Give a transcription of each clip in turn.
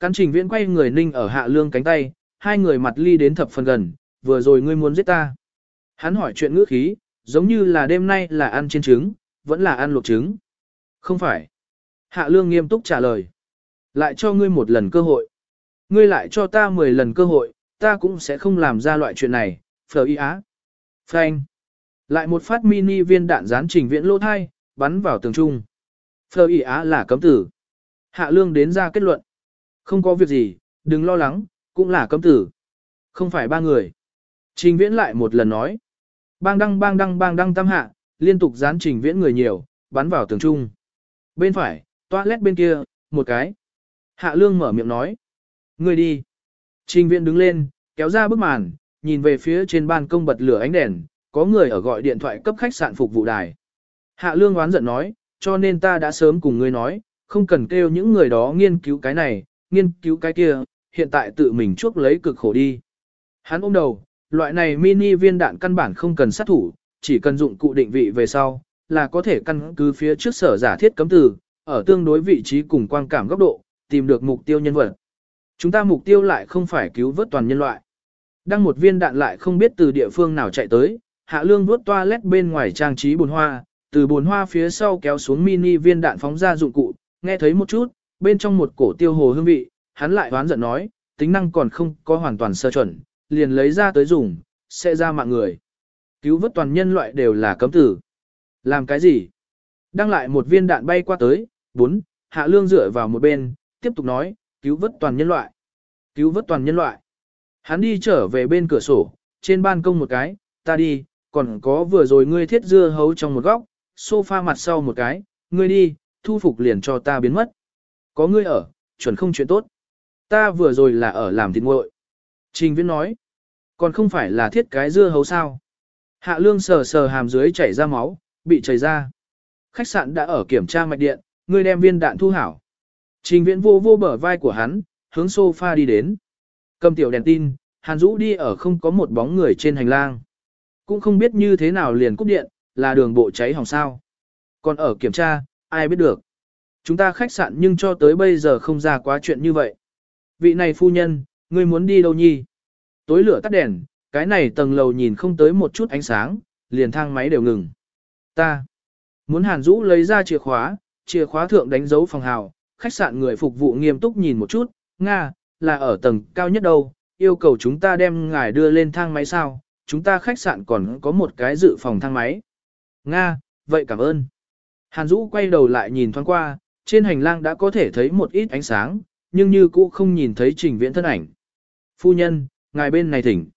Cắn trình viễn quay người ninh ở hạ lương cánh tay, hai người mặt ly đến thập phần gần, vừa rồi ngươi muốn giết ta. Hắn hỏi chuyện ngữ khí, giống như là đêm nay là ăn trên trứng, vẫn là ăn luộc trứng. Không phải. Hạ lương nghiêm túc trả lời. Lại cho ngươi một lần cơ hội. Ngươi lại cho ta 10 lần cơ hội, ta cũng sẽ không làm ra loại chuyện này, phở y á. Phanh. Lại một phát mini viên đạn dán trình viễn lỗ thai, bắn vào tường trung. phở y á là cấm tử. Hạ lương đến ra kết luận. Không có việc gì, đừng lo lắng, cũng là cấm tử. Không phải ba người. Trình viễn lại một lần nói. Bang đăng bang đăng bang đăng tam hạ, liên tục dán trình viễn người nhiều, bắn vào tường trung. Bên phải, toilet bên kia, một cái. Hạ lương mở miệng nói. Người đi. Trình viễn đứng lên, kéo ra bức màn, nhìn về phía trên ban công bật lửa ánh đèn, có người ở gọi điện thoại cấp khách sạn phục vụ đài. Hạ lương oán giận nói, cho nên ta đã sớm cùng ngươi nói, không cần kêu những người đó nghiên cứu cái này, nghiên cứu cái kia, hiện tại tự mình chuốc lấy cực khổ đi. Hắn ôm đầu, loại này mini viên đạn căn bản không cần sát thủ, chỉ cần dụng cụ định vị về sau, là có thể căn cứ phía trước sở giả thiết cấm từ, ở tương đối vị trí cùng quang cảm góc độ, tìm được mục tiêu nhân vật. Chúng ta mục tiêu lại không phải cứu vớt toàn nhân loại. Đăng một viên đạn lại không biết từ địa phương nào chạy tới, hạ lương vuốt toilet bên ngoài trang trí bồn hoa, từ bồn hoa phía sau kéo xuống mini viên đạn phóng ra dụng cụ, nghe thấy một chút, bên trong một cổ tiêu hồ hương vị, hắn lại đoán giận nói, tính năng còn không có hoàn toàn sơ chuẩn, liền lấy ra tới dùng, sẽ ra mạng người. Cứu vớt toàn nhân loại đều là cấm tử. Làm cái gì? Đăng lại một viên đạn bay qua tới, bốn, hạ lương dựa vào một bên, tiếp tục nói, cứu vớt toàn nhân loại. Cứu vớt toàn nhân loại. Hắn đi trở về bên cửa sổ, trên ban công một cái, ta đi, còn có vừa rồi ngươi thiết dưa hấu trong một góc, sofa mặt sau một cái, ngươi đi, thu phục liền cho ta biến mất. Có ngươi ở, chuẩn không chuyện tốt. Ta vừa rồi là ở làm thịt nguội. Trình viễn nói, còn không phải là thiết cái dưa hấu sao. Hạ lương sờ sờ hàm dưới chảy ra máu, bị chảy ra. Khách sạn đã ở kiểm tra mạch điện, ngươi đem viên đạn thu hảo. Trình viễn vô vô bờ vai của hắn, hướng sofa đi đến. Cầm tiểu đèn tin, Hàn Dũ đi ở không có một bóng người trên hành lang. Cũng không biết như thế nào liền cúp điện, là đường bộ cháy hỏng sao. Còn ở kiểm tra, ai biết được. Chúng ta khách sạn nhưng cho tới bây giờ không ra quá chuyện như vậy. Vị này phu nhân, ngươi muốn đi đâu nhi? Tối lửa tắt đèn, cái này tầng lầu nhìn không tới một chút ánh sáng, liền thang máy đều ngừng. Ta muốn Hàn Dũ lấy ra chìa khóa, chìa khóa thượng đánh dấu phòng hào, khách sạn người phục vụ nghiêm túc nhìn một chút, Nga, là ở tầng cao nhất đâu, yêu cầu chúng ta đem ngài đưa lên thang máy sao, chúng ta khách sạn còn có một cái dự phòng thang máy. Nga, vậy cảm ơn. Hàn Dũ quay đầu lại nhìn thoáng qua, trên hành lang đã có thể thấy một ít ánh sáng, nhưng như cũ không nhìn thấy trình viễn thân ảnh. Phu nhân, ngài bên này thỉnh.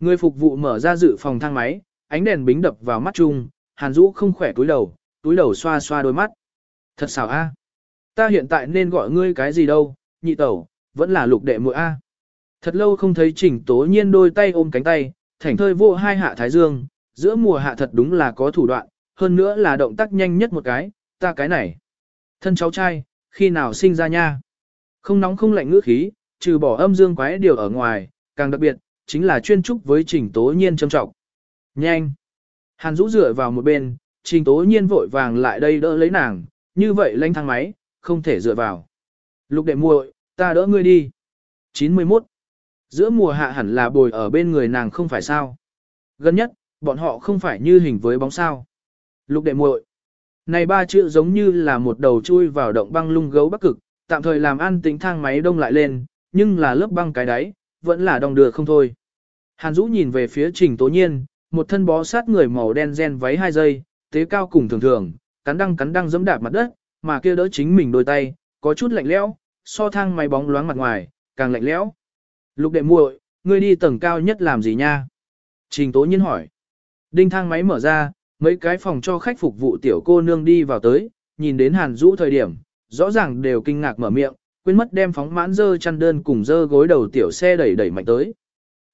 Người phục vụ mở ra dự phòng thang máy, ánh đèn bính đập vào mắt chung, Hàn Dũ không khỏe túi đầu, túi đầu xoa xoa đôi mắt. Thật xảo a. Ta hiện tại nên gọi ngươi cái gì đâu, nhị tẩu, vẫn là lục đệ muội a. Thật lâu không thấy Trình Tố Nhiên đôi tay ôm cánh tay, thảnh thơi vô hai hạ thái dương, giữa mùa hạ thật đúng là có thủ đoạn, hơn nữa là động tác nhanh nhất một cái, ta cái này. Thân cháu trai, khi nào sinh ra nha? Không nóng không lạnh ngữ khí, trừ bỏ âm dương quái điều ở ngoài, càng đặc biệt, chính là chuyên trúc với Trình Tố Nhiên trầm trọng. Nhanh! Hàn Dũ dựa vào một bên, Trình Tố Nhiên vội vàng lại đây đỡ lấy nàng, như vậy lanh thang máy, không thể dựa vào. Lục đệ muội, ta đỡ ngươi đi. 91. Giữa mùa hạ hẳn là bồi ở bên người nàng không phải sao. Gần nhất, bọn họ không phải như hình với bóng sao. Lục đệ muội. Này ba chữ giống như là một đầu chui vào động băng lung gấu bắc cực, tạm thời làm ăn tính thang máy đông lại lên, nhưng là lớp băng cái đáy, vẫn là đong đưa không thôi. Hàn Dũ nhìn về phía Trình Tố Nhiên, một thân bó sát người màu đen gen váy hai giây, tế cao cùng thường thường, cắn đăng cắn đăng giẫm đạp mặt đất, mà kia đỡ chính mình đôi tay, có chút lạnh lẽo, so thang máy bóng loáng mặt ngoài, càng lạnh lẽo. Lục đệ muội, ngươi đi tầng cao nhất làm gì nha? Trình Tố Nhiên hỏi. Đinh thang máy mở ra, mấy cái phòng cho khách phục vụ tiểu cô nương đi vào tới, nhìn đến Hàn Dũ thời điểm, rõ ràng đều kinh ngạc mở miệng, quên mất đem phóng mãn dơ chăn đơn cùng dơ gối đầu tiểu xe đẩy đẩy mạnh tới.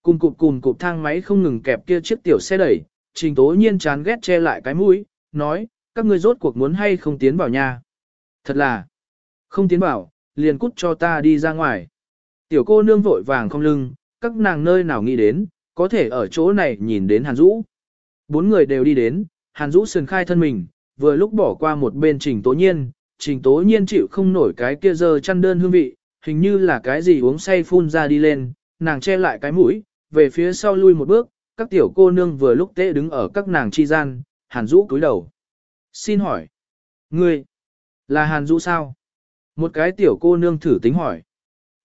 Cùng cụp cùng cụp thang máy không ngừng kẹp kia chiếc tiểu xe đẩy, Trình Tố Nhiên chán ghét che lại cái mũi, nói, các ngươi rốt cuộc muốn hay không tiến vào nhà. Thật là, không tiến vào, liền cút cho ta đi ra ngoài. Tiểu cô nương vội vàng không lưng, các nàng nơi nào nghĩ đến, có thể ở chỗ này nhìn đến Hàn Dũ. Bốn người đều đi đến, Hàn Dũ sườn khai thân mình, vừa lúc bỏ qua một bên Trình Tố Nhiên, Trình Tố Nhiên chịu không nổi cái kia giờ chăn đơn hương vị, hình như là cái gì uống say phun ra đi lên, nàng che lại cái mũi, về phía sau lui một bước, các tiểu cô nương vừa lúc tê đứng ở các nàng chi gian, Hàn Dũ cúi đầu. Xin hỏi, ngươi, là Hàn Dũ sao? Một cái tiểu cô nương thử tính hỏi.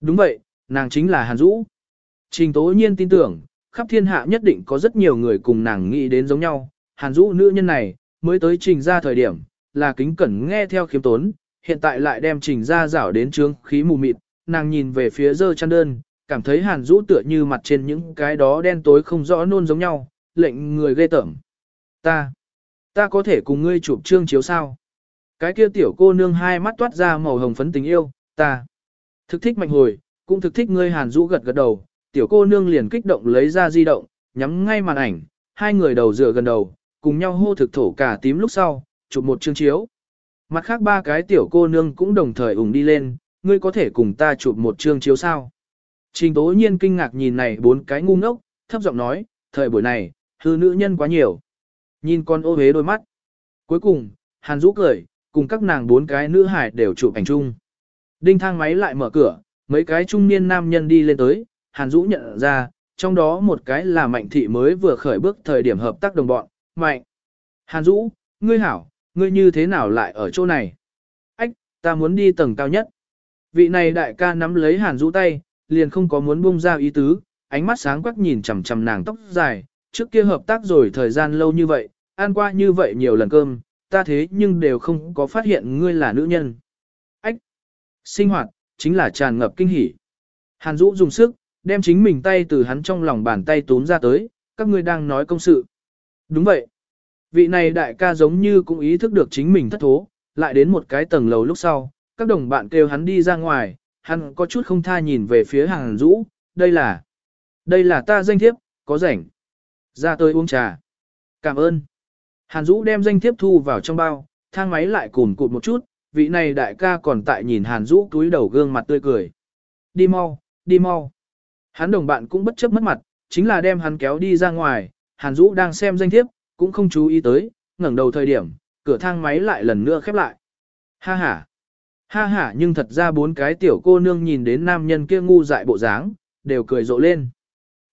Đúng vậy, nàng chính là Hàn Dũ. Trình Tố Nhiên tin tưởng, khắp thiên hạ nhất định có rất nhiều người cùng nàng nghĩ đến giống nhau. Hàn Dũ nữ nhân này, mới tới trình ra thời điểm, là kính cẩn nghe theo khiếm tốn, hiện tại lại đem trình ra rảo đến trướng khí mù mịt, nàng nhìn về phía dơ chăn đơn, cảm thấy hàn rũ tựa như mặt trên những cái đó đen tối không rõ nôn giống nhau, lệnh người ghê tởm. Ta, ta có thể cùng ngươi chụp trương chiếu sao? Cái kia tiểu cô nương hai mắt toát ra màu hồng phấn tình yêu, ta. Thực thích mạnh hồi, cũng thực thích ngươi hàn rũ gật gật đầu, tiểu cô nương liền kích động lấy ra di động, nhắm ngay màn ảnh, hai người đầu dựa gần đầu, cùng nhau hô thực thổ cả tím lúc sau, chụp một chương chiếu. Mặt khác ba cái tiểu cô nương cũng đồng thời ủng đi lên, ngươi có thể cùng ta chụp một chương chiếu sao. Trình tố nhiên kinh ngạc nhìn này bốn cái ngu ngốc, thấp giọng nói, thời buổi này, hư nữ nhân quá nhiều. Nhìn con ô hế đôi mắt. Cuối cùng, Hàn Dũ cười, cùng các nàng bốn cái nữ hải đều chụp ảnh chung. Đinh thang máy lại mở cửa, mấy cái trung niên nam nhân đi lên tới, Hàn Dũ nhận ra, trong đó một cái là Mạnh Thị mới vừa khởi bước thời điểm hợp tác đồng bọn, Mạnh. Hàn Dũ, ngươi hảo, ngươi như thế nào lại ở chỗ này? Ách, ta muốn đi tầng cao nhất. Vị này đại ca nắm lấy Hàn Dũ tay, liền không có muốn buông ra ý tứ, ánh mắt sáng quắc nhìn chằm chằm nàng tóc dài, trước kia hợp tác rồi thời gian lâu như vậy, ăn qua như vậy nhiều lần cơm, ta thế nhưng đều không có phát hiện ngươi là nữ nhân. Ách! Sinh hoạt, chính là tràn ngập kinh hỉ. Hàn Dũ dùng sức, đem chính mình tay từ hắn trong lòng bàn tay tốn ra tới, các ngươi đang nói công sự. Đúng vậy. Vị này đại ca giống như cũng ý thức được chính mình thất thố, lại đến một cái tầng lầu lúc sau, các đồng bạn kêu hắn đi ra ngoài, hắn có chút không tha nhìn về phía hàng rũ, đây là, đây là ta danh thiếp, có rảnh. Ra tới uống trà. Cảm ơn. Hàn Dũ đem danh thiếp thu vào trong bao, thang máy lại cùn cụt một chút, vị này đại ca còn tại nhìn Hàn Dũ túi đầu gương mặt tươi cười. Đi mau, đi mau. Hắn đồng bạn cũng bất chấp mất mặt, chính là đem hắn kéo đi ra ngoài, Hàn Dũ đang xem danh thiếp, cũng không chú ý tới, ngẩng đầu thời điểm, cửa thang máy lại lần nữa khép lại. Ha ha. Ha ha nhưng thật ra bốn cái tiểu cô nương nhìn đến nam nhân kia ngu dại bộ dáng, đều cười rộ lên.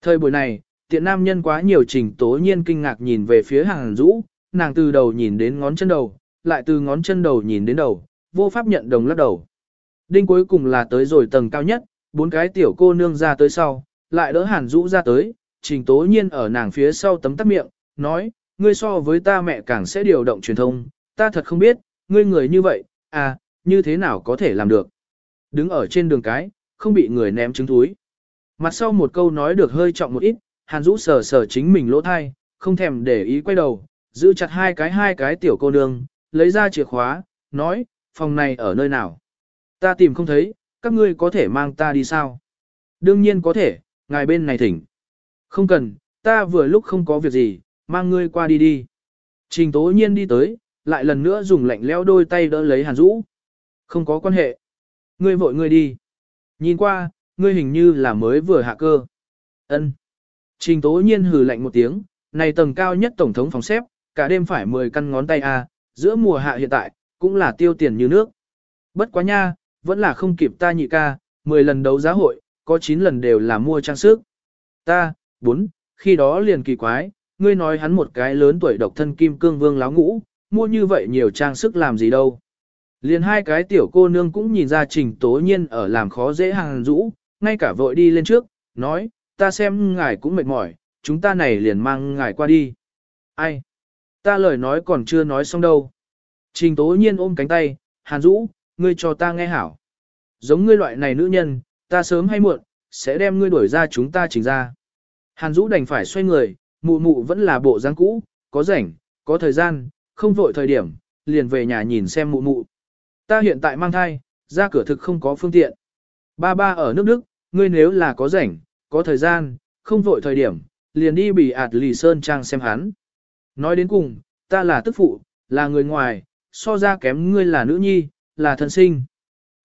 Thời buổi này, tiện nam nhân quá nhiều trình tố nhiên kinh ngạc nhìn về phía hàng rũ, nàng từ đầu nhìn đến ngón chân đầu, lại từ ngón chân đầu nhìn đến đầu, vô pháp nhận đồng lắc đầu. Đinh cuối cùng là tới rồi tầng cao nhất, bốn cái tiểu cô nương ra tới sau, lại đỡ hàn rũ ra tới, trình tố nhiên ở nàng phía sau tấm tắt miệng, nói, ngươi so với ta mẹ càng sẽ điều động truyền thông, ta thật không biết, ngươi người như vậy, à, như thế nào có thể làm được. Đứng ở trên đường cái, không bị người ném trứng túi. Mặt sau một câu nói được hơi trọng một ít, Hàn Dũ sờ sờ chính mình lỗ thai, không thèm để ý quay đầu, giữ chặt hai cái hai cái tiểu cô nương, lấy ra chìa khóa, nói, phòng này ở nơi nào. Ta tìm không thấy, các ngươi có thể mang ta đi sao? Đương nhiên có thể, ngài bên này thỉnh. Không cần, ta vừa lúc không có việc gì, mang ngươi qua đi đi. Trình tố nhiên đi tới, lại lần nữa dùng lạnh leo đôi tay đỡ lấy Hàn Dũ. Không có quan hệ. Ngươi vội ngươi đi. Nhìn qua, ngươi hình như là mới vừa hạ cơ. Ân. Trình tố nhiên hừ lạnh một tiếng, này tầng cao nhất tổng thống phòng xếp, cả đêm phải 10 căn ngón tay a, giữa mùa hạ hiện tại, cũng là tiêu tiền như nước. Bất quá nha, vẫn là không kịp ta nhị ca, 10 lần đấu giá hội, có 9 lần đều là mua trang sức. Ta, 4, khi đó liền kỳ quái, ngươi nói hắn một cái lớn tuổi độc thân kim cương vương láo ngũ, mua như vậy nhiều trang sức làm gì đâu. Liền hai cái tiểu cô nương cũng nhìn ra trình tố nhiên ở làm khó dễ hàng rũ, ngay cả vội đi lên trước, nói, ta xem ngài cũng mệt mỏi, chúng ta này liền mang ngài qua đi. Ai? Ta lời nói còn chưa nói xong đâu. Trình tố nhiên ôm cánh tay, hàn rũ, ngươi cho ta nghe hảo. Giống ngươi loại này nữ nhân, ta sớm hay muộn, sẽ đem ngươi đuổi ra chúng ta trình ra. Hàn Dũ đành phải xoay người, mụ mụ vẫn là bộ dáng cũ, có rảnh, có thời gian, không vội thời điểm, liền về nhà nhìn xem mụ mụ. Ta hiện tại mang thai, ra cửa thực không có phương tiện. Ba ba ở nước Đức, ngươi nếu là có rảnh, có thời gian, không vội thời điểm, liền đi bị ạt lì sơn trang xem hắn. Nói đến cùng, ta là tức phụ, là người ngoài, so ra kém ngươi là nữ nhi, là thân sinh.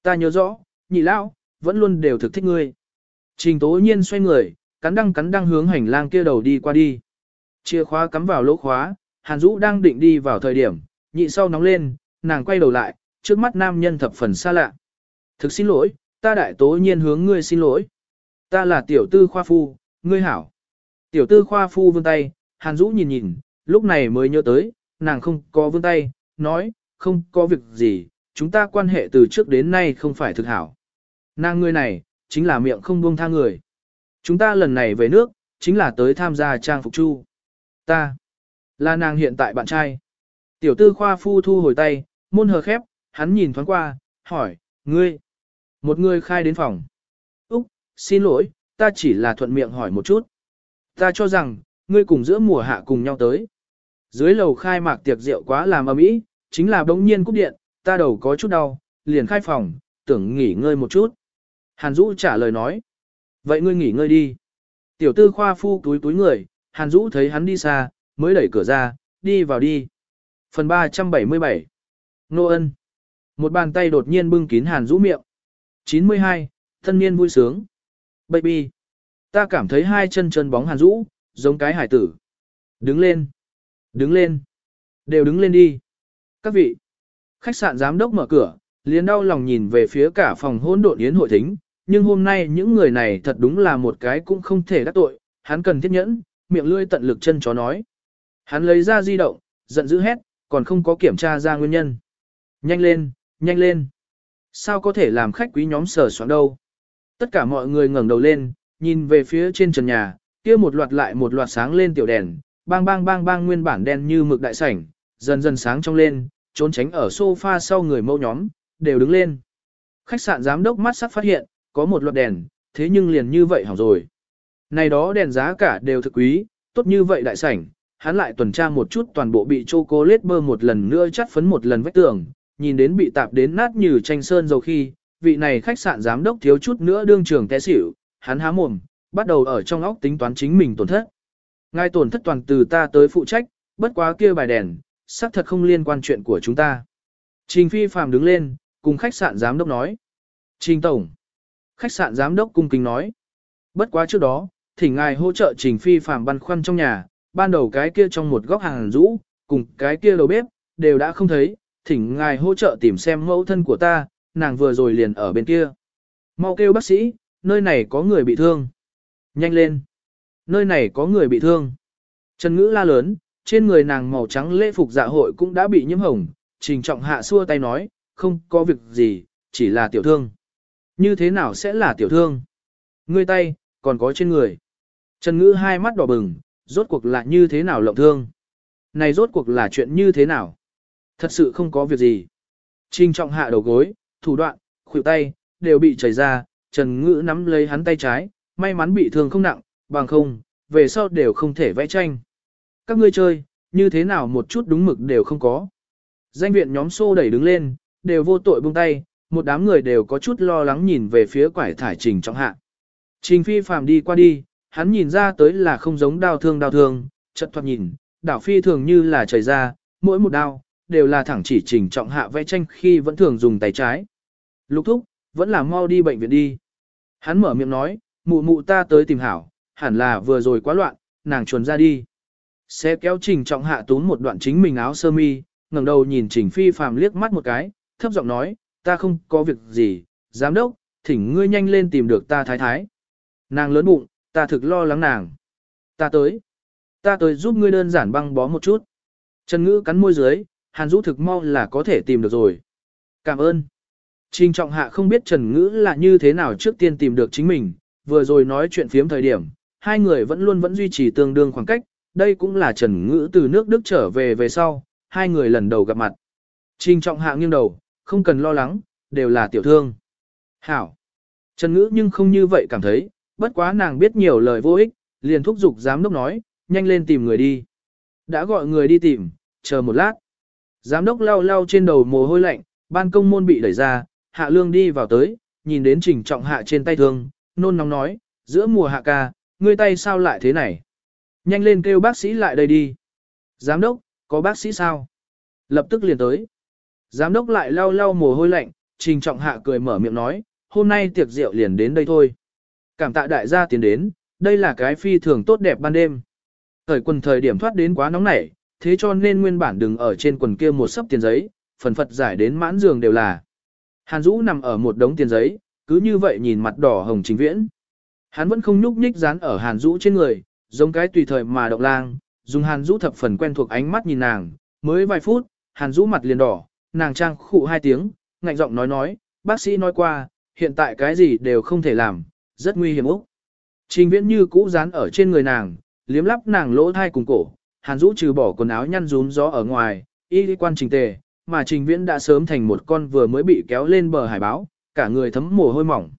Ta nhớ rõ, nhị lão, vẫn luôn đều thực thích ngươi. Trình tố nhiên xoay người, cắn đăng cắn đăng hướng hành lang kia đầu đi qua đi. Chìa khóa cắm vào lỗ khóa, Hàn Dũ đang định đi vào thời điểm, nhị sau nóng lên, nàng quay đầu lại, trước mắt nam nhân thập phần xa lạ. Thực xin lỗi, ta đại tố nhiên hướng ngươi xin lỗi. Ta là tiểu tư khoa phu, ngươi hảo. Tiểu tư khoa phu vươn tay, Hàn Dũ nhìn nhìn, lúc này mới nhớ tới, nàng không có vươn tay, nói, không có việc gì, chúng ta quan hệ từ trước đến nay không phải thực hảo. Nàng người này, chính là miệng không buông tha người. Chúng ta lần này về nước, chính là tới tham gia trang phục chu. Ta, là nàng hiện tại bạn trai. Tiểu tư khoa phu thu hồi tay, môn hờ khép, hắn nhìn thoáng qua, hỏi, ngươi. Một người khai đến phòng. Úc, xin lỗi, ta chỉ là thuận miệng hỏi một chút. Ta cho rằng, ngươi cùng giữa mùa hạ cùng nhau tới. Dưới lầu khai mạc tiệc rượu quá làm ầm ĩ, chính là bỗng nhiên cúp điện, ta đầu có chút đau, liền khai phòng, tưởng nghỉ ngơi một chút. Hàn Dũ trả lời nói. Vậy ngươi nghỉ ngơi đi. Tiểu tư khoa phu túi túi người, Hàn Dũ thấy hắn đi xa, mới đẩy cửa ra, đi vào đi. Phần 377 Nô ân Một bàn tay đột nhiên bưng kín Hàn Dũ miệng. 92. Thân niên vui sướng. Baby. Ta cảm thấy hai chân chân bóng Hàn Dũ, giống cái hải tử. Đứng lên. Đứng lên. Đều đứng lên đi. Các vị. Khách sạn giám đốc mở cửa, liền đau lòng nhìn về phía cả phòng hôn độn yến hội thính, nhưng hôm nay những người này thật đúng là một cái cũng không thể đắc tội, hắn cần thiết nhẫn, miệng lươi tận lực chân chó nói. Hắn lấy ra di động, giận dữ hét, còn không có kiểm tra ra nguyên nhân. Nhanh lên, nhanh lên. Sao có thể làm khách quý nhóm sở soạn đâu? Tất cả mọi người ngẩng đầu lên, nhìn về phía trên trần nhà, kia một loạt lại một loạt sáng lên tiểu đèn, bang bang bang bang nguyên bản đen như mực đại sảnh, dần dần sáng trong lên, trốn tránh ở sofa sau người mẫu nhóm, đều đứng lên. Khách sạn giám đốc mắt sắc phát hiện, có một loạt đèn, thế nhưng liền như vậy hỏng rồi. Này đó đèn giá cả đều thực quý, tốt như vậy đại sảnh, hắn lại tuần tra một chút toàn bộ bị chocolate bơ một lần nữa chắt phấn một lần vách tường, nhìn đến bị tạp đến nát như tranh sơn dầu khi, vị này khách sạn giám đốc thiếu chút nữa đương trường té xỉu, hắn há mồm, bắt đầu ở trong óc tính toán chính mình tổn thất. Ngài tổn thất toàn từ ta tới phụ trách, bất quá kia bài đèn, xác thật không liên quan chuyện của chúng ta. Trình Phi Phạm đứng lên, cùng khách sạn giám đốc nói. Trình Tổng. Khách sạn giám đốc cung kính nói. Bất quá trước đó, thỉnh ngài hỗ trợ Trình Phi phàm băn khoăn trong nhà, ban đầu cái kia trong một góc hàng rũ, cùng cái kia đầu bếp, đều đã không thấy, thỉnh ngài hỗ trợ tìm xem mẫu thân của ta, nàng vừa rồi liền ở bên kia. Mau kêu bác sĩ, nơi này có người bị thương. Nhanh lên. Nơi này có người bị thương. Trần ngữ la lớn, trên người nàng màu trắng lễ phục dạ hội cũng đã bị nhiễm hồng, trình trọng hạ xua tay nói, không có việc gì, chỉ là tiểu thương. Như thế nào sẽ là tiểu thương? Ngươi tay, còn có trên người. Trần ngữ hai mắt đỏ bừng, rốt cuộc là như thế nào lộng thương? Này rốt cuộc là chuyện như thế nào? Thật sự không có việc gì. Trình trọng hạ đầu gối, thủ đoạn, khuỷu tay, đều bị chảy ra, Trần Ngữ nắm lấy hắn tay trái, may mắn bị thương không nặng, bằng không, về sau đều không thể vẽ tranh. Các ngươi chơi, như thế nào một chút đúng mực đều không có. Danh viện nhóm xô đẩy đứng lên, đều vô tội buông tay, một đám người đều có chút lo lắng nhìn về phía quải thải trình trọng hạ. Trình phi phàm đi qua đi, hắn nhìn ra tới là không giống đau thương đau thương, chật thoạt nhìn, đảo phi thường như là chảy ra, mỗi một đau, đều là thẳng chỉ trình trọng hạ vẽ tranh khi vẫn thường dùng tay trái. Lục thúc, vẫn là mau đi bệnh viện đi. Hắn mở miệng nói, mụ mụ ta tới tìm hảo, hẳn là vừa rồi quá loạn, nàng chuồn ra đi. Xe kéo trình trọng hạ túm một đoạn chính mình áo sơ mi, ngẩng đầu nhìn trình phi phàm liếc mắt một cái, thấp giọng nói, ta không có việc gì, giám đốc, thỉnh ngươi nhanh lên tìm được ta thái thái. Nàng lớn bụng, ta thực lo lắng nàng. Ta tới. Ta tới giúp ngươi đơn giản băng bó một chút. Trần ngữ cắn môi dưới, hàn rũ thực mau là có thể tìm được rồi. Cảm ơn. Trình trọng hạ không biết Trần Ngữ là như thế nào trước tiên tìm được chính mình, vừa rồi nói chuyện phiếm thời điểm, hai người vẫn luôn vẫn duy trì tương đương khoảng cách, đây cũng là Trần Ngữ từ nước Đức trở về về sau, hai người lần đầu gặp mặt. Trình trọng hạ nghiêng đầu, không cần lo lắng, đều là tiểu thương. Hảo. Trần Ngữ nhưng không như vậy cảm thấy, bất quá nàng biết nhiều lời vô ích, liền thúc giục giám đốc nói, nhanh lên tìm người đi. Đã gọi người đi tìm, chờ một lát. Giám đốc lau lau trên đầu mồ hôi lạnh, ban công môn bị đẩy ra, hạ lương đi vào tới, nhìn đến trình trọng hạ trên tay thương, nôn nóng nói, giữa mùa hạ ca, ngươi tay sao lại thế này? Nhanh lên kêu bác sĩ lại đây đi. Giám đốc, có bác sĩ sao? Lập tức liền tới. Giám đốc lại lau lau mồ hôi lạnh, trình trọng hạ cười mở miệng nói, hôm nay tiệc rượu liền đến đây thôi. Cảm tạ đại gia tiến đến, đây là cái phi thường tốt đẹp ban đêm. Thời quần thời điểm thoát đến quá nóng nảy, thế cho nên nguyên bản đừng ở trên quần kia một sấp tiền giấy, phần phật giải đến mãn giường đều là. Hàn Dũ nằm ở một đống tiền giấy, cứ như vậy nhìn mặt đỏ hồng chính viễn. Hắn vẫn không nhúc nhích dán ở Hàn Dũ trên người, giống cái tùy thời mà động lang, dùng Hàn Dũ thập phần quen thuộc ánh mắt nhìn nàng, mới vài phút, Hàn Dũ mặt liền đỏ, nàng trang khụ hai tiếng, ngạnh giọng nói nói, bác sĩ nói qua, hiện tại cái gì đều không thể làm, rất nguy hiểm úc. Trình viễn như cũ dán ở trên người nàng, liếm lắp nàng lỗ thai cùng cổ, Hàn Dũ trừ bỏ quần áo nhăn rún gió ở ngoài, y quan trình tề, mà trình viễn đã sớm thành một con vừa mới bị kéo lên bờ hải báo, cả người thấm mồ hôi mỏng.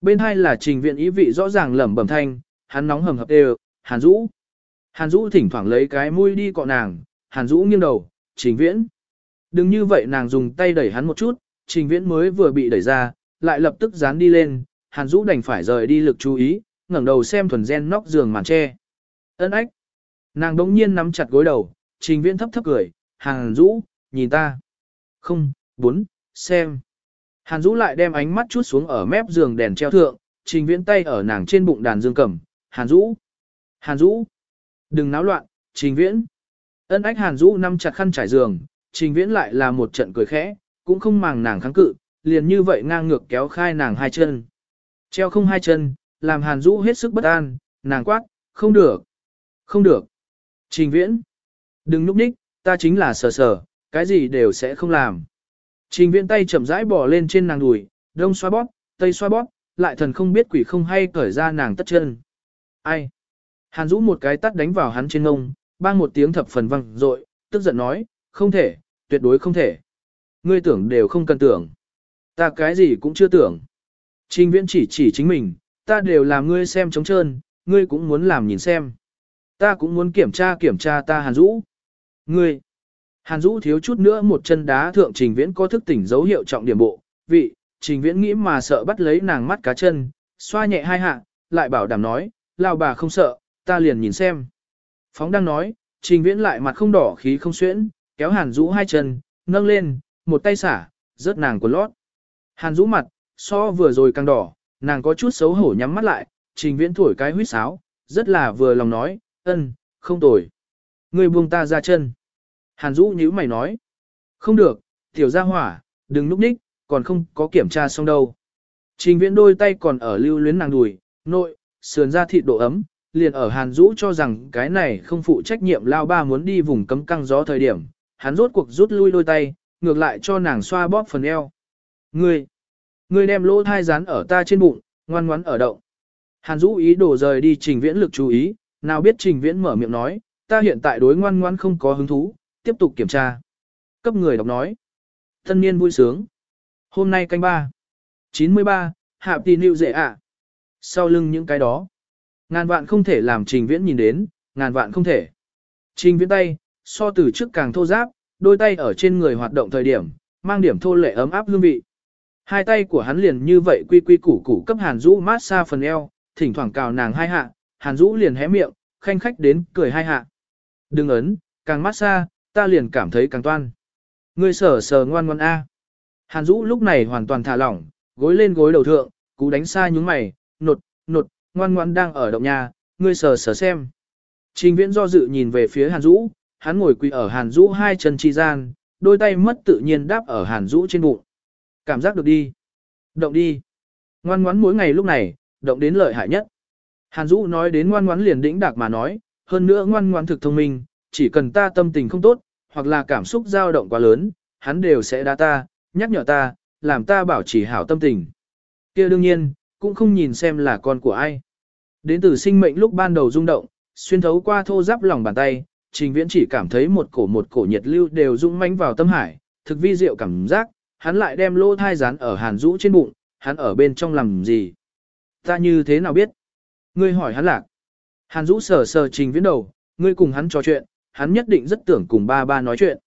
Bên hai là trình viện ý vị rõ ràng lẩm bẩm thanh, hắn nóng hầm hập đều, Hàn Dũ. Hàn Dũ thỉnh thoảng lấy cái mũi đi cọ nàng, Hàn Dũ nghiêng đầu, trình viễn. Đừng như vậy nàng dùng tay đẩy hắn một chút, trình viễn mới vừa bị đẩy ra, lại lập tức dán đi lên, Hàn Dũ đành phải rời đi lực chú ý, ngẩng đầu xem thuần gen nóc giường màn tre. Ân ách. Nàng đống nhiên nắm chặt gối đầu, trình viễn thấp thấp cười, Hàn Dũ, nhìn ta. Không, bốn, xem. Hàn Dũ lại đem ánh mắt chút xuống ở mép giường đèn treo thượng, trình viễn tay ở nàng trên bụng đàn dương cầm. Hàn Dũ. Hàn Dũ. Đừng náo loạn, trình viễn. Ân ách Hàn Dũ nắm chặt khăn trải giường, trình viễn lại là một trận cười khẽ, cũng không màng nàng kháng cự, liền như vậy ngang ngược kéo khai nàng hai chân. Treo không hai chân, làm Hàn Dũ hết sức bất an, nàng quát, không được, không được. Trình viễn, đừng núp ních, ta chính là sờ sờ, cái gì đều sẽ không làm. Trình viễn tay chậm rãi bỏ lên trên nàng đùi, đông xoa bóp, tây xoa bóp, lại thần không biết quỷ không hay cởi ra nàng tất chân. Ai? Hàn Dũ một cái tắt đánh vào hắn trên ngông, bang một tiếng thập phần văng, rội, tức giận nói, không thể, tuyệt đối không thể. Ngươi tưởng đều không cần tưởng. Ta cái gì cũng chưa tưởng. Trình viễn chỉ chỉ chính mình, ta đều làm ngươi xem trống trơn, ngươi cũng muốn làm nhìn xem. Ta cũng muốn kiểm tra kiểm tra ta Hàn Dũ. Ngươi. Hàn Dũ thiếu chút nữa một chân đá thượng trình viễn có thức tỉnh dấu hiệu trọng điểm bộ. Vị, trình viễn nghĩ mà sợ bắt lấy nàng mắt cá chân, xoa nhẹ hai hạ, lại bảo đảm nói, lao bà không sợ, ta liền nhìn xem. Phóng đang nói, trình viễn lại mặt không đỏ khí không xuyễn, kéo Hàn Dũ hai chân, nâng lên, một tay xả, rớt nàng của lót. Hàn Dũ mặt, so vừa rồi càng đỏ, nàng có chút xấu hổ nhắm mắt lại, trình viễn thổi cái huýt sáo, rất là vừa lòng nói, ân, không tồi. Người buông ta ra chân. Hàn Dũ nhíu mày nói, không được, tiểu gia hỏa, đừng núp ních, còn không có kiểm tra xong đâu. Trình viễn đôi tay còn ở lưu luyến nàng đùi, nội, sườn ra thịt độ ấm, liền ở Hàn Dũ cho rằng cái này không phụ trách nhiệm lao ba muốn đi vùng cấm căng gió thời điểm, hắn rốt cuộc rút lui đôi tay, ngược lại cho nàng xoa bóp phần eo. Ngươi, ngươi đem lỗ thai rán ở ta trên bụng, ngoan ngoắn ở động. Hàn Dũ ý đổ rời đi trình viễn lực chú ý, nào biết trình viễn mở miệng nói, ta hiện tại đối ngoan ngoan không có hứng thú, tiếp tục kiểm tra. Cấp người đọc nói, thân niên vui sướng. Hôm nay canh ba 93, hạ tì nịu dễ ạ. Sau lưng những cái đó, ngàn vạn không thể làm trình viễn nhìn đến, ngàn vạn không thể. Trình viễn tay, so từ trước càng thô giáp, đôi tay ở trên người hoạt động thời điểm, mang điểm thô lệ ấm áp hương vị. Hai tay của hắn liền như vậy quy quy củ củ cấp Hàn Dũ mát xa phần eo, thỉnh thoảng cào nàng hai hạ, Hàn Dũ liền hé miệng, khanh khách đến cười hai hạ. Đừng ấn, càng mát xa, ta liền cảm thấy càng toan. Ngươi sở sờ ngoan ngoan A. Hàn Dũ lúc này hoàn toàn thả lỏng, gối lên gối đầu thượng, cú đánh xa nhúng mày, nột, nột, ngoan ngoan đang ở động nhà, ngươi sờ sờ xem. Trình viễn do dự nhìn về phía Hàn Dũ, hắn ngồi quỳ ở Hàn Dũ hai chân chi gian, đôi tay mất tự nhiên đáp ở Hàn Dũ trên bụng. Cảm giác được đi. Động đi. Ngoan ngoãn mỗi ngày lúc này, động đến lợi hại nhất. Hàn Dũ nói đến ngoan ngoãn liền đĩnh đạc mà nói, hơn nữa ngoan ngoãn thực thông minh, chỉ cần ta tâm tình không tốt, hoặc là cảm xúc dao động quá lớn, hắn đều sẽ đá ta, nhắc nhở ta, làm ta bảo trì hảo tâm tình. kia đương nhiên, cũng không nhìn xem là con của ai. Đến từ sinh mệnh lúc ban đầu rung động, xuyên thấu qua thô giáp lòng bàn tay, trình viễn chỉ cảm thấy một cổ một cổ nhiệt lưu đều rung mãnh vào tâm hải, thực vi diệu cảm giác, hắn lại đem lô thai rán ở hàn rũ trên bụng, hắn ở bên trong làm gì? Ta như thế nào biết? Ngươi hỏi hắn lạc. Hàn rũ sờ sờ trình viễn đầu, ngươi cùng hắn trò chuyện, hắn nhất định rất tưởng cùng ba ba nói chuyện.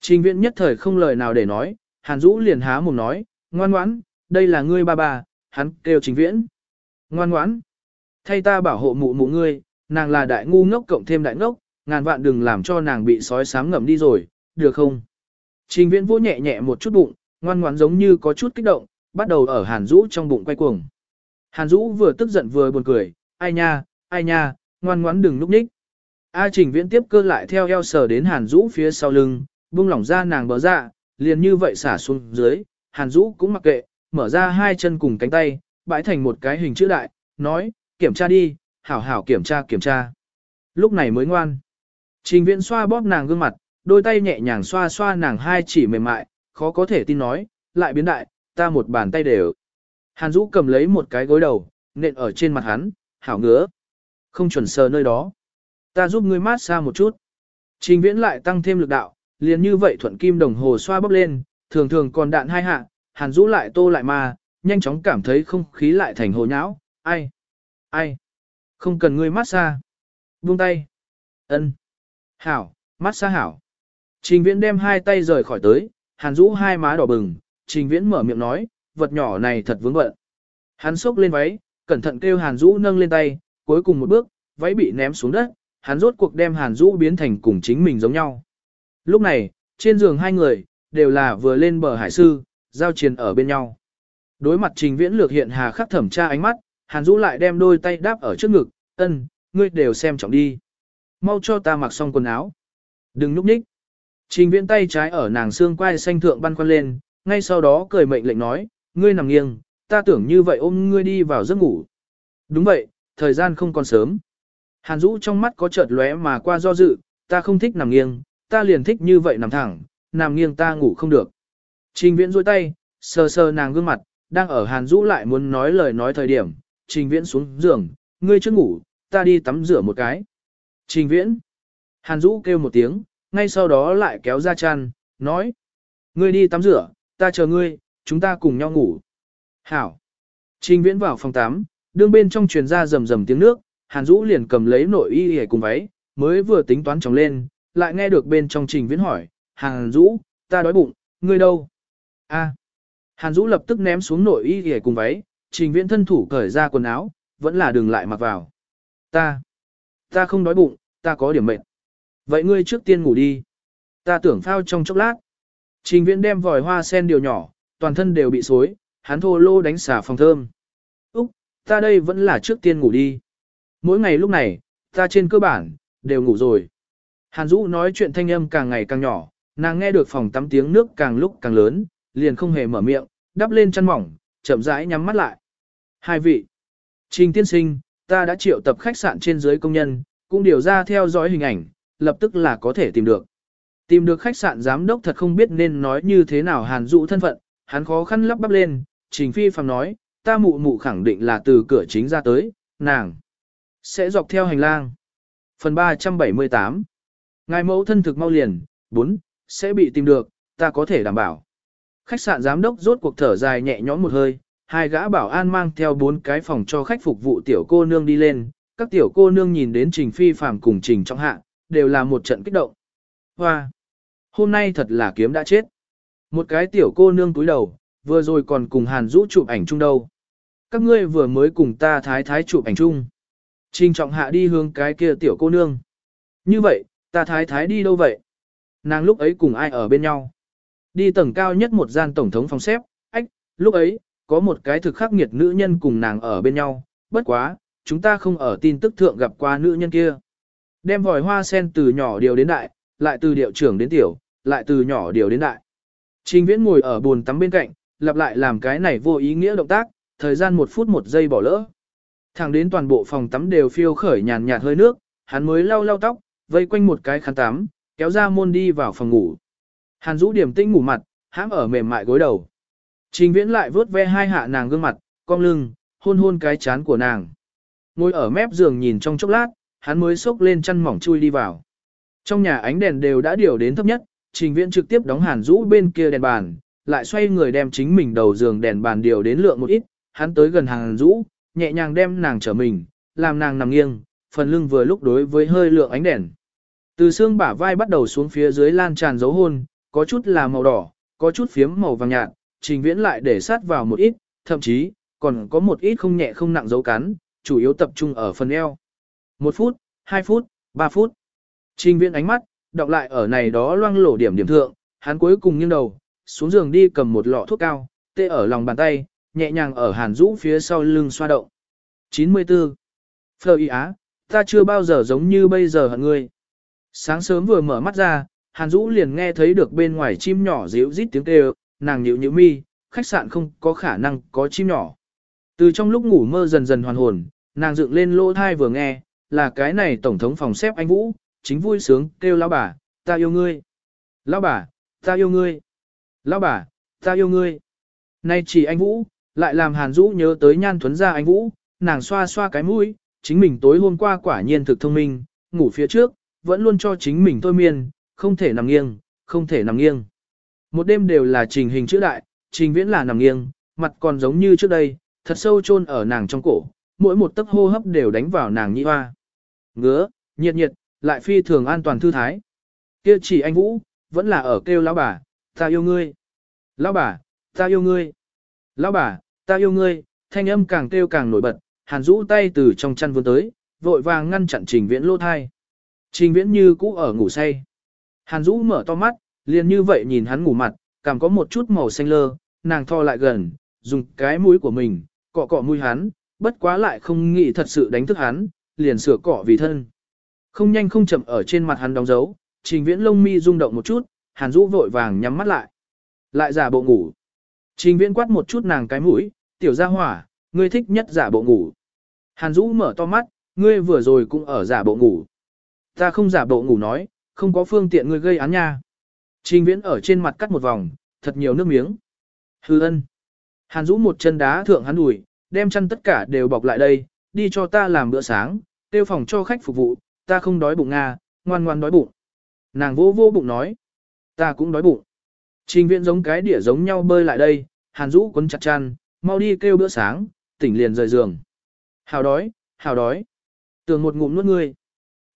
Trình viễn nhất thời không lời nào để nói, hàn rũ liền há mồm nói, ngoan ngoãn, đây là ngươi ba ba, hắn kêu trình viễn. Ngoan ngoãn, thay ta bảo hộ mụ mụ ngươi, nàng là đại ngu ngốc cộng thêm đại ngốc, ngàn vạn đừng làm cho nàng bị sói sám ngậm đi rồi, được không? Trình viễn vỗ nhẹ nhẹ một chút bụng, ngoan ngoãn giống như có chút kích động, bắt đầu ở hàn Dũ trong bụng quay cuồng. Hàn Dũ vừa tức giận vừa buồn cười, ai nha, ai nha, ngoan ngoãn đừng núp ních. A trình viễn tiếp cơ lại theo eo sờ đến hàn Dũ phía sau lưng, buông lỏng ra nàng bờ dạ, liền như vậy xả xuống dưới, hàn Dũ cũng mặc kệ, mở ra hai chân cùng cánh tay, bãi thành một cái hình chữ đại, nói, kiểm tra đi, hảo hảo kiểm tra kiểm tra. Lúc này mới ngoan. Trình viễn xoa bóp nàng gương mặt, đôi tay nhẹ nhàng xoa xoa nàng hai chỉ mềm mại, khó có thể tin nói, lại biến đại, ta một bàn tay đều. Hàn Dũ cầm lấy một cái gối đầu, nện ở trên mặt hắn, hảo ngứa. Không chuẩn sờ nơi đó. Ta giúp ngươi mát xa một chút. Trình viễn lại tăng thêm lực đạo, liền như vậy thuận kim đồng hồ xoa bóp lên, thường thường còn đạn hai hạ, Hàn Dũ lại tô lại mà, nhanh chóng cảm thấy không khí lại thành hồ nhão, ai, ai, không cần ngươi mát xa. Buông tay. ân, Hảo, mắt xa hảo. Trình viễn đem hai tay rời khỏi tới, Hàn Dũ hai má đỏ bừng, Trình viễn mở miệng nói, vật nhỏ này thật vướng bận. Hắn xốc lên váy, cẩn thận kêu Hàn Dũ nâng lên tay, cuối cùng một bước, váy bị ném xuống đất, hắn rốt cuộc đem Hàn Dũ biến thành cùng chính mình giống nhau. Lúc này, trên giường hai người, đều là vừa lên bờ hải sư, giao chiến ở bên nhau. Đối mặt trình viễn lược hiện hà khắc thẩm tra ánh mắt, Hàn Dũ lại đem đôi tay đáp ở trước ngực, ân, ngươi đều xem trọng đi. Mau cho ta mặc xong quần áo. Đừng núp ních. Trình viễn tay trái ở nàng xương quai xanh thượng băn khoăn lên, ngay sau đó cười mệnh lệnh nói, ngươi nằm nghiêng, ta tưởng như vậy ôm ngươi đi vào giấc ngủ. Đúng vậy, thời gian không còn sớm. Hàn Dũ trong mắt có chợt lóe mà qua do dự, ta không thích nằm nghiêng, ta liền thích như vậy nằm thẳng, nằm nghiêng ta ngủ không được. Trình viễn duỗi tay, sờ sờ nàng gương mặt, đang ở Hàn Dũ lại muốn nói lời nói thời điểm, trình viễn xuống giường, ngươi chưa ngủ, ta đi tắm rửa một cái. Trình viễn. Hàn Dũ kêu một tiếng, ngay sau đó lại kéo ra chăn, nói. Ngươi đi tắm rửa, ta chờ ngươi, chúng ta cùng nhau ngủ. Hảo. Trình viễn vào phòng tắm, đương bên trong truyền ra rầm rầm tiếng nước, Hàn Dũ liền cầm lấy nội y hề cùng váy, mới vừa tính toán chóng lên, lại nghe được bên trong trình viễn hỏi, Hàn Dũ, ta đói bụng, ngươi đâu? A. Hàn Dũ lập tức ném xuống nội y hề cùng váy, trình viễn thân thủ cởi ra quần áo, vẫn là đừng lại mặc vào. Ta. Ta không đói bụng, ta có điểm mệt. Vậy ngươi trước tiên ngủ đi. Ta tưởng phao trong chốc lát. Trình viễn đem vòi hoa sen điều nhỏ, toàn thân đều bị xối, hắn thô lô đánh xả phòng thơm. Úc, ta đây vẫn là trước tiên ngủ đi. Mỗi ngày lúc này, ta trên cơ bản, đều ngủ rồi. Hàn Dũ nói chuyện thanh âm càng ngày càng nhỏ, nàng nghe được phòng tắm tiếng nước càng lúc càng lớn, liền không hề mở miệng, đắp lên chăn mỏng, chậm rãi nhắm mắt lại. Hai vị. Trình tiên sinh, ta đã triệu tập khách sạn trên dưới công nhân, cũng điều ra theo dõi hình ảnh, lập tức là có thể tìm được. Tìm được khách sạn giám đốc thật không biết nên nói như thế nào Hàn dụ thân phận, hắn khó khăn lắp bắp lên, Trình Phi phàm nói, ta mụ mụ khẳng định là từ cửa chính ra tới, nàng sẽ dọc theo hành lang. Phần 378 Ngài mẫu thân thực mau liền, 4, sẽ bị tìm được, ta có thể đảm bảo. Khách sạn giám đốc rốt cuộc thở dài nhẹ nhõm một hơi, hai gã bảo an mang theo bốn cái phòng cho khách phục vụ tiểu cô nương đi lên, các tiểu cô nương nhìn đến Trình Phi phàm cùng Trình trọng hạ, đều là một trận kích động. Hoa! Hôm nay thật là kiếm đã chết. Một cái tiểu cô nương túi đầu, vừa rồi còn cùng Hàn Dũ chụp ảnh chung đâu. Các ngươi vừa mới cùng ta thái thái chụp ảnh chung. Trình trọng hạ đi hướng cái kia tiểu cô nương. Như vậy, ta thái thái đi đâu vậy? Nàng lúc ấy cùng ai ở bên nhau? Đi tầng cao nhất một gian tổng thống phòng xếp, ách, lúc ấy, có một cái thực khắc nghiệt nữ nhân cùng nàng ở bên nhau, bất quá, chúng ta không ở tin tức thượng gặp qua nữ nhân kia. Đem vòi hoa sen từ nhỏ điều đến đại, lại từ điệu trưởng đến tiểu, lại từ nhỏ điều đến đại. Trình viễn ngồi ở bồn tắm bên cạnh, lặp lại làm cái này vô ý nghĩa động tác, thời gian một phút một giây bỏ lỡ. Thẳng đến toàn bộ phòng tắm đều phiêu khởi nhàn nhạt hơi nước, hắn mới lau lau tóc, vây quanh một cái khăn tắm, kéo ra môn đi vào phòng ngủ. Hàn rũ điểm tinh ngủ mặt, hãm ở mềm mại gối đầu. Trình Viễn lại vớt ve hai hạ nàng gương mặt, cong lưng, hôn hôn cái chán của nàng. Ngồi ở mép giường nhìn trong chốc lát, hắn mới xốc lên chăn mỏng chui đi vào. Trong nhà ánh đèn đều đã điều đến thấp nhất, Trình Viễn trực tiếp đóng Hàn rũ bên kia đèn bàn, lại xoay người đem chính mình đầu giường đèn bàn điều đến lượng một ít, hắn tới gần Hàn rũ, nhẹ nhàng đem nàng trở mình, làm nàng nằm nghiêng, phần lưng vừa lúc đối với hơi lượng ánh đèn. Từ xương bả vai bắt đầu xuống phía dưới lan tràn dấu hôn, có chút là màu đỏ, có chút phiếm màu vàng nhạt, trình viễn lại để sát vào một ít, thậm chí, còn có một ít không nhẹ không nặng dấu cắn, chủ yếu tập trung ở phần eo. Một phút, hai phút, ba phút. Trình viễn ánh mắt, đọc lại ở này đó loang lổ điểm điểm thượng, hắn cuối cùng nghiêng đầu, xuống giường đi cầm một lọ thuốc cao, tê ở lòng bàn tay, nhẹ nhàng ở hàn rũ phía sau lưng xoa động. 94. Phờ y á, ta chưa bao giờ giống như bây giờ hận ngươi. Sáng sớm vừa mở mắt ra, hàn rũ liền nghe thấy được bên ngoài chim nhỏ ríu rít tiếng kêu, nàng nhịu nhịu mi, khách sạn không có khả năng có chim nhỏ. Từ trong lúc ngủ mơ dần dần hoàn hồn, nàng dựng lên lỗ thai vừa nghe, là cái này tổng thống phòng xếp anh Vũ, chính vui sướng kêu lão bà, ta yêu ngươi. Lão bà, ta yêu ngươi. Lão bà, ta yêu ngươi. Nay chỉ anh Vũ, lại làm Hàn Dũ nhớ tới nhan thuấn ra anh Vũ, nàng xoa xoa cái mũi, chính mình tối hôm qua quả nhiên thực thông minh, ngủ phía trước, vẫn luôn cho chính mình thôi miên, không thể nằm nghiêng, không thể nằm nghiêng. Một đêm đều là trình hình chữ đại, trình viễn là nằm nghiêng, mặt còn giống như trước đây, thật sâu chôn ở nàng trong cổ, mỗi một tấc hô hấp đều đánh vào nàng nhĩ hoa. Ngứa, nhiệt nhiệt, lại phi thường an toàn thư thái. Kia chỉ anh Vũ, vẫn là ở kêu lão bà, ta yêu ngươi. Lão bà, ta yêu ngươi. Lão bà, ta yêu ngươi, thanh âm càng kêu càng nổi bật, hàn rũ tay từ trong chăn vươn tới, vội vàng ngăn chặn trình viễn lô thai. Trình viễn như cũ ở ngủ say. Hàn rũ mở to mắt, liền như vậy nhìn hắn ngủ mặt, cảm có một chút màu xanh lơ, nàng tho lại gần, dùng cái mũi của mình, cọ cọ mũi hắn, bất quá lại không nghĩ thật sự đánh thức hắn, liền sửa cọ vì thân. Không nhanh không chậm ở trên mặt hắn đóng dấu, trình viễn lông mi rung động một chút, hàn rũ vội vàng nhắm mắt lại. Lại giả bộ ngủ. Trình viễn quát một chút nàng cái mũi, tiểu gia hỏa, ngươi thích nhất giả bộ ngủ. Hàn rũ mở to mắt, ngươi vừa rồi cũng ở giả bộ ngủ. Ta không giả bộ ngủ nói, không có phương tiện ngươi gây án nha. Trình viễn ở trên mặt cắt một vòng, thật nhiều nước miếng. Hư ân. Hàn rũ một chân đá thượng hắn đùi, đem chăn tất cả đều bọc lại đây, đi cho ta làm bữa sáng, tiêu phòng cho khách phục vụ, ta không đói bụng Nga, ngoan ngoan đói bụng. Nàng vô vô bụng nói, ta cũng đói bụng. Trình Viễn giống cái đĩa giống nhau bơi lại đây, hàn rũ quấn chặt chăn, mau đi kêu bữa sáng, tỉnh liền rời giường. Hào đói, hào đói. Tường một ngụm nuốt ngươi.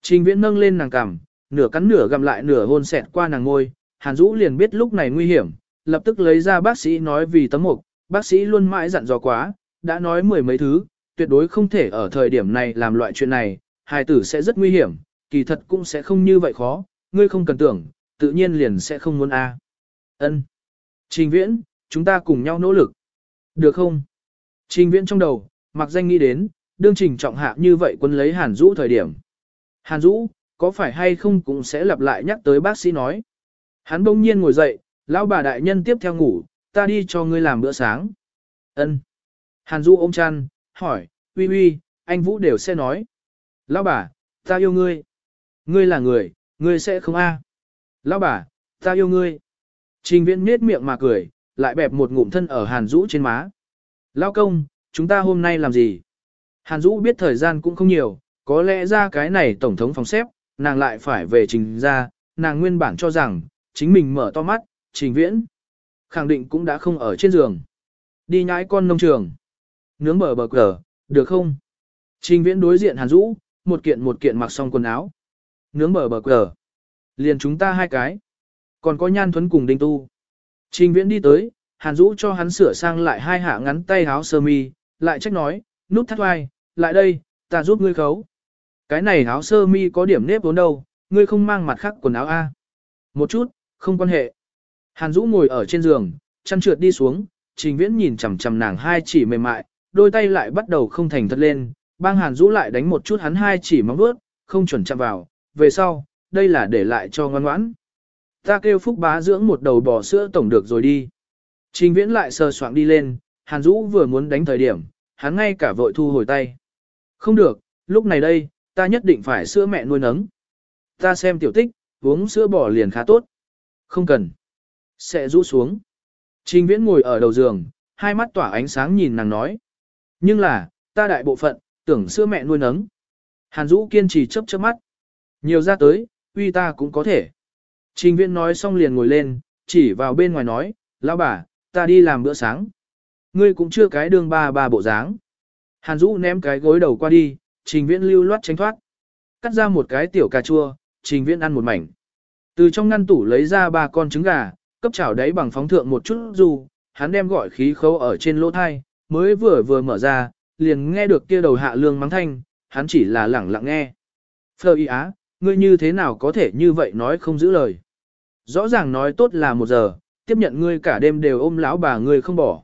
Trình viễn nâng lên nàng cằm, nửa cắn nửa gặm lại nửa hôn sẹt qua nàng ngôi, hàn Dũ liền biết lúc này nguy hiểm, lập tức lấy ra bác sĩ nói vì tấm mục, bác sĩ luôn mãi dặn dò quá, đã nói mười mấy thứ, tuyệt đối không thể ở thời điểm này làm loại chuyện này, hài tử sẽ rất nguy hiểm, kỳ thật cũng sẽ không như vậy khó, ngươi không cần tưởng, tự nhiên liền sẽ không muốn a. Ân. Trình Viễn, chúng ta cùng nhau nỗ lực. Được không? Trình Viễn trong đầu, mặc danh nghĩ đến, đương trình trọng hạ như vậy quân lấy Hàn Dũ thời điểm. Hàn Dũ, có phải hay không cũng sẽ lặp lại nhắc tới bác sĩ nói. Hắn bỗng nhiên ngồi dậy, lão bà đại nhân tiếp theo ngủ, ta đi cho ngươi làm bữa sáng. Ân. Hàn Du ôm chăn, hỏi, uy uy, anh Vũ đều sẽ nói. Lão bà, ta yêu ngươi. Ngươi là người, ngươi sẽ không a. Lão bà, ta yêu ngươi. Trình viễn miết miệng mà cười, lại bẹp một ngụm thân ở Hàn Dũ trên má. Lão công, chúng ta hôm nay làm gì? Hàn Dũ biết thời gian cũng không nhiều, có lẽ ra cái này tổng thống phòng xếp, nàng lại phải về trình ra, nàng nguyên bản cho rằng, chính mình mở to mắt, trình viễn. Khẳng định cũng đã không ở trên giường. Đi nhái con nông trường. Nướng bờ bờ cờ, được không? Trình viễn đối diện Hàn Dũ, một kiện một kiện mặc xong quần áo. Nướng bờ bờ cờ. Liền chúng ta hai cái. Còn có nhan thuấn cùng đinh tu. Trình viễn đi tới, Hàn Dũ cho hắn sửa sang lại hai hạ ngắn tay áo sơ mi, lại trách nói, nút thắt vai, lại đây, ta giúp ngươi khấu. Cái này áo sơ mi có điểm nếp vốn đâu, ngươi không mang mặt khác quần áo A. Một chút, không quan hệ. Hàn Dũ ngồi ở trên giường, chăn trượt đi xuống, trình viễn nhìn chằm chằm nàng hai chỉ mềm mại, đôi tay lại bắt đầu không thành thật lên, bang Hàn Dũ lại đánh một chút hắn hai chỉ móng vuốt, không chuẩn chạm vào, về sau, đây là để lại cho ngoan ngoãn. Ta kêu Phúc bá dưỡng một đầu bò sữa tổng được rồi đi. Trình viễn lại sờ soạng đi lên, Hàn Dũ vừa muốn đánh thời điểm, hắn ngay cả vội thu hồi tay. Không được, lúc này đây, ta nhất định phải sữa mẹ nuôi nấng. Ta xem tiểu tích, uống sữa bò liền khá tốt. Không cần. Sẽ rũ xuống. Trình viễn ngồi ở đầu giường, hai mắt tỏa ánh sáng nhìn nàng nói. Nhưng là, ta đại bộ phận, tưởng sữa mẹ nuôi nấng. Hàn Dũ kiên trì chấp chớp mắt. Nhiều ra tới, uy ta cũng có thể. Trình viễn nói xong liền ngồi lên, chỉ vào bên ngoài nói, lão bà, ta đi làm bữa sáng. Ngươi cũng chưa cái đường ba ba bộ dáng. Hàn Dũ ném cái gối đầu qua đi, trình viễn lưu loát tránh thoát. Cắt ra một cái tiểu cà chua, trình viễn ăn một mảnh. Từ trong ngăn tủ lấy ra ba con trứng gà, cấp chảo đấy bằng phóng thượng một chút dù, hắn đem gọi khí khấu ở trên lỗ thai, mới vừa vừa mở ra, liền nghe được kia đầu hạ lương mắng thanh, hắn chỉ là lẳng lặng nghe. Phơ y á, ngươi như thế nào có thể như vậy nói không giữ lời. Rõ ràng nói tốt là một giờ, tiếp nhận ngươi cả đêm đều ôm lão bà ngươi không bỏ.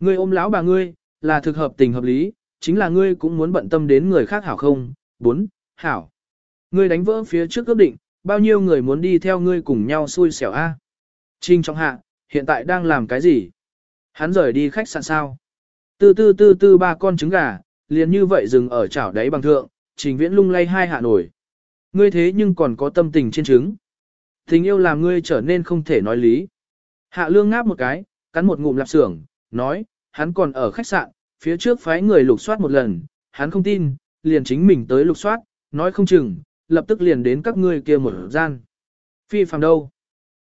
Ngươi ôm lão bà ngươi, là thực hợp tình hợp lý, chính là ngươi cũng muốn bận tâm đến người khác hảo không. 4. Hảo. Ngươi đánh vỡ phía trước ước định, bao nhiêu người muốn đi theo ngươi cùng nhau xui xẻo a. Trinh trong hạ, hiện tại đang làm cái gì? Hắn rời đi khách sạn sao. Tư tư tư tư ba con trứng gà, liền như vậy dừng ở chảo đáy bằng thượng, trình viễn lung lay hai hạ nổi. Ngươi thế nhưng còn có tâm tình trên trứng. Tình yêu làm ngươi trở nên không thể nói lý. Hạ lương ngáp một cái, cắn một ngụm lạp xưởng, nói, hắn còn ở khách sạn, phía trước phái người lục soát một lần, hắn không tin, liền chính mình tới lục soát, nói không chừng, lập tức liền đến các ngươi kia một gian. Phi phàm đâu?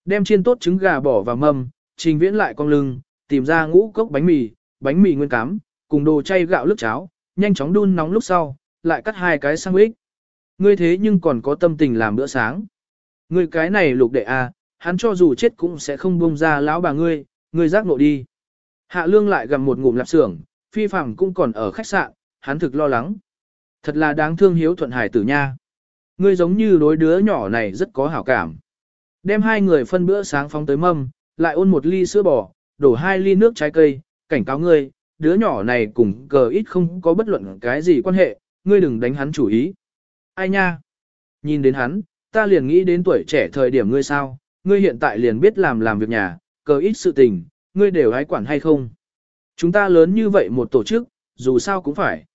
Đem chiên tốt trứng gà bỏ vào mâm, trình viễn lại con lưng, tìm ra ngũ cốc bánh mì, bánh mì nguyên cám, cùng đồ chay gạo lức cháo, nhanh chóng đun nóng lúc sau, lại cắt hai cái sandwich. Ngươi thế nhưng còn có tâm tình làm bữa sáng. Ngươi cái này lục đệ a, à, hắn cho dù chết cũng sẽ không buông ra lão bà ngươi, ngươi giác nộ đi. Hạ lương lại gặm một ngụm lạp xưởng, phi phàm cũng còn ở khách sạn, hắn thực lo lắng. Thật là đáng thương hiếu thuận hải tử nha. Ngươi giống như đối đứa nhỏ này rất có hảo cảm. Đem hai người phân bữa sáng phóng tới mâm, lại ôn một ly sữa bò, đổ hai ly nước trái cây, cảnh cáo ngươi, đứa nhỏ này cùng cờ ít không có bất luận cái gì quan hệ, ngươi đừng đánh hắn chủ ý. Ai nha? Nhìn đến hắn, ta liền nghĩ đến tuổi trẻ thời điểm ngươi sao, ngươi hiện tại liền biết làm làm việc nhà, cờ ít sự tình, ngươi đều hái quản hay không? Chúng ta lớn như vậy một tổ chức, dù sao cũng phải.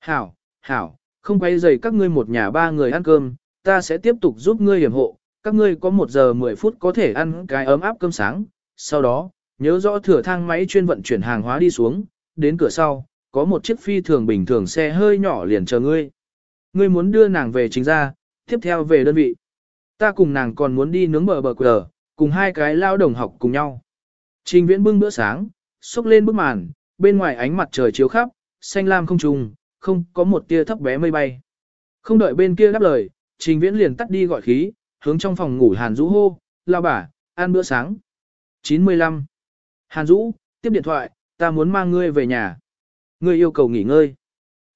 Hảo, hảo, không quay dày các ngươi một nhà ba người ăn cơm, ta sẽ tiếp tục giúp ngươi hiểm hộ, các ngươi có một giờ 10 phút có thể ăn cái ấm áp cơm sáng, sau đó, nhớ rõ thửa thang máy chuyên vận chuyển hàng hóa đi xuống, đến cửa sau, có một chiếc phi thường bình thường xe hơi nhỏ liền chờ ngươi. Ngươi muốn đưa nàng về chính ra, tiếp theo về đơn vị. Ta cùng nàng còn muốn đi nướng bờ bờ quờ, cùng hai cái lao đồng học cùng nhau. Trình viễn bưng bữa sáng, xúc lên bức màn, bên ngoài ánh mặt trời chiếu khắp, xanh lam không trùng, không có một tia thấp bé mây bay. Không đợi bên kia đáp lời, trình viễn liền tắt đi gọi khí, hướng trong phòng ngủ Hàn Dũ hô, lao bà, ăn bữa sáng. 95. Hàn Dũ, tiếp điện thoại, ta muốn mang ngươi về nhà. Ngươi yêu cầu nghỉ ngơi.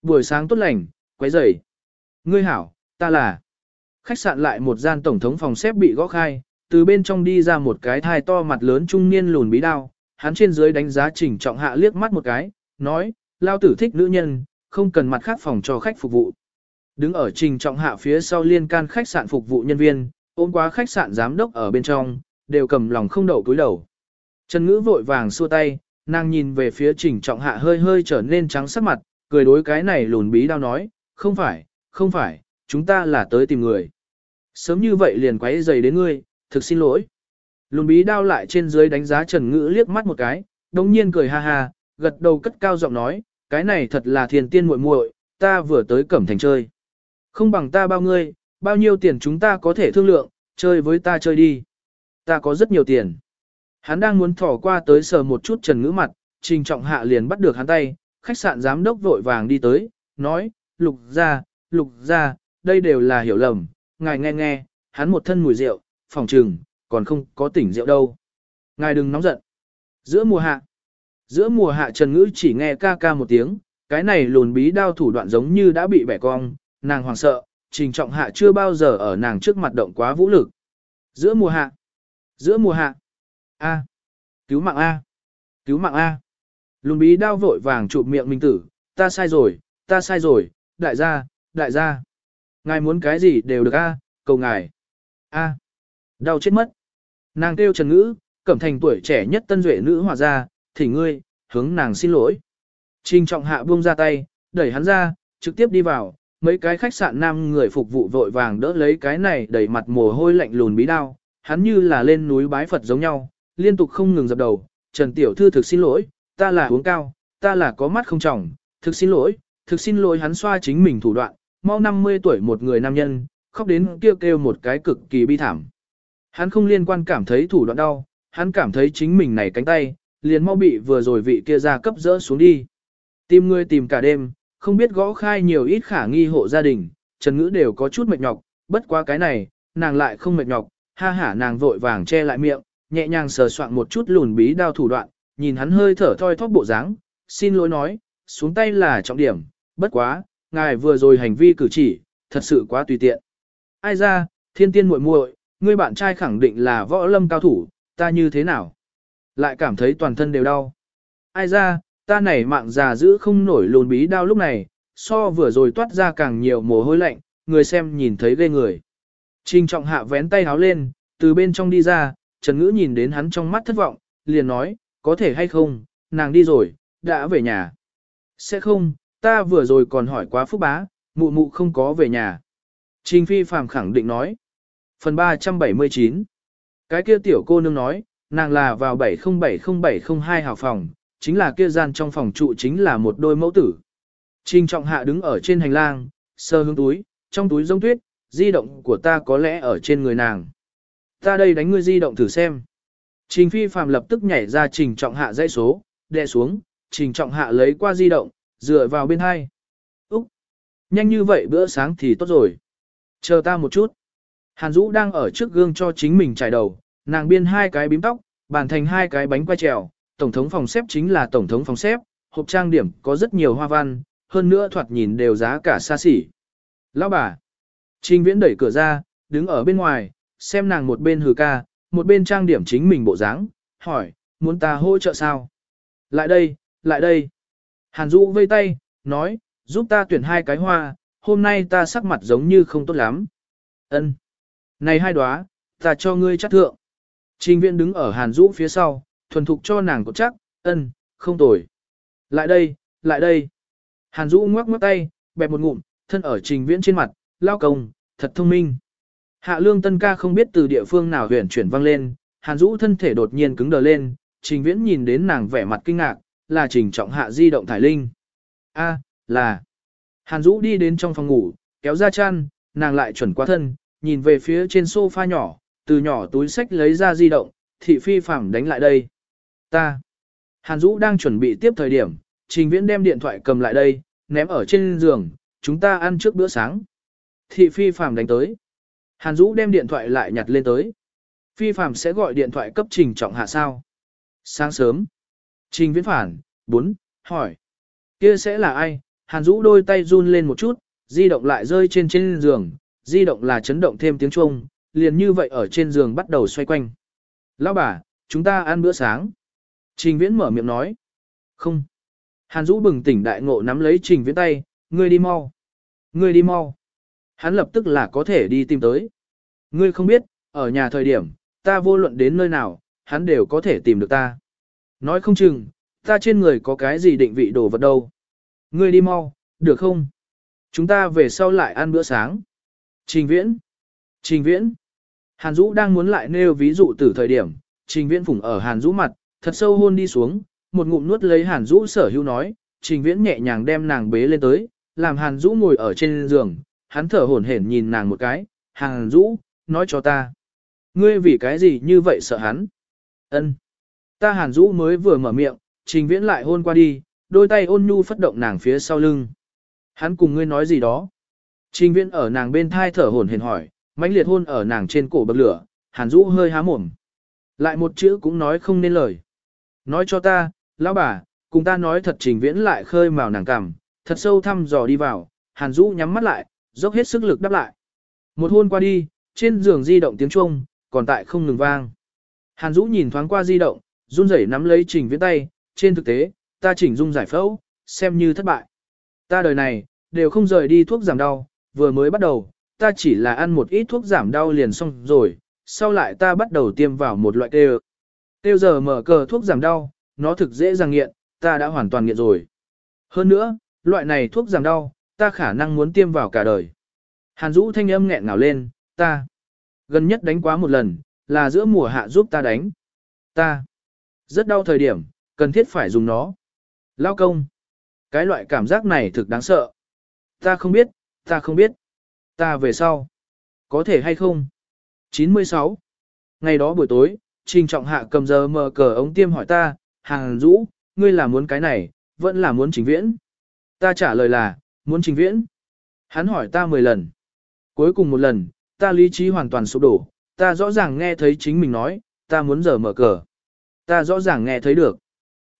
Buổi sáng tốt lành, quấy rầy. Ngươi hảo, ta là. Khách sạn lại một gian tổng thống phòng xếp bị gõ khai, từ bên trong đi ra một cái thai to mặt lớn trung niên lùn bí đao, hắn trên dưới đánh giá chỉnh trọng hạ liếc mắt một cái, nói, lao tử thích nữ nhân, không cần mặt khác phòng cho khách phục vụ. Đứng ở trình trọng hạ phía sau liên can khách sạn phục vụ nhân viên, ôm quá khách sạn giám đốc ở bên trong, đều cầm lòng không đậu túi đầu. Trần Ngữ vội vàng xua tay, nàng nhìn về phía trình trọng hạ hơi hơi trở nên trắng sắc mặt, cười đối cái này lùn bí đau nói, không phải, không phải, chúng ta là tới tìm người. Sớm như vậy liền quấy giày đến ngươi, thực xin lỗi. Lùn bí đao lại trên dưới đánh giá Trần Ngữ liếc mắt một cái, đồng nhiên cười ha ha, gật đầu cất cao giọng nói, cái này thật là thiền tiên muội muội, ta vừa tới cẩm thành chơi. Không bằng ta bao ngươi, bao nhiêu tiền chúng ta có thể thương lượng, chơi với ta chơi đi. Ta có rất nhiều tiền. Hắn đang muốn thỏ qua tới sờ một chút Trần Ngữ mặt, Trình Trọng Hạ liền bắt được hắn tay, khách sạn giám đốc vội vàng đi tới, nói, lục ra, lục ra, đây đều là hiểu lầm, ngài nghe nghe, hắn một thân mùi rượu, phòng trừng, còn không có tỉnh rượu đâu. Ngài đừng nóng giận. Giữa mùa hạ, giữa mùa hạ Trần Ngữ chỉ nghe ca ca một tiếng, cái này lùn bí đao thủ đoạn giống như đã bị bẻ cong, nàng hoàng sợ, trình trọng hạ chưa bao giờ ở nàng trước mặt động quá vũ lực. Giữa mùa hạ, giữa mùa hạ, A. Cứu mạng A. Cứu mạng A. Lùn bí đao vội vàng chụp miệng minh tử, ta sai rồi, ta sai rồi, đại gia, đại gia. Ngài muốn cái gì đều được A, cầu ngài. A. Đau chết mất. Nàng kêu trần ngữ, cẩm thành tuổi trẻ nhất tân duệ nữ hòa gia, thì ngươi, hướng nàng xin lỗi. Trình trọng hạ buông ra tay, đẩy hắn ra, trực tiếp đi vào, mấy cái khách sạn nam người phục vụ vội vàng đỡ lấy cái này đẩy mặt mồ hôi lạnh lùn bí đao, hắn như là lên núi bái Phật giống nhau, liên tục không ngừng dập đầu, Trần Tiểu Thư thực xin lỗi, ta là uống cao, ta là có mắt không trọng, thực xin lỗi, thực xin lỗi hắn xoa chính mình thủ đoạn, mau 50 tuổi một người nam nhân, khóc đến kêu kêu một cái cực kỳ bi thảm. Hắn không liên quan cảm thấy thủ đoạn đau, hắn cảm thấy chính mình này cánh tay, liền mau bị vừa rồi vị kia ra cấp dỡ xuống đi. Tìm người tìm cả đêm, không biết gõ khai nhiều ít khả nghi hộ gia đình, Trần Ngữ đều có chút mệt nhọc, bất quá cái này, nàng lại không mệt nhọc, ha hả nàng vội vàng che lại miệng, nhẹ nhàng sờ soạn một chút lùn bí đao thủ đoạn, nhìn hắn hơi thở thoi thóp bộ dáng, xin lỗi nói, xuống tay là trọng điểm, bất quá, ngài vừa rồi hành vi cử chỉ, thật sự quá tùy tiện. Ai ra, thiên tiên muội muội, ngươi bạn trai khẳng định là võ lâm cao thủ, ta như thế nào? Lại cảm thấy toàn thân đều đau. Ai ra, ta này mạng già giữ không nổi lùn bí đau lúc này, so vừa rồi toát ra càng nhiều mồ hôi lạnh, người xem nhìn thấy ghê người. Trình trọng hạ vén tay háo lên, từ bên trong đi ra, Trần Ngữ nhìn đến hắn trong mắt thất vọng, liền nói, có thể hay không, nàng đi rồi, đã về nhà. Sẽ không, ta vừa rồi còn hỏi quá phúc bá, mụ mụ không có về nhà. Trình phi phàm khẳng định nói. Phần 379 Cái kia tiểu cô nương nói, nàng là vào 7070702 hào phòng, chính là kia gian trong phòng trụ chính là một đôi mẫu tử. Trình trọng hạ đứng ở trên hành lang, sơ hướng túi, trong túi giống tuyết, di động của ta có lẽ ở trên người nàng. Ta đây đánh ngươi di động thử xem. Trình phi phàm lập tức nhảy ra trình trọng hạ dãy số, đè xuống, trình trọng hạ lấy qua di động, dựa vào bên hai. Úc! Nhanh như vậy bữa sáng thì tốt rồi. Chờ ta một chút. Hàn Dũ đang ở trước gương cho chính mình trải đầu, nàng biên hai cái bím tóc, bàn thành hai cái bánh quay trèo, tổng thống phòng xếp chính là tổng thống phòng xếp, hộp trang điểm có rất nhiều hoa văn, hơn nữa thoạt nhìn đều giá cả xa xỉ. Lão bà. Trình Viễn đẩy cửa ra, đứng ở bên ngoài, xem nàng một bên hừ ca, một bên trang điểm chính mình bộ dáng, hỏi, muốn ta hỗ trợ sao? Lại đây, lại đây. Hàn Dũ vây tay, nói, giúp ta tuyển hai cái hoa, hôm nay ta sắc mặt giống như không tốt lắm. Ân, Này hai đóa, ta cho ngươi chắc thượng. Trình viện đứng ở Hàn Dũ phía sau, thuần thục cho nàng cột chắc, ân, không tồi. Lại đây, lại đây. Hàn Dũ ngoắc ngoắc tay, bẹp một ngụm, thân ở trình viễn trên mặt, lao công, thật thông minh. Hạ lương tân ca không biết từ địa phương nào huyền chuyển vang lên, Hàn Dũ thân thể đột nhiên cứng đờ lên, trình viễn nhìn đến nàng vẻ mặt kinh ngạc, là trình trọng hạ di động thải linh. A, là. Hàn Dũ đi đến trong phòng ngủ, kéo ra chăn, nàng lại chuẩn qua thân, nhìn về phía trên sofa nhỏ, từ nhỏ túi sách lấy ra di động, thị phi phẳng đánh lại đây. Ta. Hàn Dũ đang chuẩn bị tiếp thời điểm, Trình Viễn đem điện thoại cầm lại đây, ném ở trên giường, chúng ta ăn trước bữa sáng. Thị phi phàm đánh tới. Hàn Dũ đem điện thoại lại nhặt lên tới. Phi phàm sẽ gọi điện thoại cấp Trình Trọng Hạ sao? Sáng sớm. Trình Viễn phản, 4, hỏi. Kia sẽ là ai? Hàn Dũ đôi tay run lên một chút, di động lại rơi trên trên giường, di động là chấn động thêm tiếng chuông, liền như vậy ở trên giường bắt đầu xoay quanh. Lão bà, chúng ta ăn bữa sáng. Trình Viễn mở miệng nói. Không. Hàn Dũ bừng tỉnh đại ngộ nắm lấy Trình Viễn tay, ngươi đi mau. Ngươi đi mau. Hắn lập tức là có thể đi tìm tới. Ngươi không biết, ở nhà thời điểm, ta vô luận đến nơi nào, hắn đều có thể tìm được ta. Nói không chừng, ta trên người có cái gì định vị đồ vật đâu. Ngươi đi mau, được không? Chúng ta về sau lại ăn bữa sáng. Trình viễn. Trình viễn. Hàn Dũ đang muốn lại nêu ví dụ từ thời điểm, Trình viễn phủng ở Hàn Dũ mặt, thật sâu hôn đi xuống, một ngụm nuốt lấy Hàn Dũ sở hữu nói, Trình viễn nhẹ nhàng đem nàng bế lên tới, làm Hàn Dũ ngồi ở trên giường, hắn thở hổn hển nhìn nàng một cái, Hàn Dũ, nói cho ta. Ngươi vì cái gì như vậy sợ hắn? Ân. Ta Hàn Dũ mới vừa mở miệng, Trình Viễn lại hôn qua đi, đôi tay ôn nhu phất động nàng phía sau lưng. Hắn cùng ngươi nói gì đó? Trình Viễn ở nàng bên thai thở hổn hển hỏi, mãnh liệt hôn ở nàng trên cổ bậc lửa, Hàn Dũ hơi há mồm. Lại một chữ cũng nói không nên lời. Nói cho ta, lão bà, cùng ta nói thật Trình Viễn lại khơi mào nàng cằm, thật sâu thăm dò đi vào, Hàn Dũ nhắm mắt lại, dốc hết sức lực đáp lại. Một hôn qua đi, trên giường di động tiếng chuông, còn tại không ngừng vang. Hàn Dũ nhìn thoáng qua di động, run rẩy nắm lấy Trình Viễn tay, trên thực tế, ta chỉnh dung giải phẫu, xem như thất bại. Ta đời này, đều không rời đi thuốc giảm đau, vừa mới bắt đầu, ta chỉ là ăn một ít thuốc giảm đau liền xong rồi, sau lại ta bắt đầu tiêm vào một loại tê Tiêu giờ mở cờ thuốc giảm đau, nó thực dễ dàng nghiện, ta đã hoàn toàn nghiện rồi. Hơn nữa, loại này thuốc giảm đau, ta khả năng muốn tiêm vào cả đời. Hàn Dũ thanh âm nghẹn ngào lên, ta gần nhất đánh quá một lần, là giữa mùa hạ giúp ta đánh. Ta rất đau thời điểm, cần thiết phải dùng nó. Lao công. Cái loại cảm giác này thực đáng sợ. Ta không biết, ta không biết. Ta về sau. Có thể hay không? 96. Ngày đó buổi tối, Trình Trọng Hạ cầm giờ mở cờ ống tiêm hỏi ta, Hàng Dũ, ngươi là muốn cái này, vẫn là muốn trình viễn. Ta trả lời là, muốn trình viễn. Hắn hỏi ta 10 lần. Cuối cùng một lần, ta lý trí hoàn toàn sụp đổ, ta rõ ràng nghe thấy chính mình nói, ta muốn giờ mở cờ. Ta rõ ràng nghe thấy được.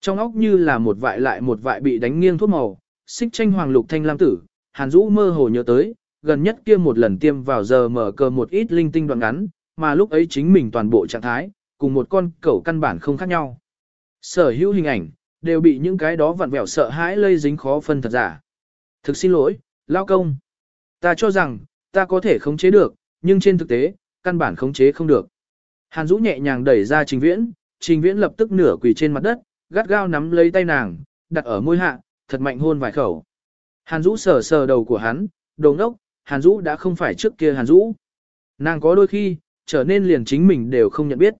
Trong óc như là một vại lại một vại bị đánh nghiêng thuốc màu, xích tranh hoàng lục thanh lam tử, Hàn Dũ mơ hồ nhớ tới, gần nhất kia một lần tiêm vào giờ mở cờ một ít linh tinh đoạn ngắn, mà lúc ấy chính mình toàn bộ trạng thái, cùng một con cẩu căn bản không khác nhau. Sở hữu hình ảnh, đều bị những cái đó vặn vẹo sợ hãi lây dính khó phân thật giả. Thực xin lỗi, lao công. Ta cho rằng, ta có thể khống chế được, nhưng trên thực tế, căn bản khống chế không được. Hàn Dũ nhẹ nhàng đẩy ra trình viễn, trình viễn lập tức nửa quỳ trên mặt đất, gắt gao nắm lấy tay nàng, đặt ở môi hạ, thật mạnh hôn vài khẩu. Hàn Dũ sờ sờ đầu của hắn, đồ ngốc, Hàn Dũ đã không phải trước kia Hàn Dũ. Nàng có đôi khi, trở nên liền chính mình đều không nhận biết.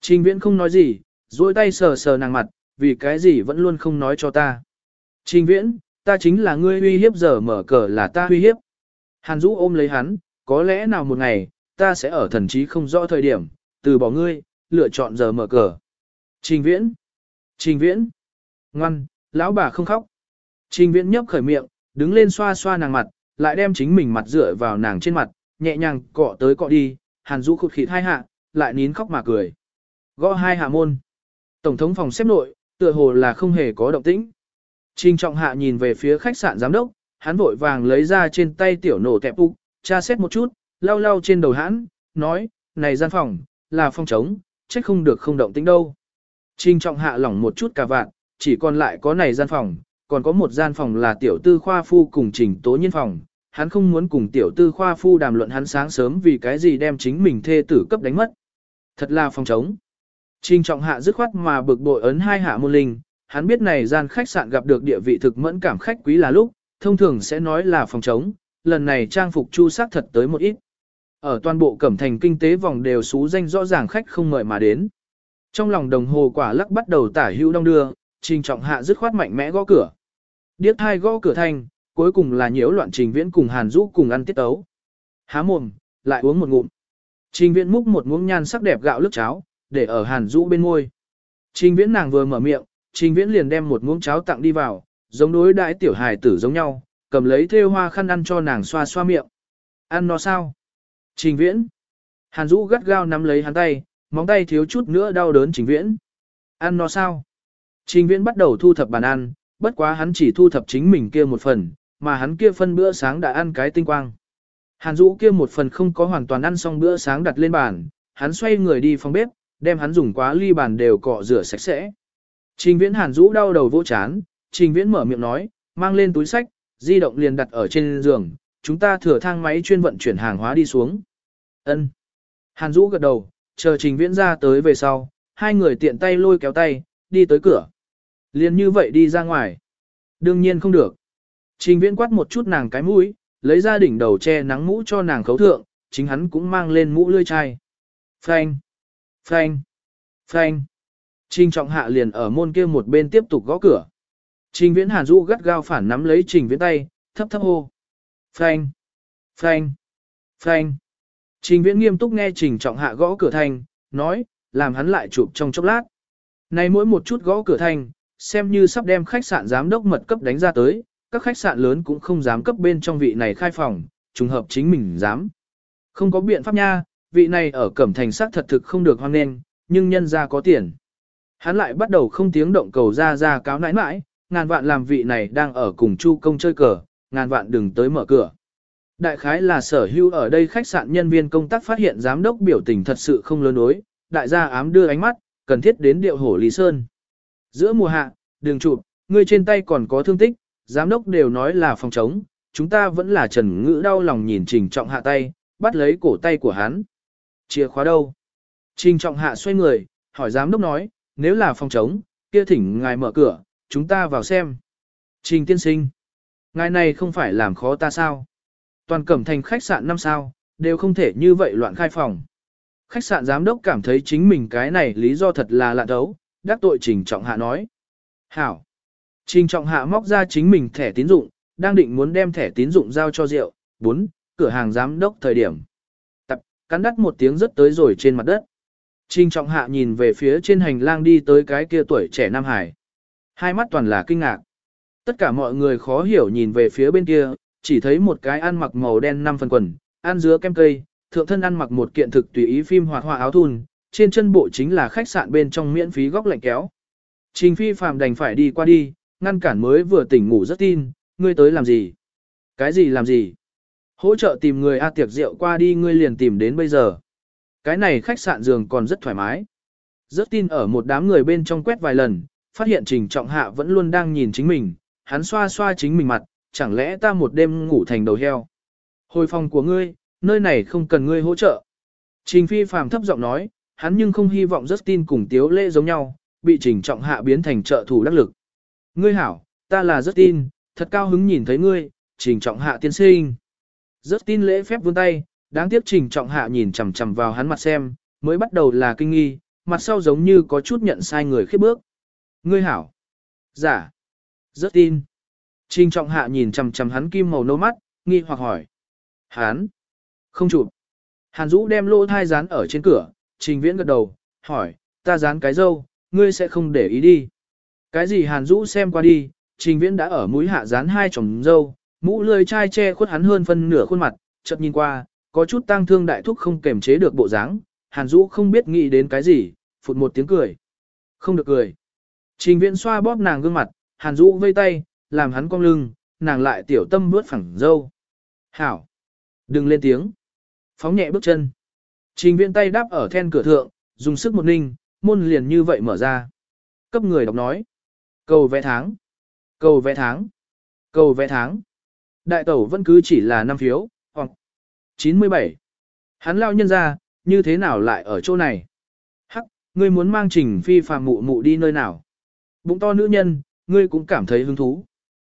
Trình viễn không nói gì, duỗi tay sờ sờ nàng mặt, vì cái gì vẫn luôn không nói cho ta. Trình viễn, ta chính là ngươi uy hiếp giờ mở cờ là ta uy hiếp. Hàn Dũ ôm lấy hắn, có lẽ nào một ngày, ta sẽ ở thần trí không rõ thời điểm, từ bỏ ngươi, lựa chọn giờ mở cờ. Trình viễn, trình viễn, ngoan, lão bà không khóc. Trình viễn nhấp khởi miệng, đứng lên xoa xoa nàng mặt, lại đem chính mình mặt dựa vào nàng trên mặt, nhẹ nhàng cọ tới cọ đi, hàn Dũ khụt khịt hai hạ, lại nín khóc mà cười. Gõ hai hạ môn. Tổng thống phòng xếp nội, tựa hồ là không hề có động tĩnh. Trình trọng hạ nhìn về phía khách sạn giám đốc, hắn vội vàng lấy ra trên tay tiểu nổ kẹp ục, tra xét một chút, lau lau trên đầu hắn, nói, này gian phòng, là phòng trống, trách không được không động tĩnh đâu. Trình trọng hạ lỏng một chút cả vạn, chỉ còn lại có này gian phòng, còn có một gian phòng là tiểu tư khoa phu cùng trình tố nhiên phòng. Hắn không muốn cùng tiểu tư khoa phu đàm luận hắn sáng sớm vì cái gì đem chính mình thê tử cấp đánh mất. Thật là phòng trống. Trình trọng hạ dứt khoát mà bực bội ấn hai hạ môn linh, hắn biết này gian khách sạn gặp được địa vị thực mẫn cảm khách quý là lúc, thông thường sẽ nói là phòng trống, lần này trang phục chu sắc thật tới một ít. Ở toàn bộ cẩm thành kinh tế vòng đều xú danh rõ ràng khách không mời mà đến. Trong lòng đồng hồ quả lắc bắt đầu tả hữu đông đưa, trình trọng hạ dứt khoát mạnh mẽ gõ cửa. Điếc hai gõ cửa thanh, cuối cùng là nhiễu loạn trình viễn cùng hàn rũ cùng ăn tiết tấu. Há mồm, lại uống một ngụm. Trình viễn múc một muỗng nhan sắc đẹp gạo lức cháo, để ở hàn rũ bên môi. Trình viễn nàng vừa mở miệng, trình viễn liền đem một muỗng cháo tặng đi vào, giống đối đãi tiểu hài tử giống nhau, cầm lấy thêu hoa khăn ăn cho nàng xoa xoa miệng. Ăn nó sao? Trình viễn. Hàn Dũ gắt gao nắm lấy hắn tay, móng tay thiếu chút nữa đau đớn trình viễn. Ăn nó sao? Trình viễn bắt đầu thu thập bàn ăn, bất quá hắn chỉ thu thập chính mình kia một phần, mà hắn kia phân bữa sáng đã ăn cái tinh quang. Hàn Dũ kia một phần không có hoàn toàn ăn xong bữa sáng đặt lên bàn, hắn xoay người đi phòng bếp, đem hắn dùng quá ly bàn đều cọ rửa sạch sẽ. Trình viễn Hàn Dũ đau đầu vô chán, Trình Viễn mở miệng nói, mang lên túi sách, di động liền đặt ở trên giường, chúng ta thừa thang máy chuyên vận chuyển hàng hóa đi xuống. Ân. Hàn Dũ gật đầu, chờ Trình Viễn ra tới về sau, hai người tiện tay lôi kéo tay, đi tới cửa. Liền như vậy đi ra ngoài. Đương nhiên không được. Trình Viễn quát một chút nàng cái mũi, lấy ra đỉnh đầu che nắng mũ cho nàng khấu thượng, chính hắn cũng mang lên mũ lươi chai. Phanh. Phanh. Phanh. Trình trọng hạ liền ở môn kia một bên tiếp tục gõ cửa. Trình viễn hàn du gắt gao phản nắm lấy trình viễn tay, thấp thấp hô. Phanh, phanh, phanh. Trình viễn nghiêm túc nghe trình trọng hạ gõ cửa thành, nói, làm hắn lại chụp trong chốc lát. Này mỗi một chút gõ cửa thành, xem như sắp đem khách sạn giám đốc mật cấp đánh ra tới, các khách sạn lớn cũng không dám cấp bên trong vị này khai phòng, trùng hợp chính mình dám. Không có biện pháp nha, vị này ở Cẩm Thành xác thật thực không được hoang nên, nhưng nhân ra có tiền. Hắn lại bắt đầu không tiếng động cầu ra ra cáo nãi nãi, ngàn vạn làm vị này đang ở cùng Chu công chơi cờ, ngàn vạn đừng tới mở cửa. Đại khái là sở hữu ở đây khách sạn nhân viên công tác phát hiện giám đốc biểu tình thật sự không lớn đối, đại gia ám đưa ánh mắt, cần thiết đến điệu hổ Lý Sơn. Giữa mùa hạ, đường chụp, ngươi trên tay còn có thương tích, giám đốc đều nói là phòng chống, chúng ta vẫn là trần ngữ đau lòng nhìn trình trọng hạ tay, bắt lấy cổ tay của hắn. Chìa khóa đâu? Trình trọng hạ xoay người, hỏi giám đốc nói, nếu là phòng chống, kia thỉnh ngài mở cửa, chúng ta vào xem. Trình tiên sinh, ngài này không phải làm khó ta sao? Toàn cẩm thành khách sạn năm sao, đều không thể như vậy loạn khai phòng. Khách sạn giám đốc cảm thấy chính mình cái này lý do thật là lạ đấu, đắc tội Trình Trọng Hạ nói. Hảo. Trình Trọng Hạ móc ra chính mình thẻ tín dụng, đang định muốn đem thẻ tín dụng giao cho rượu. 4. Cửa hàng giám đốc thời điểm. Tập, cắn đắt một tiếng rất tới rồi trên mặt đất. Trình Trọng Hạ nhìn về phía trên hành lang đi tới cái kia tuổi trẻ Nam Hải. Hai mắt toàn là kinh ngạc. Tất cả mọi người khó hiểu nhìn về phía bên kia, chỉ thấy một cái ăn mặc màu đen năm phần quần, ăn dứa kem cây, thượng thân ăn mặc một kiện thực tùy ý phim hoạt họa áo thun, trên chân bộ chính là khách sạn bên trong miễn phí góc lạnh kéo. Trình phi phàm đành phải đi qua đi, ngăn cản mới vừa tỉnh ngủ rất tin, ngươi tới làm gì? Cái gì làm gì? Hỗ trợ tìm người A tiệc rượu qua đi ngươi liền tìm đến bây giờ. Cái này khách sạn giường còn rất thoải mái. Rất tin ở một đám người bên trong quét vài lần, phát hiện trình trọng hạ vẫn luôn đang nhìn chính mình, hắn xoa xoa chính mình mặt, chẳng lẽ ta một đêm ngủ thành đầu heo. Hồi phòng của ngươi, nơi này không cần ngươi hỗ trợ. Trình phi phàm thấp giọng nói, hắn nhưng không hy vọng Justin cùng tiếu lễ giống nhau, bị trình trọng hạ biến thành trợ thủ đắc lực. Ngươi hảo, ta là rất tin, thật cao hứng nhìn thấy ngươi, trình trọng hạ tiên sinh. Rất tin lễ phép vươn tay, đáng tiếc trình trọng hạ nhìn chằm chằm vào hắn mặt xem, mới bắt đầu là kinh nghi, mặt sau giống như có chút nhận sai người khiếp bước. Ngươi hảo. Giả. Dạ. Rất tin. Trình trọng hạ nhìn chằm chằm hắn kim màu nâu mắt, nghi hoặc hỏi. Hắn. Không chụp. Hàn Dũ đem lỗ thai dán ở trên cửa, trình viễn gật đầu, hỏi, ta dán cái dâu, ngươi sẽ không để ý đi. Cái gì Hàn Dũ xem qua đi, trình viễn đã ở mũi hạ dán hai chồng dâu, mũ lười chai che khuất hắn hơn phân nửa khuôn mặt, chợt nhìn qua, có chút tang thương đại thúc không kềm chế được bộ dáng, Hàn Dũ không biết nghĩ đến cái gì, phụt một tiếng cười. Không được cười. Trình viễn xoa bóp nàng gương mặt, Hàn Dũ vây tay, làm hắn cong lưng, nàng lại tiểu tâm bước phẳng dâu. Hảo! Đừng lên tiếng. Phóng nhẹ bước chân. Trình viện tay đáp ở then cửa thượng, dùng sức một ninh, môn liền như vậy mở ra. Cấp người đọc nói. Cầu vẽ tháng. Cầu vẽ tháng. Cầu vẽ tháng. Đại tẩu vẫn cứ chỉ là 5 phiếu, hoặc 97. Hắn lao nhân ra, như thế nào lại ở chỗ này? Hắc, ngươi muốn mang trình phi phàm mụ mụ đi nơi nào? Bụng to nữ nhân, ngươi cũng cảm thấy hứng thú.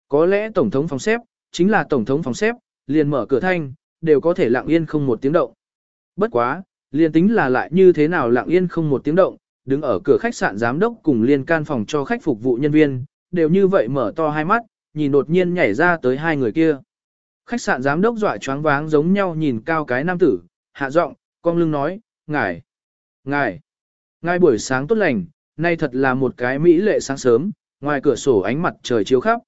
Có lẽ Tổng thống phòng xếp, chính là Tổng thống phòng xếp, liền mở cửa thanh, đều có thể lặng yên không một tiếng động. Bất quá, liền tính là lại như thế nào lặng yên không một tiếng động, đứng ở cửa khách sạn giám đốc cùng liên can phòng cho khách phục vụ nhân viên, đều như vậy mở to hai mắt, nhìn đột nhiên nhảy ra tới hai người kia. Khách sạn giám đốc dọa choáng váng giống nhau nhìn cao cái nam tử, hạ giọng, con lưng nói, ngài, ngài, ngài buổi sáng tốt lành, nay thật là một cái mỹ lệ sáng sớm, ngoài cửa sổ ánh mặt trời chiếu khắp.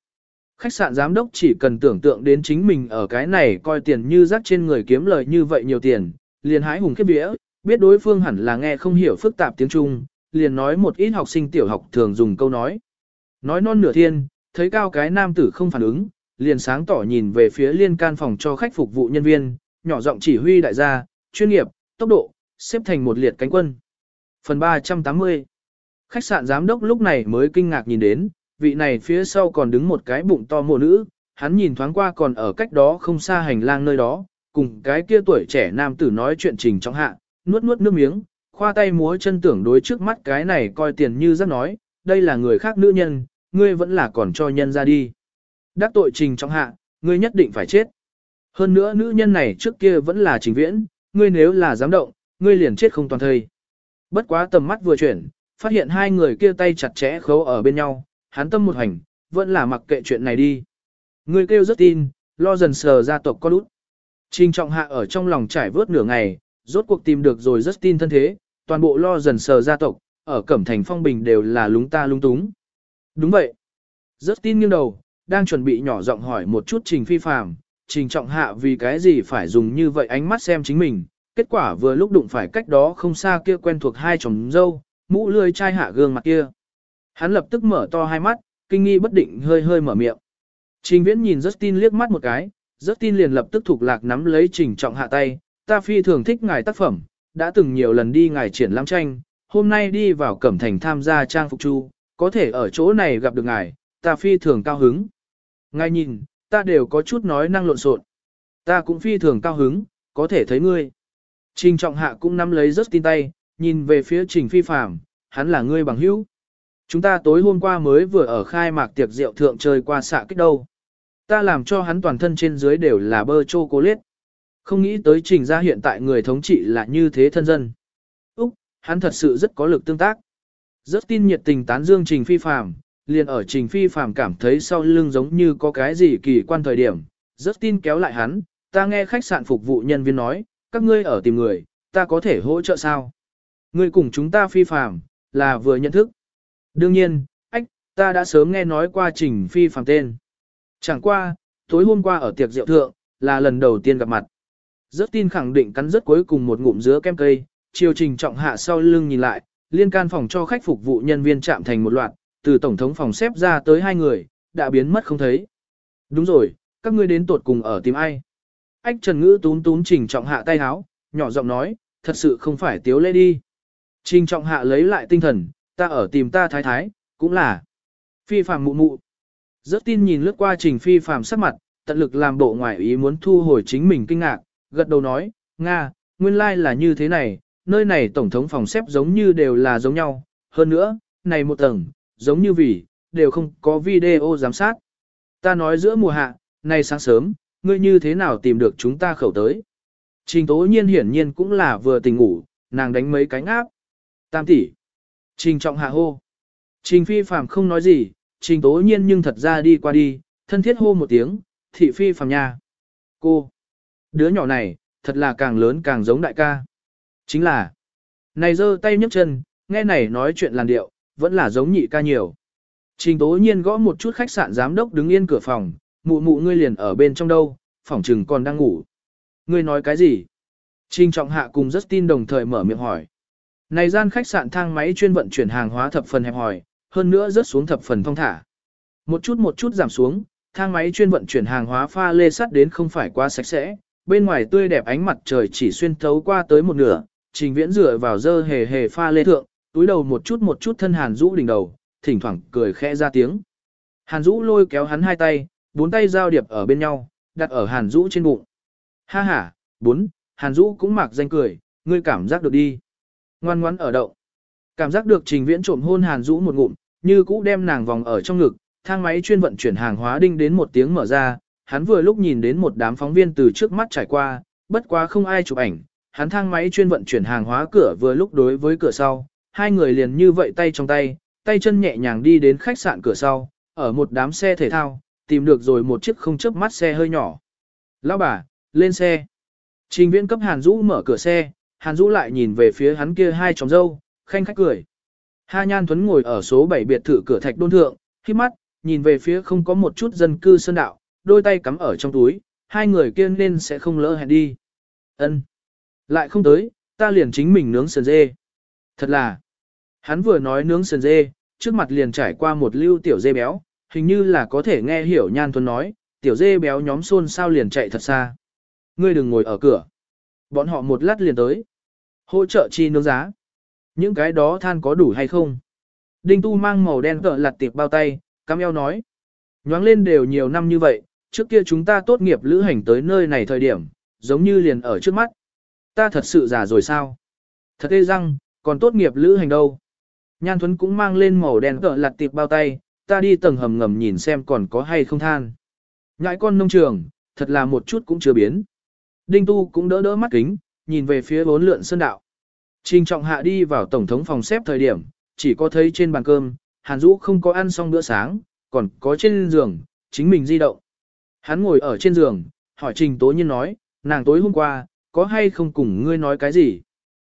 Khách sạn giám đốc chỉ cần tưởng tượng đến chính mình ở cái này coi tiền như rác trên người kiếm lời như vậy nhiều tiền, liền hái hùng khiếp vía, biết đối phương hẳn là nghe không hiểu phức tạp tiếng Trung, liền nói một ít học sinh tiểu học thường dùng câu nói. Nói non nửa thiên, thấy cao cái nam tử không phản ứng, liền sáng tỏ nhìn về phía liên can phòng cho khách phục vụ nhân viên, nhỏ giọng chỉ huy đại gia, chuyên nghiệp, tốc độ, xếp thành một liệt cánh quân. Phần 380 Khách sạn giám đốc lúc này mới kinh ngạc nhìn đến, vị này phía sau còn đứng một cái bụng to mùa nữ, hắn nhìn thoáng qua còn ở cách đó không xa hành lang nơi đó, cùng cái kia tuổi trẻ nam tử nói chuyện trình trong hạ, nuốt nuốt nước miếng, khoa tay múa chân tưởng đối trước mắt cái này coi tiền như rất nói, đây là người khác nữ nhân, ngươi vẫn là còn cho nhân ra đi. Đắc tội trình trong hạ, ngươi nhất định phải chết. Hơn nữa nữ nhân này trước kia vẫn là trình viễn, ngươi nếu là dám động, ngươi liền chết không toàn thây. Bất quá tầm mắt vừa chuyển, phát hiện hai người kia tay chặt chẽ khấu ở bên nhau, hắn tâm một hành, vẫn là mặc kệ chuyện này đi. Ngươi kêu rất tin, lo dần sờ gia tộc con út. Trình trọng hạ ở trong lòng trải vớt nửa ngày, rốt cuộc tìm được rồi rất tin thân thế, toàn bộ lo dần sờ gia tộc, ở Cẩm Thành Phong Bình đều là lúng ta lung túng. Đúng vậy. Rất tin nghiêng đầu, đang chuẩn bị nhỏ giọng hỏi một chút Trình Phi Phàm, Trình Trọng Hạ vì cái gì phải dùng như vậy ánh mắt xem chính mình, kết quả vừa lúc đụng phải cách đó không xa kia quen thuộc hai chồng dâu, mũ lươi chai hạ gương mặt kia. Hắn lập tức mở to hai mắt, kinh nghi bất định hơi hơi mở miệng. Trình Viễn nhìn Justin liếc mắt một cái, Justin liền lập tức thuộc lạc nắm lấy Trình Trọng Hạ tay, ta phi thường thích ngài tác phẩm, đã từng nhiều lần đi ngài triển lãm tranh, hôm nay đi vào Cẩm Thành tham gia trang phục chu, có thể ở chỗ này gặp được ngài, ta phi thường cao hứng. Ngài nhìn, ta đều có chút nói năng lộn xộn. Ta cũng phi thường cao hứng, có thể thấy ngươi. Trình trọng hạ cũng nắm lấy rất tin tay, nhìn về phía trình phi phạm, hắn là ngươi bằng hữu. Chúng ta tối hôm qua mới vừa ở khai mạc tiệc rượu thượng chơi qua xạ kích đâu. Ta làm cho hắn toàn thân trên dưới đều là bơ chô cố liết. Không nghĩ tới trình ra hiện tại người thống trị là như thế thân dân. Úc, hắn thật sự rất có lực tương tác. Rất tin nhiệt tình tán dương trình phi phạm, liền ở trình phi phạm cảm thấy sau lưng giống như có cái gì kỳ quan thời điểm. Rất tin kéo lại hắn, ta nghe khách sạn phục vụ nhân viên nói, các ngươi ở tìm người, ta có thể hỗ trợ sao? Ngươi cùng chúng ta phi phạm, là vừa nhận thức. Đương nhiên, ách, ta đã sớm nghe nói qua trình phi phạm tên. Chẳng qua, tối hôm qua ở tiệc rượu thượng, là lần đầu tiên gặp mặt. Rất tin khẳng định cắn rất cuối cùng một ngụm dứa kem cây, chiều trình trọng hạ sau lưng nhìn lại, liên can phòng cho khách phục vụ nhân viên chạm thành một loạt, từ tổng thống phòng xếp ra tới hai người, đã biến mất không thấy. Đúng rồi, các ngươi đến tột cùng ở tìm ai? Ách Trần Ngữ tún tún trình trọng hạ tay háo, nhỏ giọng nói, thật sự không phải tiếu lễ đi. Trình trọng hạ lấy lại tinh thần, ta ở tìm ta thái thái, cũng là phi phàm mụ mụ. Rất tin nhìn lướt qua trình phi phàm sắc mặt, tận lực làm bộ ngoại ý muốn thu hồi chính mình kinh ngạc, gật đầu nói, Nga, nguyên lai like là như thế này, nơi này tổng thống phòng xếp giống như đều là giống nhau, hơn nữa, này một tầng, giống như vì, đều không có video giám sát. Ta nói giữa mùa hạ, nay sáng sớm, ngươi như thế nào tìm được chúng ta khẩu tới. Trình tố nhiên hiển nhiên cũng là vừa tỉnh ngủ, nàng đánh mấy cánh áp. Tam tỷ. Trình trọng hạ hô. Trình phi phàm không nói gì, trình tố nhiên nhưng thật ra đi qua đi, thân thiết hô một tiếng, thị phi phàm nha. Cô. Đứa nhỏ này, thật là càng lớn càng giống đại ca. Chính là. Này giơ tay nhấc chân, nghe này nói chuyện làn điệu, vẫn là giống nhị ca nhiều. Trình tố nhiên gõ một chút khách sạn giám đốc đứng yên cửa phòng, mụ mụ ngươi liền ở bên trong đâu, phòng trừng còn đang ngủ. Ngươi nói cái gì? Trình trọng hạ cùng Justin đồng thời mở miệng hỏi. Này gian khách sạn thang máy chuyên vận chuyển hàng hóa thập phần hẹp hòi, hơn nữa rớt xuống thập phần thông thả. Một chút một chút giảm xuống, thang máy chuyên vận chuyển hàng hóa pha lê sắt đến không phải quá sạch sẽ, bên ngoài tươi đẹp ánh mặt trời chỉ xuyên thấu qua tới một nửa, trình viễn dựa vào dơ hề hề pha lê thượng, túi đầu một chút một chút thân hàn rũ đỉnh đầu, thỉnh thoảng cười khẽ ra tiếng. Hàn rũ lôi kéo hắn hai tay, bốn tay giao điệp ở bên nhau, đặt ở hàn rũ trên bụng. Ha ha, bốn, hàn rũ cũng mặc danh cười, ngươi cảm giác được đi. Ngoan ngoãn ở động. Cảm giác được trình viễn trộm hôn hàn rũ một ngụm, như cũ đem nàng vòng ở trong ngực, thang máy chuyên vận chuyển hàng hóa đinh đến một tiếng mở ra, hắn vừa lúc nhìn đến một đám phóng viên từ trước mắt trải qua, bất quá không ai chụp ảnh, hắn thang máy chuyên vận chuyển hàng hóa cửa vừa lúc đối với cửa sau, hai người liền như vậy tay trong tay, tay chân nhẹ nhàng đi đến khách sạn cửa sau, ở một đám xe thể thao, tìm được rồi một chiếc không chớp mắt xe hơi nhỏ. Lão bà, lên xe. Trình viễn cấp Hàn Dũ mở cửa xe, Hàn Dũ lại nhìn về phía hắn kia hai tròng dâu, khanh khách cười. Ha Nhan Tuấn ngồi ở số 7 biệt thự cửa thạch đôn thượng, khi mắt, nhìn về phía không có một chút dân cư sơn đạo, đôi tay cắm ở trong túi, hai người kia nên sẽ không lỡ hẹn đi. Ân, Lại không tới, ta liền chính mình nướng sườn dê. Thật là, hắn vừa nói nướng sườn dê, trước mặt liền trải qua một lưu tiểu dê béo, hình như là có thể nghe hiểu Nhan Tuấn nói, tiểu dê béo nhóm xôn sao liền chạy thật xa. Ngươi đừng ngồi ở cửa. Bọn họ một lát liền tới. Hỗ trợ chi nướng giá. Những cái đó than có đủ hay không? Đinh Tu mang màu đen cỡ lặt tiệp bao tay, cam eo nói. Nhoáng lên đều nhiều năm như vậy, trước kia chúng ta tốt nghiệp lữ hành tới nơi này thời điểm, giống như liền ở trước mắt. Ta thật sự già rồi sao? Thật ê răng, còn tốt nghiệp lữ hành đâu? Nhan Thuấn cũng mang lên màu đen cỡ lặt tiệp bao tay, ta đi tầng hầm ngầm nhìn xem còn có hay không than. Ngãi con nông trường, thật là một chút cũng chưa biến. Đinh Tu cũng đỡ đỡ mắt kính, nhìn về phía bốn lượn sơn đạo. Trình trọng hạ đi vào tổng thống phòng xếp thời điểm, chỉ có thấy trên bàn cơm, Hàn Dũ không có ăn xong bữa sáng, còn có trên giường, chính mình di động. Hắn ngồi ở trên giường, hỏi Trình Tố Nhiên nói, nàng tối hôm qua, có hay không cùng ngươi nói cái gì?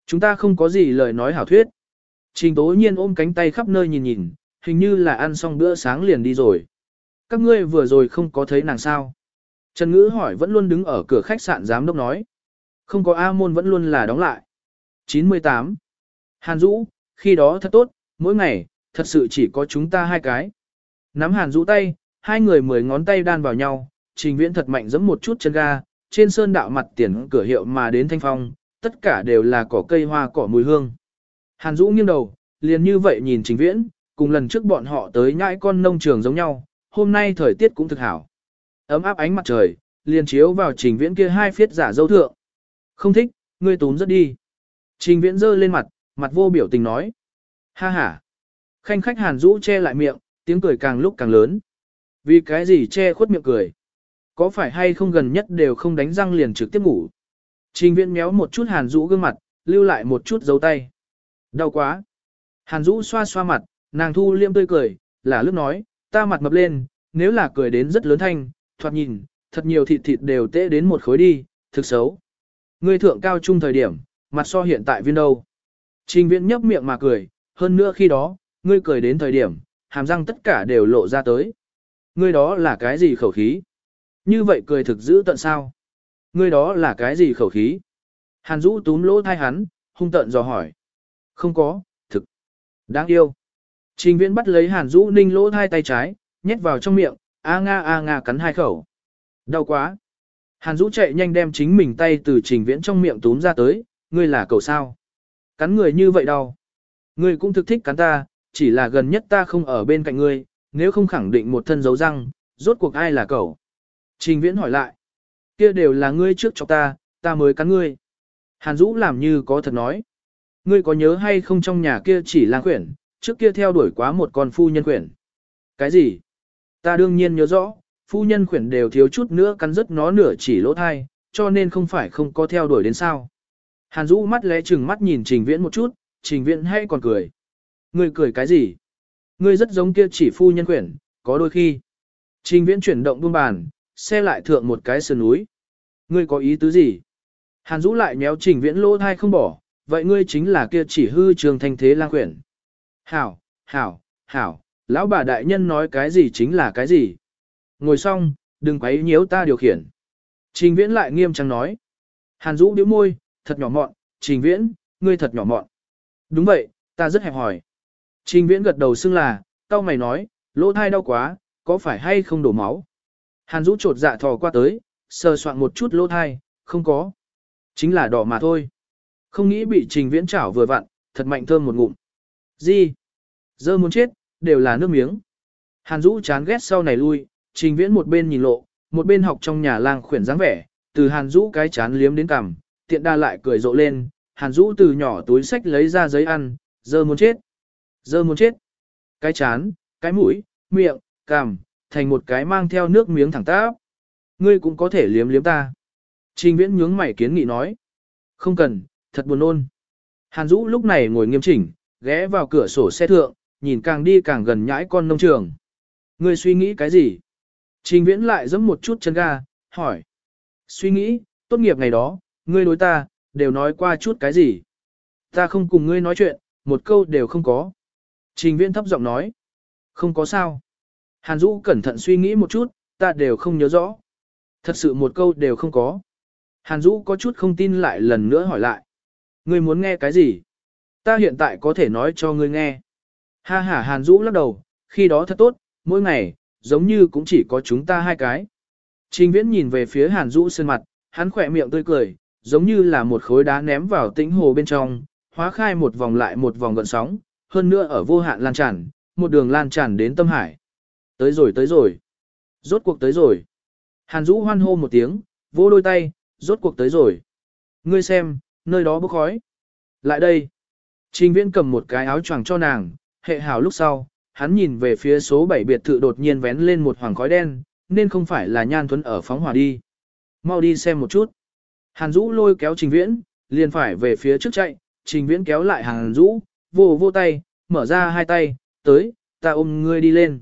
Chúng ta không có gì lời nói hảo thuyết. Trình Tố Nhiên ôm cánh tay khắp nơi nhìn nhìn, hình như là ăn xong bữa sáng liền đi rồi. Các ngươi vừa rồi không có thấy nàng sao? Trần Ngữ hỏi vẫn luôn đứng ở cửa khách sạn giám đốc nói. Không có A môn vẫn luôn là đóng lại. 98. Hàn Dũ, khi đó thật tốt, mỗi ngày, thật sự chỉ có chúng ta hai cái. Nắm Hàn Dũ tay, hai người mười ngón tay đan vào nhau, trình viễn thật mạnh giẫm một chút chân ga, trên sơn đạo mặt tiền cửa hiệu mà đến thanh phong, tất cả đều là cỏ cây hoa cỏ mùi hương. Hàn Dũ nghiêng đầu, liền như vậy nhìn trình viễn, cùng lần trước bọn họ tới nhãi con nông trường giống nhau, hôm nay thời tiết cũng thực hảo. Ấm áp ánh mặt trời, liền chiếu vào trình viễn kia hai phiết giả dâu thượng. Không thích, ngươi túm rất đi. Trình viễn giơ lên mặt, mặt vô biểu tình nói. Ha ha. Khanh khách hàn rũ che lại miệng, tiếng cười càng lúc càng lớn. Vì cái gì che khuất miệng cười? Có phải hay không gần nhất đều không đánh răng liền trực tiếp ngủ? Trình viễn méo một chút hàn rũ gương mặt, lưu lại một chút dấu tay. Đau quá. Hàn rũ xoa xoa mặt, nàng thu liêm tươi cười, là lúc nói, ta mặt mập lên, nếu là cười đến rất lớn thanh, thoạt nhìn, thật nhiều thịt thịt đều tê đến một khối đi, thực xấu. Ngươi thượng cao trung thời điểm, mặt so hiện tại viên đâu. Trình viễn nhấp miệng mà cười, hơn nữa khi đó, ngươi cười đến thời điểm, hàm răng tất cả đều lộ ra tới. Ngươi đó là cái gì khẩu khí? Như vậy cười thực giữ tận sao? Ngươi đó là cái gì khẩu khí? Hàn Dũ túm lỗ thai hắn, hung tận dò hỏi. Không có, thực. Đáng yêu. Trình viễn bắt lấy Hàn Dũ ninh lỗ thai tay trái, nhét vào trong miệng, a nga a nga cắn hai khẩu. Đau quá. Hàn Dũ chạy nhanh đem chính mình tay từ trình viễn trong miệng túm ra tới, ngươi là cậu sao? Cắn người như vậy đau. Ngươi cũng thực thích cắn ta, chỉ là gần nhất ta không ở bên cạnh ngươi, nếu không khẳng định một thân dấu răng, rốt cuộc ai là cậu? Trình viễn hỏi lại. Kia đều là ngươi trước cho ta, ta mới cắn ngươi. Hàn Dũ làm như có thật nói. Ngươi có nhớ hay không trong nhà kia chỉ lang quyển, trước kia theo đuổi quá một con phu nhân quyển. Cái gì? Ta đương nhiên nhớ rõ, phu nhân quyển đều thiếu chút nữa cắn rứt nó nửa chỉ lỗ thai, cho nên không phải không có theo đuổi đến sao. Hàn Dũ mắt lẽ chừng mắt nhìn Trình Viễn một chút, Trình Viễn hay còn cười. Ngươi cười cái gì? Ngươi rất giống kia chỉ phu nhân quyển, có đôi khi. Trình Viễn chuyển động buông bàn, xe lại thượng một cái sườn núi. Ngươi có ý tứ gì? Hàn Dũ lại méo Trình Viễn lỗ thai không bỏ, vậy ngươi chính là kia chỉ hư trường thanh thế lang quyển. Hảo, hảo, hảo, lão bà đại nhân nói cái gì chính là cái gì. Ngồi xong, đừng quấy nhiễu ta điều khiển. Trình Viễn lại nghiêm trang nói. Hàn Dũ điếu môi, thật nhỏ mọn, Trình Viễn, ngươi thật nhỏ mọn. Đúng vậy, ta rất hẹp hỏi. Trình Viễn gật đầu xưng là, tao mày nói, lỗ thai đau quá, có phải hay không đổ máu? Hàn Dũ trột dạ thò qua tới, sờ soạn một chút lỗ thai, không có. Chính là đỏ mà thôi. Không nghĩ bị Trình Viễn chảo vừa vặn, thật mạnh thơm một ngụm. Gì? Dơ muốn chết, đều là nước miếng. Hàn Dũ chán ghét sau này lui, Trình Viễn một bên nhìn lộ, một bên học trong nhà lang khuyển dáng vẻ, từ Hàn Dũ cái chán liếm đến cằm, tiện đa lại cười rộ lên, Hàn Dũ từ nhỏ túi sách lấy ra giấy ăn, dơ muốn chết. Dơ muốn chết. Cái chán, cái mũi, miệng, cằm, thành một cái mang theo nước miếng thẳng táp. Ngươi cũng có thể liếm liếm ta. Trình Viễn nhướng mày kiến nghị nói. Không cần, thật buồn ôn. Hàn Dũ lúc này ngồi nghiêm chỉnh, ghé vào cửa sổ xe thượng, nhìn càng đi càng gần nhãi con nông trường. Ngươi suy nghĩ cái gì? Trình Viễn lại giẫm một chút chân ga, hỏi. Suy nghĩ, tốt nghiệp ngày đó, ngươi đối ta, đều nói qua chút cái gì? Ta không cùng ngươi nói chuyện, một câu đều không có. Trình Viễn thấp giọng nói. Không có sao. Hàn Dũ cẩn thận suy nghĩ một chút, ta đều không nhớ rõ. Thật sự một câu đều không có. Hàn Dũ có chút không tin lại lần nữa hỏi lại. Ngươi muốn nghe cái gì? Ta hiện tại có thể nói cho ngươi nghe. Ha ha Hàn Dũ lắc đầu, khi đó thật tốt, mỗi ngày, giống như cũng chỉ có chúng ta hai cái. Trình Viễn nhìn về phía Hàn Dũ sơn mặt, hắn khỏe miệng tươi cười, giống như là một khối đá ném vào tĩnh hồ bên trong, hóa khai một vòng lại một vòng gợn sóng, hơn nữa ở vô hạn lan tràn, một đường lan tràn đến tâm hải. Tới rồi tới rồi. Rốt cuộc tới rồi. Hàn Dũ hoan hô một tiếng, vỗ đôi tay, rốt cuộc tới rồi. Ngươi xem, nơi đó bốc khói. Lại đây. Trình viễn cầm một cái áo choàng cho nàng, hệ hảo lúc sau, hắn nhìn về phía số 7 biệt thự đột nhiên vén lên một hoàng khói đen, nên không phải là nhan thuấn ở phóng hỏa đi. Mau đi xem một chút. Hàn Dũ lôi kéo trình viễn, liền phải về phía trước chạy, trình viễn kéo lại Hàn Dũ, vô vô tay, mở ra hai tay, tới, ta ôm ngươi đi lên.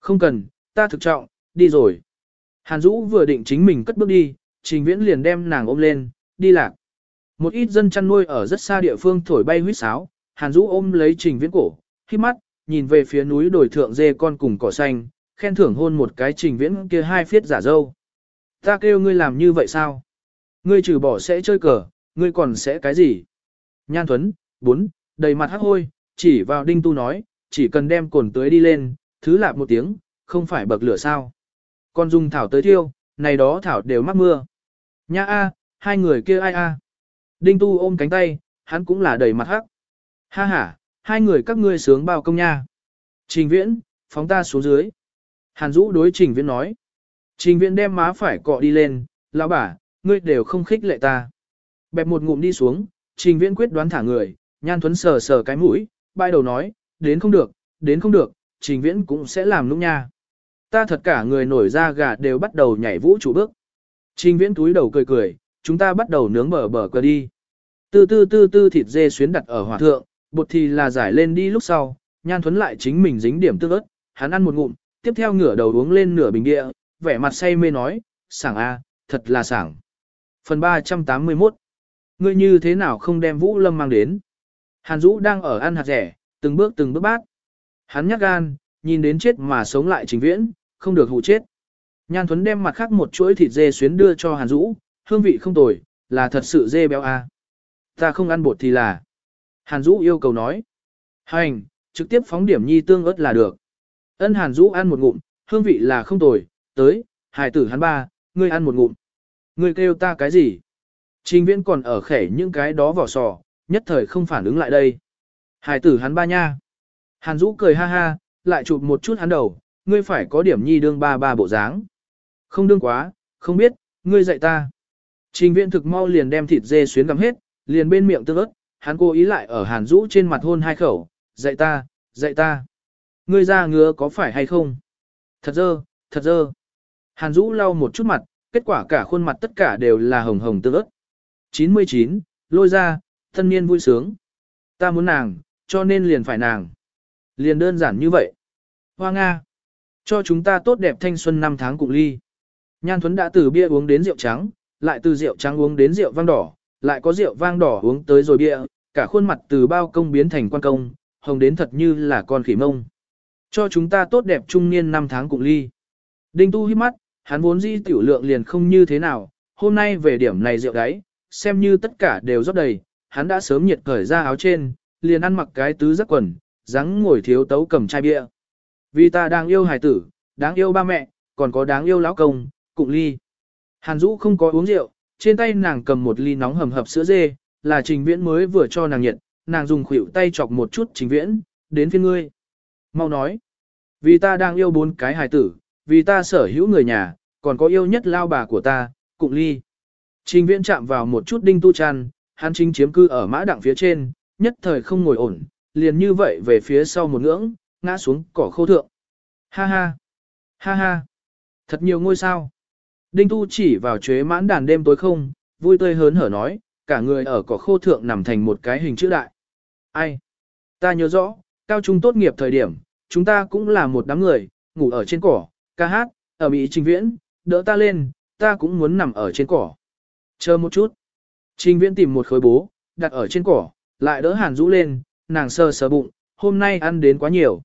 Không cần, ta thực trọng, đi rồi. Hàn Dũ vừa định chính mình cất bước đi, trình viễn liền đem nàng ôm lên, đi lạc. Một ít dân chăn nuôi ở rất xa địa phương thổi bay huýt sáo, Hàn Dũ ôm lấy trình viễn cổ, khi mắt, nhìn về phía núi đồi thượng dê con cùng cỏ xanh, khen thưởng hôn một cái trình viễn kia hai phiết giả dâu. Ta kêu ngươi làm như vậy sao? Ngươi trừ bỏ sẽ chơi cờ, ngươi còn sẽ cái gì? Nhan Thuấn, bốn, đầy mặt hắc hôi, chỉ vào đinh tu nói, chỉ cần đem cồn tưới đi lên, thứ lạp một tiếng, không phải bậc lửa sao. Con dùng thảo tới thiêu, này đó thảo đều mắc mưa. Nha a, hai người kia ai a? Đinh tu ôm cánh tay, hắn cũng là đầy mặt hắc. Ha ha, hai người các ngươi sướng bao công nha. Trình viễn, phóng ta xuống dưới. Hàn Dũ đối trình viễn nói. Trình viễn đem má phải cọ đi lên, lão bà, ngươi đều không khích lệ ta. Bẹp một ngụm đi xuống, trình viễn quyết đoán thả người, nhan thuấn sờ sờ cái mũi, bay đầu nói, đến không được, đến không được, trình viễn cũng sẽ làm lúc nha. Ta thật cả người nổi ra gà đều bắt đầu nhảy vũ trụ bước. Trình viễn túi đầu cười cười, chúng ta bắt đầu nướng bờ bờ cờ đi. Tư tư tư tư thịt dê xuyến đặt ở hỏa thượng, bột thì là giải lên đi lúc sau, nhan thuấn lại chính mình dính điểm tương ớt, hắn ăn một ngụm, tiếp theo ngửa đầu uống lên nửa bình địa, vẻ mặt say mê nói, sảng a, thật là sảng. Phần 381 Ngươi như thế nào không đem Vũ Lâm mang đến? Hàn Dũ đang ở ăn hạt rẻ, từng bước từng bước bát. Hắn nhắc gan, nhìn đến chết mà sống lại trình viễn, không được hụ chết. Nhan Thuấn đem mặt khác một chuỗi thịt dê xuyến đưa cho Hàn Dũ, hương vị không tồi, là thật sự dê béo a. Ta không ăn bột thì là. Hàn Dũ yêu cầu nói. Hành, trực tiếp phóng điểm nhi tương ớt là được. Ân Hàn Dũ ăn một ngụm, hương vị là không tồi, tới, hải tử hắn ba, ngươi ăn một ngụm. Ngươi kêu ta cái gì? Trình viễn còn ở khẻ những cái đó vỏ sò, nhất thời không phản ứng lại đây. Hải tử hắn ba nha. Hàn Dũ cười ha ha, lại chụp một chút hắn đầu, ngươi phải có điểm nhi đương ba ba bộ dáng. Không đương quá, không biết, ngươi dạy ta. Trình viễn thực mau liền đem thịt dê xuyến gắm hết, liền bên miệng tương ớt, hắn cố ý lại ở Hàn Dũ trên mặt hôn hai khẩu, dạy ta, Dạy ta. Ngươi ra ngứa có phải hay không? Thật dơ, thật dơ. Hàn Dũ lau một chút mặt, kết quả cả khuôn mặt tất cả đều là hồng hồng tương ớt. 99, lôi ra, thân niên vui sướng. Ta muốn nàng, cho nên liền phải nàng. Liền đơn giản như vậy. Hoa Nga. Cho chúng ta tốt đẹp thanh xuân năm tháng cùng ly. Nhan Thuấn đã từ bia uống đến rượu trắng, lại từ rượu trắng uống đến rượu vang đỏ, lại có rượu vang đỏ uống tới rồi bia, cả khuôn mặt từ bao công biến thành quan công, hồng đến thật như là con khỉ mông. Cho chúng ta tốt đẹp trung niên năm tháng cùng ly. Đinh Tu hít mắt, hắn vốn dĩ tiểu lượng liền không như thế nào, hôm nay về điểm này rượu đáy, xem như tất cả đều rót đầy, hắn đã sớm nhiệt cởi ra áo trên, liền ăn mặc cái tứ rất quần, dáng ngồi thiếu tấu cầm chai bia. Vì ta đang yêu hài tử, đáng yêu ba mẹ, còn có đáng yêu lão công, cụng ly. Hàn Dũ không có uống rượu, trên tay nàng cầm một ly nóng hầm hập sữa dê, là trình viễn mới vừa cho nàng nhiệt, nàng dùng khuỷu tay chọc một chút trình viễn, đến phiên ngươi. Mau nói, vì ta đang yêu bốn cái hài tử, vì ta sở hữu người nhà, còn có yêu nhất lao bà của ta, cụng ly. Trình viễn chạm vào một chút đinh tu chăn, hắn chính chiếm cư ở mã đặng phía trên, nhất thời không ngồi ổn, liền như vậy về phía sau một ngưỡng, ngã xuống cỏ khô thượng. Ha ha, ha ha, thật nhiều ngôi sao. Đinh tu chỉ vào chế mãn đàn đêm tối không, vui tươi hớn hở nói, cả người ở cỏ khô thượng nằm thành một cái hình chữ đại. Ai? Ta nhớ rõ, cao trung tốt nghiệp thời điểm, chúng ta cũng là một đám người, ngủ ở trên cỏ, ca hát, ở Mỹ trình viễn, đỡ ta lên, ta cũng muốn nằm ở trên cỏ. Chờ một chút. Trình viễn tìm một khối bố, đặt ở trên cỏ, lại đỡ hàn rũ lên, nàng sờ sờ bụng, hôm nay ăn đến quá nhiều.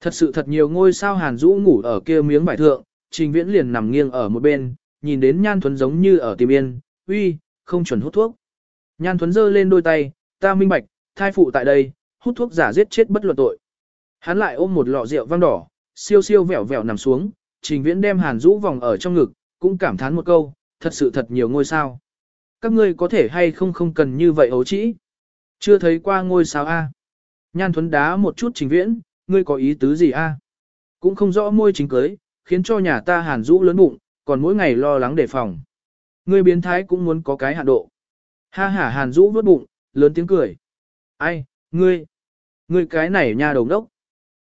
Thật sự thật nhiều ngôi sao hàn rũ ngủ ở kia miếng vải thượng, trình viễn liền nằm nghiêng ở một bên, nhìn đến nhan thuấn giống như ở tìm yên, uy, không chuẩn hút thuốc. Nhan thuấn giơ lên đôi tay, ta minh bạch, thai phụ tại đây, hút thuốc giả giết chết bất luận tội. Hắn lại ôm một lọ rượu vang đỏ, siêu siêu vẻo vẻo nằm xuống, trình viễn đem hàn rũ vòng ở trong ngực, cũng cảm thán một câu, thật sự thật nhiều ngôi sao. Các ngươi có thể hay không không cần như vậy ấu trĩ. Chưa thấy qua ngôi sao A. Nhan thuấn đá một chút trình viễn, ngươi có ý tứ gì A. Cũng không rõ môi chính cưới, khiến cho nhà ta hàn rũ lớn bụng, còn mỗi ngày lo lắng đề phòng. Ngươi biến thái cũng muốn có cái hạn độ. Ha hả hàn rũ vớt bụng, lớn tiếng cười. Ai, ngươi, ngươi cái này nha đầu đốc.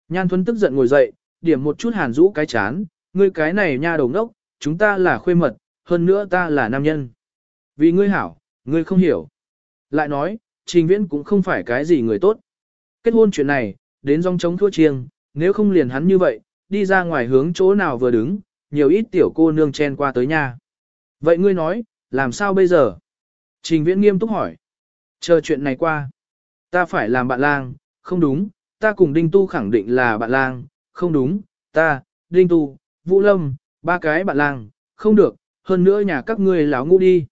Nhan thuấn tức giận ngồi dậy, điểm một chút hàn rũ cái chán, ngươi cái này nha đầu ngốc, chúng ta là khuê mật, hơn nữa ta là nam nhân. Vì ngươi hảo, ngươi không hiểu. Lại nói, trình viễn cũng không phải cái gì người tốt. Kết hôn chuyện này, đến dòng chống thua chiêng, nếu không liền hắn như vậy, đi ra ngoài hướng chỗ nào vừa đứng, nhiều ít tiểu cô nương chen qua tới nhà. Vậy ngươi nói, làm sao bây giờ? Trình viễn nghiêm túc hỏi. Chờ chuyện này qua. Ta phải làm bạn lang, không đúng, ta cùng Đinh Tu khẳng định là bạn lang, không đúng, ta, Đinh Tu, Vũ Lâm, ba cái bạn làng, không được, hơn nữa nhà các ngươi láo ngu đi.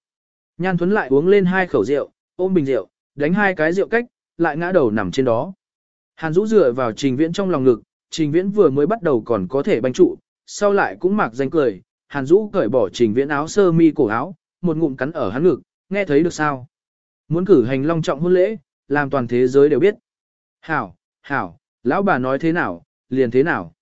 Nhan Thuấn lại uống lên hai khẩu rượu, ôm bình rượu, đánh hai cái rượu cách, lại ngã đầu nằm trên đó. Hàn Dũ dựa vào Trình Viễn trong lòng ngực, Trình Viễn vừa mới bắt đầu còn có thể banh trụ, sau lại cũng mặc danh cười, Hàn Dũ cởi bỏ Trình Viễn áo sơ mi cổ áo, một ngụm cắn ở hắn ngực, nghe thấy được sao? Muốn cử hành long trọng hôn lễ, làm toàn thế giới đều biết. Hảo, hảo, lão bà nói thế nào, liền thế nào.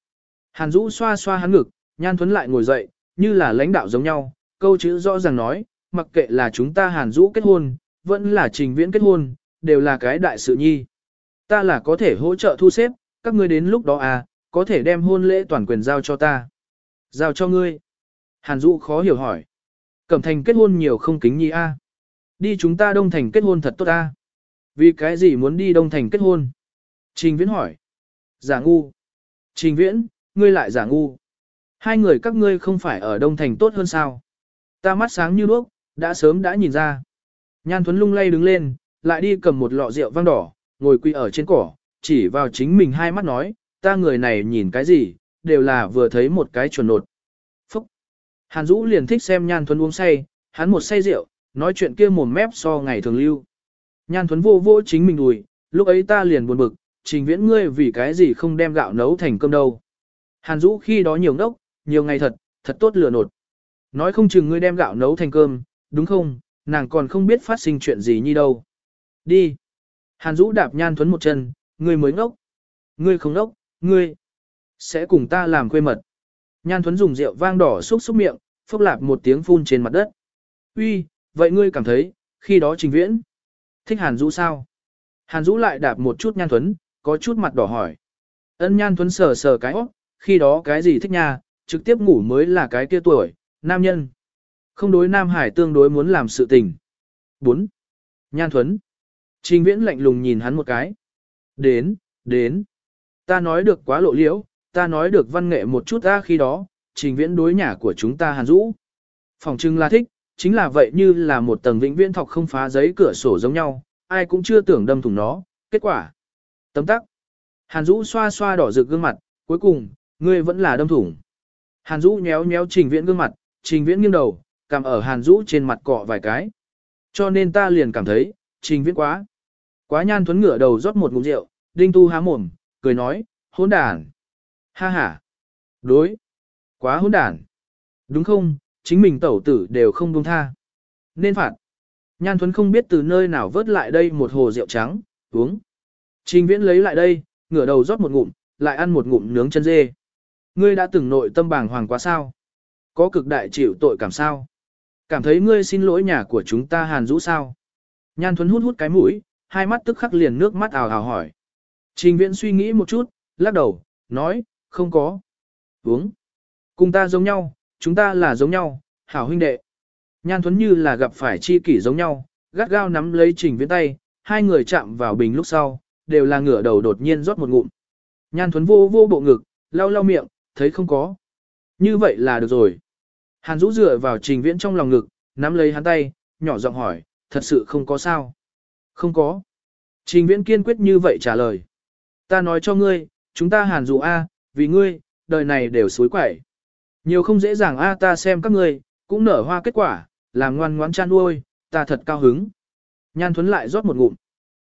Hàn Dũ xoa xoa hắn ngực, Nhan Thuấn lại ngồi dậy, như là lãnh đạo giống nhau, câu chữ rõ ràng nói, mặc kệ là chúng ta Hàn Dũ kết hôn, vẫn là Trình Viễn kết hôn, đều là cái đại sự nhi. Ta là có thể hỗ trợ thu xếp, các ngươi đến lúc đó à, có thể đem hôn lễ toàn quyền giao cho ta. Giao cho ngươi. Hàn Dũ khó hiểu hỏi. Cẩm thành kết hôn nhiều không kính nhi a. Đi chúng ta đông thành kết hôn thật tốt a. Vì cái gì muốn đi đông thành kết hôn? Trình Viễn hỏi. Giả ngu. Trình Viễn, ngươi lại giả ngu. Hai người các ngươi không phải ở đông thành tốt hơn sao? Ta mắt sáng như đuốc, đã sớm đã nhìn ra. Nhan Thuấn lung lay đứng lên, lại đi cầm một lọ rượu vang đỏ, ngồi quỳ ở trên cỏ, chỉ vào chính mình hai mắt nói, ta người này nhìn cái gì, đều là vừa thấy một cái chuẩn nột. Phúc! Hàn Dũ liền thích xem Nhan Thuấn uống say, hắn một say rượu, nói chuyện kia mồm mép so ngày thường lưu. Nhan Thuấn vô vô chính mình đùi, lúc ấy ta liền buồn bực, trình viễn ngươi vì cái gì không đem gạo nấu thành cơm đâu. Hàn Dũ khi đó nhiều ngốc, nhiều ngày thật, thật tốt lừa nột. Nói không chừng ngươi đem gạo nấu thành cơm, đúng không, nàng còn không biết phát sinh chuyện gì như đâu. Đi. Hàn Dũ đạp Nhan Thuấn một chân, ngươi mới ngốc. Ngươi không ngốc, ngươi sẽ cùng ta làm quê mật. Nhan Thuấn dùng rượu vang đỏ xúc xúc miệng, phốc lạp một tiếng phun trên mặt đất. Uy, vậy ngươi cảm thấy, khi đó trình viễn. Thích Hàn Dũ sao? Hàn Dũ lại đạp một chút Nhan Thuấn, có chút mặt đỏ hỏi. Ân Nhan Thuấn sờ sờ cái óc, khi đó cái gì thích nha, trực tiếp ngủ mới là cái kia tuổi, nam nhân. Không đối Nam Hải tương đối muốn làm sự tình. 4. Nhan Thuấn. Trình Viễn lạnh lùng nhìn hắn một cái. Đến, đến. Ta nói được quá lộ liễu, ta nói được văn nghệ một chút ra khi đó, Trình Viễn đối nhà của chúng ta hàn rũ. Phòng trưng là thích, chính là vậy như là một tầng vĩnh viễn thọc không phá giấy cửa sổ giống nhau, ai cũng chưa tưởng đâm thủng nó, kết quả. Tấm tắc. Hàn Dũ xoa xoa đỏ rực gương mặt, cuối cùng, ngươi vẫn là đâm thủng. Hàn Dũ nhéo nhéo Trình Viễn gương mặt, Trình Viễn nghiêng đầu, cầm ở Hàn Dũ trên mặt cọ vài cái. Cho nên ta liền cảm thấy, Trình Viễn quá. Quá nhan thuấn ngửa đầu rót một ngụm rượu, đinh tu há mồm, cười nói, hỗn đản. Ha ha. Đối. Quá hỗn đản. Đúng không, chính mình tẩu tử đều không buông tha. Nên phạt. Nhan thuấn không biết từ nơi nào vớt lại đây một hồ rượu trắng, uống. Trình viễn lấy lại đây, ngửa đầu rót một ngụm, lại ăn một ngụm nướng chân dê. Ngươi đã từng nội tâm bàng hoàng quá sao? Có cực đại chịu tội cảm sao? Cảm thấy ngươi xin lỗi nhà của chúng ta hàn rũ sao? Nhan thuấn hút hút cái mũi, hai mắt tức khắc liền nước mắt ào ào hỏi. Trình viễn suy nghĩ một chút, lắc đầu, nói, không có. Uống. Cùng ta giống nhau, chúng ta là giống nhau, hảo huynh đệ. Nhan thuấn như là gặp phải chi kỷ giống nhau, gắt gao nắm lấy trình viễn tay, hai người chạm vào bình lúc sau, đều là ngửa đầu đột nhiên rót một ngụm. Nhan thuấn vô vô bộ ngực, lau lau miệng, thấy không có. Như vậy là được rồi. Hàn rũ dựa vào trình viễn trong lòng ngực, nắm lấy hắn tay, nhỏ giọng hỏi, thật sự không có sao. Không có. Trình viễn kiên quyết như vậy trả lời. Ta nói cho ngươi, chúng ta hàn dụ A, vì ngươi, đời này đều suối quẩy. Nhiều không dễ dàng A ta xem các ngươi, cũng nở hoa kết quả, làm ngoan ngoãn chan nuôi, ta thật cao hứng. Nhan Thuấn lại rót một ngụm.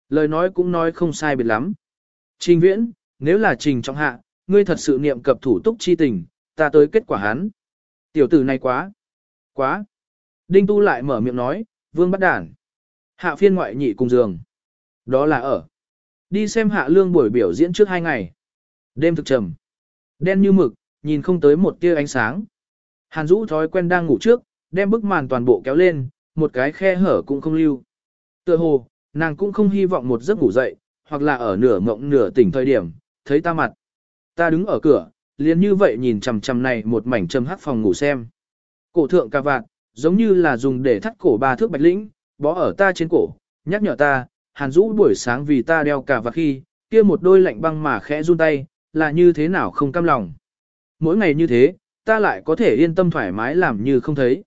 Lời nói cũng nói không sai biệt lắm. Trình viễn, nếu là trình trọng hạ, ngươi thật sự niệm cập thủ túc chi tình, ta tới kết quả hắn. Tiểu tử này quá, quá. Đinh Tu lại mở miệng nói, vương bắt đản. Hạ phiên ngoại nhị cùng giường. Đó là ở. Đi xem hạ lương buổi biểu diễn trước hai ngày. Đêm thực trầm. Đen như mực, nhìn không tới một tia ánh sáng. Hàn Dũ thói quen đang ngủ trước, đem bức màn toàn bộ kéo lên, một cái khe hở cũng không lưu. Tựa hồ, nàng cũng không hy vọng một giấc ngủ dậy, hoặc là ở nửa mộng nửa tỉnh thời điểm, thấy ta mặt. Ta đứng ở cửa, liền như vậy nhìn chằm chằm này một mảnh châm hắc phòng ngủ xem. Cổ thượng ca vạt, giống như là dùng để thắt cổ ba thước bạch lĩnh, bó ở ta trên cổ, nhắc nhở ta, Hàn Dũ buổi sáng vì ta đeo cà vạt khi, kia một đôi lạnh băng mà khẽ run tay, là như thế nào không cam lòng. Mỗi ngày như thế, ta lại có thể yên tâm thoải mái làm như không thấy.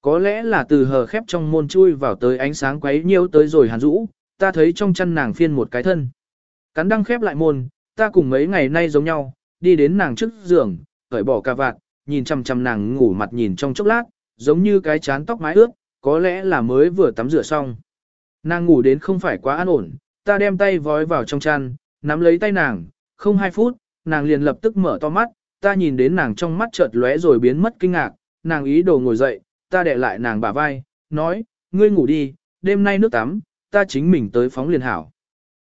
Có lẽ là từ hờ khép trong môn chui vào tới ánh sáng quấy nhiêu tới rồi Hàn Dũ, ta thấy trong chân nàng phiên một cái thân. Cắn đăng khép lại môn, ta cùng mấy ngày nay giống nhau, đi đến nàng trước giường, cởi bỏ cà vạt, nhìn chằm chằm nàng ngủ mặt nhìn trong chốc lát, giống như cái chán tóc mái ướt, có lẽ là mới vừa tắm rửa xong. Nàng ngủ đến không phải quá an ổn, ta đem tay vói vào trong chăn, nắm lấy tay nàng, không hai phút, nàng liền lập tức mở to mắt, ta nhìn đến nàng trong mắt chợt lóe rồi biến mất kinh ngạc, nàng ý đồ ngồi dậy, ta đè lại nàng bả vai, nói, ngươi ngủ đi, đêm nay nước tắm, ta chính mình tới phóng liền hảo.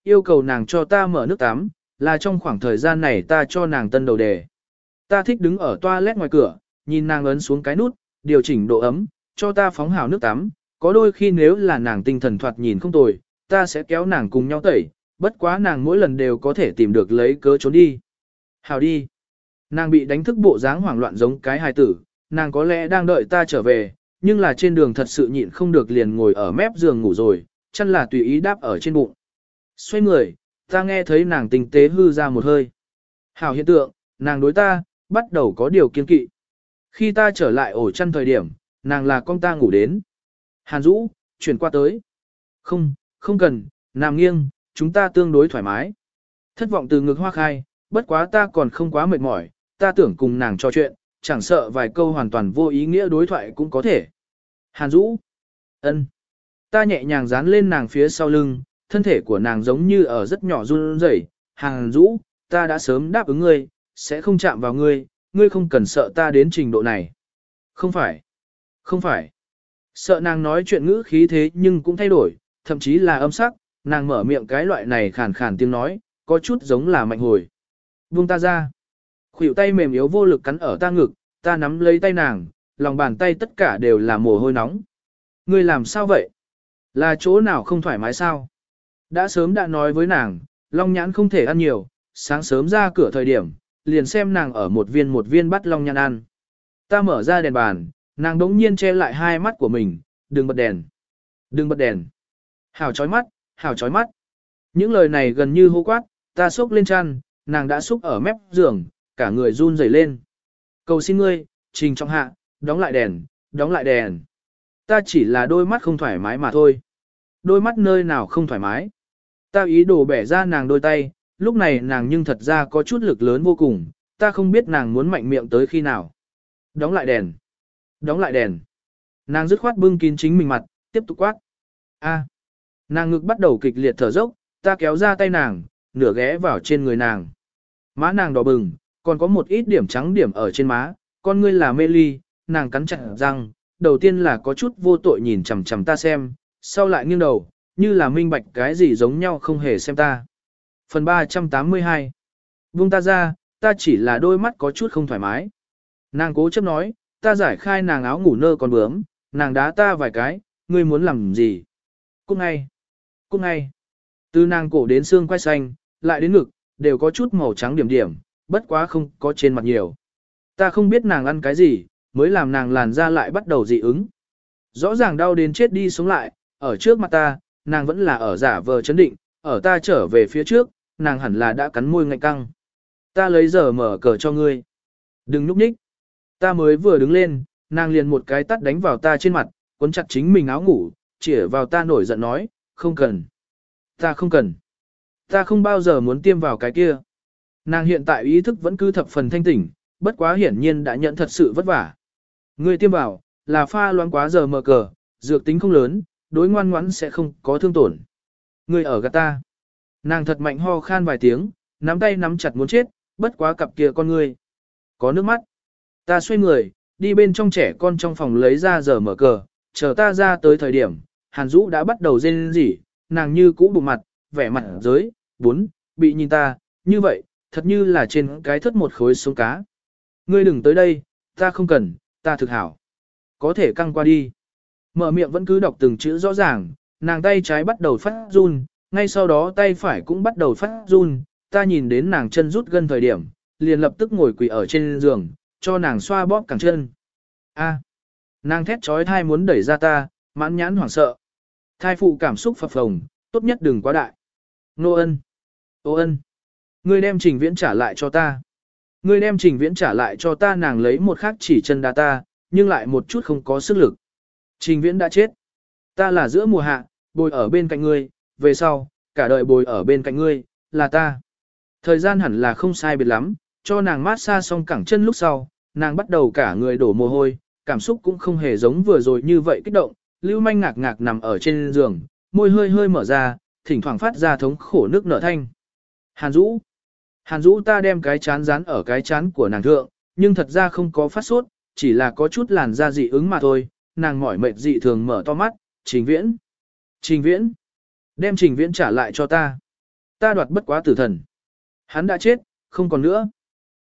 Yêu cầu nàng cho ta mở nước tắm, là trong khoảng thời gian này ta cho nàng tân đầu đề. Ta thích đứng ở toilet ngoài cửa, nhìn nàng ấn xuống cái nút, điều chỉnh độ ấm, cho ta phóng hào nước tắm, có đôi khi nếu là nàng tinh thần thoạt nhìn không tồi, ta sẽ kéo nàng cùng nhau tẩy, bất quá nàng mỗi lần đều có thể tìm được lấy cớ trốn đi. Hảo đi. Nàng bị đánh thức bộ dáng hoảng loạn giống cái hài tử, nàng có lẽ đang đợi ta trở về, nhưng là trên đường thật sự nhịn không được liền ngồi ở mép giường ngủ rồi, chân là tùy ý đáp ở trên bụng. Xoay người, ta nghe thấy nàng tinh tế hư ra một hơi. Hảo hiện tượng, nàng đối ta, bắt đầu có điều kiên kỵ. Khi ta trở lại ổ chăn thời điểm, nàng là con ta ngủ đến. Hàn Dũ, chuyển qua tới. Không, không cần, nằm nghiêng, chúng ta tương đối thoải mái. Thất vọng từ ngực hoa khai, bất quá ta còn không quá mệt mỏi, ta tưởng cùng nàng trò chuyện, chẳng sợ vài câu hoàn toàn vô ý nghĩa đối thoại cũng có thể. Hàn Dũ. ân, Ta nhẹ nhàng dán lên nàng phía sau lưng, thân thể của nàng giống như ở rất nhỏ run rẩy. Hàn rũ. ta đã sớm đáp ứng ngươi, sẽ không chạm vào ngươi, ngươi không cần sợ ta đến trình độ này. Không phải. Không phải. Sợ nàng nói chuyện ngữ khí thế nhưng cũng thay đổi, thậm chí là âm sắc, nàng mở miệng cái loại này khàn khàn tiếng nói, có chút giống là mạnh hồi. Buông ta ra. Khuỷu tay mềm yếu vô lực cắn ở ta ngực, ta nắm lấy tay nàng, lòng bàn tay tất cả đều là mồ hôi nóng. Ngươi làm sao vậy? Là chỗ nào không thoải mái sao? Đã sớm đã nói với nàng, long nhãn không thể ăn nhiều, sáng sớm ra cửa thời điểm, liền xem nàng ở một viên một viên bắt long nhãn ăn. Ta mở ra đèn bàn, nàng đống nhiên che lại hai mắt của mình, đừng bật đèn. Đừng bật đèn. Hảo chói mắt, hảo chói mắt. Những lời này gần như hô quát, ta xúc lên chăn, nàng đã xúc ở mép giường, cả người run rẩy lên. Cầu xin ngươi, trình trong hạ, đóng lại đèn, đóng lại đèn. Ta chỉ là đôi mắt không thoải mái mà thôi. Đôi mắt nơi nào không thoải mái. Ta ý đồ bẻ ra nàng đôi tay, lúc này nàng nhưng thật ra có chút lực lớn vô cùng, ta không biết nàng muốn mạnh miệng tới khi nào. Đóng lại đèn. Đóng lại đèn. Nàng dứt khoát bưng kín chính mình mặt, tiếp tục quát. A. Nàng ngực bắt đầu kịch liệt thở dốc, ta kéo ra tay nàng, nửa ghé vào trên người nàng. Má nàng đỏ bừng, còn có một ít điểm trắng điểm ở trên má, con ngươi là mê ly, nàng cắn chặt răng, đầu tiên là có chút vô tội nhìn chằm chằm ta xem, sau lại nghiêng đầu, như là minh bạch cái gì giống nhau không hề xem ta. Phần 382 Vung ta ra, ta chỉ là đôi mắt có chút không thoải mái. Nàng cố chấp nói, ta giải khai nàng áo ngủ nơ còn bướm, nàng đá ta vài cái, ngươi muốn làm gì? Cúc ngay, cúc ngay. Từ nàng cổ đến xương quay xanh, lại đến ngực, đều có chút màu trắng điểm điểm, bất quá không có trên mặt nhiều. Ta không biết nàng ăn cái gì, mới làm nàng làn da lại bắt đầu dị ứng. Rõ ràng đau đến chết đi sống lại, ở trước mặt ta, nàng vẫn là ở giả vờ chấn định, ở ta trở về phía trước, nàng hẳn là đã cắn môi ngạnh căng. Ta lấy giờ mở cờ cho ngươi. Đừng núp nhích. Ta mới vừa đứng lên, nàng liền một cái tắt đánh vào ta trên mặt, cuốn chặt chính mình áo ngủ, chỉ vào ta nổi giận nói, không cần. Ta không cần. Ta không bao giờ muốn tiêm vào cái kia. Nàng hiện tại ý thức vẫn cứ thập phần thanh tỉnh, bất quá hiển nhiên đã nhận thật sự vất vả. Ngươi tiêm vào, là pha loãng quá giờ mở cờ, dược tính không lớn, đối ngoan ngoãn sẽ không có thương tổn. Ngươi ở gạt ta. Nàng thật mạnh ho khan vài tiếng, nắm tay nắm chặt muốn chết, bất quá cặp kia con ngươi. Có nước mắt. Ta xoay người, đi bên trong trẻ con trong phòng lấy ra giờ mở cờ, chờ ta ra tới thời điểm, Hàn Dũ đã bắt đầu rên rỉ, nàng như cũ bụng mặt, vẻ mặt giới, bốn, bị nhìn ta, như vậy, thật như là trên cái thất một khối sống cá. Ngươi đừng tới đây, ta không cần, ta thực hảo. Có thể căng qua đi. Mở miệng vẫn cứ đọc từng chữ rõ ràng, nàng tay trái bắt đầu phát run, ngay sau đó tay phải cũng bắt đầu phát run, ta nhìn đến nàng chân rút gần thời điểm, liền lập tức ngồi quỳ ở trên giường, cho nàng xoa bóp cẳng chân. A. Nàng thét trói thai muốn đẩy ra ta, mãn nhãn hoảng sợ. Thai phụ cảm xúc phập phồng, tốt nhất đừng quá đại. Nô ân. Ô ân. Ngươi đem trình viễn trả lại cho ta. Ngươi đem trình viễn trả lại cho ta nàng lấy một khắc chỉ chân đá ta, nhưng lại một chút không có sức lực. Trình viễn đã chết. Ta là giữa mùa hạ, bồi ở bên cạnh ngươi, về sau, cả đời bồi ở bên cạnh ngươi, là ta. Thời gian hẳn là không sai biệt lắm, cho nàng mát xa xong cẳng chân lúc sau, nàng bắt đầu cả người đổ mồ hôi, cảm xúc cũng không hề giống vừa rồi như vậy kích động, lưu manh ngạc ngạc nằm ở trên giường, môi hơi hơi mở ra, thỉnh thoảng phát ra thống khổ nước nở thanh. Hàn Dũ. Hàn Dũ ta đem cái chán dán ở cái chán của nàng thượng, nhưng thật ra không có phát sốt, chỉ là có chút làn da dị ứng mà thôi, nàng mỏi mệt dị thường mở to mắt, trình viễn. Trình viễn. Đem trình viễn trả lại cho ta. Ta đoạt bất quá tử thần. Hắn đã chết, không còn nữa.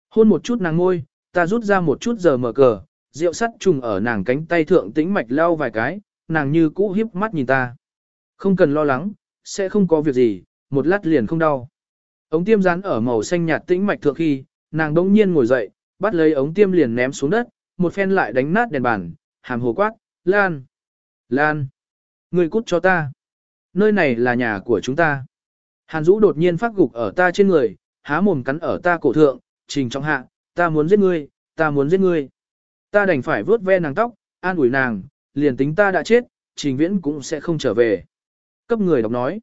Hôn một chút nàng ngôi, ta rút ra một chút giờ mở cờ, rượu sắt trùng ở nàng cánh tay thượng tĩnh mạch lao vài cái, nàng như cũ hiếp mắt nhìn ta. Không cần lo lắng, sẽ không có việc gì, một lát liền không đau. Ống tiêm rán ở màu xanh nhạt tĩnh mạch thượng khi, nàng đống nhiên ngồi dậy, bắt lấy ống tiêm liền ném xuống đất, một phen lại đánh nát đèn bàn, hàm hồ quát, Lan! Lan! Người cút cho ta! Nơi này là nhà của chúng ta. Hàn Dũ đột nhiên phát gục ở ta trên người, há mồm cắn ở ta cổ thượng, trình trong hạ, ta muốn giết ngươi, ta muốn giết ngươi. Ta đành phải vớt ve nàng tóc, an ủi nàng, liền tính ta đã chết, trình viễn cũng sẽ không trở về. Cấp người đọc nói.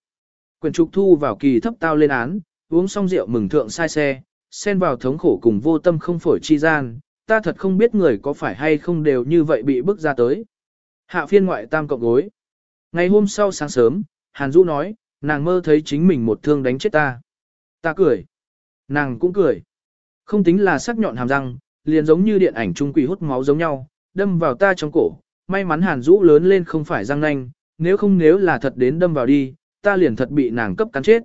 Quyền trục thu vào kỳ thấp tao lên án, uống xong rượu mừng thượng sai xe, xen vào thống khổ cùng vô tâm không phổi chi gian, ta thật không biết người có phải hay không đều như vậy bị bức ra tới. Hạ phiên ngoại tam cộng gối. Ngày hôm sau sáng sớm, Hàn Dũ nói, nàng mơ thấy chính mình một thương đánh chết ta. Ta cười. Nàng cũng cười. Không tính là sắc nhọn hàm răng, liền giống như điện ảnh trung quỷ hút máu giống nhau, đâm vào ta trong cổ. May mắn Hàn Dũ lớn lên không phải răng nanh, nếu không nếu là thật đến đâm vào đi, ta liền thật bị nàng cấp cắn chết.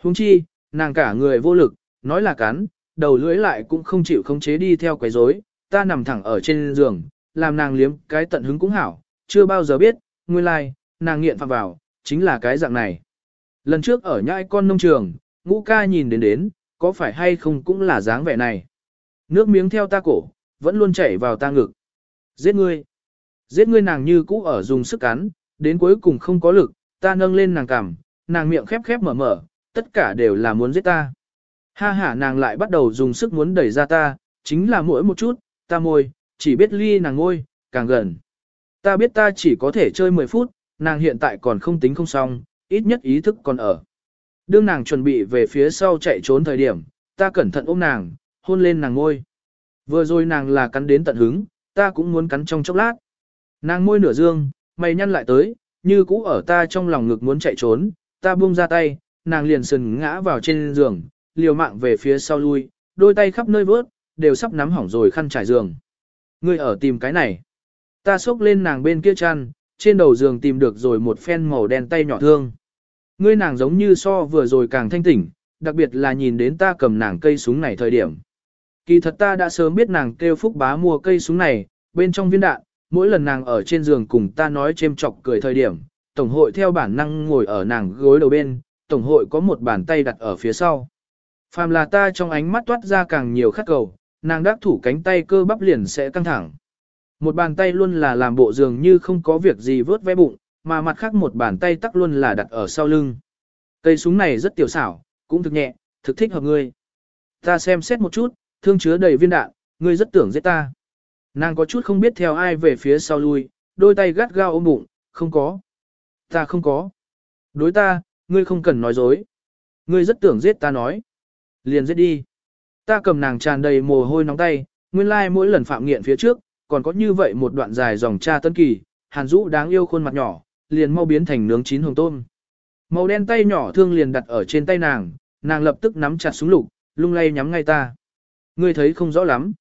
Huống chi, nàng cả người vô lực, nói là cắn, đầu lưỡi lại cũng không chịu khống chế đi theo quấy rối, ta nằm thẳng ở trên giường, làm nàng liếm cái tận hứng cũng hảo, chưa bao giờ biết, nguyên lai, like, nàng nghiện phạm vào, chính là cái dạng này. Lần trước ở nhãi con nông trường, ngũ ca nhìn đến đến, có phải hay không cũng là dáng vẻ này. Nước miếng theo ta cổ, vẫn luôn chảy vào ta ngực. Giết ngươi. Giết ngươi nàng như cũ ở dùng sức cắn, đến cuối cùng không có lực, ta nâng lên nàng cằm, nàng miệng khép khép mở mở, tất cả đều là muốn giết ta. Ha ha nàng lại bắt đầu dùng sức muốn đẩy ra ta, chính là mỗi một chút, ta môi, chỉ biết ly nàng ngôi, càng gần. Ta biết ta chỉ có thể chơi 10 phút, nàng hiện tại còn không tính không xong, ít nhất ý thức còn ở. Đương nàng chuẩn bị về phía sau chạy trốn thời điểm, ta cẩn thận ôm nàng, hôn lên nàng ngôi. Vừa rồi nàng là cắn đến tận hứng, ta cũng muốn cắn trong chốc lát. Nàng môi nửa dương, mày nhăn lại tới, như cũ ở ta trong lòng ngực muốn chạy trốn, ta buông ra tay, nàng liền sừng ngã vào trên giường, liều mạng về phía sau lui, đôi tay khắp nơi vớt, đều sắp nắm hỏng rồi khăn trải giường. Ngươi ở tìm cái này. Ta xốc lên nàng bên kia chăn, trên đầu giường tìm được rồi một phen màu đen tay nhỏ thương. Ngươi nàng giống như so vừa rồi càng thanh tỉnh, đặc biệt là nhìn đến ta cầm nàng cây súng này thời điểm. Kỳ thật ta đã sớm biết nàng kêu phúc bá mua cây súng này, bên trong viên đạn, mỗi lần nàng ở trên giường cùng ta nói chêm chọc cười thời điểm, Tổng hội theo bản năng ngồi ở nàng gối đầu bên, Tổng hội có một bàn tay đặt ở phía sau. Phàm là ta trong ánh mắt toát ra càng nhiều khát cầu, nàng đắc thủ cánh tay cơ bắp liền sẽ căng thẳng. Một bàn tay luôn là làm bộ dường như không có việc gì vớt vé bụng, mà mặt khác một bàn tay tắc luôn là đặt ở sau lưng. Cây súng này rất tiểu xảo, cũng thực nhẹ, thực thích hợp ngươi. Ta xem xét một chút, thương chứa đầy viên đạn, ngươi rất tưởng giết ta. Nàng có chút không biết theo ai về phía sau lui, đôi tay gắt gao ôm bụng, không có. Ta không có. Đối ta, ngươi không cần nói dối. Ngươi rất tưởng giết ta nói. Liền giết đi. Ta cầm nàng tràn đầy mồ hôi nóng tay, nguyên lai like mỗi lần phạm nghiện phía trước, còn có như vậy một đoạn dài dòng cha tân kỳ, hàn dũ đáng yêu khuôn mặt nhỏ, liền mau biến thành nướng chín hồng tôm. Màu đen tay nhỏ thương liền đặt ở trên tay nàng, nàng lập tức nắm chặt súng lục, lung lay nhắm ngay ta. Ngươi thấy không rõ lắm.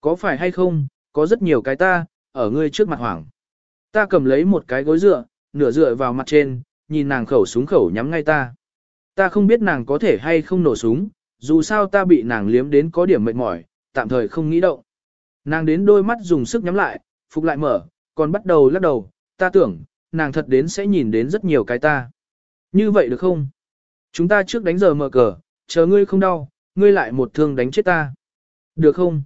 Có phải hay không, có rất nhiều cái ta, ở ngươi trước mặt hoảng. Ta cầm lấy một cái gối dựa, nửa dựa vào mặt trên, nhìn nàng khẩu súng khẩu nhắm ngay ta. Ta không biết nàng có thể hay không nổ súng, dù sao ta bị nàng liếm đến có điểm mệt mỏi, tạm thời không nghĩ động. Nàng đến đôi mắt dùng sức nhắm lại, phục lại mở, còn bắt đầu lắc đầu, ta tưởng, nàng thật đến sẽ nhìn đến rất nhiều cái ta. Như vậy được không? Chúng ta trước đánh giờ mở cờ, chờ ngươi không đau, ngươi lại một thương đánh chết ta. Được không?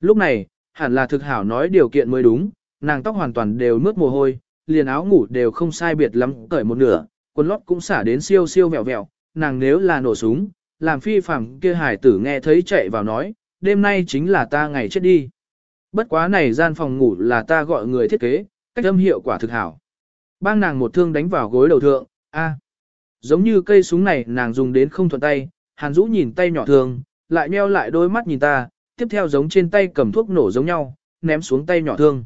Lúc này, hẳn là thực hảo nói điều kiện mới đúng, nàng tóc hoàn toàn đều mướt mồ hôi, liền áo ngủ đều không sai biệt lắm cởi một nửa, quần lót cũng xả đến siêu siêu vẹo vẹo, nàng nếu là nổ súng, làm phi phẳng kia hải tử nghe thấy chạy vào nói, đêm nay chính là ta ngày chết đi. Bất quá này gian phòng ngủ là ta gọi người thiết kế, cách âm hiệu quả thực hảo. Bang nàng một thương đánh vào gối đầu thượng, a, giống như cây súng này nàng dùng đến không thuận tay, hàn rũ nhìn tay nhỏ thương, lại nheo lại đôi mắt nhìn ta, tiếp theo giống trên tay cầm thuốc nổ giống nhau, ném xuống tay nhỏ thương.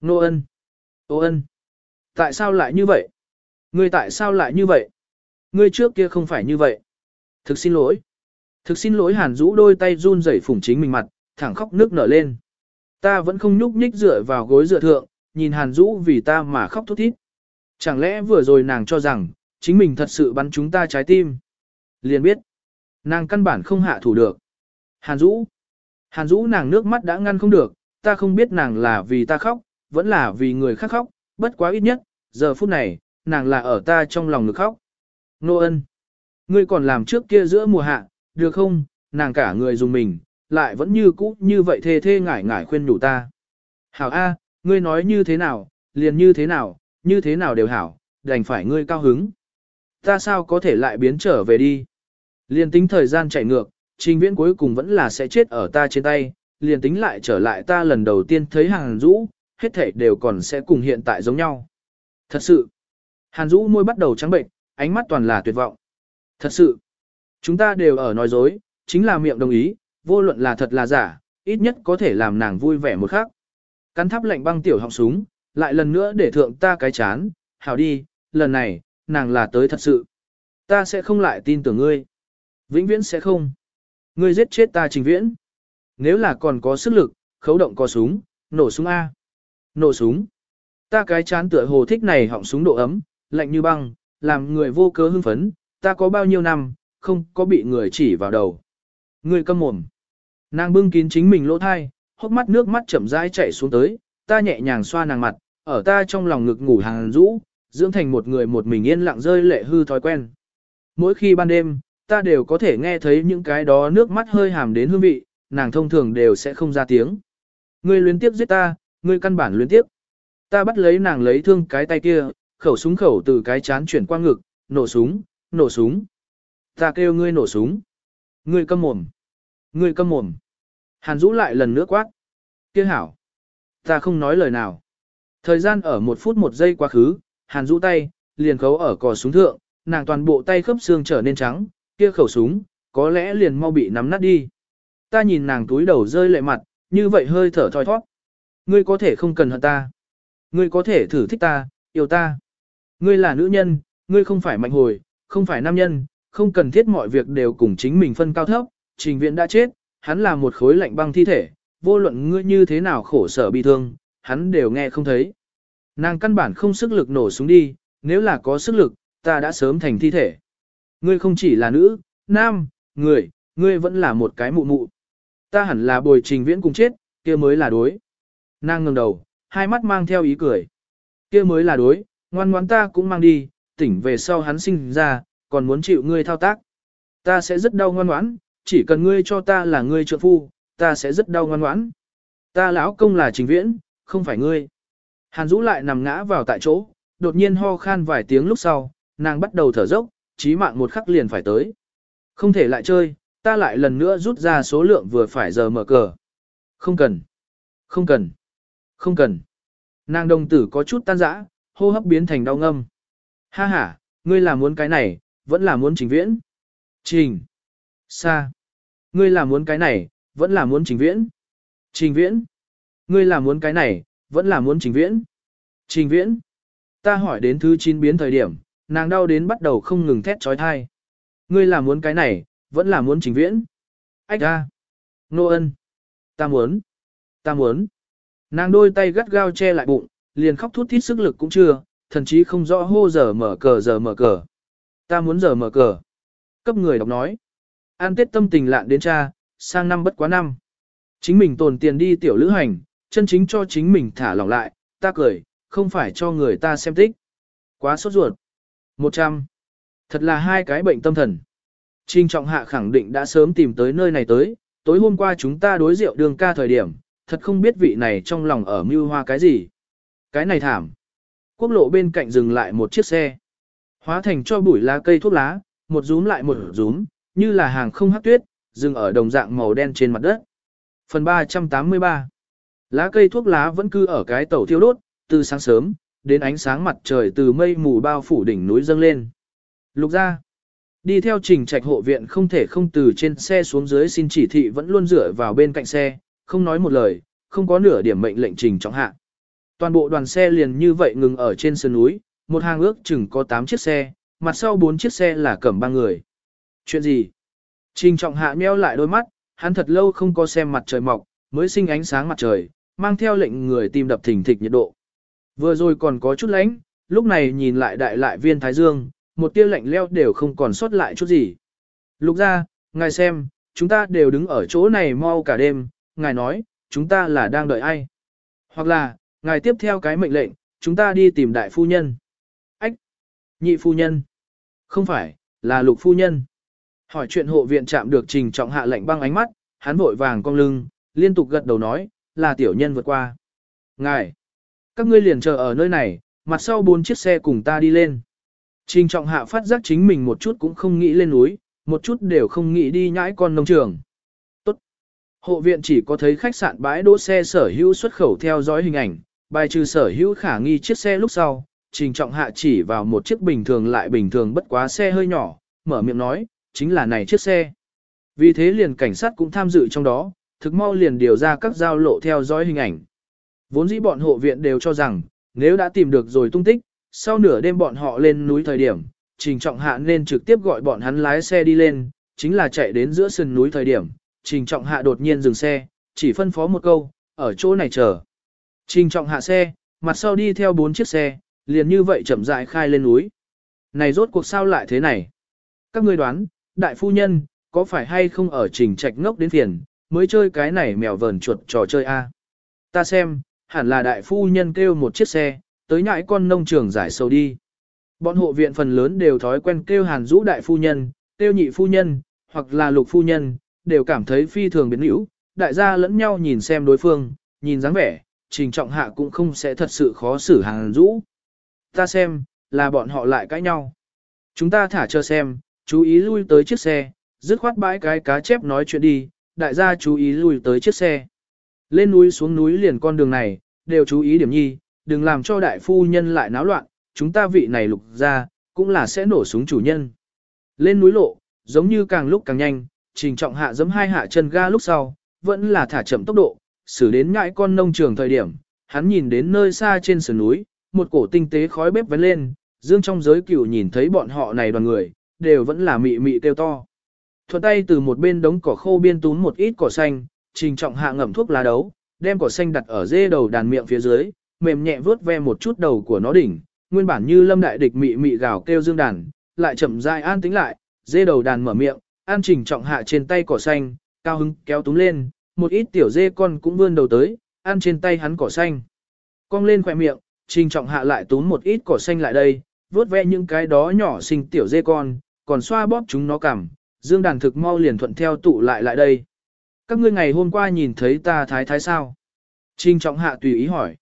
Nô ân, ô ân, tại sao lại như vậy? Ngươi tại sao lại như vậy? Ngươi trước kia không phải như vậy. Thực xin lỗi. Thực xin lỗi hàn rũ đôi tay run rẩy phủng chính mình mặt, thẳng khóc nước nở lên. Ta vẫn không nhúc nhích dựa vào gối dựa thượng, nhìn hàn Dũ vì ta mà khóc thút thít. Chẳng lẽ vừa rồi nàng cho rằng, chính mình thật sự bắn chúng ta trái tim. Liền biết, nàng căn bản không hạ thủ được. Hàn Dũ, Hàn Dũ nàng nước mắt đã ngăn không được, ta không biết nàng là vì ta khóc, vẫn là vì người khác khóc, bất quá ít nhất, giờ phút này, nàng là ở ta trong lòng ngực khóc. Nô ân. Ngươi còn làm trước kia giữa mùa hạ, được không, nàng cả người dùng mình, lại vẫn như cũ như vậy thê thê ngải ngải khuyên nhủ ta. Hảo A, ngươi nói như thế nào, liền như thế nào, như thế nào đều hảo, đành phải ngươi cao hứng. Ta sao có thể lại biến trở về đi. Liền tính thời gian chạy ngược, trình viễn cuối cùng vẫn là sẽ chết ở ta trên tay, liền tính lại trở lại ta lần đầu tiên thấy hàng rũ, hết thể đều còn sẽ cùng hiện tại giống nhau. Thật sự, Hàn rũ môi bắt đầu trắng bệnh, ánh mắt toàn là tuyệt vọng. Thật sự, chúng ta đều ở nói dối, chính là miệng đồng ý, vô luận là thật là giả, ít nhất có thể làm nàng vui vẻ một khắc. Cắn thắp lạnh băng tiểu họng súng, lại lần nữa để thượng ta cái chán, hảo đi, lần này, nàng là tới thật sự. Ta sẽ không lại tin tưởng ngươi. Vĩnh viễn sẽ không. Ngươi giết chết ta trình viễn. Nếu là còn có sức lực, khấu động có súng, nổ súng A. Nổ súng. Ta cái chán tựa hồ thích này họng súng độ ấm, lạnh như băng, làm người vô cớ hưng phấn, ta có bao nhiêu năm, không có bị người chỉ vào đầu. Ngươi câm mồm. Nàng bưng kín chính mình lỗ thai, hốc mắt nước mắt chậm rãi chảy xuống tới, ta nhẹ nhàng xoa nàng mặt, ở ta trong lòng ngực ngủ hàng rũ, dưỡng thành một người một mình yên lặng rơi lệ hư thói quen. Mỗi khi ban đêm, ta đều có thể nghe thấy những cái đó nước mắt hơi hàm đến hương vị, nàng thông thường đều sẽ không ra tiếng. Ngươi luyến tiếp giết ta, ngươi căn bản luyến tiếp. Ta bắt lấy nàng lấy thương cái tay kia, khẩu súng khẩu từ cái chán chuyển qua ngực, nổ súng, nổ súng. Ta kêu ngươi nổ súng. Ngươi câm mồm. Ngươi câm mồm. Hàn Dũ lại lần nữa quát. Kia hảo. Ta không nói lời nào. Thời gian ở một phút một giây quá khứ, Hàn Dũ tay, liền khấu ở cò súng thượng, nàng toàn bộ tay khớp xương trở nên trắng, kia khẩu súng, có lẽ liền mau bị nắm nát đi. Ta nhìn nàng túi đầu rơi lệ mặt, như vậy hơi thở thoi thoát. Ngươi có thể không cần hận ta. Ngươi có thể thử thích ta, yêu ta. Ngươi là nữ nhân, ngươi không phải mạnh hồi, không phải nam nhân, không cần thiết mọi việc đều cùng chính mình phân cao thấp. Trình viện đã chết, hắn là một khối lạnh băng thi thể, vô luận ngươi như thế nào khổ sở bị thương, hắn đều nghe không thấy. Nàng căn bản không sức lực nổ súng đi, nếu là có sức lực, ta đã sớm thành thi thể. Ngươi không chỉ là nữ, nam, người, ngươi vẫn là một cái mụ mụ. Ta hẳn là bồi trình viễn cùng chết, kia mới là đối. Nàng ngẩng đầu, hai mắt mang theo ý cười. kia mới là đối, ngoan ngoãn ta cũng mang đi, tỉnh về sau hắn sinh ra, còn muốn chịu ngươi thao tác. Ta sẽ rất đau ngoan ngoãn, chỉ cần ngươi cho ta là ngươi trợ phu, ta sẽ rất đau ngoan ngoãn. Ta lão công là trình viễn, không phải ngươi. Hàn Dũ lại nằm ngã vào tại chỗ, đột nhiên ho khan vài tiếng lúc sau, nàng bắt đầu thở dốc, chí mạng một khắc liền phải tới. Không thể lại chơi, ta lại lần nữa rút ra số lượng vừa phải giờ mở cờ. Không cần. Không cần. Không cần. Nàng đồng tử có chút tan rã, hô hấp biến thành đau ngâm. Ha ha, ngươi là muốn cái này, vẫn là muốn trình viễn. Trình. Sa. Ngươi là muốn cái này, vẫn là muốn trình viễn. Trình viễn. Ngươi là muốn cái này, vẫn là muốn trình viễn. Trình viễn. Ta hỏi đến thứ 9 biến thời điểm, nàng đau đến bắt đầu không ngừng thét trói thai. Ngươi là muốn cái này, vẫn là muốn trình viễn. Ách ra. Nô ân. Ta muốn. Ta muốn. Nàng đôi tay gắt gao che lại bụng, liền khóc thút thít sức lực cũng chưa, thậm chí không rõ hô giờ mở cờ giờ mở cờ. Ta muốn giờ mở cờ. Cấp người đọc nói. An tết tâm tình lạn đến cha, sang năm bất quá năm. Chính mình tồn tiền đi tiểu lữ hành, chân chính cho chính mình thả lỏng lại, ta cười, không phải cho người ta xem tích. Quá sốt ruột. 100. Thật là hai cái bệnh tâm thần. Trình trọng hạ khẳng định đã sớm tìm tới nơi này tới, tối hôm qua chúng ta đối rượu đường ca thời điểm, thật không biết vị này trong lòng ở mưu hoa cái gì. Cái này thảm. Quốc lộ bên cạnh dừng lại một chiếc xe. Hóa thành cho bụi lá cây thuốc lá, một rúm lại một rúm, như là hàng không hắc tuyết, dừng ở đồng dạng màu đen trên mặt đất. Phần 383 Lá cây thuốc lá vẫn cứ ở cái tàu thiêu đốt, từ sáng sớm, đến ánh sáng mặt trời từ mây mù bao phủ đỉnh núi dâng lên. Lục ra, đi theo trình trạch hộ viện không thể không từ trên xe xuống dưới xin chỉ thị vẫn luôn dựa vào bên cạnh xe, không nói một lời, không có nửa điểm mệnh lệnh trình trọng hạ. Toàn bộ đoàn xe liền như vậy ngừng ở trên sườn núi, một hàng ước chừng có 8 chiếc xe, mặt sau 4 chiếc xe là cẩm ba người. Chuyện gì? Trình trọng hạ meo lại đôi mắt, hắn thật lâu không có xem mặt trời mọc, mới sinh ánh sáng mặt trời, mang theo lệnh người tim đập thình thịch nhiệt độ. Vừa rồi còn có chút lạnh, lúc này nhìn lại đại lại viên thái dương, một tia lạnh leo đều không còn sót lại chút gì. Lục ra, ngài xem, chúng ta đều đứng ở chỗ này mau cả đêm, ngài nói, chúng ta là đang đợi ai. Hoặc là, ngài tiếp theo cái mệnh lệnh, chúng ta đi tìm đại phu nhân. Ách! Nhị phu nhân! Không phải, là lục phu nhân. Hỏi chuyện hộ viện chạm được trình trọng hạ lệnh băng ánh mắt, hắn vội vàng cong lưng, liên tục gật đầu nói, là tiểu nhân vượt qua. Ngài! Các ngươi liền chờ ở nơi này, mặt sau bốn chiếc xe cùng ta đi lên. Trình trọng hạ phát giác chính mình một chút cũng không nghĩ lên núi, một chút đều không nghĩ đi nhãi con nông trường. Tốt. Hộ viện chỉ có thấy khách sạn bãi đỗ xe sở hữu xuất khẩu theo dõi hình ảnh, bài trừ sở hữu khả nghi chiếc xe lúc sau, trình trọng hạ chỉ vào một chiếc bình thường lại bình thường bất quá xe hơi nhỏ, mở miệng nói, chính là này chiếc xe. Vì thế liền cảnh sát cũng tham dự trong đó, thực mau liền điều ra các giao lộ theo dõi hình ảnh. Vốn dĩ bọn hộ viện đều cho rằng, nếu đã tìm được rồi tung tích, sau nửa đêm bọn họ lên núi thời điểm, Trình Trọng Hạ nên trực tiếp gọi bọn hắn lái xe đi lên, chính là chạy đến giữa sườn núi thời điểm, Trình Trọng Hạ đột nhiên dừng xe, chỉ phân phó một câu, ở chỗ này chờ. Trình Trọng Hạ xe, mặt sau đi theo bốn chiếc xe, liền như vậy chậm rãi khai lên núi. Này rốt cuộc sao lại thế này? Các ngươi đoán, đại phu nhân, có phải hay không ở trình trạch ngốc đến phiền, mới chơi cái này mèo vờn chuột trò chơi a? Ta xem, hẳn là đại phu nhân kêu một chiếc xe, tới nhãi con nông trường giải sầu đi. Bọn hộ viện phần lớn đều thói quen kêu hàn rũ đại phu nhân, tiêu nhị phu nhân, hoặc là lục phu nhân, đều cảm thấy phi thường biến hữu, đại gia lẫn nhau nhìn xem đối phương, nhìn dáng vẻ, trình trọng hạ cũng không sẽ thật sự khó xử Hàn rũ. Ta xem, là bọn họ lại cãi nhau. Chúng ta thả chờ xem, chú ý lui tới chiếc xe, dứt khoát bãi cái cá chép nói chuyện đi, đại gia chú ý lui tới chiếc xe. Lên núi xuống núi liền con đường này, đều chú ý điểm nhi, đừng làm cho đại phu nhân lại náo loạn, chúng ta vị này lục ra, cũng là sẽ nổ súng chủ nhân. Lên núi lộ, giống như càng lúc càng nhanh, trình trọng hạ giấm hai hạ chân ga lúc sau, vẫn là thả chậm tốc độ, xử đến nhãi con nông trường thời điểm, hắn nhìn đến nơi xa trên sườn núi, một cổ tinh tế khói bếp vén lên, dương trong giới cửu nhìn thấy bọn họ này đoàn người, đều vẫn là mị mị kêu to. Thuận tay từ một bên đống cỏ khô biên túm một ít cỏ xanh, trình trọng hạ ngậm thuốc lá đấu, đem cỏ xanh đặt ở dê đầu đàn miệng phía dưới, mềm nhẹ vướt ve một chút đầu của nó đỉnh, nguyên bản như lâm đại địch mị mị gào kêu dương đàn, lại chậm rãi an tĩnh lại, dê đầu đàn mở miệng, an trình trọng hạ trên tay cỏ xanh, cao hứng kéo túm lên, một ít tiểu dê con cũng vươn đầu tới, ăn trên tay hắn cỏ xanh. Cong lên khỏe miệng, trình trọng hạ lại túm một ít cỏ xanh lại đây, vớt ve những cái đó nhỏ xinh tiểu dê con, còn xoa bóp chúng nó cằm, dương đàn thực mau liền thuận theo tụ lại lại đây. Các ngươi ngày hôm qua nhìn thấy ta thái thái sao? trinh trọng hạ tùy ý hỏi.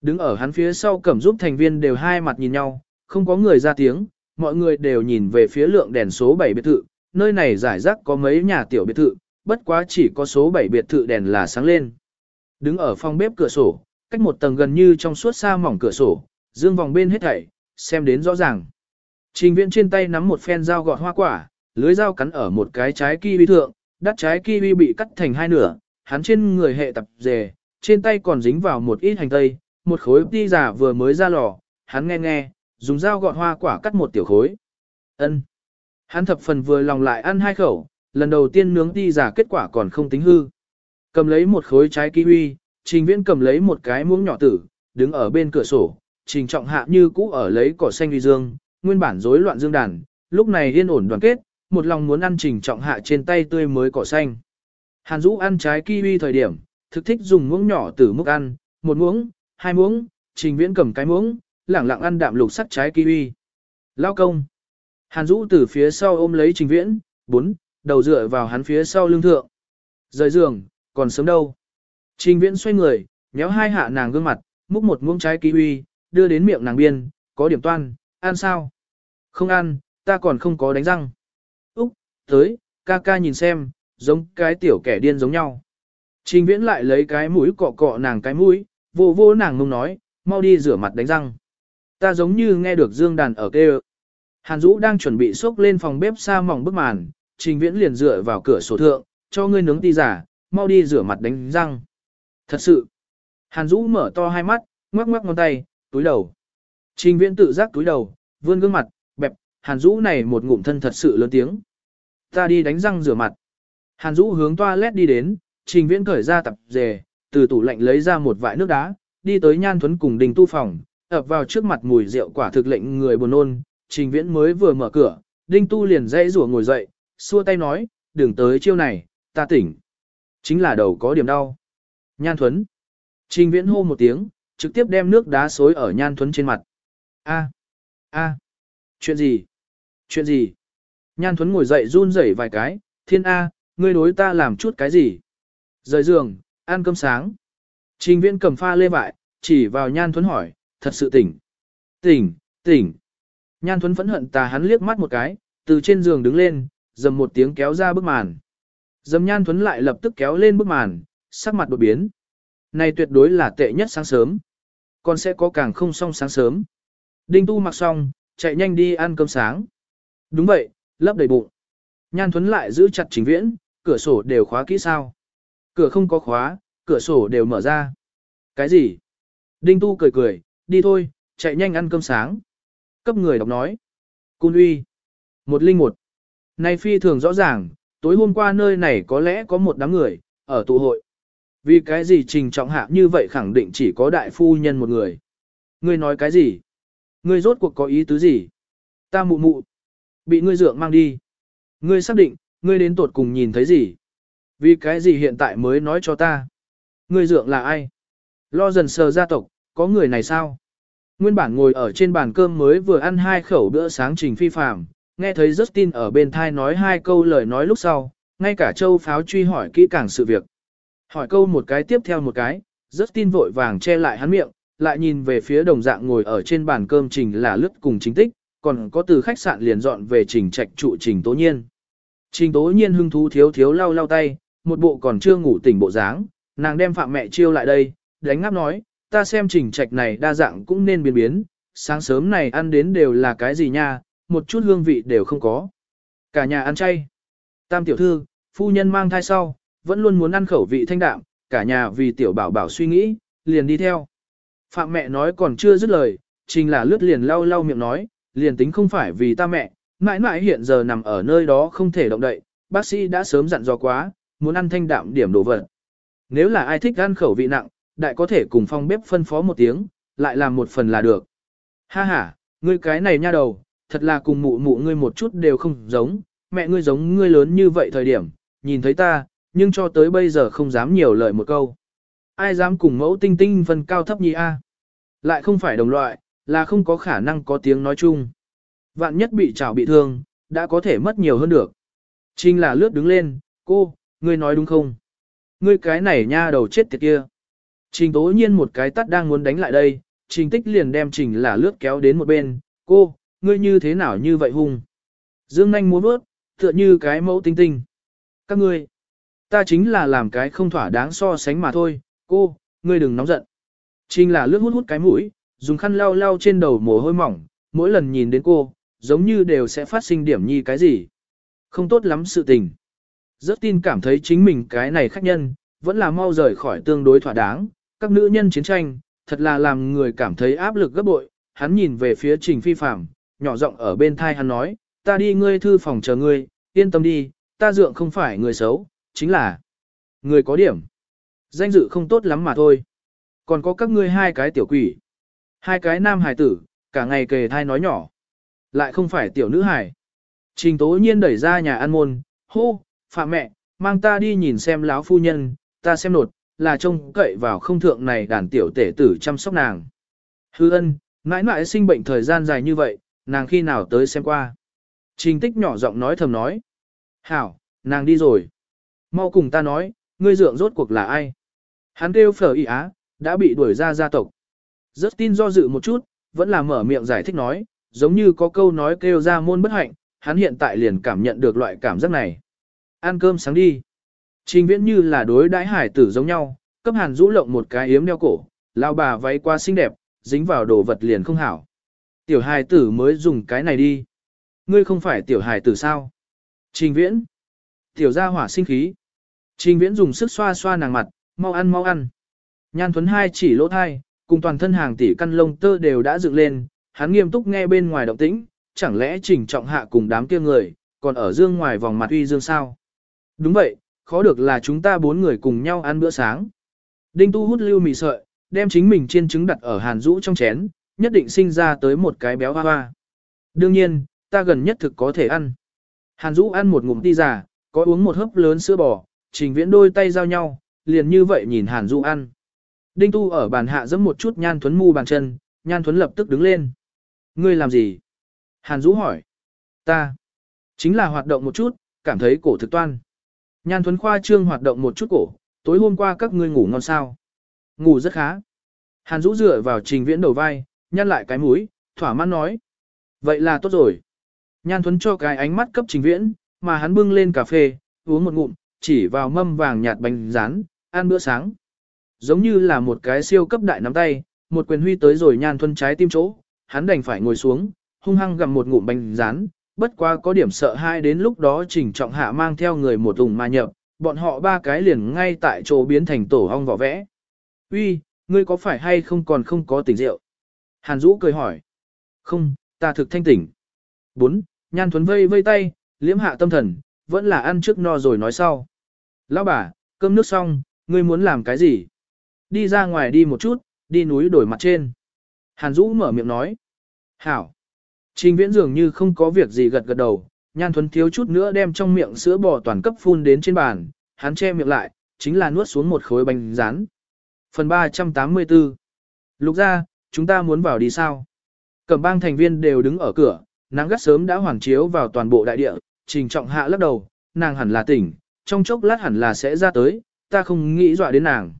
Đứng ở hắn phía sau cẩm giúp thành viên đều hai mặt nhìn nhau, không có người ra tiếng, mọi người đều nhìn về phía lượng đèn số 7 biệt thự, nơi này giải rác có mấy nhà tiểu biệt thự, bất quá chỉ có số 7 biệt thự đèn là sáng lên. Đứng ở phòng bếp cửa sổ, cách một tầng gần như trong suốt xa mỏng cửa sổ, dương vòng bên hết thảy, xem đến rõ ràng. Trình viện trên tay nắm một phen dao gọt hoa quả, lưới dao cắn ở một cái trái kiwi thượng, đắt trái kiwi bị cắt thành hai nửa, hắn trên người hệ tập dề, trên tay còn dính vào một ít hành tây, một khối ti giả vừa mới ra lò, hắn nghe nghe, dùng dao gọt hoa quả cắt một tiểu khối. Ân. Hắn thập phần vừa lòng lại ăn hai khẩu, lần đầu tiên nướng ti giả kết quả còn không tính hư. Cầm lấy một khối trái kiwi, trình viễn cầm lấy một cái muỗng nhỏ tử, đứng ở bên cửa sổ, trình trọng hạ như cũ ở lấy cỏ xanh uy dương, nguyên bản rối loạn dương đàn, lúc này yên ổn đoàn kết, một lòng muốn ăn trình trọng hạ trên tay tươi mới cỏ xanh. Hàn Dũ ăn trái kiwi thời điểm, thực thích dùng muỗng nhỏ từ múc ăn, một muỗng, hai muỗng, trình viễn cầm cái muỗng, lẳng lặng ăn đạm lục sắc trái kiwi. Lao công. Hàn Dũ từ phía sau ôm lấy trình viễn, bốn, đầu dựa vào hắn phía sau lưng thượng. Rời giường, còn sớm đâu. Trình viễn xoay người, nhéo hai hạ nàng gương mặt, múc một muỗng trái kiwi, đưa đến miệng nàng biên, có điểm toan, ăn sao? Không ăn, ta còn không có đánh răng. Úc, tới, ca ca nhìn xem, giống cái tiểu kẻ điên giống nhau. Trình viễn lại lấy cái mũi cọ cọ nàng cái mũi, vô vô nàng ngông nói, mau đi rửa mặt đánh răng. Ta giống như nghe được dương đàn ở kêu. Hàn Dũ đang chuẩn bị xốc lên phòng bếp xa mỏng bức màn, trình viễn liền dựa vào cửa sổ thượng, cho ngươi nướng ti giả, mau đi rửa mặt đánh răng. Thật sự. Hàn Dũ mở to hai mắt, ngoắc ngoắc ngón tay, túi đầu. Trình viễn tự giác túi đầu, vươn gương mặt, bẹp, Hàn Dũ này một ngụm thân thật sự lớn tiếng. Ta đi đánh răng rửa mặt. Hàn Dũ hướng toilet đi đến, trình viễn cởi ra tập dề, từ tủ lạnh lấy ra một vại nước đá, đi tới nhan thuấn cùng đình tu phòng, ập vào trước mặt mùi rượu quả thực lệnh người buồn nôn, trình viễn mới vừa mở cửa, đinh tu liền dãy rủa ngồi dậy, xua tay nói, đừng tới chiêu này, ta tỉnh. Chính là đầu có điểm đau. Nhan thuấn. Trình viễn hô một tiếng, trực tiếp đem nước đá xối ở nhan thuấn trên mặt. A, a, chuyện gì? Chuyện gì? Nhan thuấn ngồi dậy run rẩy vài cái, thiên A, ngươi đối ta làm chút cái gì? Rời giường, ăn cơm sáng. Trình viễn cầm pha lê vại, chỉ vào nhan thuấn hỏi, thật sự tỉnh. Tỉnh, tỉnh. Nhan thuấn phẫn hận tà hắn liếc mắt một cái, từ trên giường đứng lên, dầm một tiếng kéo ra bức màn. Dầm nhan thuấn lại lập tức kéo lên bức màn, sắc mặt đột biến. Này tuyệt đối là tệ nhất sáng sớm. Còn sẽ có càng không xong sáng sớm. Đinh tu mặc xong, chạy nhanh đi ăn cơm sáng. Đúng vậy, lấp đầy bụng. Nhan thuấn lại giữ chặt trình viễn, cửa sổ đều khóa kỹ sao. Cửa không có khóa, cửa sổ đều mở ra. Cái gì? Đinh tu cười cười, đi thôi, chạy nhanh ăn cơm sáng. Cấp người đọc nói. Cun uy. Một linh một. Này phi thường rõ ràng, tối hôm qua nơi này có lẽ có một đám người, ở tụ hội. Vì cái gì trình trọng hạ như vậy khẳng định chỉ có đại phu nhân một người. Ngươi nói cái gì? Ngươi rốt cuộc có ý tứ gì? Ta mụ mụ. Bị ngươi dượng mang đi. Ngươi xác định, ngươi đến tột cùng nhìn thấy gì? Vì cái gì hiện tại mới nói cho ta? Ngươi dượng là ai? Lo dần sờ gia tộc, có người này sao? Nguyên bản ngồi ở trên bàn cơm mới vừa ăn hai khẩu bữa sáng trình phi phàm, nghe thấy Justin ở bên thai nói hai câu lời nói lúc sau, ngay cả châu pháo truy hỏi kỹ càng sự việc. Hỏi câu một cái tiếp theo một cái, Justin vội vàng che lại hắn miệng, lại nhìn về phía đồng dạng ngồi ở trên bàn cơm trình là lướt cùng chính tích, còn có từ khách sạn liền dọn về trình trạch trụ trình tố nhiên. Trình tố nhiên hưng thú thiếu thiếu lau lau tay, một bộ còn chưa ngủ tỉnh bộ dáng, nàng đem phạm mẹ chiêu lại đây, đánh ngáp nói, ta xem trình trạch này đa dạng cũng nên biến biến, sáng sớm này ăn đến đều là cái gì nha, một chút hương vị đều không có. Cả nhà ăn chay. Tam tiểu thư, phu nhân mang thai sau, vẫn luôn muốn ăn khẩu vị thanh đạm, cả nhà vì tiểu bảo bảo suy nghĩ, liền đi theo. Phạm mẹ nói còn chưa dứt lời, trình là lướt liền lau lau miệng nói, liền tính không phải vì ta mẹ, mãi mãi hiện giờ nằm ở nơi đó không thể động đậy, bác sĩ đã sớm dặn dò quá, muốn ăn thanh đạm điểm đồ vật. Nếu là ai thích ăn khẩu vị nặng, đại có thể cùng phong bếp phân phó một tiếng, lại làm một phần là được. Ha ha, ngươi cái này nha đầu, thật là cùng mụ mụ ngươi một chút đều không giống, mẹ ngươi giống ngươi lớn như vậy thời điểm, nhìn thấy ta, nhưng cho tới bây giờ không dám nhiều lời một câu. Ai dám cùng mẫu tinh tinh phân cao thấp nhi a? Lại không phải đồng loại, là không có khả năng có tiếng nói chung. Vạn nhất bị trào bị thương, đã có thể mất nhiều hơn được. Trinh là lướt đứng lên, cô, ngươi nói đúng không? Ngươi cái này nha đầu chết tiệt kia. Trình tố nhiên một cái tắt đang muốn đánh lại đây, trình tích liền đem trình là lướt kéo đến một bên, cô, ngươi như thế nào như vậy hung? Dương nanh muốn bước, tựa như cái mẫu tinh tinh. Các ngươi, ta chính là làm cái không thỏa đáng so sánh mà thôi, cô, ngươi đừng nóng giận. Trình là lướt hút hút cái mũi, dùng khăn lau lau trên đầu mồ hôi mỏng, mỗi lần nhìn đến cô, giống như đều sẽ phát sinh điểm nhi cái gì. Không tốt lắm sự tình. Rất tin cảm thấy chính mình cái này khách nhân, vẫn là mau rời khỏi tương đối thỏa đáng, các nữ nhân chiến tranh, thật là làm người cảm thấy áp lực gấp bội, hắn nhìn về phía trình phi phạm, nhỏ giọng ở bên thai hắn nói, ta đi ngươi thư phòng chờ ngươi, yên tâm đi, ta dượng không phải người xấu, chính là người có điểm. Danh dự không tốt lắm mà thôi. Còn có các ngươi hai cái tiểu quỷ. Hai cái nam hài tử, cả ngày kề thai nói nhỏ. Lại không phải tiểu nữ hài. Trình tố nhiên đẩy ra nhà ăn môn, hô, phạm mẹ, mang ta đi nhìn xem lão phu nhân, ta xem nột, là trông cậy vào không thượng này đàn tiểu tể tử chăm sóc nàng. Hư ân, mãi mãi sinh bệnh thời gian dài như vậy, nàng khi nào tới xem qua. Trình tích nhỏ giọng nói thầm nói. Hảo, nàng đi rồi. Mau cùng ta nói, ngươi dượng rốt cuộc là ai? Hắn kêu phở Ý á, đã bị đuổi ra gia tộc. Rất tin do dự một chút, vẫn là mở miệng giải thích nói, giống như có câu nói kêu ra môn bất hạnh, hắn hiện tại liền cảm nhận được loại cảm giác này. Ăn cơm sáng đi. Trình viễn như là đối đãi hải tử giống nhau, cấp hàn rũ lộng một cái yếm đeo cổ, lao bà váy qua xinh đẹp, dính vào đồ vật liền không hảo. Tiểu hài tử mới dùng cái này đi. Ngươi không phải tiểu hài tử sao? Trình viễn. Tiểu gia hỏa sinh khí. Trình viễn dùng sức xoa xoa nàng mặt, mau ăn mau ăn. Nhan thuấn hai chỉ lỗ thai, cùng toàn thân hàng tỷ căn lông tơ đều đã dựng lên, hắn nghiêm túc nghe bên ngoài động tĩnh, chẳng lẽ trình trọng hạ cùng đám kia người, còn ở dương ngoài vòng mặt uy dương sao? Đúng vậy, khó được là chúng ta bốn người cùng nhau ăn bữa sáng. Đinh tu hút lưu mì sợi, đem chính mình chiên trứng đặt ở hàn rũ trong chén, nhất định sinh ra tới một cái béo hoa hoa. Đương nhiên, ta gần nhất thực có thể ăn. Hàn rũ ăn một ngụm ti giả, có uống một hớp lớn sữa bò, trình viễn đôi tay giao nhau, liền như vậy nhìn hàn Du ăn. Đinh tu ở bàn hạ giẫm một chút nhan thuấn mu bàn chân, nhan thuấn lập tức đứng lên. Ngươi làm gì? Hàn Du hỏi. Ta. Chính là hoạt động một chút, cảm thấy cổ thực toan. Nhan thuấn khoa trương hoạt động một chút cổ, tối hôm qua các ngươi ngủ ngon sao. Ngủ rất khá. Hàn Dũ dựa vào trình viễn đầu vai, nhăn lại cái mũi, thỏa mãn nói. Vậy là tốt rồi. Nhan thuấn cho cái ánh mắt cấp trình viễn, mà hắn bưng lên cà phê, uống một ngụm, chỉ vào mâm vàng nhạt bánh rán, ăn bữa sáng. Giống như là một cái siêu cấp đại nắm tay, một quyền huy tới rồi nhan thuấn trái tim chỗ, hắn đành phải ngồi xuống, hung hăng gặm một ngụm bánh rán, bất quá có điểm sợ hai đến lúc đó trình trọng hạ mang theo người một ủng mà nhập, bọn họ ba cái liền ngay tại chỗ biến thành tổ hong vỏ vẽ. Uy, ngươi có phải hay không còn không có tỉnh rượu? Hàn Dũ cười hỏi. Không, ta thực thanh tỉnh. 4. nhan thuấn vây vây tay, liễm hạ tâm thần, vẫn là ăn trước no rồi nói sau. Lão bà, cơm nước xong, ngươi muốn làm cái gì? Đi ra ngoài đi một chút, đi núi đổi mặt trên. Hàn Dũ mở miệng nói. Hảo. Trình viễn dường như không có việc gì gật gật đầu, nhan thuấn thiếu chút nữa đem trong miệng sữa bò toàn cấp phun đến trên bàn, hắn che miệng lại, chính là nuốt xuống một khối bánh rán. Phần 384 Lục ra, chúng ta muốn vào đi sao? Cẩm bang thành viên đều đứng ở cửa, nắng gắt sớm đã hoàn chiếu vào toàn bộ đại địa, trình trọng hạ lắc đầu, nàng hẳn là tỉnh, trong chốc lát hẳn là sẽ ra tới, ta không nghĩ dọa đến nàng.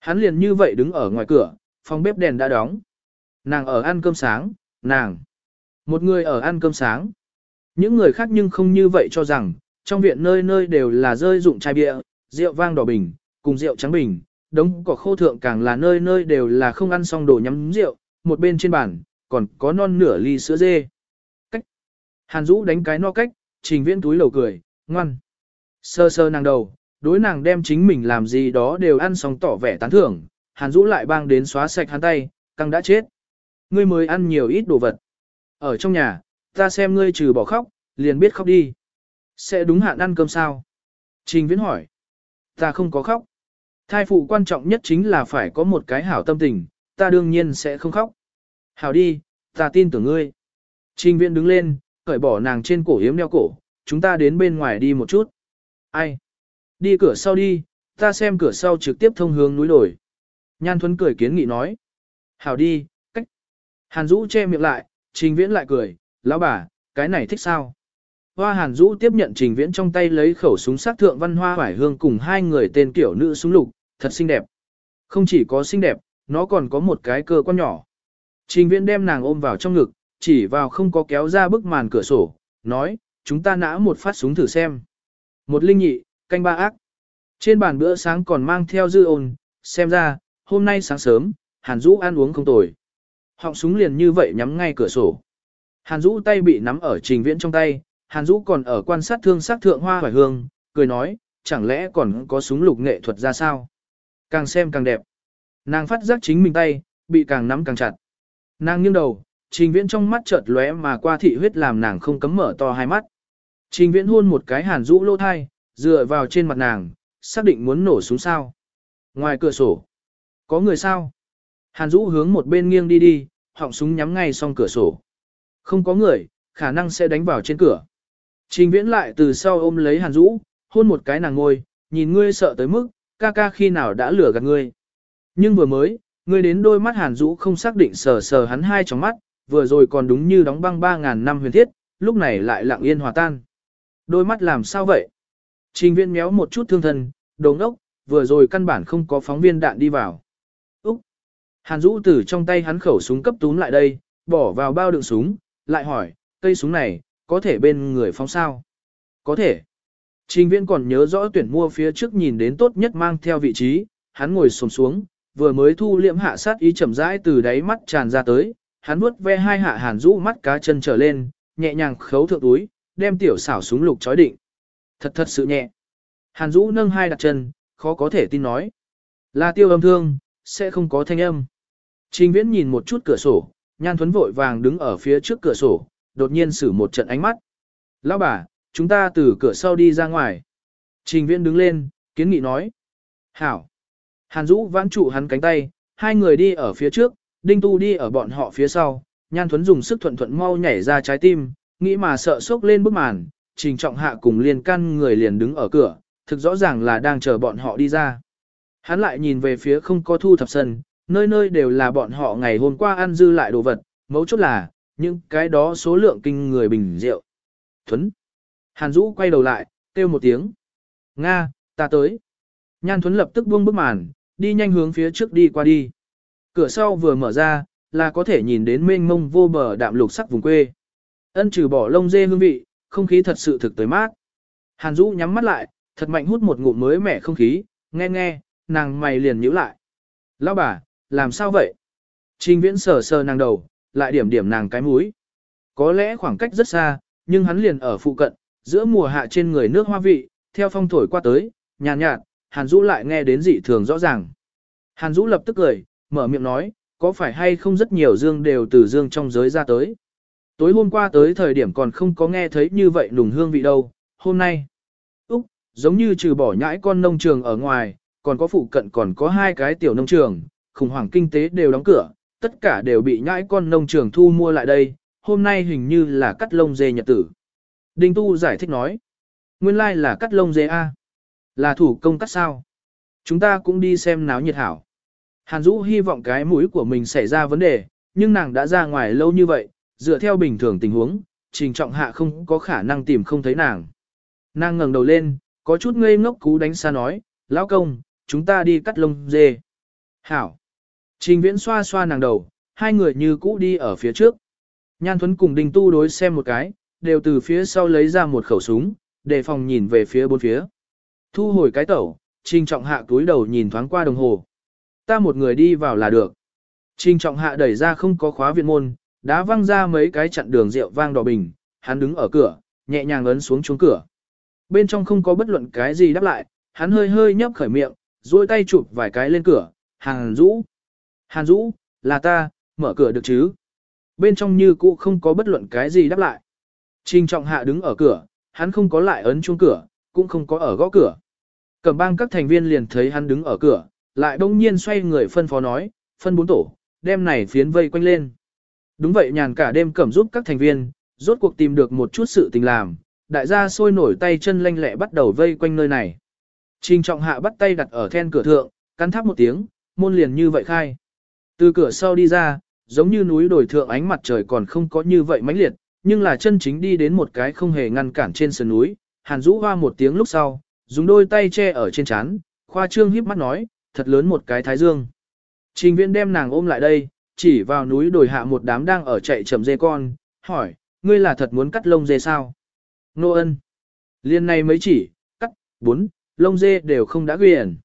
Hắn liền như vậy đứng ở ngoài cửa, phòng bếp đèn đã đóng. Nàng ở ăn cơm sáng, nàng. Một người ở ăn cơm sáng. Những người khác nhưng không như vậy cho rằng, trong viện nơi nơi đều là rơi dụng chai bia, rượu vang đỏ bình, cùng rượu trắng bình, đống cỏ khô thượng càng là nơi nơi đều là không ăn xong đồ nhắm rượu, một bên trên bàn, còn có non nửa ly sữa dê. Cách. Hàn Dũ đánh cái no cách, trình viễn túi lầu cười, ngoan. Sơ sơ nàng đầu, đối nàng đem chính mình làm gì đó đều ăn xong tỏ vẻ tán thưởng, Hàn Dũ lại bang đến xóa sạch hắn tay, căng đã chết. Ngươi mới ăn nhiều ít đồ vật. Ở trong nhà, ta xem ngươi trừ bỏ khóc, liền biết khóc đi. Sẽ đúng hạn ăn cơm sao? Trình Viễn hỏi. Ta không có khóc. Thai phụ quan trọng nhất chính là phải có một cái hảo tâm tình, ta đương nhiên sẽ không khóc. Hảo đi, ta tin tưởng ngươi. Trình Viễn đứng lên, cởi bỏ nàng trên cổ hiếm đeo cổ, chúng ta đến bên ngoài đi một chút. Ai? Đi cửa sau đi, ta xem cửa sau trực tiếp thông hướng núi đồi. Nhan Thuấn cười kiến nghị nói. Hảo đi, cách. Hàn Dũ che miệng lại, Trình Viễn lại cười, lão bà, cái này thích sao? Hoa Hàn Dũ tiếp nhận Trình Viễn trong tay lấy khẩu súng sát thượng văn hoa hoài hương cùng hai người tên kiểu nữ súng lục, thật xinh đẹp. Không chỉ có xinh đẹp, nó còn có một cái cơ quan nhỏ. Trình Viễn đem nàng ôm vào trong ngực, chỉ vào không có kéo ra bức màn cửa sổ, nói, chúng ta nã một phát súng thử xem. Một linh nhị, canh ba ác. Trên bàn bữa sáng còn mang theo dư ồn xem ra, hôm nay sáng sớm, Hàn Dũ ăn uống không tồi. Họng súng liền như vậy nhắm ngay cửa sổ. Hàn Dũ tay bị nắm ở trình viễn trong tay, Hàn Dũ còn ở quan sát thương sắc thượng hoa hoài hương, cười nói, chẳng lẽ còn có súng lục nghệ thuật ra sao? Càng xem càng đẹp. Nàng phát giác chính mình tay, bị càng nắm càng chặt. Nàng nghiêng đầu, trình viễn trong mắt chợt lóe mà qua thị huyết làm nàng không cấm mở to hai mắt. Trình viễn hôn một cái Hàn Dũ lỗ thai, dựa vào trên mặt nàng, xác định muốn nổ súng sao. Ngoài cửa sổ, có người sao? Hàn Dũ hướng một bên nghiêng đi đi, họng súng nhắm ngay song cửa sổ. Không có người, khả năng sẽ đánh vào trên cửa. Trình viễn lại từ sau ôm lấy Hàn Dũ, hôn một cái nàng ngôi, nhìn ngươi sợ tới mức, ca ca khi nào đã lừa gạt ngươi. Nhưng vừa mới, ngươi đến đôi mắt Hàn Dũ không xác định sờ sờ hắn hai trong mắt, vừa rồi còn đúng như đóng băng 3.000 năm huyền thiết, lúc này lại lặng yên hòa tan. Đôi mắt làm sao vậy? Trình Viên méo một chút thương thân, đồng ốc, vừa rồi căn bản không có phóng viên đạn đi vào. Úc! Hàn Dũ từ trong tay hắn khẩu súng cấp túm lại đây, bỏ vào bao đựng súng, lại hỏi, cây súng này, có thể bên người phóng sao? Có thể. Trình Viên còn nhớ rõ tuyển mua phía trước nhìn đến tốt nhất mang theo vị trí, hắn ngồi sồm xuống, vừa mới thu liệm hạ sát ý chậm rãi từ đáy mắt tràn ra tới, hắn vuốt ve hai hạ hàn rũ mắt cá chân trở lên, nhẹ nhàng khấu thượng túi, đem tiểu xảo súng lục chói định. Thật thật sự nhẹ. Hàn Dũ nâng hai đặt chân, khó có thể tin nói. Là tiêu âm thương, sẽ không có thanh âm. Trình viễn nhìn một chút cửa sổ, nhan thuấn vội vàng đứng ở phía trước cửa sổ, đột nhiên xử một trận ánh mắt. Lão bà, chúng ta từ cửa sau đi ra ngoài. Trình viễn đứng lên, kiến nghị nói. Hảo. Hàn Dũ vãn trụ hắn cánh tay, hai người đi ở phía trước, Đinh Tu đi ở bọn họ phía sau. Nhan Thuấn dùng sức thuận thuận mau nhảy ra trái tim, nghĩ mà sợ sốc lên bức màn, trình trọng hạ cùng liên căn người liền đứng ở cửa, thực rõ ràng là đang chờ bọn họ đi ra. Hắn lại nhìn về phía không có thu thập sân, nơi nơi đều là bọn họ ngày hôm qua ăn dư lại đồ vật, mấu chốt là, những cái đó số lượng kinh người bình rượu. Thuấn. Hàn Dũ quay đầu lại, kêu một tiếng. Nga, ta tới. Nhan Thuấn lập tức buông bức màn, đi nhanh hướng phía trước đi qua đi. Cửa sau vừa mở ra, là có thể nhìn đến mênh mông vô bờ đạm lục sắc vùng quê. Ân trừ bỏ lông dê hương vị, không khí thật sự thực tới mát. Hàn Dũ nhắm mắt lại, thật mạnh hút một ngụm mới mẻ không khí, nghe nghe, nàng mày liền nhíu lại. Lão bà, làm sao vậy? Trình viễn sờ sờ nàng đầu, lại điểm điểm nàng cái mũi. Có lẽ khoảng cách rất xa, nhưng hắn liền ở phụ cận, giữa mùa hạ trên người nước hoa vị, theo phong thổi qua tới, nhàn nhạt, nhạt, Hàn Dũ lại nghe đến dị thường rõ ràng. Hàn Dũ lập tức cười, mở miệng nói, có phải hay không rất nhiều dương đều từ dương trong giới ra tới. Tối hôm qua tới thời điểm còn không có nghe thấy như vậy nùng hương vị đâu, hôm nay. Úc, giống như trừ bỏ nhãi con nông trường ở ngoài, còn có phụ cận còn có hai cái tiểu nông trường, khủng hoảng kinh tế đều đóng cửa, tất cả đều bị nhãi con nông trường thu mua lại đây, hôm nay hình như là cắt lông dê nhật tử. Đinh Tu giải thích nói, nguyên lai like là cắt lông dê A, là thủ công cắt sao. Chúng ta cũng đi xem náo nhiệt hảo. Hàn Dũ hy vọng cái mũi của mình xảy ra vấn đề, nhưng nàng đã ra ngoài lâu như vậy, dựa theo bình thường tình huống, trình trọng hạ không có khả năng tìm không thấy nàng. Nàng ngẩng đầu lên, có chút ngây ngốc cú đánh xa nói, lão công, chúng ta đi cắt lông dê. Hảo. Trình viễn xoa xoa nàng đầu, hai người như cũ đi ở phía trước. Nhan Thuấn cùng Đinh Tu đối xem một cái, đều từ phía sau lấy ra một khẩu súng, đề phòng nhìn về phía bốn phía. Thu hồi cái tẩu, Trình Trọng Hạ túi đầu nhìn thoáng qua đồng hồ. Ta một người đi vào là được. Trình Trọng Hạ đẩy ra không có khóa viện môn, đá văng ra mấy cái chặn đường rượu vang đỏ bình, hắn đứng ở cửa, nhẹ nhàng ấn xuống chuông cửa. Bên trong không có bất luận cái gì đáp lại, hắn hơi hơi nhấp khởi miệng, duỗi tay chụp vài cái lên cửa, Hàn Dũ. Hàn Dũ, là ta, mở cửa được chứ? Bên trong như cũ không có bất luận cái gì đáp lại. Trình trọng hạ đứng ở cửa, hắn không có lại ấn chuông cửa, cũng không có ở gõ cửa. Cẩm bang các thành viên liền thấy hắn đứng ở cửa, lại đông nhiên xoay người phân phó nói, phân bốn tổ, đem này phiến vây quanh lên. Đúng vậy nhàn cả đêm cẩm giúp các thành viên, rốt cuộc tìm được một chút sự tình làm, đại gia sôi nổi tay chân lanh lẹ bắt đầu vây quanh nơi này. Trình trọng hạ bắt tay đặt ở then cửa thượng, cắn tháp một tiếng, môn liền như vậy khai. Từ cửa sau đi ra, giống như núi đồi thượng ánh mặt trời còn không có như vậy mãnh liệt, nhưng là chân chính đi đến một cái không hề ngăn cản trên sườn núi, Hàn Dũ hoa một tiếng lúc sau, dùng đôi tay che ở trên chán, khoa trương híp mắt nói, thật lớn một cái thái dương. Trình viễn đem nàng ôm lại đây, chỉ vào núi đồi hạ một đám đang ở chạy chậm dê con, hỏi, ngươi là thật muốn cắt lông dê sao? Nô ân. Liên này mới chỉ, cắt, bốn, lông dê đều không đã quyền.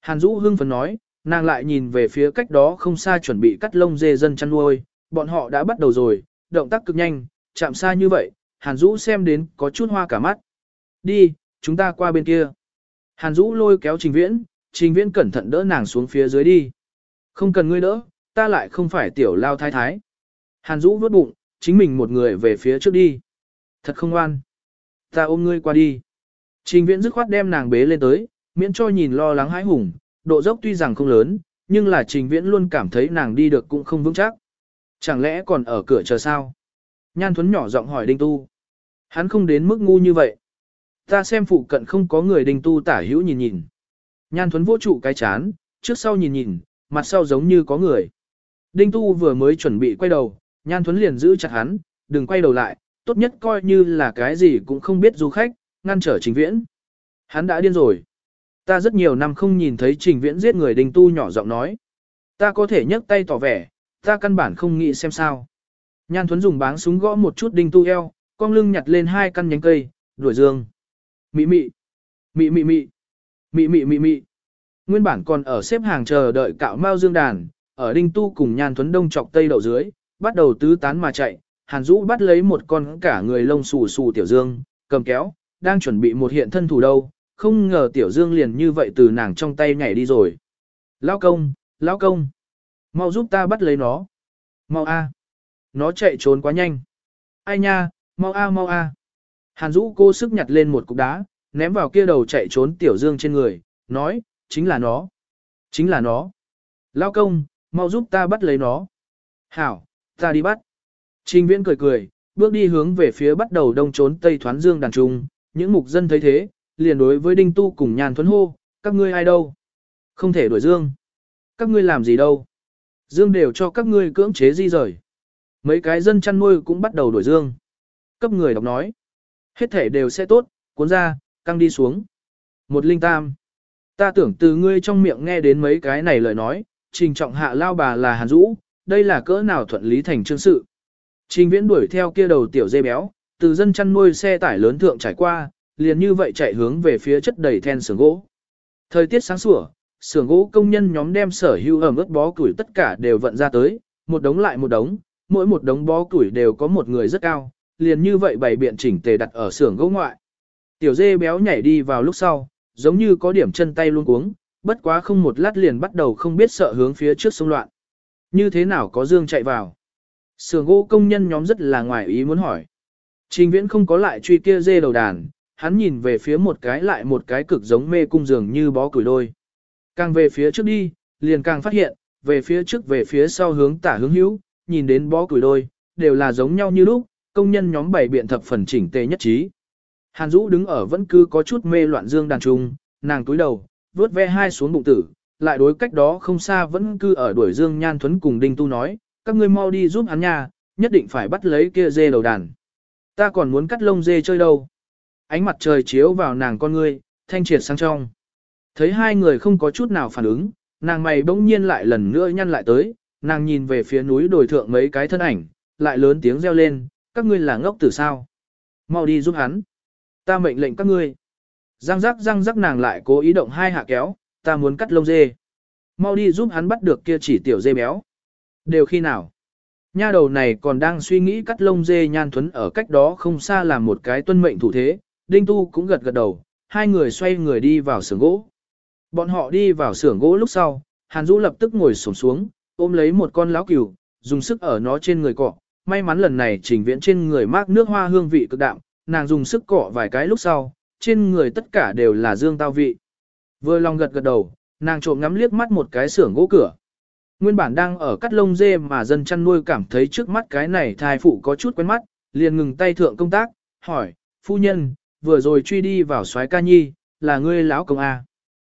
Hàn Dũ hưng phấn nói, nàng lại nhìn về phía cách đó không xa chuẩn bị cắt lông dê dân chăn nuôi, bọn họ đã bắt đầu rồi, động tác cực nhanh, chạm xa như vậy, Hàn Dũ xem đến có chút hoa cả mắt. Đi, chúng ta qua bên kia. Hàn Dũ lôi kéo Trình Viễn, Trình Viễn cẩn thận đỡ nàng xuống phía dưới đi. Không cần ngươi đỡ, ta lại không phải tiểu lao thái thái. Hàn Dũ vớt bụng, chính mình một người về phía trước đi. Thật không ngoan. Ta ôm ngươi qua đi. Trình Viễn dứt khoát đem nàng bế lên tới, miễn cho nhìn lo lắng hãi hùng, độ dốc tuy rằng không lớn, nhưng là Trình Viễn luôn cảm thấy nàng đi được cũng không vững chắc. Chẳng lẽ còn ở cửa chờ sao? Nhan Thuấn nhỏ giọng hỏi Đinh Tu. Hắn không đến mức ngu như vậy. Ta xem phụ cận không có người Đinh Tu tả hữu nhìn nhìn. Nhan Thuấn vô trụ cái chán, trước sau nhìn nhìn, mặt sau giống như có người. Đinh Tu vừa mới chuẩn bị quay đầu, Nhan Thuấn liền giữ chặt hắn, đừng quay đầu lại, tốt nhất coi như là cái gì cũng không biết du khách, ngăn trở Trình Viễn. Hắn đã điên rồi. Ta rất nhiều năm không nhìn thấy Trình Viễn giết người Đinh Tu nhỏ giọng nói. Ta có thể nhấc tay tỏ vẻ, ta căn bản không nghĩ xem sao. Nhan Thuấn dùng báng súng gõ một chút đinh tu eo, con lưng nhặt lên hai căn nhánh cây, đuổi dương. Mị mị, mị mị mị, mị mị mị mị. Nguyên bản còn ở xếp hàng chờ đợi cạo mao dương đàn, ở đinh tu cùng Nhan Thuấn đông chọc tây đậu dưới, bắt đầu tứ tán mà chạy. Hàn Dũ bắt lấy một con cả người lông xù xù tiểu dương, cầm kéo, đang chuẩn bị một hiện thân thủ đâu, không ngờ tiểu dương liền như vậy từ nàng trong tay nhảy đi rồi. Lão công, lão công, mau giúp ta bắt lấy nó. Mau a. Nó chạy trốn quá nhanh. Ai nha, mau a mau a. Hàn Dũ cô sức nhặt lên một cục đá, ném vào kia đầu chạy trốn tiểu dương trên người, nói, chính là nó. Chính là nó. lão công, mau giúp ta bắt lấy nó. Hảo, ta đi bắt. Trình viễn cười cười, bước đi hướng về phía bắt đầu đông trốn tây thoán dương đàn trung, những mục dân thấy thế, liền đối với đinh tu cùng nhàn thuấn hô, các ngươi ai đâu? Không thể đuổi dương. Các ngươi làm gì đâu? Dương đều cho các ngươi cưỡng chế di rời. Mấy cái dân chăn nuôi cũng bắt đầu đuổi dương. Cấp người đọc nói. Hết thể đều sẽ tốt, cuốn ra, căng đi xuống. Một linh tam. Ta tưởng từ ngươi trong miệng nghe đến mấy cái này lời nói, trình trọng hạ lao bà là hàn Dũ, đây là cỡ nào thuận lý thành chương sự. Trình viễn đuổi theo kia đầu tiểu dê béo, từ dân chăn nuôi xe tải lớn thượng trải qua, liền như vậy chạy hướng về phía chất đầy then sườn gỗ. Thời tiết sáng sủa, sườn gỗ công nhân nhóm đem sở hữu ẩm ướt bó củi tất cả đều vận ra tới, một đống lại một đống, mỗi một đống bó củi đều có một người rất cao, liền như vậy bày biện chỉnh tề đặt ở sườn gỗ ngoại. Tiểu dê béo nhảy đi vào lúc sau, giống như có điểm chân tay luôn cuống, bất quá không một lát liền bắt đầu không biết sợ hướng phía trước sông loạn. Như thế nào có dương chạy vào? Sưởng gỗ công nhân nhóm rất là ngoài ý muốn hỏi. Trình viễn không có lại truy kia dê đầu đàn, hắn nhìn về phía một cái lại một cái cực giống mê cung dường như bó củi đôi. Càng về phía trước đi, liền càng phát hiện, về phía trước về phía sau hướng tả hướng hữu, nhìn đến bó củi đôi, đều là giống nhau như lúc, công nhân nhóm bảy biện thập phần chỉnh tề nhất trí. Hàn Dũ đứng ở vẫn cứ có chút mê loạn dương đàn trung, nàng túi đầu, vớt ve hai xuống bụng tử, lại đối cách đó không xa vẫn cư ở đuổi dương nhan thuấn cùng đinh tu nói, các ngươi mau đi giúp hắn nha, nhất định phải bắt lấy kia dê đầu đàn. Ta còn muốn cắt lông dê chơi đâu. Ánh mặt trời chiếu vào nàng con ngươi, thanh triệt sang trong. Thấy hai người không có chút nào phản ứng, nàng mày bỗng nhiên lại lần nữa nhăn lại tới, nàng nhìn về phía núi đồi thượng mấy cái thân ảnh, lại lớn tiếng reo lên, các ngươi là ngốc tử sao. Mau đi giúp hắn. Ta mệnh lệnh các ngươi. Răng rắc răng rắc nàng lại cố ý động hai hạ kéo, ta muốn cắt lông dê. Mau đi giúp hắn bắt được kia chỉ tiểu dê béo. Đều khi nào? Nha đầu này còn đang suy nghĩ cắt lông dê nhan thuấn ở cách đó không xa làm một cái tuân mệnh thủ thế, đinh tu cũng gật gật đầu, hai người xoay người đi vào xưởng gỗ. Bọn họ đi vào xưởng gỗ lúc sau, Hàn Dũ lập tức ngồi xổm xuống, ôm lấy một con lão cừu, dùng sức ở nó trên người cọ. May mắn lần này trình viễn trên người mát nước hoa hương vị cực đạm, nàng dùng sức cọ vài cái lúc sau, trên người tất cả đều là dương tao vị. Vừa lòng gật gật đầu, nàng trộm ngắm liếc mắt một cái xưởng gỗ cửa. Nguyên bản đang ở cắt lông dê mà dân chăn nuôi cảm thấy trước mắt cái này thai phụ có chút quen mắt, liền ngừng tay thượng công tác, hỏi, phu nhân, vừa rồi truy đi vào soái ca nhi, là ngươi lão công A.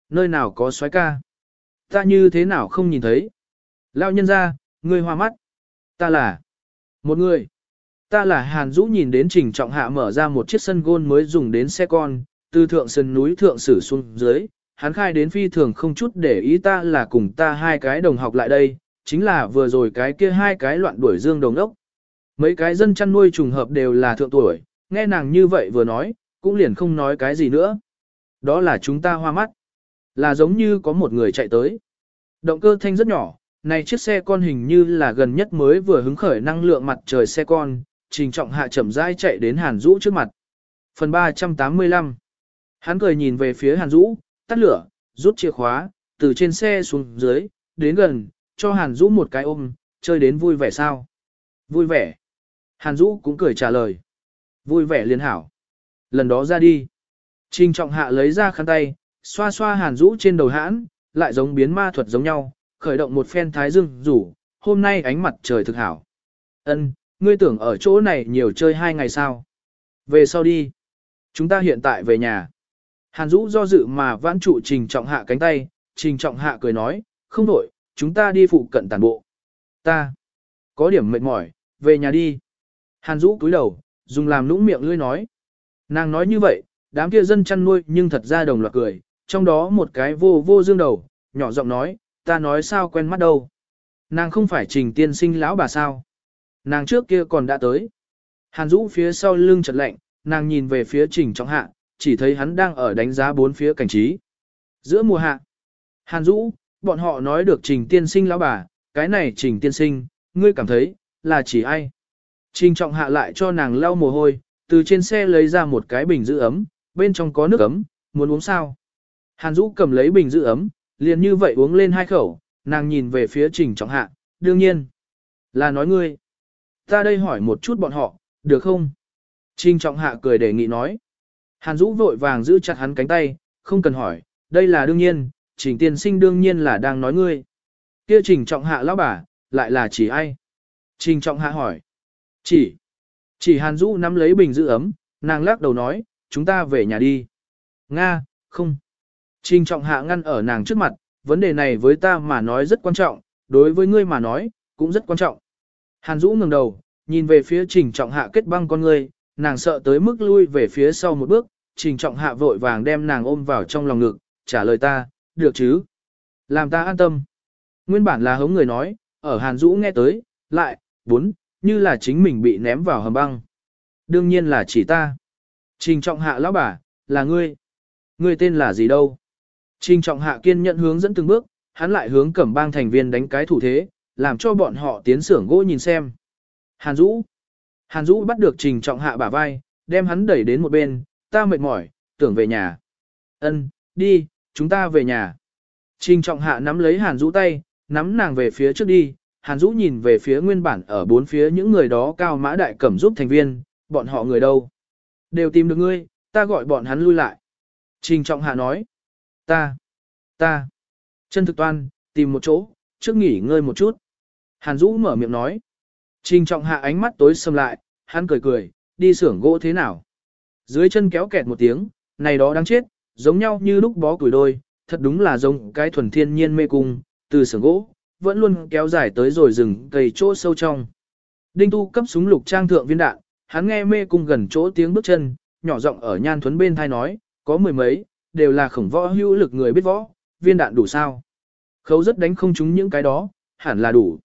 Nơi nào có soái ca? Ta như thế nào không nhìn thấy? Lão nhân ra, ngươi hoa mắt. Ta là một người. Ta là Hàn Dũ nhìn đến Trình Trọng Hạ mở ra một chiếc sân gôn mới dùng đến xe con, từ thượng sân núi thượng sử xuống dưới, hắn khai đến phi thường không chút để ý ta là cùng ta hai cái đồng học lại đây, chính là vừa rồi cái kia hai cái loạn đuổi dương đồng ốc. Mấy cái dân chăn nuôi trùng hợp đều là thượng tuổi, nghe nàng như vậy vừa nói, cũng liền không nói cái gì nữa. Đó là chúng ta hoa mắt. Là giống như có một người chạy tới. Động cơ thanh rất nhỏ, này chiếc xe con hình như là gần nhất mới vừa hứng khởi năng lượng mặt trời xe con, trình trọng hạ chậm rãi chạy đến Hàn Dũ trước mặt. Phần 385 Hắn cười nhìn về phía Hàn Dũ, tắt lửa, rút chìa khóa, từ trên xe xuống dưới, đến gần, cho Hàn Dũ một cái ôm, chơi đến vui vẻ sao? Vui vẻ. Hàn Dũ cũng cười trả lời. Vui vẻ liên hảo. Lần đó ra đi. Trình trọng hạ lấy ra khăn tay, xoa xoa Hàn Dũ trên đầu hãn, lại giống biến ma thuật giống nhau, khởi động một phen thái dương rủ, hôm nay ánh mặt trời thực hảo. Ân, ngươi tưởng ở chỗ này nhiều chơi hai ngày sao? Về sau đi. Chúng ta hiện tại về nhà. Hàn Dũ do dự mà vãn trụ Trình Trọng Hạ cánh tay, Trình Trọng Hạ cười nói, không đổi, chúng ta đi phụ cận tàn bộ. Ta, có điểm mệt mỏi, về nhà đi. Hàn Dũ cúi đầu, dùng làm nũng miệng lưỡi nói. Nàng nói như vậy, đám kia dân chăn nuôi nhưng thật ra đồng loạt cười, trong đó một cái vô vô dương đầu, nhỏ giọng nói, ta nói sao quen mắt đâu. Nàng không phải trình tiên sinh lão bà sao. Nàng trước kia còn đã tới. Hàn Dũ phía sau lưng chật lạnh, nàng nhìn về phía trình trọng hạ, chỉ thấy hắn đang ở đánh giá bốn phía cảnh trí. Giữa mùa hạ, Hàn Dũ, bọn họ nói được trình tiên sinh lão bà, cái này trình tiên sinh, ngươi cảm thấy, là chỉ ai? Trình trọng hạ lại cho nàng lau mồ hôi, từ trên xe lấy ra một cái bình giữ ấm, bên trong có nước ấm, muốn uống sao? Hàn Dũ cầm lấy bình giữ ấm, liền như vậy uống lên hai khẩu, nàng nhìn về phía trình trọng hạ, đương nhiên, là nói ngươi. Ta đây hỏi một chút bọn họ, được không? Trình trọng hạ cười đề nghị nói. Hàn Dũ vội vàng giữ chặt hắn cánh tay, không cần hỏi, đây là đương nhiên, trình tiên sinh đương nhiên là đang nói ngươi. Kia trình trọng hạ lão bà, lại là chỉ ai? Trình trọng hạ hỏi. Chỉ. Chỉ Hàn Dũ nắm lấy bình giữ ấm, nàng lắc đầu nói, chúng ta về nhà đi. Nga, không. Trình trọng hạ ngăn ở nàng trước mặt, vấn đề này với ta mà nói rất quan trọng, đối với ngươi mà nói, cũng rất quan trọng. Hàn Dũ ngẩng đầu, nhìn về phía trình trọng hạ kết băng con người nàng sợ tới mức lui về phía sau một bước, trình trọng hạ vội vàng đem nàng ôm vào trong lòng ngực, trả lời ta, được chứ. Làm ta an tâm. Nguyên bản là hống người nói, ở Hàn Dũ nghe tới, lại, bốn, như là chính mình bị ném vào hầm băng. Đương nhiên là chỉ ta. Trình trọng hạ lão bà, là ngươi. Ngươi tên là gì đâu? Trình trọng hạ kiên nhận hướng dẫn từng bước, hắn lại hướng cẩm bang thành viên đánh cái thủ thế, làm cho bọn họ tiến xưởng gỗ nhìn xem. Hàn Dũ. Hàn Dũ bắt được trình trọng hạ bả vai, đem hắn đẩy đến một bên, ta mệt mỏi, tưởng về nhà. Ân, đi, chúng ta về nhà. Trình trọng hạ nắm lấy Hàn Dũ tay, nắm nàng về phía trước đi, Hàn Dũ nhìn về phía nguyên bản ở bốn phía những người đó cao mã đại cẩm giúp thành viên, bọn họ người đâu. Đều tìm được ngươi, ta gọi bọn hắn lui lại. Trình trọng hạ nói, ta, ta, chân thực toan, tìm một chỗ, trước nghỉ ngơi một chút. Hàn Dũ mở miệng nói. Trình trọng hạ ánh mắt tối sầm lại, hắn cười cười, đi xưởng gỗ thế nào. Dưới chân kéo kẹt một tiếng, này đó đáng chết, giống nhau như lúc bó củi đôi, thật đúng là giống cái thuần thiên nhiên mê cung, từ xưởng gỗ, vẫn luôn kéo dài tới rồi rừng cây chỗ sâu trong. Đinh tu cấp súng lục trang thượng viên đạn, hắn nghe mê cung gần chỗ tiếng bước chân, nhỏ giọng ở nhan thuấn bên thai nói, có mười mấy, đều là khổng võ hữu lực người biết võ, viên đạn đủ sao. Khấu rất đánh không trúng những cái đó, hẳn là đủ.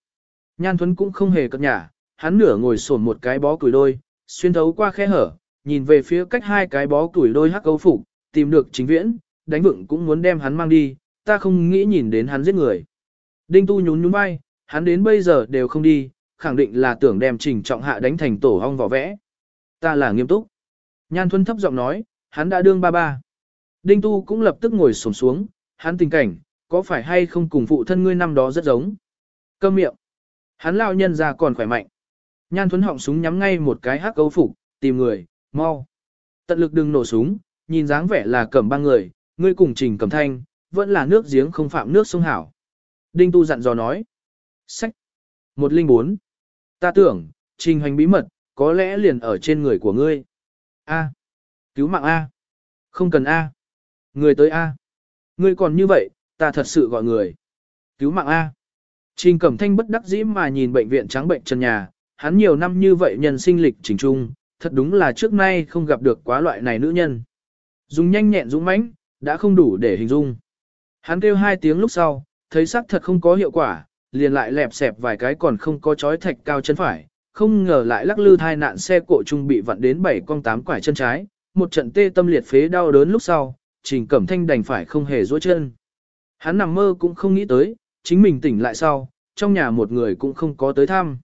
Nhan thuấn cũng không hề cập nhả, hắn nửa ngồi sổn một cái bó củi đôi, xuyên thấu qua khe hở, nhìn về phía cách hai cái bó củi đôi hắc câu phục, tìm được chính viễn, đánh vựng cũng muốn đem hắn mang đi, ta không nghĩ nhìn đến hắn giết người. Đinh tu nhún nhún vai, hắn đến bây giờ đều không đi, khẳng định là tưởng đem trình trọng hạ đánh thành tổ hong vỏ vẽ. Ta là nghiêm túc. Nhan Thuấn thấp giọng nói, hắn đã đương ba ba. Đinh tu cũng lập tức ngồi xổm xuống, hắn tình cảnh, có phải hay không cùng phụ thân ngươi năm đó rất giống. Câm miệng. Hắn lao nhân ra còn khỏe mạnh. Nhan Thuấn họng súng nhắm ngay một cái hắc câu phục, tìm người, mau. Tận lực đừng nổ súng, nhìn dáng vẻ là cầm ba người, ngươi cùng trình cầm thanh, vẫn là nước giếng không phạm nước sông hảo. Đinh Tu dặn dò nói. Sách. 104. Ta tưởng, trình hành bí mật, có lẽ liền ở trên người của ngươi. A. Cứu mạng A. Không cần A. Người tới A. Ngươi còn như vậy, ta thật sự gọi người. Cứu mạng A. Trình Cẩm Thanh bất đắc dĩ mà nhìn bệnh viện trắng bệnh chân nhà, hắn nhiều năm như vậy nhân sinh lịch trình trung, thật đúng là trước nay không gặp được quá loại này nữ nhân. Dùng nhanh nhẹn dũng mãnh, đã không đủ để hình dung. Hắn kêu hai tiếng lúc sau, thấy sắc thật không có hiệu quả, liền lại lẹp xẹp vài cái còn không có chói thạch cao chân phải, không ngờ lại lắc lư thai nạn xe cộ trung bị vặn đến bảy con tám quải chân trái, một trận tê tâm liệt phế đau đớn lúc sau, Trình Cẩm Thanh đành phải không hề duỗi chân. Hắn nằm mơ cũng không nghĩ tới, chính mình tỉnh lại sau, trong nhà một người cũng không có tới thăm.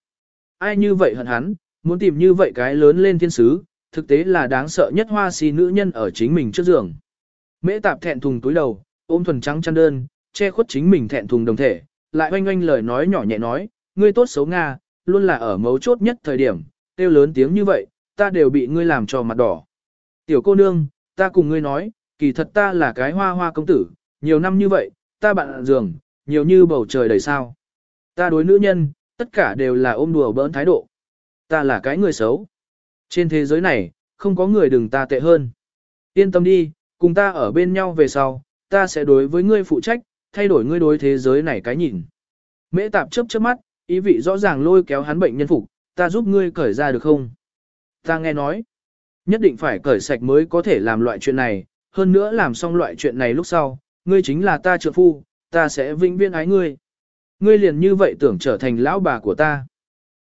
Ai như vậy hận hắn, muốn tìm như vậy cái lớn lên thiên sứ, thực tế là đáng sợ nhất hoa si nữ nhân ở chính mình trước giường. Mễ tạp thẹn thùng túi đầu, ôm thuần trắng chăn đơn, che khuất chính mình thẹn thùng đồng thể, lại oanh oanh lời nói nhỏ nhẹ nói, ngươi tốt xấu Nga, luôn là ở mấu chốt nhất thời điểm, kêu lớn tiếng như vậy, ta đều bị ngươi làm cho mặt đỏ. Tiểu cô nương, ta cùng ngươi nói, kỳ thật ta là cái hoa hoa công tử, nhiều năm như vậy, ta bạn giường, nhiều như bầu trời đầy sao. Ta đối nữ nhân, tất cả đều là ôm đùa bỡn thái độ. Ta là cái người xấu. Trên thế giới này, không có người đừng ta tệ hơn. Yên tâm đi, cùng ta ở bên nhau về sau, ta sẽ đối với ngươi phụ trách, thay đổi ngươi đối thế giới này cái nhìn. Mễ tạp chớp chớp mắt, ý vị rõ ràng lôi kéo hắn bệnh nhân phục, ta giúp ngươi cởi ra được không? Ta nghe nói, nhất định phải cởi sạch mới có thể làm loại chuyện này, hơn nữa làm xong loại chuyện này lúc sau, ngươi chính là ta trợ phu, ta sẽ vĩnh viễn ái ngươi. Ngươi liền như vậy tưởng trở thành lão bà của ta.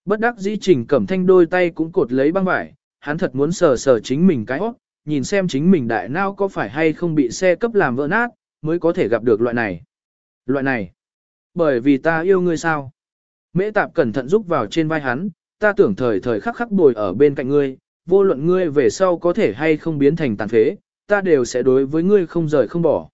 Bất đắc dĩ trình cẩm thanh đôi tay cũng cột lấy băng vải, hắn thật muốn sờ sờ chính mình cái óc, nhìn xem chính mình đại nao có phải hay không bị xe cấp làm vỡ nát, mới có thể gặp được loại này. Loại này. Bởi vì ta yêu ngươi sao. Mễ tạp cẩn thận giúp vào trên vai hắn, ta tưởng thời thời khắc khắc bồi ở bên cạnh ngươi, vô luận ngươi về sau có thể hay không biến thành tàn phế, ta đều sẽ đối với ngươi không rời không bỏ.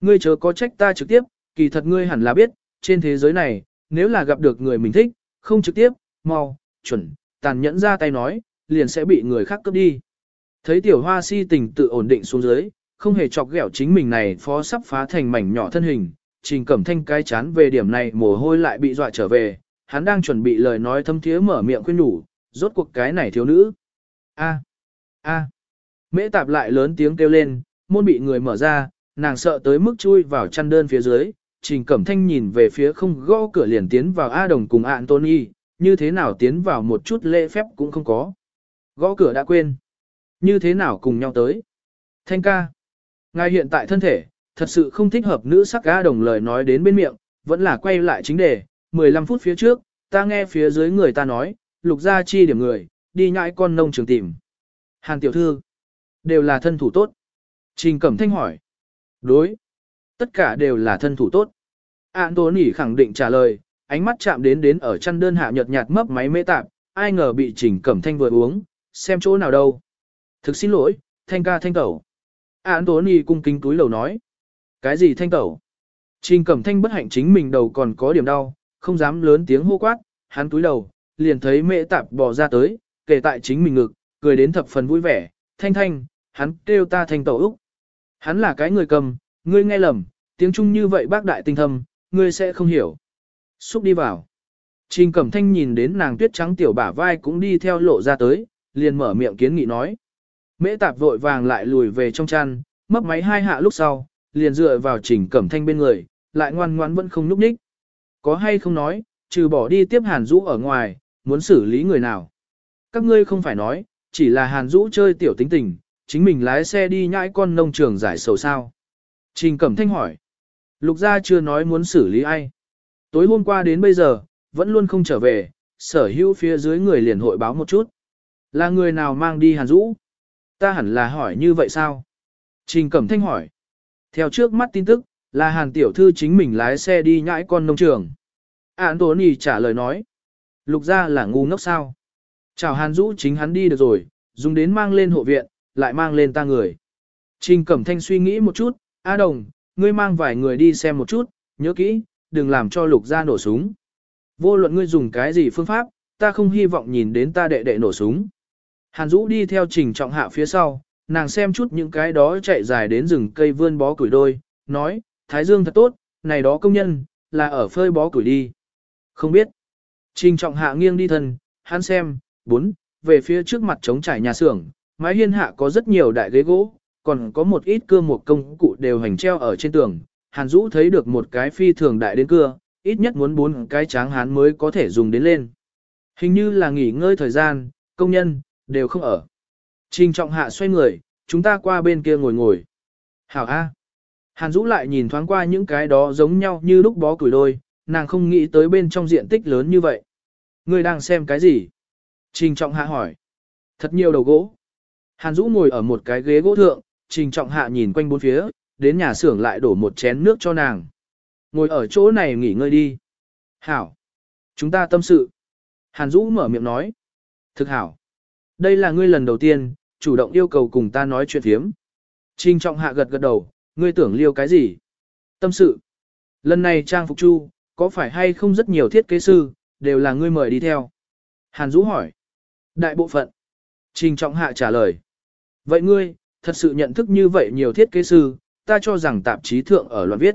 Ngươi chớ có trách ta trực tiếp, kỳ thật ngươi hẳn là biết, trên thế giới này, nếu là gặp được người mình thích, không trực tiếp, mau, chuẩn, tàn nhẫn ra tay nói, liền sẽ bị người khác cướp đi. Thấy tiểu hoa si tình tự ổn định xuống dưới, không hề chọc ghẹo chính mình này phó sắp phá thành mảnh nhỏ thân hình, trình cẩm thanh cái chán về điểm này mồ hôi lại bị dọa trở về, hắn đang chuẩn bị lời nói thâm thiế mở miệng khuyên nhủ, rốt cuộc cái này thiếu nữ. A, a, mễ tạp lại lớn tiếng kêu lên, môn bị người mở ra, nàng sợ tới mức chui vào chăn đơn phía dưới, trình cẩm thanh nhìn về phía không gõ cửa liền tiến vào A đồng cùng Anthony, như thế nào tiến vào một chút lễ phép cũng không có. Gõ cửa đã quên. Như thế nào cùng nhau tới? Thanh ca. Ngài hiện tại thân thể, thật sự không thích hợp nữ sắc A đồng lời nói đến bên miệng, vẫn là quay lại chính đề. 15 phút phía trước, ta nghe phía dưới người ta nói, lục gia chi điểm người, đi nhãi con nông trường tìm. Hàn tiểu thư, đều là thân thủ tốt. Trình Cẩm Thanh hỏi. Đối. Tất cả đều là thân thủ tốt. Anthony khẳng định trả lời, ánh mắt chạm đến đến ở chăn đơn hạ nhợt nhạt mấp máy mê tạp, ai ngờ bị Trình Cẩm Thanh vừa uống, xem chỗ nào đâu. Thực xin lỗi, Thanh ca Thanh tẩu. Anthony cung kính túi lầu nói. Cái gì Thanh tẩu? Trình Cẩm Thanh bất hạnh chính mình đầu còn có điểm đau, không dám lớn tiếng hô quát, hắn túi đầu, liền thấy mẹ tạp bò ra tới, kể tại chính mình ngực, cười đến thập phần vui vẻ, Thanh Thanh, hắn kêu ta Thanh tẩu Úc. Hắn là cái người cầm, ngươi nghe lầm, tiếng Trung như vậy bác đại tinh thâm, ngươi sẽ không hiểu. Xúc đi vào. Trình Cẩm Thanh nhìn đến nàng tuyết trắng tiểu bả vai cũng đi theo lộ ra tới, liền mở miệng kiến nghị nói. Mễ tạp vội vàng lại lùi về trong chăn, mấp máy hai hạ lúc sau, liền dựa vào Trình Cẩm Thanh bên người, lại ngoan ngoan vẫn không núp ních. Có hay không nói, trừ bỏ đi tiếp Hàn Dũ ở ngoài, muốn xử lý người nào. Các ngươi không phải nói, chỉ là Hàn Dũ chơi tiểu tính tình, chính mình lái xe đi nhãi con nông trường giải sầu sao. Trình Cẩm Thanh hỏi. Lục gia chưa nói muốn xử lý ai. Tối hôm qua đến bây giờ, vẫn luôn không trở về, sở hữu phía dưới người liền hội báo một chút. Là người nào mang đi Hàn Dũ? Ta hẳn là hỏi như vậy sao? Trình Cẩm Thanh hỏi. Theo trước mắt tin tức, là Hàn Tiểu Thư chính mình lái xe đi nhãi con nông trường. Án Tố Nì trả lời nói. Lục gia là ngu ngốc sao? Chào Hàn Dũ chính hắn đi được rồi, dùng đến mang lên hộ viện, lại mang lên ta người. Trình Cẩm Thanh suy nghĩ một chút, A Đồng, ngươi mang vài người đi xem một chút, nhớ kỹ, đừng làm cho lục gia nổ súng. Vô luận ngươi dùng cái gì phương pháp, ta không hy vọng nhìn đến ta đệ đệ nổ súng. Hàn Dũ đi theo trình trọng hạ phía sau, nàng xem chút những cái đó chạy dài đến rừng cây vươn bó củi đôi, nói, Thái Dương thật tốt, này đó công nhân, là ở phơi bó củi đi. Không biết. Trình trọng hạ nghiêng đi thân, hắn xem, bốn, về phía trước mặt trống trải nhà xưởng, mái hiên hạ có rất nhiều đại ghế gỗ, còn có một ít cưa một công cụ đều hành treo ở trên tường. Hàn Dũ thấy được một cái phi thường đại đến cưa, ít nhất muốn bốn cái tráng hán mới có thể dùng đến lên. Hình như là nghỉ ngơi thời gian, công nhân, đều không ở. Trình trọng hạ xoay người, chúng ta qua bên kia ngồi ngồi. Hảo A. Hàn Dũ lại nhìn thoáng qua những cái đó giống nhau như lúc bó củi đôi, nàng không nghĩ tới bên trong diện tích lớn như vậy. Người đang xem cái gì? Trình trọng hạ hỏi. Thật nhiều đầu gỗ. Hàn Dũ ngồi ở một cái ghế gỗ thượng, trình trọng hạ nhìn quanh bốn phía, đến nhà xưởng lại đổ một chén nước cho nàng. Ngồi ở chỗ này nghỉ ngơi đi. Hảo. Chúng ta tâm sự. Hàn Dũ mở miệng nói. Thực hảo. Đây là ngươi lần đầu tiên, chủ động yêu cầu cùng ta nói chuyện phiếm. Trình trọng hạ gật gật đầu, ngươi tưởng liêu cái gì? Tâm sự. Lần này Trang Phục Chu, có phải hay không rất nhiều thiết kế sư, đều là ngươi mời đi theo? Hàn Dũ hỏi. Đại bộ phận. Trình trọng hạ trả lời. Vậy ngươi, thật sự nhận thức như vậy nhiều thiết kế sư, ta cho rằng tạp chí thượng ở loạn viết.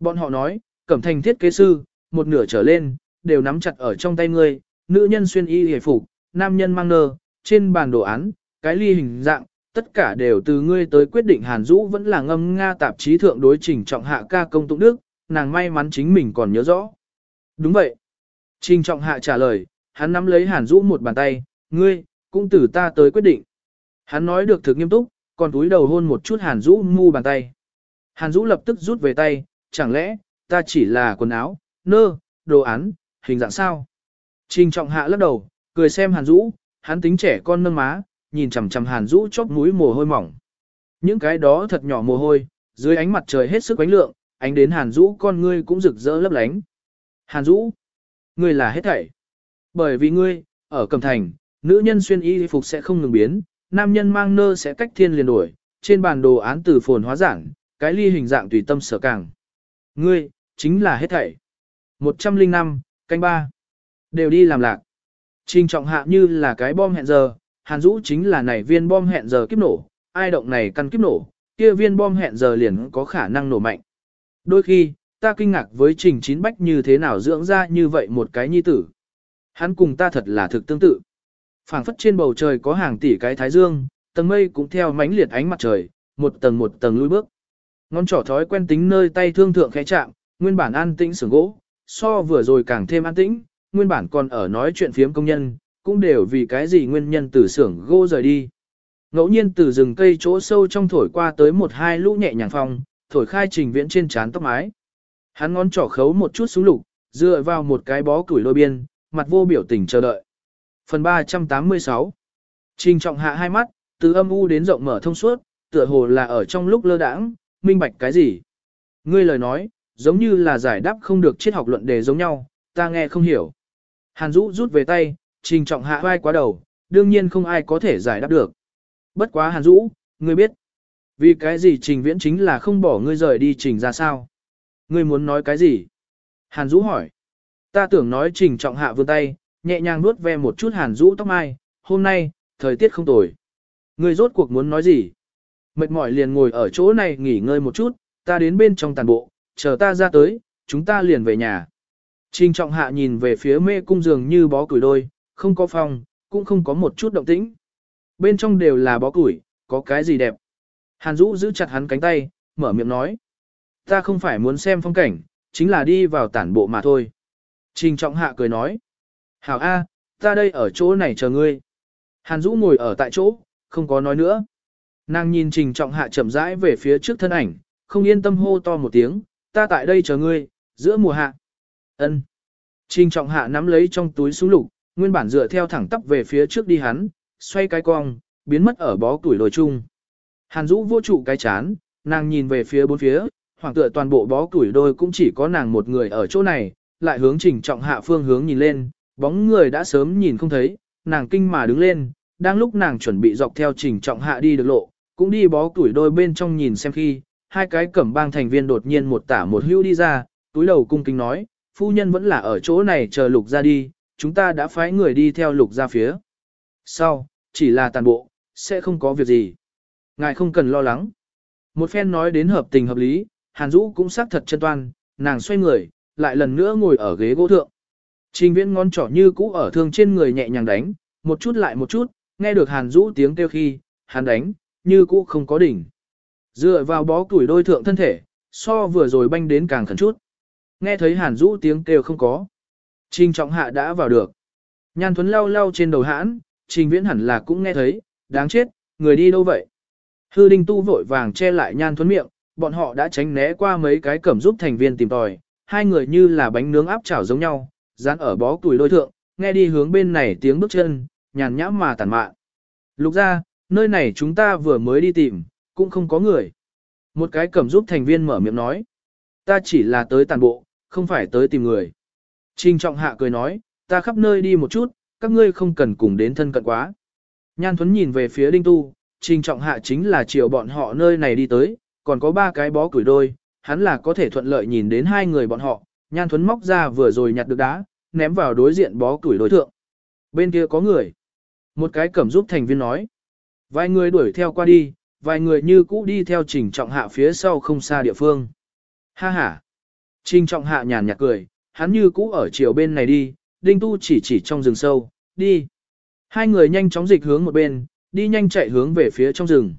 Bọn họ nói, cẩm thành thiết kế sư, một nửa trở lên, đều nắm chặt ở trong tay ngươi, nữ nhân xuyên y hề phục, nam nhân mang nơ, trên bàn đồ án, cái ly hình dạng, tất cả đều từ ngươi tới quyết định Hàn Dũ vẫn là ngâm Nga tạp chí thượng đối trình trọng hạ ca công tụng đức, nàng may mắn chính mình còn nhớ rõ. Đúng vậy. Trình trọng hạ trả lời, hắn nắm lấy Hàn Dũ một bàn tay, ngươi, cũng từ ta tới quyết định. Hắn nói được thực nghiêm túc, còn túi đầu hôn một chút Hàn Dũ mu bàn tay. Hàn Dũ lập tức rút về tay, chẳng lẽ, ta chỉ là quần áo, nơ, đồ án, hình dạng sao? Trình trọng hạ lắc đầu, cười xem Hàn Dũ, hắn tính trẻ con nâng má, nhìn chằm chằm Hàn Dũ chóp mũi mồ hôi mỏng. Những cái đó thật nhỏ mồ hôi, dưới ánh mặt trời hết sức ánh lượng, ánh đến Hàn Dũ con ngươi cũng rực rỡ lấp lánh. Hàn Dũ, ngươi là hết thảy. Bởi vì ngươi, ở Cẩm Thành, nữ nhân xuyên y phục sẽ không ngừng biến, nam nhân mang nơ sẽ cách thiên liền đổi, trên bản đồ án từ phồn hóa giảng, cái ly hình dạng tùy tâm sở càng. Ngươi, chính là hết thảy. 105, canh ba Đều đi làm lạc. Trình trọng hạ như là cái bom hẹn giờ, Hàn Dũ chính là này viên bom hẹn giờ kiếp nổ, ai động này căn kiếp nổ, kia viên bom hẹn giờ liền có khả năng nổ mạnh. Đôi khi, ta kinh ngạc với Trình Chín Bách như thế nào dưỡng ra như vậy một cái nhi tử. Hắn cùng ta thật là thực tương tự phảng phất trên bầu trời có hàng tỷ cái thái dương, tầng mây cũng theo mánh liệt ánh mặt trời, một tầng một tầng lui bước. Ngón trỏ thói quen tính nơi tay thương thượng khẽ chạm, nguyên bản an tĩnh sưởng gỗ, so vừa rồi càng thêm an tĩnh, nguyên bản còn ở nói chuyện phiếm công nhân, cũng đều vì cái gì nguyên nhân từ xưởng gỗ rời đi. Ngẫu nhiên từ rừng cây chỗ sâu trong thổi qua tới một hai lũ nhẹ nhàng phong, thổi khai trình viễn trên trán tóc mái. Hắn ngón trỏ khấu một chút xuống lục, dựa vào một cái bó củi lôi biên, mặt vô biểu tình chờ đợi. Phần 386 Trình trọng hạ hai mắt, từ âm u đến rộng mở thông suốt, tựa hồ là ở trong lúc lơ đãng, minh bạch cái gì. Ngươi lời nói, giống như là giải đáp không được triết học luận đề giống nhau, ta nghe không hiểu. Hàn Dũ rút về tay, trình trọng hạ vai quá đầu, đương nhiên không ai có thể giải đáp được. Bất quá Hàn Dũ, ngươi biết. Vì cái gì trình viễn chính là không bỏ ngươi rời đi trình ra sao? Ngươi muốn nói cái gì? Hàn Dũ hỏi. Ta tưởng nói trình trọng hạ vươn tay, nhẹ nhàng nuốt ve một chút Hàn rũ tóc mai, hôm nay, thời tiết không tồi. Ngươi rốt cuộc muốn nói gì? Mệt mỏi liền ngồi ở chỗ này nghỉ ngơi một chút, ta đến bên trong tàn bộ, chờ ta ra tới, chúng ta liền về nhà. Trình trọng hạ nhìn về phía mê cung giường như bó củi đôi, không có phòng, cũng không có một chút động tĩnh. Bên trong đều là bó củi, có cái gì đẹp. Hàn Dũ giữ chặt hắn cánh tay, mở miệng nói. Ta không phải muốn xem phong cảnh, chính là đi vào tản bộ mà thôi. Trình trọng hạ cười nói. Hảo A, ta đây ở chỗ này chờ ngươi. Hàn Dũ ngồi ở tại chỗ, không có nói nữa. Nàng nhìn Trình Trọng Hạ chậm rãi về phía trước thân ảnh, không yên tâm hô to một tiếng, ta tại đây chờ ngươi, giữa mùa hạ. Ân. Trình Trọng Hạ nắm lấy trong túi súng lục, nguyên bản dựa theo thẳng tắp về phía trước đi hắn, xoay cái cong, biến mất ở bó tuổi lồi chung. Hàn Dũ vô trụ cái chán, nàng nhìn về phía bốn phía, hoàng tựa toàn bộ bó tuổi đôi cũng chỉ có nàng một người ở chỗ này, lại hướng Trình Trọng Hạ phương hướng nhìn lên, bóng người đã sớm nhìn không thấy, nàng kinh mà đứng lên, đang lúc nàng chuẩn bị dọc theo Trình Trọng Hạ đi được lộ, cũng đi bó tuổi đôi bên trong nhìn xem khi, hai cái cẩm bang thành viên đột nhiên một tả một hưu đi ra, túi đầu cung kính nói, phu nhân vẫn là ở chỗ này chờ lục ra đi, chúng ta đã phái người đi theo lục ra phía. Sau, chỉ là tàn bộ, sẽ không có việc gì. Ngài không cần lo lắng. Một phen nói đến hợp tình hợp lý, Hàn Dũ cũng xác thật chân toan, nàng xoay người, lại lần nữa ngồi ở ghế gỗ thượng. Trình viễn ngón trỏ như cũ ở thương trên người nhẹ nhàng đánh, một chút lại một chút, nghe được Hàn Dũ tiếng kêu khi, Hàn đánh, như cũ không có đỉnh. Dựa vào bó củi đôi thượng thân thể, so vừa rồi banh đến càng khẩn chút. Nghe thấy Hàn Dũ tiếng kêu không có. Trình trọng hạ đã vào được. Nhan Thuấn lau lau trên đầu hãn, trình viễn hẳn là cũng nghe thấy, đáng chết, người đi đâu vậy? Hư đinh tu vội vàng che lại Nhan Thuấn miệng, bọn họ đã tránh né qua mấy cái cẩm giúp thành viên tìm tòi, hai người như là bánh nướng áp chảo giống nhau, dán ở bó tuổi đôi thượng, nghe đi hướng bên này tiếng bước chân, nhàn nhãm mà tàn mạn. Lục ra, nơi này chúng ta vừa mới đi tìm, cũng không có người. Một cái cẩm giúp thành viên mở miệng nói. Ta chỉ là tới tàn bộ, không phải tới tìm người. Trình trọng hạ cười nói, ta khắp nơi đi một chút, các ngươi không cần cùng đến thân cận quá. Nhan Thuấn nhìn về phía Đinh Tu, trình trọng hạ chính là chiều bọn họ nơi này đi tới, còn có ba cái bó cửi đôi, hắn là có thể thuận lợi nhìn đến hai người bọn họ, Nhan Thuấn móc ra vừa rồi nhặt được đá, ném vào đối diện bó củi đối thượng. Bên kia có người. Một cái cẩm giúp thành viên nói. Vài người đuổi theo qua đi, vài người như cũ đi theo trình trọng hạ phía sau không xa địa phương. Ha ha. Trình trọng hạ nhàn nhạt cười, hắn như cũ ở chiều bên này đi, đinh tu chỉ chỉ trong rừng sâu, đi. Hai người nhanh chóng dịch hướng một bên, đi nhanh chạy hướng về phía trong rừng.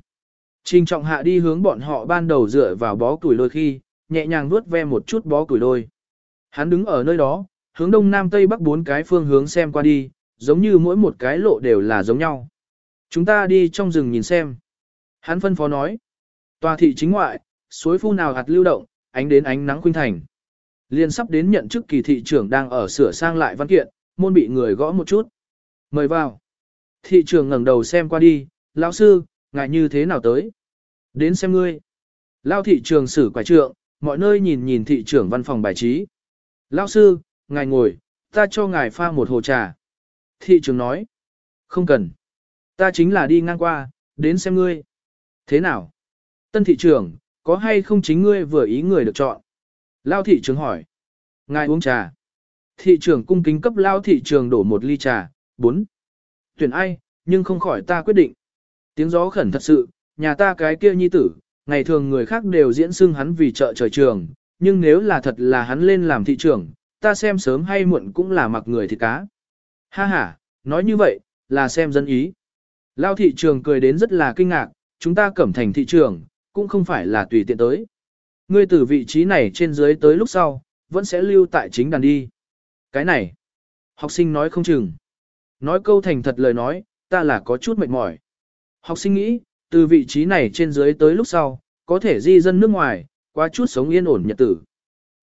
Trình trọng hạ đi hướng bọn họ ban đầu dựa vào bó củi lôi khi, nhẹ nhàng vuốt ve một chút bó củi lôi. Hắn đứng ở nơi đó, hướng đông nam tây bắc bốn cái phương hướng xem qua đi, giống như mỗi một cái lộ đều là giống nhau. Chúng ta đi trong rừng nhìn xem. Hắn phân phó nói. Tòa thị chính ngoại, suối phu nào hạt lưu động, ánh đến ánh nắng khuynh thành. Liên sắp đến nhận chức kỳ thị trưởng đang ở sửa sang lại văn kiện, môn bị người gõ một chút. Mời vào. Thị trưởng ngẩng đầu xem qua đi, lão sư, ngài như thế nào tới? Đến xem ngươi. Lao thị trường xử quả trượng, mọi nơi nhìn nhìn thị trưởng văn phòng bài trí. Lão sư, ngài ngồi, ta cho ngài pha một hồ trà. Thị trưởng nói. Không cần. Ta chính là đi ngang qua, đến xem ngươi. Thế nào? Tân thị trưởng, có hay không chính ngươi vừa ý người được chọn? Lao thị trưởng hỏi. Ngài uống trà. Thị trưởng cung kính cấp lao thị trường đổ một ly trà, bốn. Tuyển ai, nhưng không khỏi ta quyết định. Tiếng gió khẩn thật sự, nhà ta cái kia nhi tử, ngày thường người khác đều diễn xưng hắn vì trợ trời trường, nhưng nếu là thật là hắn lên làm thị trưởng, ta xem sớm hay muộn cũng là mặc người thịt cá. Ha ha, nói như vậy, là xem dân ý. Lao thị trường cười đến rất là kinh ngạc, chúng ta cẩm thành thị trường, cũng không phải là tùy tiện tới. Ngươi từ vị trí này trên dưới tới lúc sau, vẫn sẽ lưu tại chính đàn đi. Cái này, học sinh nói không chừng. Nói câu thành thật lời nói, ta là có chút mệt mỏi. Học sinh nghĩ, từ vị trí này trên dưới tới lúc sau, có thể di dân nước ngoài, qua chút sống yên ổn nhật tử.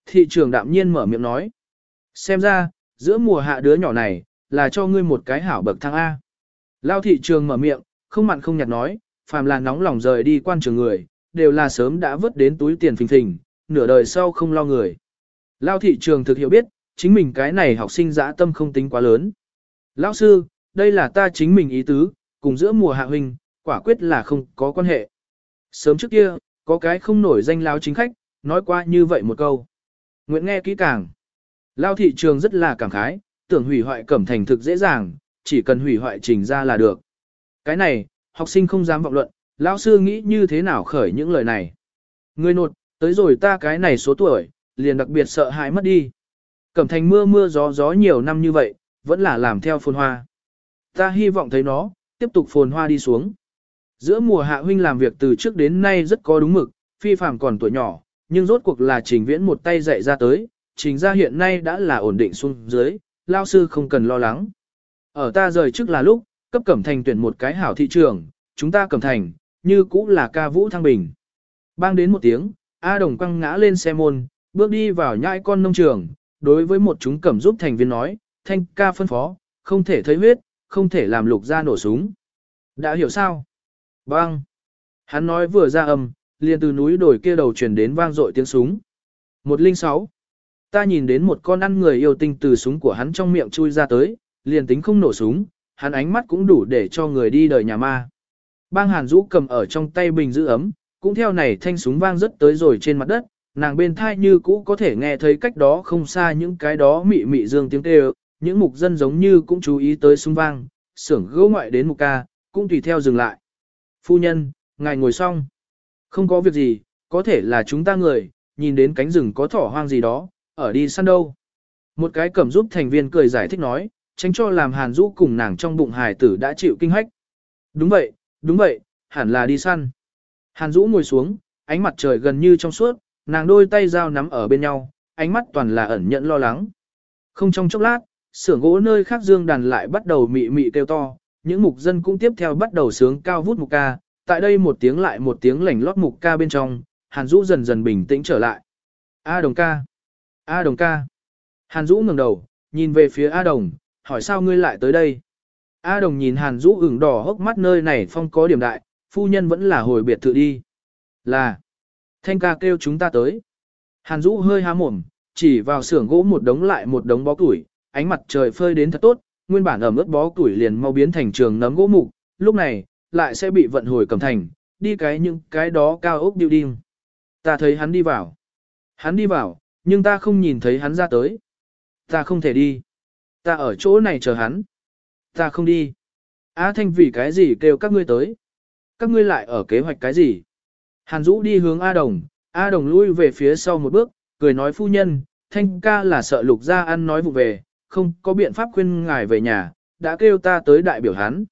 Thị trường đạm nhiên mở miệng nói. Xem ra, giữa mùa hạ đứa nhỏ này, là cho ngươi một cái hảo bậc thang A. Lao thị trường mở miệng, không mặn không nhạt nói, phàm là nóng lòng rời đi quan trường người, đều là sớm đã vứt đến túi tiền phình phình, nửa đời sau không lo người. Lao thị trường thực hiểu biết, chính mình cái này học sinh dã tâm không tính quá lớn. Lão sư, đây là ta chính mình ý tứ, cùng giữa mùa hạ huynh, quả quyết là không có quan hệ. Sớm trước kia, có cái không nổi danh lao chính khách, nói qua như vậy một câu. Nguyện nghe kỹ càng. Lao thị trường rất là cảm khái, tưởng hủy hoại cẩm thành thực dễ dàng, chỉ cần hủy hoại trình ra là được. Cái này, học sinh không dám vọng luận, lão sư nghĩ như thế nào khởi những lời này. Người nột, tới rồi ta cái này số tuổi, liền đặc biệt sợ hãi mất đi. Cẩm thành mưa mưa gió gió nhiều năm như vậy, vẫn là làm theo phồn hoa. Ta hy vọng thấy nó, tiếp tục phồn hoa đi xuống. Giữa mùa hạ huynh làm việc từ trước đến nay rất có đúng mực, phi phàm còn tuổi nhỏ, nhưng rốt cuộc là trình viễn một tay dạy ra tới, trình ra hiện nay đã là ổn định xuống dưới, lao sư không cần lo lắng. Ở ta rời trước là lúc, cấp Cẩm Thành tuyển một cái hảo thị trường, chúng ta Cẩm Thành, như cũ là ca vũ thăng bình. Bang đến một tiếng, A Đồng quăng ngã lên xe môn, bước đi vào nhãi con nông trường, đối với một chúng cẩm giúp thành viên nói, thanh ca phân phó, không thể thấy huyết, không thể làm lục ra nổ súng. Đã hiểu sao? Bang! Hắn nói vừa ra âm, liền từ núi đồi kia đầu truyền đến vang dội tiếng súng. 106. Ta nhìn đến một con ăn người yêu tinh từ súng của hắn trong miệng chui ra tới, liền tính không nổ súng, hắn ánh mắt cũng đủ để cho người đi đời nhà ma. Bang Hàn Dũ cầm ở trong tay bình giữ ấm, cũng theo này thanh súng vang rất tới rồi trên mặt đất, nàng bên thai như cũ có thể nghe thấy cách đó không xa những cái đó mị mị dương tiếng kêu, những mục dân giống như cũng chú ý tới súng vang, sưởng gỗ ngoại đến mục ca, cũng tùy theo dừng lại. Phu nhân, ngài ngồi xong. Không có việc gì, có thể là chúng ta người, nhìn đến cánh rừng có thỏ hoang gì đó, ở đi săn đâu. Một cái cẩm giúp thành viên cười giải thích nói, tránh cho làm hàn Dũ cùng nàng trong bụng hài tử đã chịu kinh hách. Đúng vậy, đúng vậy, hẳn là đi săn. Hàn Dũ ngồi xuống, ánh mặt trời gần như trong suốt, nàng đôi tay dao nắm ở bên nhau, ánh mắt toàn là ẩn nhận lo lắng. Không trong chốc lát, sưởng gỗ nơi khác dương đàn lại bắt đầu mị mị kêu to, những mục dân cũng tiếp theo bắt đầu sướng cao vút mục ca, tại đây một tiếng lại một tiếng lảnh lót mục ca bên trong, Hàn Dũ dần dần bình tĩnh trở lại. A đồng ca, A đồng ca. Hàn Dũ ngẩng đầu, nhìn về phía A đồng, hỏi sao ngươi lại tới đây? A đồng nhìn Hàn Dũ ửng đỏ hốc mắt nơi này phong có điểm đại, phu nhân vẫn là hồi biệt thự đi. Là, thanh ca kêu chúng ta tới. Hàn Dũ hơi há mồm, chỉ vào xưởng gỗ một đống lại một đống bó củi, ánh mặt trời phơi đến thật tốt, nguyên bản ẩm ướt bó củi liền mau biến thành trường nấm gỗ mục, lúc này, lại sẽ bị vận hồi cầm thành, đi cái những cái đó cao ốc building. Ta thấy hắn đi vào. Hắn đi vào, nhưng ta không nhìn thấy hắn ra tới. Ta không thể đi. Ta ở chỗ này chờ hắn. Ta không đi. Á Thanh vì cái gì kêu các ngươi tới? Các ngươi lại ở kế hoạch cái gì? Hàn Dũ đi hướng A Đồng, A Đồng lui về phía sau một bước, cười nói phu nhân, Thanh ca là sợ lục ra ăn nói vụ về, không có biện pháp khuyên ngài về nhà, đã kêu ta tới đại biểu hắn.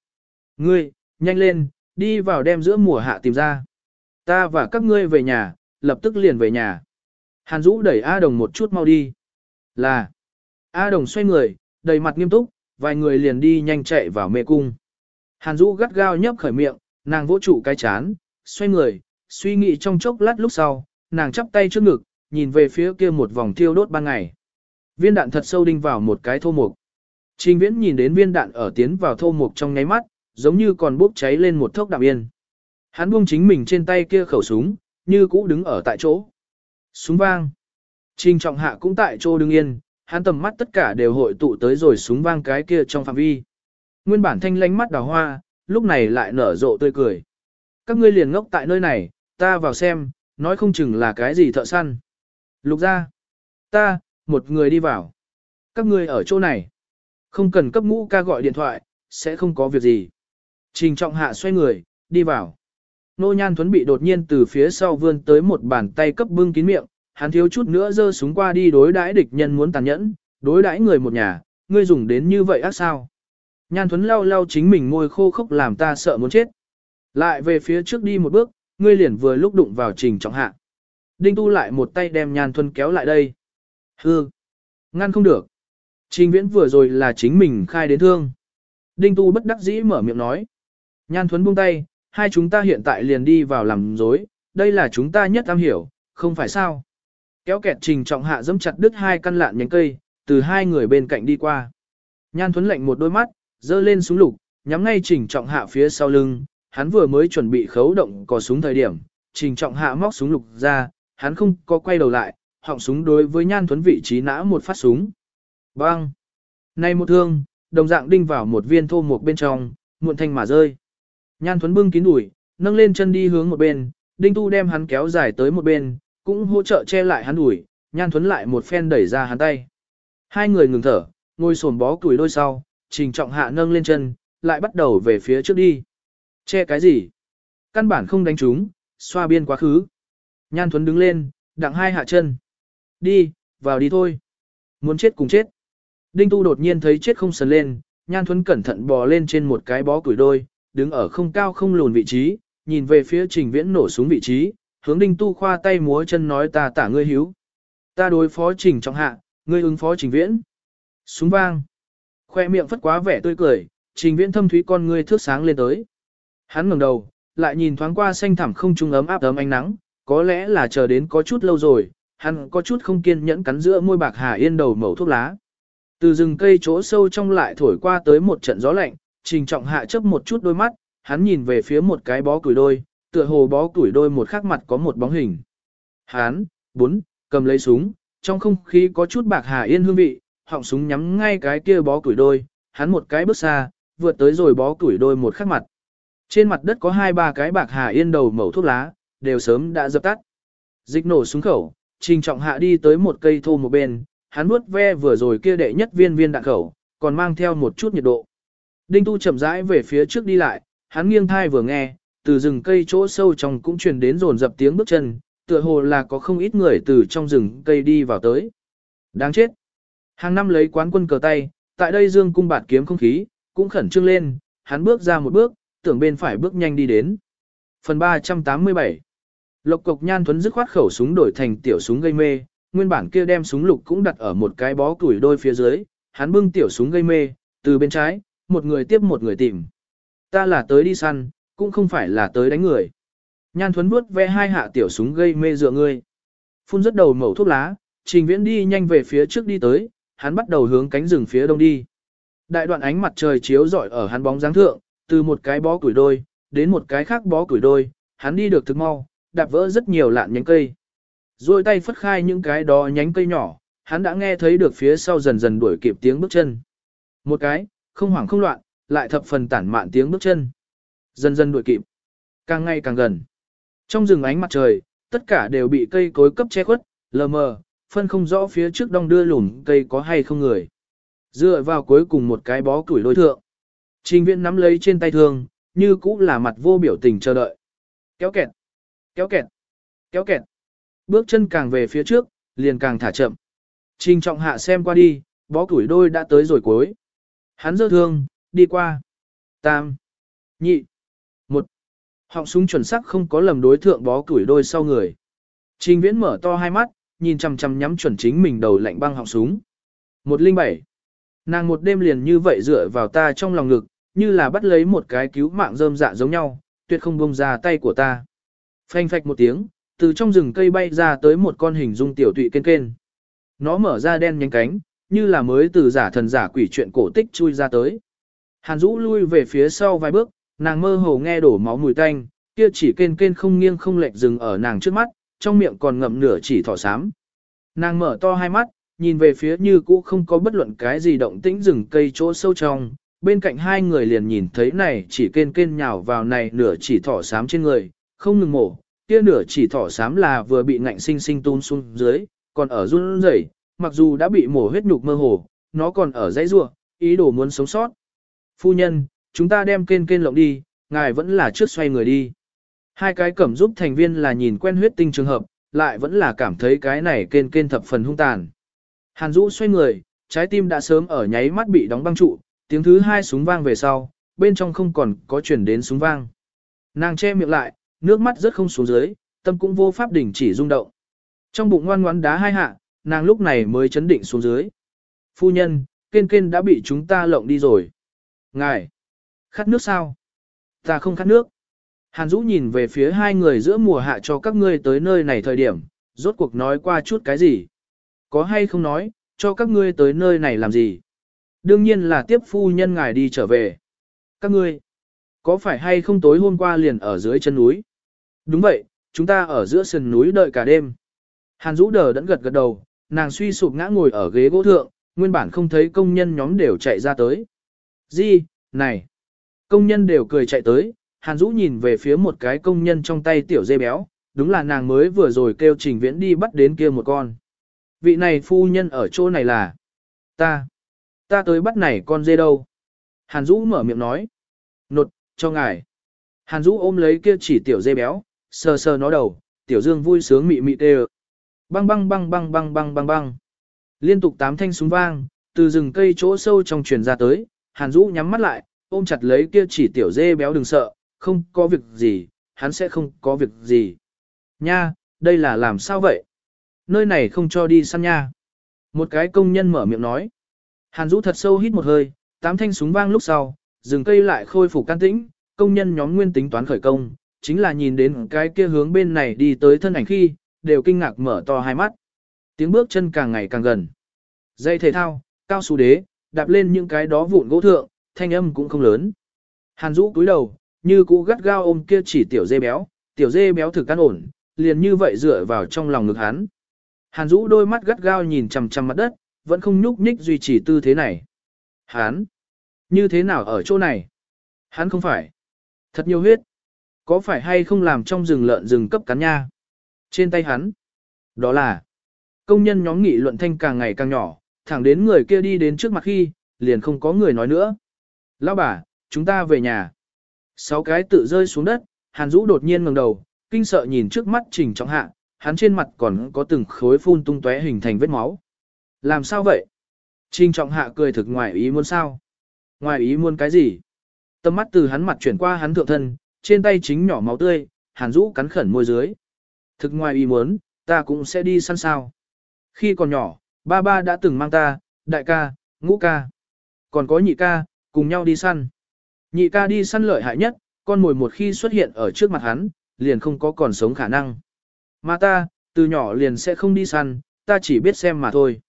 Ngươi, nhanh lên, đi vào đem giữa mùa hạ tìm ra. Ta và các ngươi về nhà, lập tức liền về nhà. Hàn Dũ đẩy A Đồng một chút mau đi. Là. A Đồng xoay người, đầy mặt nghiêm túc, vài người liền đi nhanh chạy vào mê cung. Hàn Dũ gắt gao nhấp khởi miệng, nàng vỗ trụ cái chán, xoay người, suy nghĩ trong chốc lát lúc sau, nàng chắp tay trước ngực, nhìn về phía kia một vòng thiêu đốt ban ngày. Viên đạn thật sâu đinh vào một cái thô mục. Trình viễn nhìn đến viên đạn ở tiến vào thô mục trong nháy mắt, giống như còn bốc cháy lên một thốc đạm yên. Hắn buông chính mình trên tay kia khẩu súng, như cũ đứng ở tại chỗ. Súng vang. Trình trọng hạ cũng tại chỗ đứng yên, hắn tầm mắt tất cả đều hội tụ tới rồi súng vang cái kia trong phạm vi. Nguyên bản thanh lánh mắt đào hoa, lúc này lại nở rộ tươi cười. Các ngươi liền ngốc tại nơi này, ta vào xem, nói không chừng là cái gì thợ săn. Lục ra. Ta, một người đi vào. Các ngươi ở chỗ này. Không cần cấp ngũ ca gọi điện thoại, sẽ không có việc gì. Trình trọng hạ xoay người, đi vào. Nô Nhan Thuấn bị đột nhiên từ phía sau vươn tới một bàn tay cấp bưng kín miệng, hắn thiếu chút nữa giơ súng qua đi đối đãi địch nhân muốn tàn nhẫn, đối đãi người một nhà, ngươi dùng đến như vậy ác sao? Nhan Thuấn lau lau chính mình môi khô khốc làm ta sợ muốn chết. Lại về phía trước đi một bước, ngươi liền vừa lúc đụng vào trình trọng hạ. Đinh Tu lại một tay đem Nhan Thuấn kéo lại đây. Hư! Ngăn không được. Trình viễn vừa rồi là chính mình khai đến thương. Đinh Tu bất đắc dĩ mở miệng nói. Nhan Thuấn buông tay, hai chúng ta hiện tại liền đi vào làm dối, đây là chúng ta nhất am hiểu, không phải sao. Kéo kẹt trình trọng hạ dẫm chặt đứt hai căn lạn nhánh cây, từ hai người bên cạnh đi qua. Nhan Thuấn lạnh một đôi mắt, dơ lên súng lục, nhắm ngay trình trọng hạ phía sau lưng, hắn vừa mới chuẩn bị khấu động cò súng thời điểm, trình trọng hạ móc súng lục ra, hắn không có quay đầu lại, họng súng đối với Nhan Thuấn vị trí nã một phát súng. Bang! Này một thương, đồng dạng đinh vào một viên thô mục bên trong, muộn thanh mà rơi. Nhan Thuấn bưng kín đùi, nâng lên chân đi hướng một bên, Đinh Tu đem hắn kéo dài tới một bên, cũng hỗ trợ che lại hắn đùi, Nhan Thuấn lại một phen đẩy ra hắn tay. Hai người ngừng thở, ngồi sồn bó tuổi đôi sau, trình trọng hạ nâng lên chân, lại bắt đầu về phía trước đi. Che cái gì? Căn bản không đánh chúng xoa biên quá khứ. Nhan Thuấn đứng lên, đặng hai hạ chân. Đi, vào đi thôi. Muốn chết cùng chết. Đinh Tu đột nhiên thấy chết không sần lên, Nhan Thuấn cẩn thận bò lên trên một cái bó củi đôi, đứng ở không cao không lùn vị trí, nhìn về phía trình viễn nổ súng vị trí, hướng đinh tu khoa tay múa chân nói ta tả ngươi hiếu. Ta đối phó trình trong hạ, ngươi ứng phó trình viễn. Súng vang. Khoe miệng phất quá vẻ tươi cười, trình viễn thâm thúy con ngươi thước sáng lên tới. Hắn ngẩng đầu, lại nhìn thoáng qua xanh thẳm không trung ấm áp ấm ánh nắng, có lẽ là chờ đến có chút lâu rồi, hắn có chút không kiên nhẫn cắn giữa môi bạc hà yên đầu mẩu thuốc lá. Từ rừng cây chỗ sâu trong lại thổi qua tới một trận gió lạnh, trình trọng hạ chớp một chút đôi mắt, hắn nhìn về phía một cái bó củi đôi, tựa hồ bó củi đôi một khắc mặt có một bóng hình. Hắn, bốn, cầm lấy súng, trong không khí có chút bạc hà yên hương vị, họng súng nhắm ngay cái kia bó củi đôi, hắn một cái bước xa, vượt tới rồi bó củi đôi một khắc mặt. Trên mặt đất có hai ba cái bạc hà yên đầu mẩu thuốc lá, đều sớm đã dập tắt. Dịch nổ súng khẩu, trình trọng hạ đi tới một cây thô một bên, hắn nuốt ve vừa rồi kia đệ nhất viên viên đạn khẩu, còn mang theo một chút nhiệt độ. Đinh tu chậm rãi về phía trước đi lại, hắn nghiêng thai vừa nghe, từ rừng cây chỗ sâu trong cũng truyền đến rồn dập tiếng bước chân, tựa hồ là có không ít người từ trong rừng cây đi vào tới. Đáng chết. Hàng năm lấy quán quân cờ tay, tại đây dương cung bạt kiếm không khí, cũng khẩn trương lên, hắn bước ra một bước, tưởng bên phải bước nhanh đi đến. Phần 387 Lộc cục nhan thuấn dứt khoát khẩu súng đổi thành tiểu súng gây mê, nguyên bản kia đem súng lục cũng đặt ở một cái bó củi đôi phía dưới, hắn bưng tiểu súng gây mê, từ bên trái, một người tiếp một người tìm. Ta là tới đi săn, cũng không phải là tới đánh người. Nhan thuấn vuốt ve hai hạ tiểu súng gây mê dựa ngươi. Phun rất đầu mẩu thuốc lá, trình viễn đi nhanh về phía trước đi tới, hắn bắt đầu hướng cánh rừng phía đông đi. Đại đoạn ánh mặt trời chiếu rọi ở hắn bóng dáng thượng, từ một cái bó củi đôi, đến một cái khác bó củi đôi, hắn đi được thực mau, đạp vỡ rất nhiều lạn nhánh cây. Rồi tay phất khai những cái đó nhánh cây nhỏ, hắn đã nghe thấy được phía sau dần dần đuổi kịp tiếng bước chân. Một cái, không hoảng không loạn, lại thập phần tản mạn tiếng bước chân. Dần dần đuổi kịp. Càng ngày càng gần. Trong rừng ánh mặt trời, tất cả đều bị cây cối cấp che khuất, lờ mờ, phân không rõ phía trước đong đưa lùn cây có hay không người. Dựa vào cuối cùng một cái bó củi lôi thượng. Trình viện nắm lấy trên tay thương, như cũ là mặt vô biểu tình chờ đợi. Kéo kẹt, kéo kẹt, kéo kẹt. Bước chân càng về phía trước, liền càng thả chậm. Trình trọng hạ xem qua đi, bó củi đôi đã tới rồi cuối. Hắn dơ thương, đi qua. Tam, nhị, một. Họng súng chuẩn xác không có lầm đối thượng bó củi đôi sau người. Trình viễn mở to hai mắt, nhìn chằm chằm nhắm chuẩn chính mình đầu lạnh băng họng súng. 107. Nàng một đêm liền như vậy dựa vào ta trong lòng ngực, như là bắt lấy một cái cứu mạng rơm dạ giống nhau, tuyệt không buông ra tay của ta. Phanh phạch một tiếng, từ trong rừng cây bay ra tới một con hình dung tiểu tụy kên kên. Nó mở ra đen nhánh cánh, như là mới từ giả thần giả quỷ chuyện cổ tích chui ra tới. Hàn Dũ lui về phía sau vài bước, nàng mơ hồ nghe đổ máu mùi tanh, kia chỉ kên kên không nghiêng không lệch dừng ở nàng trước mắt, trong miệng còn ngậm nửa chỉ thỏ xám. Nàng mở to hai mắt, nhìn về phía như cũ không có bất luận cái gì động tĩnh rừng cây chỗ sâu trong, bên cạnh hai người liền nhìn thấy này chỉ kên kên nhào vào này nửa chỉ thỏ xám trên người, không ngừng mổ, kia nửa chỉ thỏ xám là vừa bị ngạnh sinh sinh tún xuống dưới, còn ở run rẩy, mặc dù đã bị mổ huyết nhục mơ hồ, nó còn ở dãy rua, ý đồ muốn sống sót. Phu nhân, chúng ta đem kên kên lộng đi, ngài vẫn là trước xoay người đi. Hai cái cẩm giúp thành viên là nhìn quen huyết tinh trường hợp, lại vẫn là cảm thấy cái này kên kên thập phần hung tàn. Hàn Dũ xoay người, trái tim đã sớm ở nháy mắt bị đóng băng trụ, tiếng thứ hai súng vang về sau, bên trong không còn có chuyển đến súng vang. Nàng che miệng lại, nước mắt rất không xuống dưới, tâm cũng vô pháp đỉnh chỉ rung động. Trong bụng ngoan ngoãn đá hai hạ, nàng lúc này mới chấn định xuống dưới. Phu nhân, kên kên đã bị chúng ta lộng đi rồi. Ngài, khát nước sao? Ta không khát nước. Hàn Dũ nhìn về phía hai người giữa mùa hạ cho các ngươi tới nơi này thời điểm, rốt cuộc nói qua chút cái gì? Có hay không nói, cho các ngươi tới nơi này làm gì? Đương nhiên là tiếp phu nhân ngài đi trở về. Các ngươi, có phải hay không tối hôm qua liền ở dưới chân núi? Đúng vậy, chúng ta ở giữa sườn núi đợi cả đêm. Hàn Dũ đờ đẫn gật gật đầu, nàng suy sụp ngã ngồi ở ghế gỗ thượng, nguyên bản không thấy công nhân nhóm đều chạy ra tới. Di, này, công nhân đều cười chạy tới, Hàn Dũ nhìn về phía một cái công nhân trong tay tiểu dê béo, đúng là nàng mới vừa rồi kêu trình viễn đi bắt đến kia một con. Vị này phu nhân ở chỗ này là ta. Ta tới bắt này con dê đâu. Hàn Dũ mở miệng nói. Nột, cho ngài. Hàn Dũ ôm lấy kia chỉ tiểu dê béo, sờ sờ nó đầu, tiểu dương vui sướng mị mị tê Băng băng băng băng băng băng băng băng. Liên tục tám thanh súng vang, từ rừng cây chỗ sâu trong truyền ra tới, Hàn Dũ nhắm mắt lại, ôm chặt lấy kia chỉ tiểu dê béo đừng sợ, không có việc gì, hắn sẽ không có việc gì. Nha, đây là làm sao vậy? Nơi này không cho đi săn nha. Một cái công nhân mở miệng nói. Hàn Dũ thật sâu hít một hơi, tám thanh súng vang lúc sau, rừng cây lại khôi phục can tĩnh, công nhân nhóm nguyên tính toán khởi công, chính là nhìn đến cái kia hướng bên này đi tới thân ảnh khi, đều kinh ngạc mở to hai mắt. Tiếng bước chân càng ngày càng gần. Dây thể thao, cao su đế, đạp lên những cái đó vụn gỗ thượng, thanh âm cũng không lớn. Hàn Dũ cúi đầu, như cũ gắt gao ôm kia chỉ tiểu dê béo, tiểu dê béo thực căn ổn, liền như vậy dựa vào trong lòng ngực hắn. Hàn Dũ đôi mắt gắt gao nhìn chằm chằm mặt đất, vẫn không nhúc nhích duy trì tư thế này. Hắn, như thế nào ở chỗ này? Hắn không phải. Thật nhiều huyết. Có phải hay không làm trong rừng lợn rừng cấp cắn nha? Trên tay hắn. Đó là. Công nhân nhóm nghị luận thanh càng ngày càng nhỏ, thẳng đến người kia đi đến trước mặt khi, liền không có người nói nữa. Lão bà, chúng ta về nhà. Sáu cái tự rơi xuống đất, Hàn Dũ đột nhiên ngẩng đầu, kinh sợ nhìn trước mắt Trình Trọng Hạ, hắn trên mặt còn có từng khối phun tung tóe hình thành vết máu. Làm sao vậy? Trình Trọng Hạ cười thực ngoài ý muốn sao? Ngoài ý muốn cái gì? Tâm mắt từ hắn mặt chuyển qua hắn thượng thân, trên tay chính nhỏ máu tươi, Hàn Dũ cắn khẩn môi dưới. Thực ngoài ý muốn, ta cũng sẽ đi săn sao. Khi còn nhỏ, ba ba đã từng mang ta, đại ca, ngũ ca, còn có nhị ca, cùng nhau đi săn. Nhị ca đi săn lợi hại nhất, con mồi một khi xuất hiện ở trước mặt hắn, liền không có còn sống khả năng. Mà ta, từ nhỏ liền sẽ không đi săn, ta chỉ biết xem mà thôi.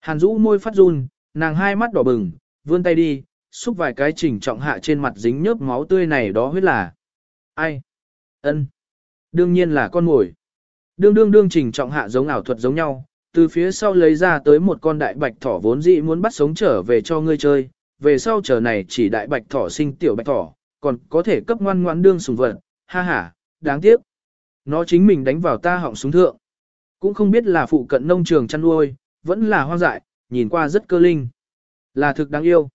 Hàn Dũ môi phát run, nàng hai mắt đỏ bừng, vươn tay đi, xúc vài cái chỉnh trọng hạ trên mặt dính nhớp máu tươi này đó huyết là. Ai? Ân. Đương nhiên là con mồi. Đương đương đương chỉnh trọng hạ giống ảo thuật giống nhau, từ phía sau lấy ra tới một con đại bạch thỏ vốn dĩ muốn bắt sống trở về cho ngươi chơi, về sau chờ này chỉ đại bạch thỏ sinh tiểu bạch thỏ, còn có thể cấp ngoan ngoãn đương sùng vật, ha ha, đáng tiếc. Nó chính mình đánh vào ta họng súng thượng. Cũng không biết là phụ cận nông trường chăn nuôi, vẫn là hoang dại, nhìn qua rất cơ linh. Là thực đáng yêu.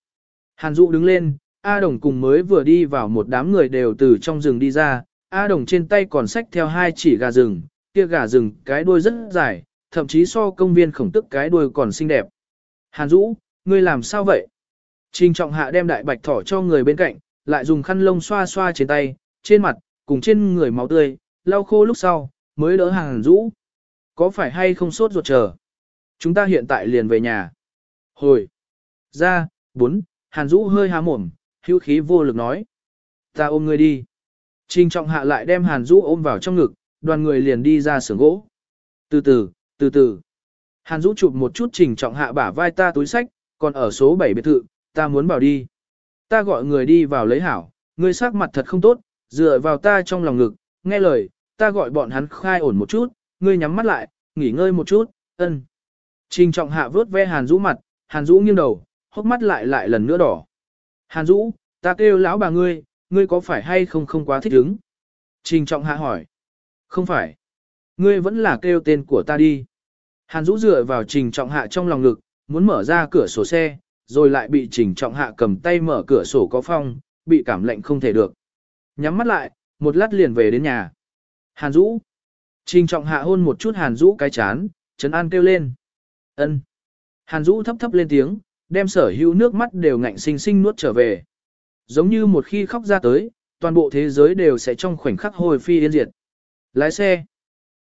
Hàn Dụ đứng lên, A Đồng cùng mới vừa đi vào một đám người đều từ trong rừng đi ra, A Đồng trên tay còn xách theo hai chỉ gà rừng, kia gà rừng cái đuôi rất dài, thậm chí so công viên khổng tức cái đuôi còn xinh đẹp. Hàn Dũ, ngươi làm sao vậy? Trình trọng hạ đem đại bạch thỏ cho người bên cạnh, lại dùng khăn lông xoa xoa trên tay, trên mặt, cùng trên người máu tươi, lau khô lúc sau, mới đỡ Hàn Dũ. Có phải hay không sốt ruột chờ? Chúng ta hiện tại liền về nhà. Hồi. Ra, bốn, Hàn Dũ hơi há mồm, hữu khí vô lực nói. Ta ôm ngươi đi. Trình trọng hạ lại đem Hàn Dũ ôm vào trong ngực, đoàn người liền đi ra sưởng gỗ. Từ từ, từ từ. Hàn Dũ chụp một chút trình trọng hạ bả vai ta túi sách, còn ở số 7 biệt thự, ta muốn bảo đi. Ta gọi người đi vào lấy hảo, ngươi sắc mặt thật không tốt, dựa vào ta trong lòng ngực, nghe lời, ta gọi bọn hắn khai ổn một chút, ngươi nhắm mắt lại, nghỉ ngơi một chút, ân. Trình trọng hạ vớt ve Hàn Dũ mặt, Hàn Dũ nghiêng đầu, hốc mắt lại lại lần nữa đỏ. Hàn Dũ, ta kêu lão bà ngươi, ngươi có phải hay không không quá thích ứng? Trình trọng hạ hỏi. Không phải. Ngươi vẫn là kêu tên của ta đi. Hàn Dũ dựa vào trình trọng hạ trong lòng ngực, muốn mở ra cửa sổ xe, rồi lại bị trình trọng hạ cầm tay mở cửa sổ có phong, bị cảm lạnh không thể được. Nhắm mắt lại, một lát liền về đến nhà. Hàn Dũ. Trình trọng hạ hôn một chút Hàn Dũ cái chán, Trấn An kêu lên. ân. Hàn Dũ thấp thấp lên tiếng, đem sở hữu nước mắt đều ngạnh sinh sinh nuốt trở về. Giống như một khi khóc ra tới, toàn bộ thế giới đều sẽ trong khoảnh khắc hồi phi yên diệt. Lái xe.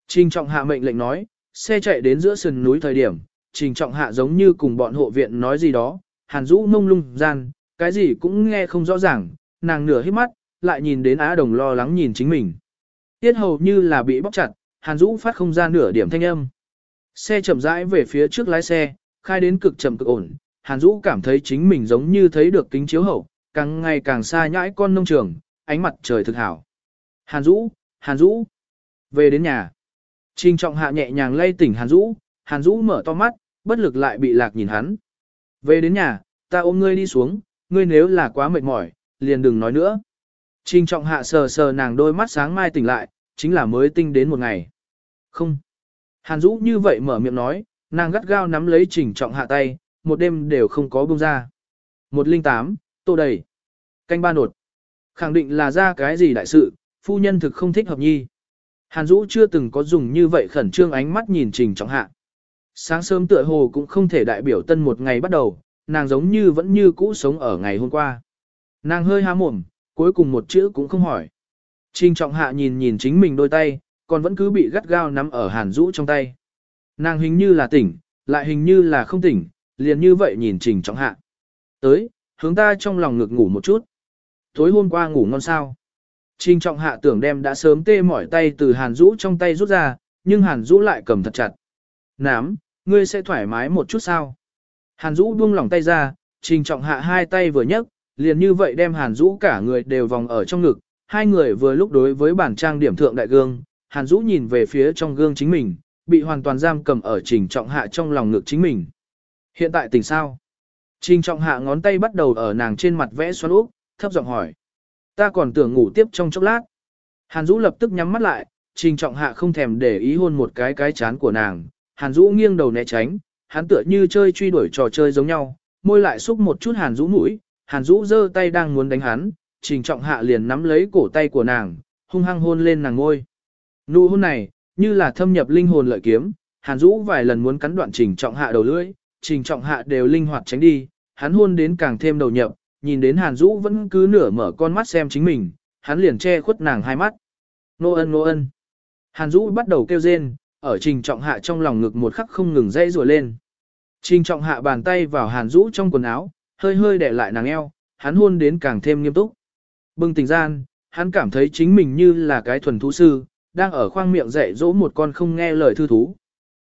Trình trọng hạ mệnh lệnh nói, xe chạy đến giữa sườn núi thời điểm, trình trọng hạ giống như cùng bọn hộ viện nói gì đó, hàn rũ mông lung gian, cái gì cũng nghe không rõ ràng, nàng nửa hít mắt, lại nhìn đến Á Đồng lo lắng nhìn chính mình. Tiết hầu như là bị bóc chặt, hàn rũ phát không ra nửa điểm thanh âm. Xe chậm rãi về phía trước lái xe, khai đến cực chậm cực ổn, hàn Dũ cảm thấy chính mình giống như thấy được kính chiếu hậu, càng ngày càng xa nhãi con nông trường, ánh mặt trời thực hảo. Hàn Dũ, hàn Dũ, về đến nhà. Trình trọng hạ nhẹ nhàng lay tỉnh Hàn Dũ, Hàn Dũ mở to mắt, bất lực lại bị lạc nhìn hắn. Về đến nhà, ta ôm ngươi đi xuống, ngươi nếu là quá mệt mỏi, liền đừng nói nữa. Trình trọng hạ sờ sờ nàng đôi mắt sáng mai tỉnh lại, chính là mới tinh đến một ngày. Không. Hàn Dũ như vậy mở miệng nói, nàng gắt gao nắm lấy trình trọng hạ tay, một đêm đều không có bông ra. 108, tô đầy. Canh ba nột. Khẳng định là ra cái gì đại sự, phu nhân thực không thích hợp nhi. Hàn Dũ chưa từng có dùng như vậy khẩn trương ánh mắt nhìn Trình Trọng Hạ. Sáng sớm tựa hồ cũng không thể đại biểu tân một ngày bắt đầu, nàng giống như vẫn như cũ sống ở ngày hôm qua. Nàng hơi há mồm, cuối cùng một chữ cũng không hỏi. Trình Trọng Hạ nhìn nhìn chính mình đôi tay, còn vẫn cứ bị gắt gao nắm ở Hàn Dũ trong tay. Nàng hình như là tỉnh, lại hình như là không tỉnh, liền như vậy nhìn Trình Trọng Hạ. Tới, hướng ta trong lòng ngực ngủ một chút. tối hôm qua ngủ ngon sao. Trình trọng hạ tưởng đem đã sớm tê mỏi tay từ Hàn Dũ trong tay rút ra, nhưng Hàn Dũ lại cầm thật chặt. Nám, ngươi sẽ thoải mái một chút sao? Hàn Dũ buông lỏng tay ra, trình trọng hạ hai tay vừa nhấc, liền như vậy đem Hàn Dũ cả người đều vòng ở trong ngực, hai người vừa lúc đối với bản trang điểm thượng đại gương, Hàn Dũ nhìn về phía trong gương chính mình, bị hoàn toàn giam cầm ở trình trọng hạ trong lòng ngực chính mình. Hiện tại tỉnh sao? Trình trọng hạ ngón tay bắt đầu ở nàng trên mặt vẽ xoắn úp, thấp giọng hỏi. Ta còn tưởng ngủ tiếp trong chốc lát. Hàn Dũ lập tức nhắm mắt lại, trình trọng hạ không thèm để ý hôn một cái cái chán của nàng. Hàn Dũ nghiêng đầu né tránh, hắn tựa như chơi truy đuổi trò chơi giống nhau, môi lại xúc một chút Hàn Dũ mũi. Hàn Dũ giơ tay đang muốn đánh hắn, trình trọng hạ liền nắm lấy cổ tay của nàng, hung hăng hôn lên nàng ngôi. Nụ hôn này, như là thâm nhập linh hồn lợi kiếm, Hàn Dũ vài lần muốn cắn đoạn trình trọng hạ đầu lưỡi, trình trọng hạ đều linh hoạt tránh đi, hắn hôn đến càng thêm đầu nhập, nhìn đến Hàn Dũ vẫn cứ nửa mở con mắt xem chính mình, hắn liền che khuất nàng hai mắt. Nô ân nô ân. Hàn Dũ bắt đầu kêu rên, ở trình trọng hạ trong lòng ngực một khắc không ngừng dây rùa lên. Trình trọng hạ bàn tay vào Hàn Dũ trong quần áo, hơi hơi để lại nàng eo, hắn hôn đến càng thêm nghiêm túc. Bưng tình gian, hắn cảm thấy chính mình như là cái thuần thú sư, đang ở khoang miệng dạy dỗ một con không nghe lời thư thú.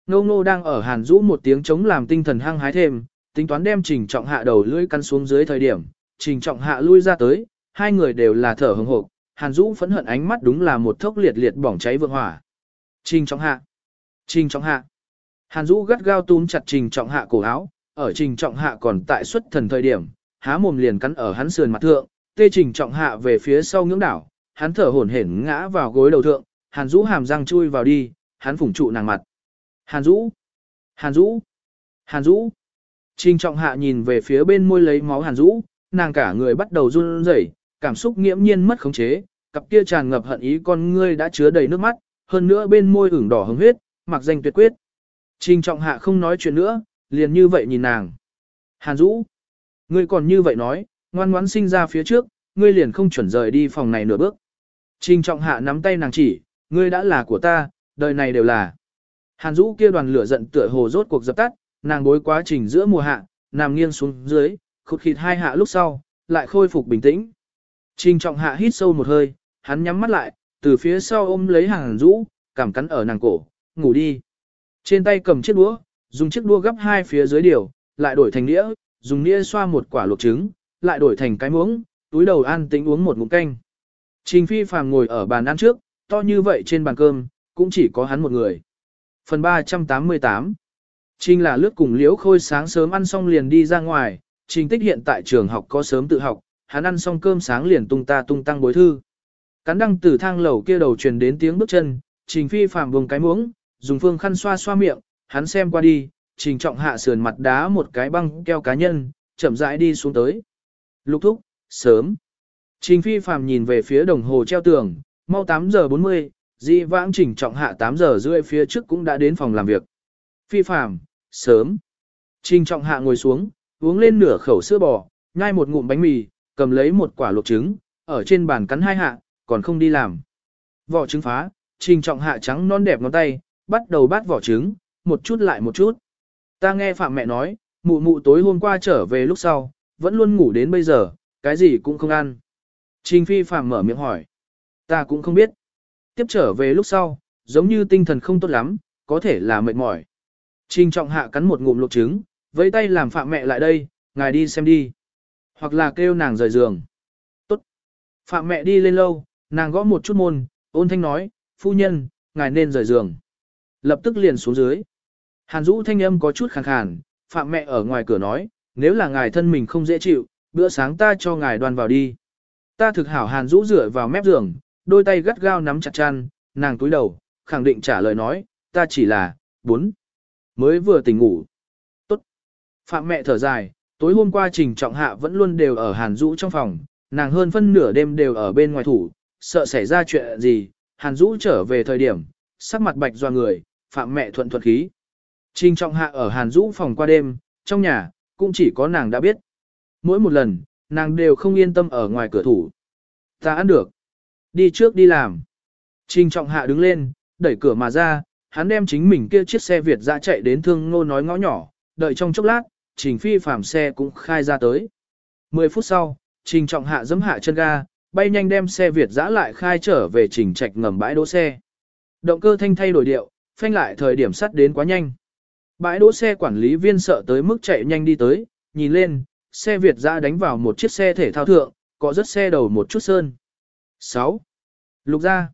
Ngô ngô đang ở hàn rũ một tiếng chống làm tinh thần hăng hái thêm, tính toán đem trình trọng hạ đầu lưỡi căn xuống dưới thời điểm, trình trọng hạ lui ra tới, hai người đều là thở hừng hộp, hàn rũ phẫn hận ánh mắt đúng là một thốc liệt liệt bỏng cháy vượng hỏa. Trình trọng hạ, trình trọng hạ, hàn rũ gắt gao túm chặt trình trọng hạ cổ áo, ở trình trọng hạ còn tại xuất thần thời điểm, há mồm liền cắn ở hắn sườn mặt thượng, tê trình trọng hạ về phía sau ngưỡng đảo, hắn thở hổn hển ngã vào gối đầu thượng, hàn rũ hàm răng chui vào đi, hắn phủng trụ nàng mặt. Hàn Dũ! Hàn Dũ! Hàn Dũ! Trình trọng hạ nhìn về phía bên môi lấy máu Hàn Dũ, nàng cả người bắt đầu run rẩy, cảm xúc nghiễm nhiên mất khống chế, cặp kia tràn ngập hận ý con ngươi đã chứa đầy nước mắt, hơn nữa bên môi ửng đỏ hứng huyết, mặc danh tuyệt quyết. Trình trọng hạ không nói chuyện nữa, liền như vậy nhìn nàng. Hàn Dũ! Ngươi còn như vậy nói, ngoan ngoãn sinh ra phía trước, ngươi liền không chuẩn rời đi phòng này nửa bước. Trình trọng hạ nắm tay nàng chỉ, ngươi đã là của ta, đời này đều là. Hàn Dũ kia đoàn lửa giận tựa hồ rốt cuộc dập tắt, nàng bối quá trình giữa mùa hạ, nằm nghiêng xuống dưới, khụt khịt hai hạ lúc sau, lại khôi phục bình tĩnh. Trình trọng hạ hít sâu một hơi, hắn nhắm mắt lại, từ phía sau ôm lấy Hàn Dũ, cảm cắn ở nàng cổ, ngủ đi. Trên tay cầm chiếc đũa, dùng chiếc đũa gấp hai phía dưới điều, lại đổi thành đĩa, dùng đĩa xoa một quả luộc trứng, lại đổi thành cái muỗng, túi đầu ăn tính uống một ngụm canh. Trình phi phàm ngồi ở bàn ăn trước, to như vậy trên bàn cơm, cũng chỉ có hắn một người. Phần 388 Trình là lướt cùng liễu khôi sáng sớm ăn xong liền đi ra ngoài, trình tích hiện tại trường học có sớm tự học, hắn ăn xong cơm sáng liền tung ta tung tăng bối thư. Cắn đăng từ thang lầu kia đầu truyền đến tiếng bước chân, trình phi phạm vùng cái muỗng, dùng phương khăn xoa xoa miệng, hắn xem qua đi, trình trọng hạ sườn mặt đá một cái băng keo cá nhân, chậm rãi đi xuống tới. Lục thúc, sớm. Trình phi phạm nhìn về phía đồng hồ treo tường, mau 8 giờ 40, Di vãng chỉnh trọng hạ 8 giờ rưỡi phía trước cũng đã đến phòng làm việc. Phi phàm, sớm. Trình trọng hạ ngồi xuống, uống lên nửa khẩu sữa bò, nhai một ngụm bánh mì, cầm lấy một quả luộc trứng, ở trên bàn cắn hai hạ, còn không đi làm. Vỏ trứng phá, trình trọng hạ trắng non đẹp ngón tay, bắt đầu bát vỏ trứng, một chút lại một chút. Ta nghe phạm mẹ nói, mụ mụ tối hôm qua trở về lúc sau, vẫn luôn ngủ đến bây giờ, cái gì cũng không ăn. Trình phi phạm mở miệng hỏi. Ta cũng không biết tiếp trở về lúc sau, giống như tinh thần không tốt lắm, có thể là mệt mỏi. Trình trọng hạ cắn một ngụm lục trứng, với tay làm phạm mẹ lại đây, ngài đi xem đi. Hoặc là kêu nàng rời giường. Tốt. Phạm mẹ đi lên lâu, nàng gõ một chút môn, ôn thanh nói, phu nhân, ngài nên rời giường. Lập tức liền xuống dưới. Hàn Dũ thanh âm có chút khàn khàn, phạm mẹ ở ngoài cửa nói, nếu là ngài thân mình không dễ chịu, bữa sáng ta cho ngài đoàn vào đi. Ta thực hảo Hàn Dũ rửa vào mép giường, đôi tay gắt gao nắm chặt chăn, nàng túi đầu, khẳng định trả lời nói, ta chỉ là, bốn, mới vừa tỉnh ngủ. Tốt. Phạm mẹ thở dài, tối hôm qua trình trọng hạ vẫn luôn đều ở Hàn Dũ trong phòng, nàng hơn phân nửa đêm đều ở bên ngoài thủ, sợ xảy ra chuyện gì, Hàn Dũ trở về thời điểm, sắc mặt bạch doa người, phạm mẹ thuận thuận khí. Trình trọng hạ ở Hàn Dũ phòng qua đêm, trong nhà, cũng chỉ có nàng đã biết. Mỗi một lần, nàng đều không yên tâm ở ngoài cửa thủ. Ta ăn được. Đi trước đi làm. Trình trọng hạ đứng lên, đẩy cửa mà ra, hắn đem chính mình kia chiếc xe Việt ra chạy đến thương ngô nói ngõ nhỏ, đợi trong chốc lát, trình phi phạm xe cũng khai ra tới. Mười phút sau, Trình trọng hạ giẫm hạ chân ga, bay nhanh đem xe Việt dã lại khai trở về trình trạch ngầm bãi đỗ xe. Động cơ thanh thay đổi điệu, phanh lại thời điểm sắt đến quá nhanh. Bãi đỗ xe quản lý viên sợ tới mức chạy nhanh đi tới, nhìn lên, xe Việt dã đánh vào một chiếc xe thể thao thượng, có rất xe đầu một chút sơn. 6. Lục ra.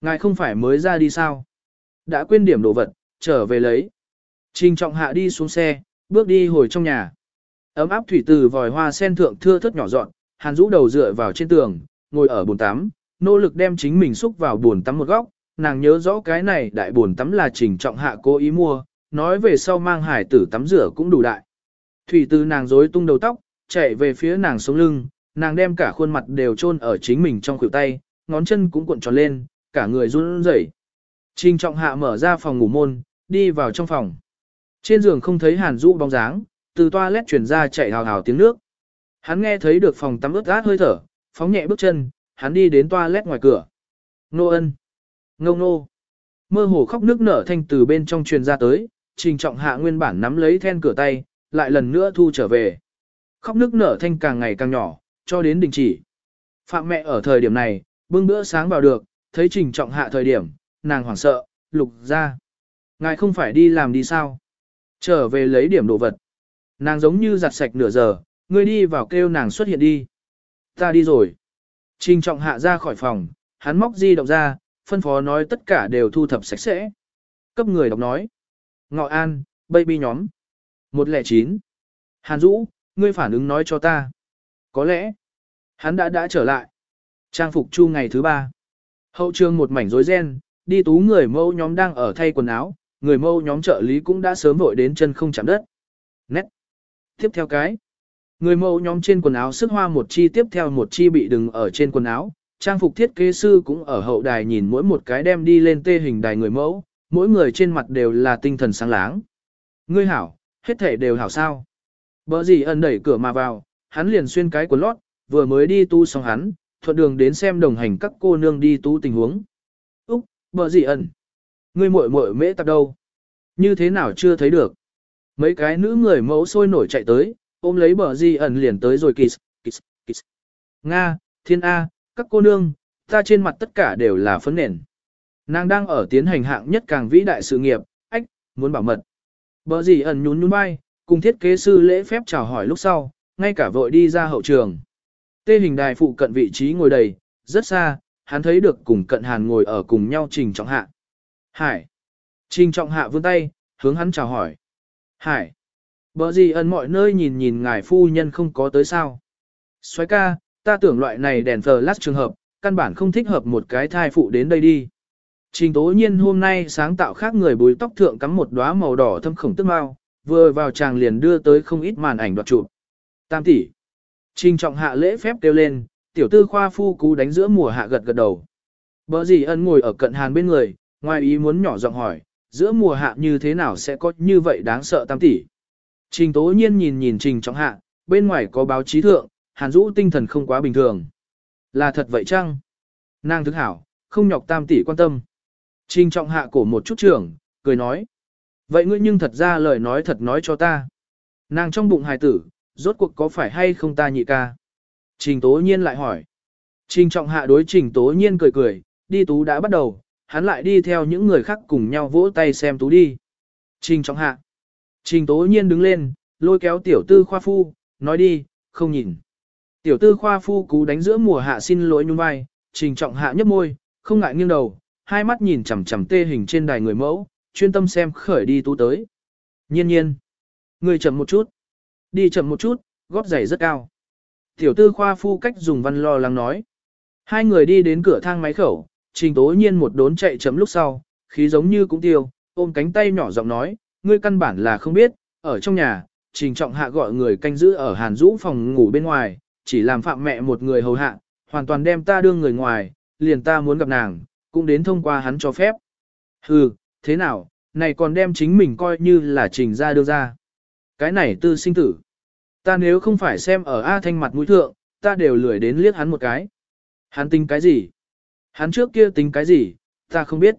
Ngài không phải mới ra đi sao? Đã quên điểm đồ vật, trở về lấy. Trình trọng hạ đi xuống xe, bước đi hồi trong nhà. Ấm áp thủy từ vòi hoa sen thượng thưa thớt nhỏ dọn, hàn rũ đầu dựa vào trên tường, ngồi ở bồn tắm, nỗ lực đem chính mình xúc vào bồn tắm một góc. Nàng nhớ rõ cái này đại bồn tắm là trình trọng hạ cố ý mua, nói về sau mang hải tử tắm rửa cũng đủ đại. Thủy từ nàng rối tung đầu tóc, chạy về phía nàng sống lưng, nàng đem cả khuôn mặt đều chôn ở chính mình trong khuỷu tay, ngón chân cũng cuộn tròn lên, cả người run rẩy. Trình trọng hạ mở ra phòng ngủ môn, đi vào trong phòng. Trên giường không thấy hàn Dũ bóng dáng, từ toilet truyền ra chạy hào hào tiếng nước. Hắn nghe thấy được phòng tắm ướt át hơi thở, phóng nhẹ bước chân, hắn đi đến toilet ngoài cửa. Nô ân. Ngông nô. Mơ hồ khóc nước nở thanh từ bên trong truyền ra tới, trình trọng hạ nguyên bản nắm lấy then cửa tay, lại lần nữa thu trở về. Khóc nước nở thanh càng ngày càng nhỏ, cho đến đình chỉ. Phạm mẹ ở thời điểm này, bưng bữa sáng vào được, thấy trình trọng hạ thời điểm, nàng hoảng sợ, lục ra. Ngài không phải đi làm đi sao? Trở về lấy điểm đồ vật. Nàng giống như giặt sạch nửa giờ, ngươi đi vào kêu nàng xuất hiện đi. Ta đi rồi. Trình trọng hạ ra khỏi phòng, hắn móc di động ra, phân phó nói tất cả đều thu thập sạch sẽ. Cấp người đọc nói. Ngọ An, baby nhóm. 109. Hàn Dũ, ngươi phản ứng nói cho ta. Có lẽ, hắn đã đã trở lại. Trang phục chu ngày thứ ba. Hậu trường một mảnh rối ren, đi tú người mâu nhóm đang ở thay quần áo, người mâu nhóm trợ lý cũng đã sớm vội đến chân không chạm đất. Nét. Tiếp theo cái. Người mẫu nhóm trên quần áo sức hoa một chi tiếp theo một chi bị đừng ở trên quần áo, trang phục thiết kế sư cũng ở hậu đài nhìn mỗi một cái đem đi lên tê hình đài người mẫu, mỗi người trên mặt đều là tinh thần sáng láng. Ngươi hảo, hết thể đều hảo sao. Bỡ gì ẩn đẩy cửa mà vào, hắn liền xuyên cái quần lót, vừa mới đi tu xong hắn, thuận đường đến xem đồng hành các cô nương đi tu tình huống. Úc, bờ gì ẩn. Ngươi muội muội mễ tạp đâu? Như thế nào chưa thấy được? Mấy cái nữ người mẫu sôi nổi chạy tới, ôm lấy bờ gì ẩn liền tới rồi kiss, kiss, kiss. Nga, thiên A, các cô nương, ta trên mặt tất cả đều là phấn nền. Nàng đang ở tiến hành hạng nhất càng vĩ đại sự nghiệp, ách, muốn bảo mật. Bờ gì ẩn nhún nhún vai, cùng thiết kế sư lễ phép chào hỏi lúc sau, ngay cả vội đi ra hậu trường. Tê hình đài phụ cận vị trí ngồi đầy, rất xa, hắn thấy được cùng cận hàn ngồi ở cùng nhau trình trọng hạ. Hải. Trình trọng hạ vươn tay, hướng hắn chào hỏi. Hải. Bờ gì ẩn mọi nơi nhìn nhìn ngài phu nhân không có tới sao. Xoái ca, ta tưởng loại này đèn flash trường hợp, căn bản không thích hợp một cái thai phụ đến đây đi. Trình tố nhiên hôm nay sáng tạo khác người bùi tóc thượng cắm một đóa màu đỏ thâm khổng tức mau, vừa vào chàng liền đưa tới không ít màn ảnh đoạt chụp. Tam tỷ. Trình trọng hạ lễ phép kêu lên, tiểu tư khoa phu cú đánh giữa mùa hạ gật gật đầu. Bờ gì ân ngồi ở cận hàn bên người, ngoài ý muốn nhỏ giọng hỏi, giữa mùa hạ như thế nào sẽ có như vậy đáng sợ tam tỷ. Trình tố nhiên nhìn nhìn trình trọng hạ, bên ngoài có báo chí thượng, hàn dũ tinh thần không quá bình thường. Là thật vậy chăng? Nàng thức hảo, không nhọc tam tỷ quan tâm. Trình trọng hạ cổ một chút trưởng, cười nói. Vậy ngươi nhưng thật ra lời nói thật nói cho ta. Nàng trong bụng hài tử, rốt cuộc có phải hay không ta nhị ca? Trình tố nhiên lại hỏi. Trình trọng hạ đối trình tố nhiên cười cười, đi tú đã bắt đầu, hắn lại đi theo những người khác cùng nhau vỗ tay xem tú đi. Trình trọng hạ. Trình tố nhiên đứng lên, lôi kéo tiểu tư khoa phu, nói đi, không nhìn. Tiểu tư khoa phu cú đánh giữa mùa hạ xin lỗi nhung vai, trình trọng hạ nhấp môi, không ngại nghiêng đầu, hai mắt nhìn chằm chằm tê hình trên đài người mẫu, chuyên tâm xem khởi đi tú tới. Nhiên nhiên. Người chậm một chút. Đi chậm một chút, góp giày rất cao. Tiểu tư khoa phu cách dùng văn lo lắng nói. Hai người đi đến cửa thang máy khẩu, trình tố nhiên một đốn chạy chấm lúc sau, khí giống như cũng tiêu, ôm cánh tay nhỏ giọng nói, ngươi căn bản là không biết, ở trong nhà, trình trọng hạ gọi người canh giữ ở hàn rũ phòng ngủ bên ngoài, chỉ làm phạm mẹ một người hầu hạ, hoàn toàn đem ta đưa người ngoài, liền ta muốn gặp nàng, cũng đến thông qua hắn cho phép. Hừ, thế nào, này còn đem chính mình coi như là trình ra đưa ra. Cái này tư sinh tử. Ta nếu không phải xem ở A Thanh mặt mũi thượng, ta đều lười đến liếc hắn một cái. Hắn tính cái gì? Hắn trước kia tính cái gì, ta không biết.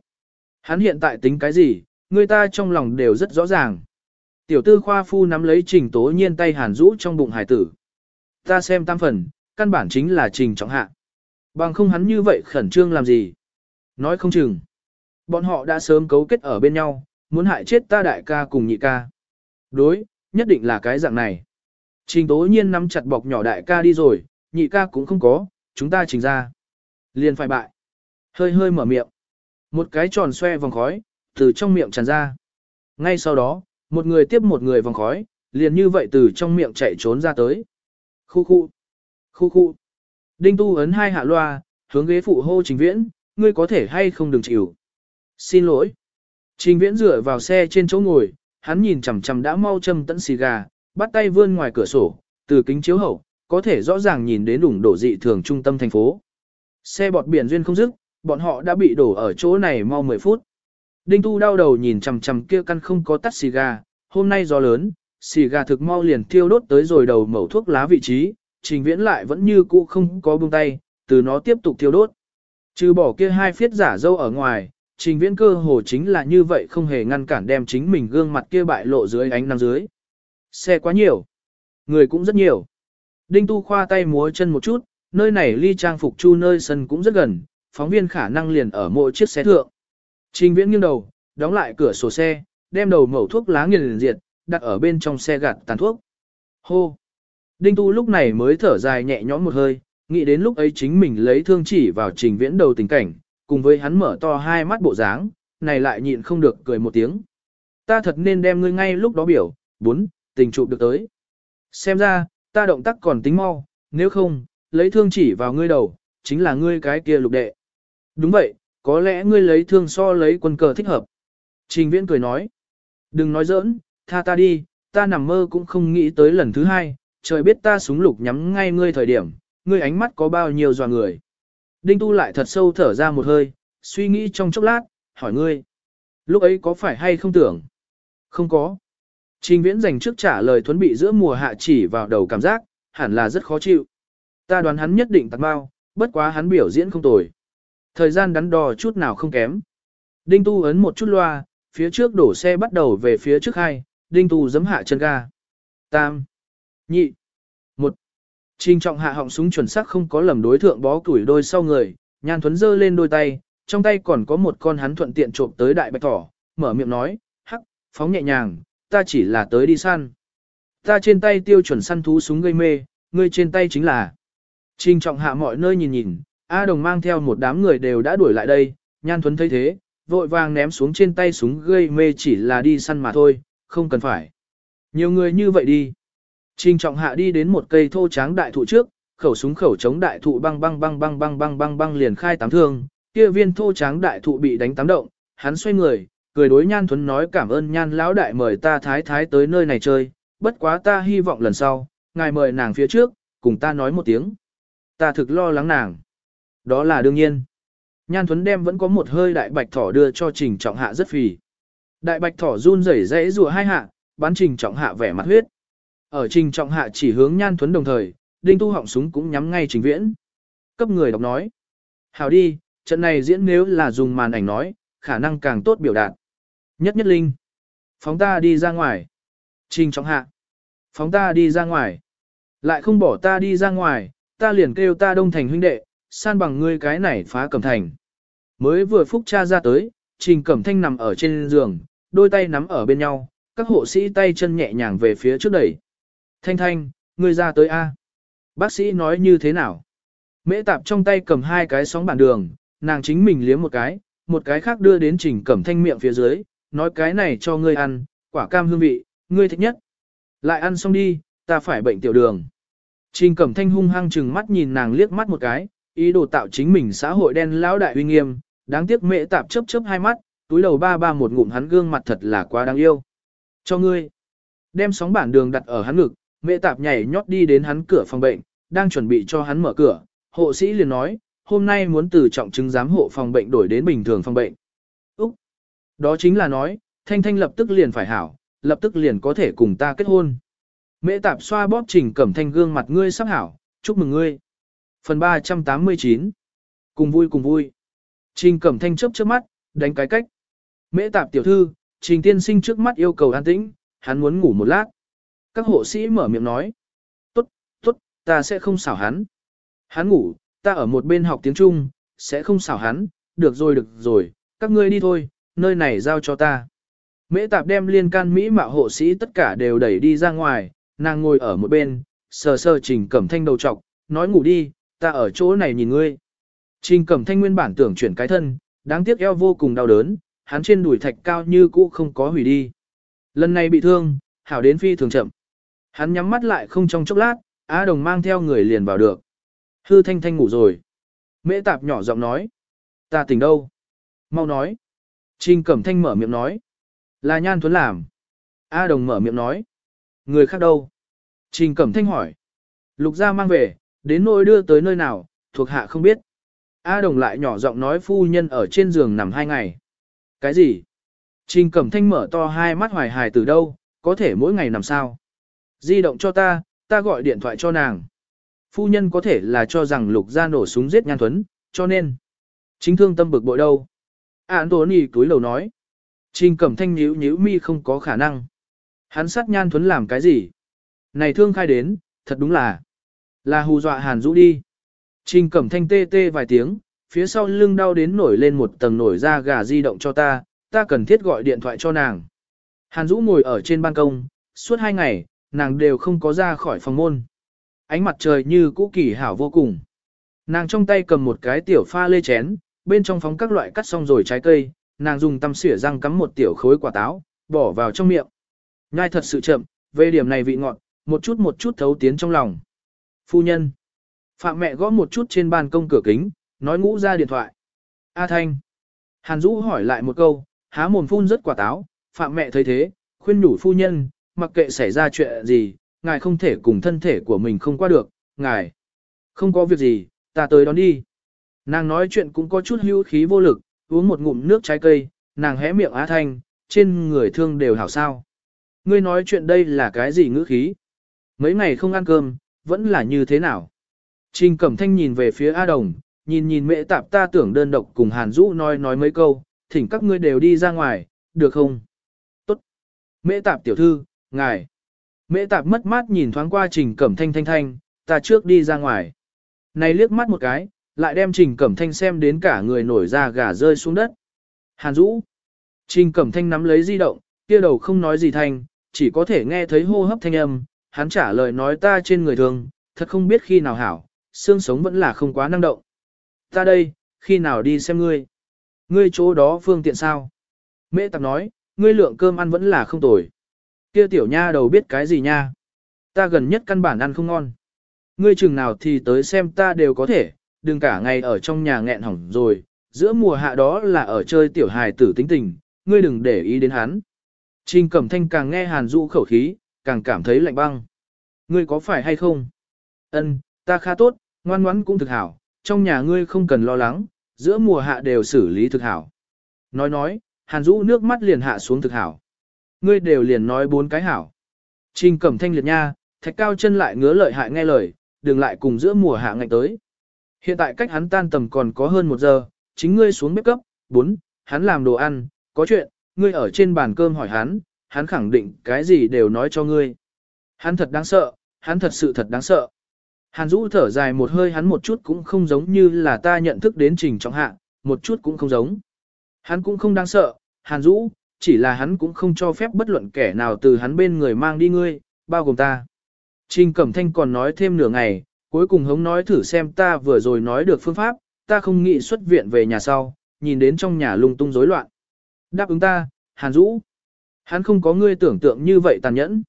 Hắn hiện tại tính cái gì, người ta trong lòng đều rất rõ ràng. Tiểu tư khoa phu nắm lấy trình tố nhiên tay hàn rũ trong bụng hải tử. Ta xem tam phần, căn bản chính là trình trọng hạ. Bằng không hắn như vậy khẩn trương làm gì. Nói không chừng. Bọn họ đã sớm cấu kết ở bên nhau, muốn hại chết ta đại ca cùng nhị ca. Đối, nhất định là cái dạng này. Trình tố nhiên nắm chặt bọc nhỏ đại ca đi rồi, nhị ca cũng không có, chúng ta trình ra. Liền phải bại. Hơi hơi mở miệng. Một cái tròn xoe vòng khói, từ trong miệng tràn ra. Ngay sau đó, một người tiếp một người vòng khói, liền như vậy từ trong miệng chạy trốn ra tới. Khu khu. Khu khu. Đinh tu ấn hai hạ loa, hướng ghế phụ hô trình viễn, ngươi có thể hay không đừng chịu. Xin lỗi. Trình viễn dựa vào xe trên chỗ ngồi, hắn nhìn chằm chằm đã mau châm tận xì gà, bắt tay vươn ngoài cửa sổ, từ kính chiếu hậu, có thể rõ ràng nhìn đến đủng đổ dị thường trung tâm thành phố. Xe bọt biển duyên không dứt, bọn họ đã bị đổ ở chỗ này mau 10 phút. Đinh Tu đau đầu nhìn chằm chằm kia căn không có tắt xì gà, hôm nay gió lớn, xì gà thực mau liền thiêu đốt tới rồi đầu mẩu thuốc lá vị trí, trình viễn lại vẫn như cũ không có buông tay, từ nó tiếp tục thiêu đốt. Trừ bỏ kia hai phiết giả dâu ở ngoài, trình viễn cơ hồ chính là như vậy không hề ngăn cản đem chính mình gương mặt kia bại lộ dưới ánh nắng dưới. Xe quá nhiều, người cũng rất nhiều. Đinh Tu khoa tay múa chân một chút, nơi này ly trang phục chu nơi sân cũng rất gần, phóng viên khả năng liền ở mỗi chiếc xe thượng. Trình viễn nghiêng đầu, đóng lại cửa sổ xe, đem đầu mẩu thuốc lá nghiền liền diệt, đặt ở bên trong xe gạt tàn thuốc. Hô! Đinh Tu lúc này mới thở dài nhẹ nhõm một hơi, nghĩ đến lúc ấy chính mình lấy thương chỉ vào trình viễn đầu tình cảnh, cùng với hắn mở to hai mắt bộ dáng, này lại nhịn không được cười một tiếng. Ta thật nên đem ngươi ngay lúc đó biểu, bốn, tình chụp được tới. Xem ra, ta động tác còn tính mau, nếu không, lấy thương chỉ vào ngươi đầu, chính là ngươi cái kia lục đệ. Đúng vậy, có lẽ ngươi lấy thương so lấy quân cờ thích hợp. Trình viễn cười nói. Đừng nói giỡn, tha ta đi, ta nằm mơ cũng không nghĩ tới lần thứ hai, trời biết ta súng lục nhắm ngay ngươi thời điểm, ngươi ánh mắt có bao nhiêu dò người. Đinh tu lại thật sâu thở ra một hơi, suy nghĩ trong chốc lát, hỏi ngươi. Lúc ấy có phải hay không tưởng? Không có. Trình viễn dành trước trả lời thuấn bị giữa mùa hạ chỉ vào đầu cảm giác, hẳn là rất khó chịu. Ta đoán hắn nhất định tạc bao, bất quá hắn biểu diễn không tồi. Thời gian đắn đo chút nào không kém. Đinh tu ấn một chút loa, phía trước đổ xe bắt đầu về phía trước hai, đinh tu giấm hạ chân ga. Tam, nhị. Trình trọng hạ họng súng chuẩn xác không có lầm đối thượng bó củi đôi sau người, nhan thuấn giơ lên đôi tay, trong tay còn có một con hắn thuận tiện trộm tới đại bạch thỏ, mở miệng nói, hắc, phóng nhẹ nhàng, ta chỉ là tới đi săn. Ta trên tay tiêu chuẩn săn thú súng gây mê, ngươi trên tay chính là. Trình trọng hạ mọi nơi nhìn nhìn, A đồng mang theo một đám người đều đã đuổi lại đây, nhan thuấn thấy thế, vội vàng ném xuống trên tay súng gây mê chỉ là đi săn mà thôi, không cần phải. Nhiều người như vậy đi. Trình trọng hạ đi đến một cây thô tráng đại thụ trước, khẩu súng khẩu chống đại thụ băng băng băng băng băng băng băng băng liền khai tám thương, kia viên thô tráng đại thụ bị đánh tám động, hắn xoay người, cười đối nhan thuấn nói cảm ơn nhan lão đại mời ta thái thái tới nơi này chơi, bất quá ta hy vọng lần sau, ngài mời nàng phía trước, cùng ta nói một tiếng. Ta thực lo lắng nàng. Đó là đương nhiên. Nhan Thuấn đem vẫn có một hơi đại bạch thỏ đưa cho Trình Trọng Hạ rất phì. Đại bạch thỏ run rẩy rẽ rùa hai hạ, bắn Trình Trọng Hạ vẻ mặt huyết. Ở Trình Trọng Hạ chỉ hướng Nhan Thuấn đồng thời, Đinh Tu họng súng cũng nhắm ngay Trình Viễn. Cấp người đọc nói. Hào đi, trận này diễn nếu là dùng màn ảnh nói, khả năng càng tốt biểu đạt. Nhất nhất linh. Phóng ta đi ra ngoài. Trình Trọng Hạ. Phóng ta đi ra ngoài. Lại không bỏ ta đi ra ngoài, ta liền kêu ta đông thành huynh đệ, san bằng ngươi cái này phá cẩm thành. Mới vừa phúc cha ra tới, trình cẩm thanh nằm ở trên giường, đôi tay nắm ở bên nhau, các hộ sĩ tay chân nhẹ nhàng về phía trước đẩy. Thanh thanh, ngươi ra tới A. Bác sĩ nói như thế nào? Mễ tạp trong tay cầm hai cái sóng bản đường, nàng chính mình liếm một cái, một cái khác đưa đến trình cẩm thanh miệng phía dưới, nói cái này cho ngươi ăn, quả cam hương vị, ngươi thích nhất. Lại ăn xong đi, ta phải bệnh tiểu đường. Trình cẩm thanh hung hăng chừng mắt nhìn nàng liếc mắt một cái, Ý đồ tạo chính mình xã hội đen lão đại uy nghiêm, đáng tiếc mẹ tạp chớp chớp hai mắt, túi đầu ba ba một ngụm hắn gương mặt thật là quá đáng yêu. Cho ngươi. Đem sóng bản đường đặt ở hắn ngực, mẹ tạp nhảy nhót đi đến hắn cửa phòng bệnh, đang chuẩn bị cho hắn mở cửa. Hộ sĩ liền nói, hôm nay muốn từ trọng chứng giám hộ phòng bệnh đổi đến bình thường phòng bệnh. Úc! Đó chính là nói, Thanh Thanh lập tức liền phải hảo, lập tức liền có thể cùng ta kết hôn. Mễ tạp xoa bóp trình cẩm thanh gương mặt ngươi sắp hảo, chúc mừng ngươi. Phần 389 Cùng vui cùng vui Trình Cẩm Thanh chớp chớp mắt, đánh cái cách. Mễ tạp tiểu thư, Trình tiên sinh trước mắt yêu cầu an tĩnh, hắn muốn ngủ một lát. Các hộ sĩ mở miệng nói. Tốt, tốt, ta sẽ không xảo hắn. Hắn ngủ, ta ở một bên học tiếng Trung, sẽ không xảo hắn, được rồi được rồi, các ngươi đi thôi, nơi này giao cho ta. Mễ tạp đem liên can Mỹ mạo hộ sĩ tất cả đều đẩy đi ra ngoài, nàng ngồi ở một bên, sờ sờ trình cẩm thanh đầu trọc, nói ngủ đi, ta ở chỗ này nhìn ngươi. Trình cẩm thanh nguyên bản tưởng chuyển cái thân, đáng tiếc eo vô cùng đau đớn, hắn trên đùi thạch cao như cũ không có hủy đi. Lần này bị thương, hảo đến phi thường chậm. Hắn nhắm mắt lại không trong chốc lát, Á Đồng mang theo người liền vào được. Hư thanh thanh ngủ rồi. Mễ tạp nhỏ giọng nói. Ta tỉnh đâu? Mau nói. Trình Cẩm Thanh mở miệng nói. Là Nhan Tuấn làm. A Đồng mở miệng nói. Người khác đâu? Trình Cẩm Thanh hỏi. Lục gia mang về, đến nỗi đưa tới nơi nào, thuộc hạ không biết. A Đồng lại nhỏ giọng nói phu nhân ở trên giường nằm hai ngày. Cái gì? Trình Cẩm Thanh mở to hai mắt hoài hài từ đâu, có thể mỗi ngày nằm sao? Di động cho ta, ta gọi điện thoại cho nàng. Phu nhân có thể là cho rằng lục gia nổ súng giết nhan thuấn, cho nên. Chính thương tâm bực bội đâu. Anthony túi lầu nói. Trình Cẩm Thanh nhíu nhíu mi không có khả năng. Hắn sát nhan thuấn làm cái gì? Này thương khai đến, thật đúng là. Là hù dọa hàn rũ đi. Trình Cẩm Thanh tê tê vài tiếng, phía sau lưng đau đến nổi lên một tầng nổi da gà di động cho ta, ta cần thiết gọi điện thoại cho nàng. Hàn Dũ ngồi ở trên ban công, suốt hai ngày, nàng đều không có ra khỏi phòng môn. Ánh mặt trời như cũ kỳ hảo vô cùng. Nàng trong tay cầm một cái tiểu pha lê chén, bên trong phóng các loại cắt xong rồi trái cây, nàng dùng tăm xỉa răng cắm một tiểu khối quả táo, bỏ vào trong miệng. Nhai thật sự chậm, về điểm này vị ngọt, một chút một chút thấu tiến trong lòng. Phu nhân. Phạm mẹ gõ một chút trên ban công cửa kính, nói ngũ ra điện thoại. A Thanh. Hàn Dũ hỏi lại một câu, há mồm phun rất quả táo, phạm mẹ thấy thế, khuyên nhủ phu nhân, mặc kệ xảy ra chuyện gì, ngài không thể cùng thân thể của mình không qua được, ngài. Không có việc gì, ta tới đón đi. Nàng nói chuyện cũng có chút hữu khí vô lực, uống một ngụm nước trái cây, nàng hé miệng á thanh, trên người thương đều hảo sao. Ngươi nói chuyện đây là cái gì ngữ khí? Mấy ngày không ăn cơm, vẫn là như thế nào? Trình Cẩm Thanh nhìn về phía A Đồng, nhìn nhìn mẹ tạp ta tưởng đơn độc cùng Hàn Dũ nói nói mấy câu, thỉnh các ngươi đều đi ra ngoài, được không? Tốt. Mẹ tạp tiểu thư, ngài. mễ tạp mất mát nhìn thoáng qua Trình Cẩm Thanh thanh thanh, ta trước đi ra ngoài. Này liếc mắt một cái, lại đem Trình Cẩm Thanh xem đến cả người nổi ra gà rơi xuống đất. Hàn Dũ. Trình Cẩm Thanh nắm lấy di động, kia đầu không nói gì thanh, chỉ có thể nghe thấy hô hấp thanh âm, hắn trả lời nói ta trên người thường, thật không biết khi nào hảo, xương sống vẫn là không quá năng động. Ta đây, khi nào đi xem ngươi? Ngươi chỗ đó phương tiện sao? Mễ tạp nói, ngươi lượng cơm ăn vẫn là không tồi. Kia tiểu nha đầu biết cái gì nha? Ta gần nhất căn bản ăn không ngon. Ngươi chừng nào thì tới xem ta đều có thể, đừng cả ngày ở trong nhà nghẹn hỏng rồi, giữa mùa hạ đó là ở chơi tiểu hài tử tính tình, ngươi đừng để ý đến hắn. Trình Cẩm Thanh càng nghe Hàn Dũ khẩu khí, càng cảm thấy lạnh băng. Ngươi có phải hay không? Ân, ta khá tốt, ngoan ngoãn cũng thực hảo, trong nhà ngươi không cần lo lắng, giữa mùa hạ đều xử lý thực hảo. Nói nói, Hàn Dũ nước mắt liền hạ xuống thực hảo. Ngươi đều liền nói bốn cái hảo. Trình Cẩm Thanh liệt nha, thạch cao chân lại ngứa lợi hại nghe lời, đừng lại cùng giữa mùa hạ ngạnh tới. Hiện tại cách hắn tan tầm còn có hơn một giờ, chính ngươi xuống bếp cấp, bốn, hắn làm đồ ăn, có chuyện, ngươi ở trên bàn cơm hỏi hắn, hắn khẳng định cái gì đều nói cho ngươi. Hắn thật đáng sợ, hắn thật sự thật đáng sợ. Hàn Dũ thở dài một hơi hắn một chút cũng không giống như là ta nhận thức đến trình trọng hạ, một chút cũng không giống. Hắn cũng không đáng sợ, Hàn Dũ, chỉ là hắn cũng không cho phép bất luận kẻ nào từ hắn bên người mang đi ngươi, bao gồm ta. Trình Cẩm Thanh còn nói thêm nửa ngày, cuối cùng hống nói thử xem ta vừa rồi nói được phương pháp, ta không nghĩ xuất viện về nhà sau, nhìn đến trong nhà lung tung rối loạn. Đáp ứng ta, Hàn Dũ. Hắn không có ngươi tưởng tượng như vậy tàn nhẫn.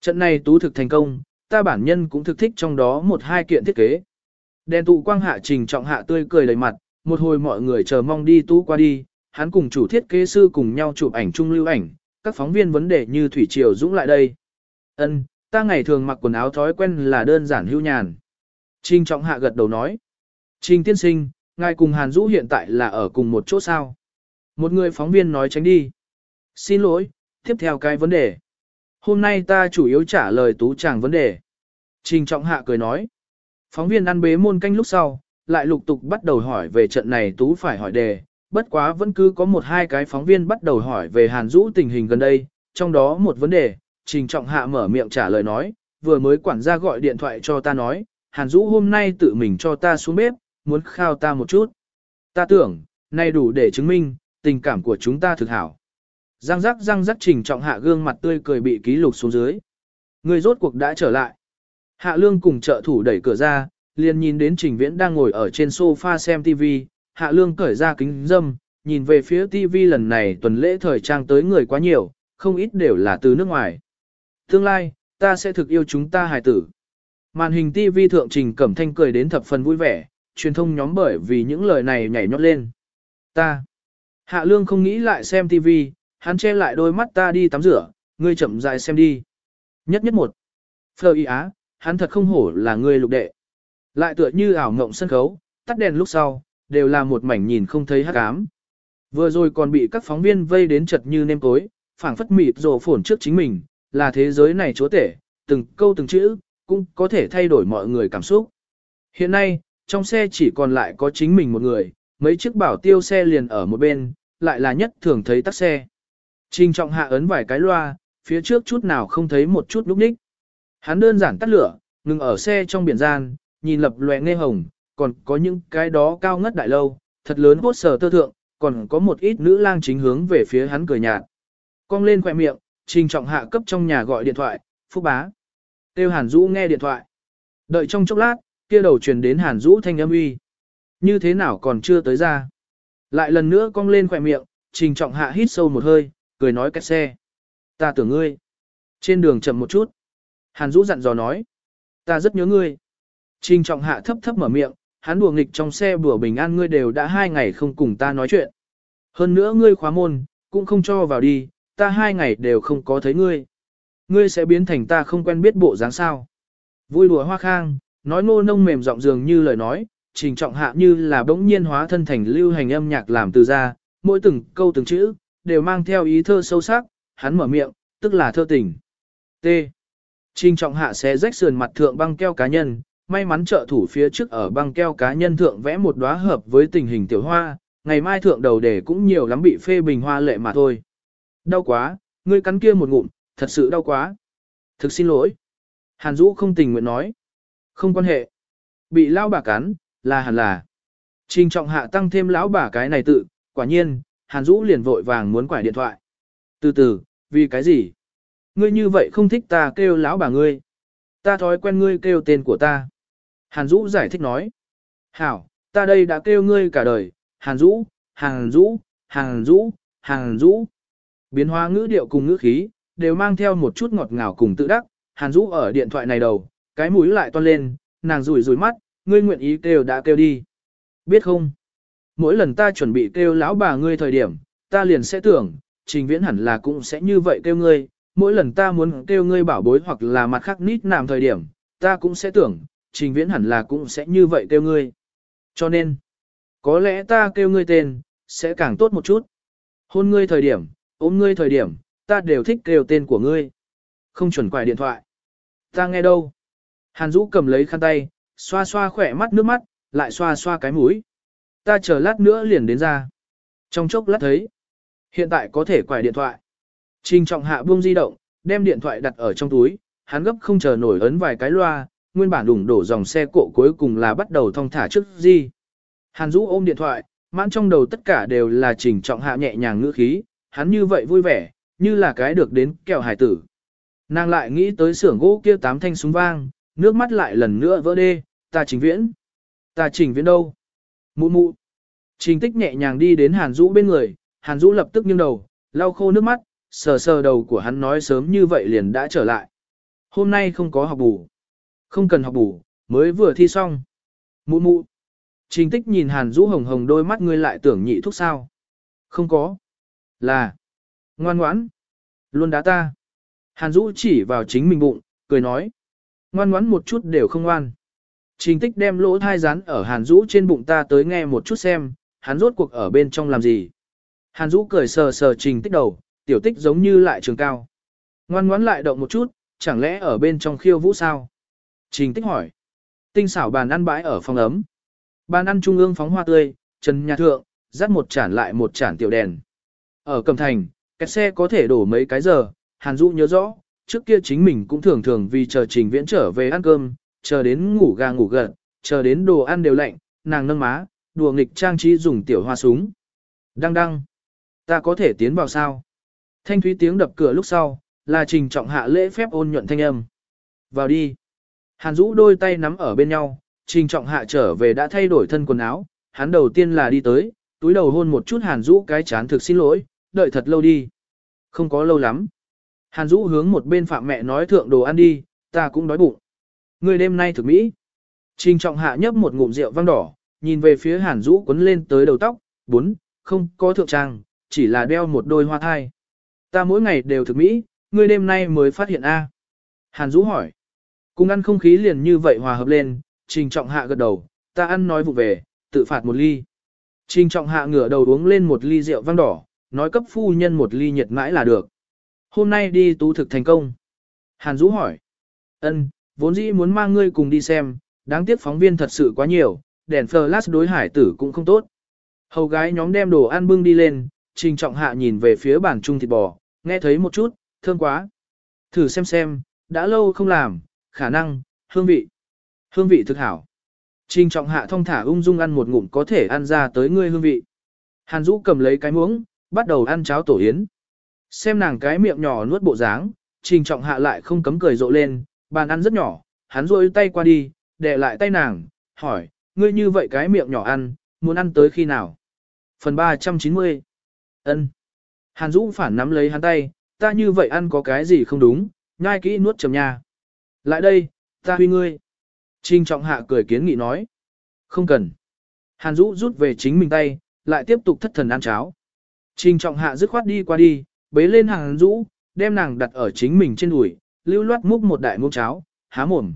Trận này tú thực thành công, ta bản nhân cũng thực thích trong đó một hai kiện thiết kế. Đèn tụ quang hạ trình trọng hạ tươi cười đầy mặt, một hồi mọi người chờ mong đi tú qua đi, hắn cùng chủ thiết kế sư cùng nhau chụp ảnh chung lưu ảnh, các phóng viên vấn đề như Thủy Triều dũng lại đây. Ân, ta ngày thường mặc quần áo thói quen là đơn giản hưu nhàn. Trình trọng hạ gật đầu nói. Trình tiên sinh, ngài cùng Hàn Dũ hiện tại là ở cùng một chỗ sao? Một người phóng viên nói tránh đi. Xin lỗi, tiếp theo cái vấn đề. Hôm nay ta chủ yếu trả lời tú chàng vấn đề. Trình trọng hạ cười nói. Phóng viên ăn bế môn canh lúc sau, lại lục tục bắt đầu hỏi về trận này tú phải hỏi đề. Bất quá vẫn cứ có một hai cái phóng viên bắt đầu hỏi về Hàn Dũ tình hình gần đây. Trong đó một vấn đề, Trình trọng hạ mở miệng trả lời nói, vừa mới quản gia gọi điện thoại cho ta nói, Hàn Dũ hôm nay tự mình cho ta xuống bếp, muốn khao ta một chút. Ta tưởng, nay đủ để chứng minh, tình cảm của chúng ta thực hảo. Giang giác giang giác trình trọng hạ gương mặt tươi cười bị ký lục xuống dưới. Người rốt cuộc đã trở lại. Hạ lương cùng trợ thủ đẩy cửa ra, liền nhìn đến trình viễn đang ngồi ở trên sofa xem TV. Hạ lương cởi ra kính dâm, nhìn về phía TV lần này tuần lễ thời trang tới người quá nhiều, không ít đều là từ nước ngoài. Tương lai, ta sẽ thực yêu chúng ta hài tử. Màn hình TV thượng trình cẩm thanh cười đến thập phần vui vẻ, truyền thông nhóm bởi vì những lời này nhảy nhót lên. Ta. Hạ lương không nghĩ lại xem TV, hắn che lại đôi mắt ta đi tắm rửa, ngươi chậm rãi xem đi. Nhất nhất một. Phờ y á, hắn thật không hổ là ngươi lục đệ. Lại tựa như ảo ngộng sân khấu, tắt đèn lúc sau, đều là một mảnh nhìn không thấy hắc ám. Vừa rồi còn bị các phóng viên vây đến chật như nêm tối, phảng phất mịt rồ phổn trước chính mình, là thế giới này chúa tể, từng câu từng chữ, cũng có thể thay đổi mọi người cảm xúc. Hiện nay, trong xe chỉ còn lại có chính mình một người, mấy chiếc bảo tiêu xe liền ở một bên, lại là nhất thường thấy tắt xe. Trình trọng hạ ấn vài cái loa, phía trước chút nào không thấy một chút lúc ních. Hắn đơn giản tắt lửa, ngừng ở xe trong biển gian, nhìn lập loè nghe hồng, còn có những cái đó cao ngất đại lâu, thật lớn hốt sở tơ thượng, còn có một ít nữ lang chính hướng về phía hắn cười nhạt. Cong lên khỏe miệng, trình trọng hạ cấp trong nhà gọi điện thoại, phúc bá. Tiêu hàn Dũ nghe điện thoại. Đợi trong chốc lát, kia đầu truyền đến hàn Dũ thanh âm uy. Như thế nào còn chưa tới ra. Lại lần nữa cong lên khỏe miệng, trình trọng hạ hít sâu một hơi, cười nói cách xe. Ta tưởng ngươi. Trên đường chậm một chút. Hàn Dũ dặn dò nói. Ta rất nhớ ngươi. Trình trọng hạ thấp thấp mở miệng, hắn đùa nghịch trong xe bữa bình an ngươi đều đã hai ngày không cùng ta nói chuyện. Hơn nữa ngươi khóa môn, cũng không cho vào đi, ta hai ngày đều không có thấy ngươi. Ngươi sẽ biến thành ta không quen biết bộ dáng sao. Vui đùa hoa khang, nói ngô nông mềm giọng dường như lời nói, trình trọng hạ như là bỗng nhiên hóa thân thành lưu hành âm nhạc làm từ ra, mỗi từng câu từng chữ, đều mang theo ý thơ sâu sắc, hắn mở miệng, tức là thơ tình. T. Trình trọng hạ sẽ rách sườn mặt thượng băng keo cá nhân, may mắn trợ thủ phía trước ở băng keo cá nhân thượng vẽ một đóa hợp với tình hình tiểu hoa, ngày mai thượng đầu đề cũng nhiều lắm bị phê bình hoa lệ mà thôi. Đau quá, ngươi cắn kia một ngụm, thật sự đau quá. Thực xin lỗi. Hàn Dũ không tình nguyện nói. Không quan hệ. Bị lão bà cắn, là hẳn là. Trình trọng hạ tăng thêm lão bà cái này tự, quả nhiên, Hàn Dũ liền vội vàng muốn quải điện thoại. Từ từ, vì cái gì? Ngươi như vậy không thích ta kêu lão bà ngươi. Ta thói quen ngươi kêu tên của ta. Hàn Dũ giải thích nói. Hảo, ta đây đã kêu ngươi cả đời. Hàn Dũ, Hàn Dũ, Hàn Dũ, Hàn Dũ. Biến hóa ngữ điệu cùng ngữ khí, đều mang theo một chút ngọt ngào cùng tự đắc. Hàn Dũ ở điện thoại này đầu, cái mũi lại toan lên, nàng rủi rủi mắt, ngươi nguyện ý kêu đã kêu đi. Biết không? Mỗi lần ta chuẩn bị kêu lão bà ngươi thời điểm, ta liền sẽ tưởng, trình viễn hẳn là cũng sẽ như vậy kêu ngươi. Mỗi lần ta muốn kêu ngươi bảo bối hoặc là mặt khác nít nàm thời điểm, ta cũng sẽ tưởng, trình viễn hẳn là cũng sẽ như vậy kêu ngươi. Cho nên, có lẽ ta kêu ngươi tên, sẽ càng tốt một chút. Hôn ngươi thời điểm, ôm ngươi thời điểm, ta đều thích kêu tên của ngươi. Không chuẩn quải điện thoại. Ta nghe đâu. Hàn Dũ cầm lấy khăn tay, xoa xoa khỏe mắt nước mắt, lại xoa xoa cái mũi. Ta chờ lát nữa liền đến ra. Trong chốc lát thấy. Hiện tại có thể quải điện thoại. Trình trọng hạ buông di động, đem điện thoại đặt ở trong túi, hắn gấp không chờ nổi ấn vài cái loa, nguyên bản đủng đổ dòng xe cộ cuối cùng là bắt đầu thong thả trước gì. Hàn Dũ ôm điện thoại, mãn trong đầu tất cả đều là trình trọng hạ nhẹ nhàng ngữ khí, hắn như vậy vui vẻ, như là cái được đến kẹo hải tử. Nàng lại nghĩ tới xưởng gỗ kia tám thanh súng vang, nước mắt lại lần nữa vỡ đê, ta trình viễn. Ta trình viễn đâu? Mụ mụ. Trình tích nhẹ nhàng đi đến Hàn Dũ bên người, Hàn Dũ lập tức nghiêng đầu, lau khô nước mắt, sờ sờ đầu của hắn nói sớm như vậy liền đã trở lại. Hôm nay không có học bù. Không cần học bù, mới vừa thi xong. Mụ mụ. Trình tích nhìn Hàn Dũ hồng hồng đôi mắt ngươi lại tưởng nhị thuốc sao. Không có. Là. Ngoan ngoãn. Luôn đá ta. Hàn Dũ chỉ vào chính mình bụng, cười nói. Ngoan ngoãn một chút đều không ngoan. Trình tích đem lỗ thai rán ở Hàn Dũ trên bụng ta tới nghe một chút xem, hắn rốt cuộc ở bên trong làm gì. Hàn Dũ cười sờ sờ trình tích đầu, tiểu tích giống như lại trường cao. Ngoan ngoãn lại động một chút, chẳng lẽ ở bên trong khiêu vũ sao? Trình tích hỏi. Tinh xảo bàn ăn bãi ở phòng ấm. Bàn ăn trung ương phóng hoa tươi, trần nhà thượng, dắt một chản lại một chản tiểu đèn. Ở Cẩm thành, kẹt xe có thể đổ mấy cái giờ, Hàn Dũ nhớ rõ, trước kia chính mình cũng thường thường vì chờ trình viễn trở về ăn cơm, chờ đến ngủ gà ngủ gật, chờ đến đồ ăn đều lạnh, nàng nâng má, đùa nghịch trang trí dùng tiểu hoa súng. Đăng đăng. Ta có thể tiến vào sao? Thanh thúy tiếng đập cửa lúc sau, là trình trọng hạ lễ phép ôn nhuận thanh âm. Vào đi. Hàn Dũ đôi tay nắm ở bên nhau, trình trọng hạ trở về đã thay đổi thân quần áo, hắn đầu tiên là đi tới, túi đầu hôn một chút Hàn Dũ cái chán thực xin lỗi, đợi thật lâu đi. Không có lâu lắm. Hàn Dũ hướng một bên phạm mẹ nói thượng đồ ăn đi, ta cũng đói bụng. Người đêm nay thực mỹ. Trình trọng hạ nhấp một ngụm rượu vang đỏ, nhìn về phía Hàn Dũ quấn lên tới đầu tóc, bốn, không có thượng trang, chỉ là đeo một đôi hoa thai. Ta mỗi ngày đều thực mỹ, ngươi đêm nay mới phát hiện A. Hàn Dũ hỏi. Cùng ăn không khí liền như vậy hòa hợp lên, trình trọng hạ gật đầu, ta ăn nói vụ về, tự phạt một ly. Trình trọng hạ ngửa đầu uống lên một ly rượu vang đỏ, nói cấp phu nhân một ly nhiệt mãi là được. Hôm nay đi tú thực thành công. Hàn Dũ hỏi. ân, vốn dĩ muốn mang ngươi cùng đi xem, đáng tiếc phóng viên thật sự quá nhiều, đèn flash đối hải tử cũng không tốt. Hầu gái nhóm đem đồ ăn bưng đi lên, trình trọng hạ nhìn về phía bàn trung thịt bò, nghe thấy một chút, thơm quá. Thử xem xem, đã lâu không làm, khả năng, hương vị. Hương vị thực hảo. Trình trọng hạ thông thả ung dung ăn một ngụm có thể ăn ra tới ngươi hương vị. Hàn Dũ cầm lấy cái muỗng, bắt đầu ăn cháo tổ yến. Xem nàng cái miệng nhỏ nuốt bộ dáng, trình trọng hạ lại không cấm cười rộ lên, bàn ăn rất nhỏ, hắn rôi tay qua đi, đè lại tay nàng, hỏi, ngươi như vậy cái miệng nhỏ ăn, muốn ăn tới khi nào? Phần 390 ân Hàn Dũ phản nắm lấy hắn tay, ta như vậy ăn có cái gì không đúng, nhai kỹ nuốt chầm nha. Lại đây, ta huy ngươi. Trình trọng hạ cười kiến nghị nói. Không cần. Hàn Dũ rút về chính mình tay, lại tiếp tục thất thần ăn cháo. Trình trọng hạ dứt khoát đi qua đi, bế lên Hàn Dũ, đem nàng đặt ở chính mình trên đùi, lưu loát múc một đại muỗng cháo, há mồm.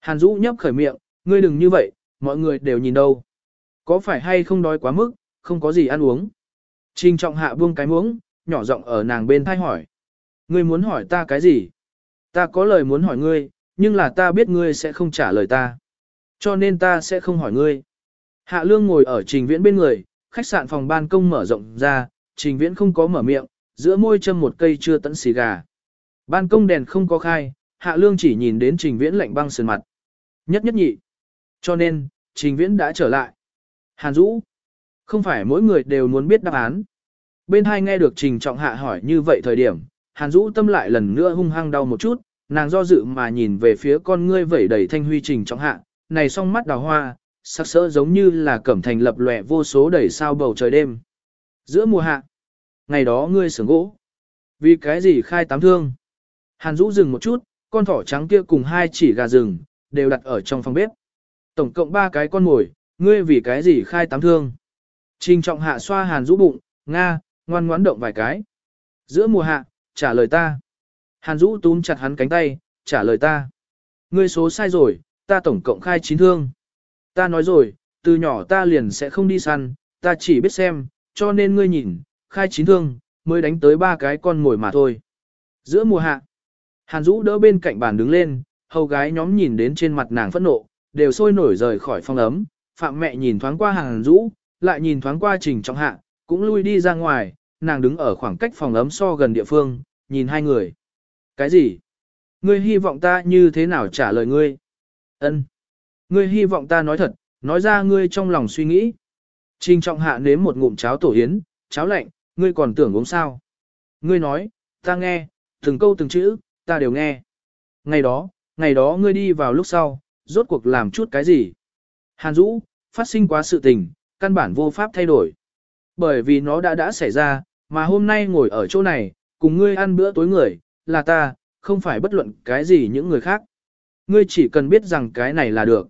Hàn Dũ nhấp khởi miệng, ngươi đừng như vậy, mọi người đều nhìn đâu. Có phải hay không đói quá mức, không có gì ăn uống. Trình trọng hạ buông cái muỗng, nhỏ giọng ở nàng bên thai hỏi. Ngươi muốn hỏi ta cái gì? Ta có lời muốn hỏi ngươi, nhưng là ta biết ngươi sẽ không trả lời ta. Cho nên ta sẽ không hỏi ngươi. Hạ lương ngồi ở trình viễn bên người, khách sạn phòng ban công mở rộng ra, trình viễn không có mở miệng, giữa môi châm một cây chưa tận xì gà. Ban công đèn không có khai, hạ lương chỉ nhìn đến trình viễn lạnh băng sườn mặt. Nhất nhất nhị. Cho nên, trình viễn đã trở lại. Hàn Dũ. Không phải mỗi người đều muốn biết đáp án. Bên hai nghe được trình trọng hạ hỏi như vậy thời điểm, Hàn Dũ tâm lại lần nữa hung hăng đau một chút, nàng do dự mà nhìn về phía con ngươi vẩy đầy thanh huy trình trọng hạ, này song mắt đào hoa, sắc sỡ giống như là cẩm thành lập lòe vô số đầy sao bầu trời đêm. Giữa mùa hạ, ngày đó ngươi sướng gỗ. Vì cái gì khai tám thương? Hàn Dũ dừng một chút, con thỏ trắng kia cùng hai chỉ gà rừng, đều đặt ở trong phòng bếp. Tổng cộng ba cái con mồi, ngươi vì cái gì khai tám thương? Trình trọng hạ xoa Hàn Dũ bụng, Nga, ngoan ngoãn động vài cái. Giữa mùa hạ, trả lời ta. Hàn Dũ túm chặt hắn cánh tay, trả lời ta. Ngươi số sai rồi, ta tổng cộng khai chín thương. Ta nói rồi, từ nhỏ ta liền sẽ không đi săn, ta chỉ biết xem, cho nên ngươi nhìn, khai chín thương, mới đánh tới ba cái con ngồi mà thôi. Giữa mùa hạ, Hàn Dũ đỡ bên cạnh bàn đứng lên, hầu gái nhóm nhìn đến trên mặt nàng phẫn nộ, đều sôi nổi rời khỏi phòng ấm. Phạm mẹ nhìn thoáng qua Hàn Dũ, lại nhìn thoáng qua Trình Trọng Hạ, cũng lui đi ra ngoài, nàng đứng ở khoảng cách phòng ấm so gần địa phương, nhìn hai người. Cái gì? Ngươi hy vọng ta như thế nào trả lời ngươi? Ân. Ngươi hy vọng ta nói thật, nói ra ngươi trong lòng suy nghĩ. Trình trọng hạ nếm một ngụm cháo tổ yến, cháo lạnh, ngươi còn tưởng uống sao? Ngươi nói, ta nghe, từng câu từng chữ, ta đều nghe. Ngày đó, ngày đó ngươi đi vào lúc sau, rốt cuộc làm chút cái gì? Hàn Dũ, phát sinh quá sự tình, căn bản vô pháp thay đổi. Bởi vì nó đã đã xảy ra, mà hôm nay ngồi ở chỗ này, cùng ngươi ăn bữa tối người, là ta, không phải bất luận cái gì những người khác. Ngươi chỉ cần biết rằng cái này là được.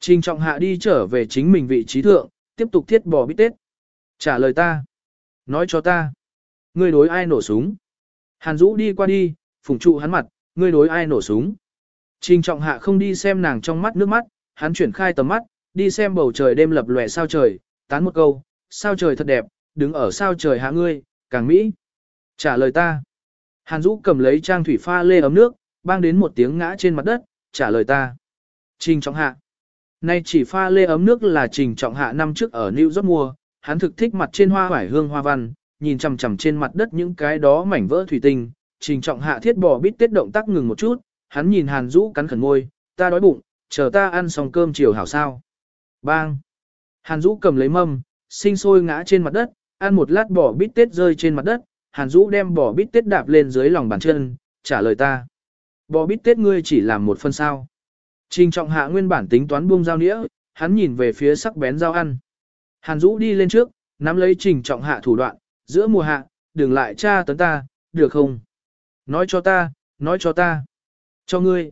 Trình trọng hạ đi trở về chính mình vị trí thượng, tiếp tục thiết bò bít tết. Trả lời ta. Nói cho ta. Ngươi đối ai nổ súng? Hàn Dũ đi qua đi, phùng trụ hắn mặt, ngươi đối ai nổ súng? Trình trọng hạ không đi xem nàng trong mắt nước mắt, hắn chuyển khai tầm mắt, đi xem bầu trời đêm lập lòe sao trời, tán một câu, sao trời thật đẹp, đứng ở sao trời hạ ngươi, càng mỹ. Trả lời ta. Hàn Dũ cầm lấy trang thủy pha lê ấm nước, bang đến một tiếng ngã trên mặt đất, trả lời ta. Trình trọng hạ. Nay chỉ pha lê ấm nước là trình trọng hạ năm trước ở New York mua, hắn thực thích mặt trên hoa hoải hương hoa văn, nhìn chằm chằm trên mặt đất những cái đó mảnh vỡ thủy tinh. Trình trọng hạ thiết bỏ bít tết động tác ngừng một chút, hắn nhìn Hàn Dũ cắn khẩn môi, ta đói bụng, chờ ta ăn xong cơm chiều hảo sao. Bang! Hàn Dũ cầm lấy mâm, sinh sôi ngã trên mặt đất, ăn một lát bỏ bít tết rơi trên mặt đất, Hàn Dũ đem bò bít tết đạp lên dưới lòng bàn chân, trả lời ta. Bò bít tết ngươi chỉ làm một phần sao. Trình trọng hạ nguyên bản tính toán buông dao nĩa, hắn nhìn về phía sắc bén dao ăn. Hàn Dũ đi lên trước, nắm lấy trình trọng hạ thủ đoạn, giữa mùa hạ, đừng lại tra tấn ta, được không? Nói cho ta, nói cho ta. Cho ngươi.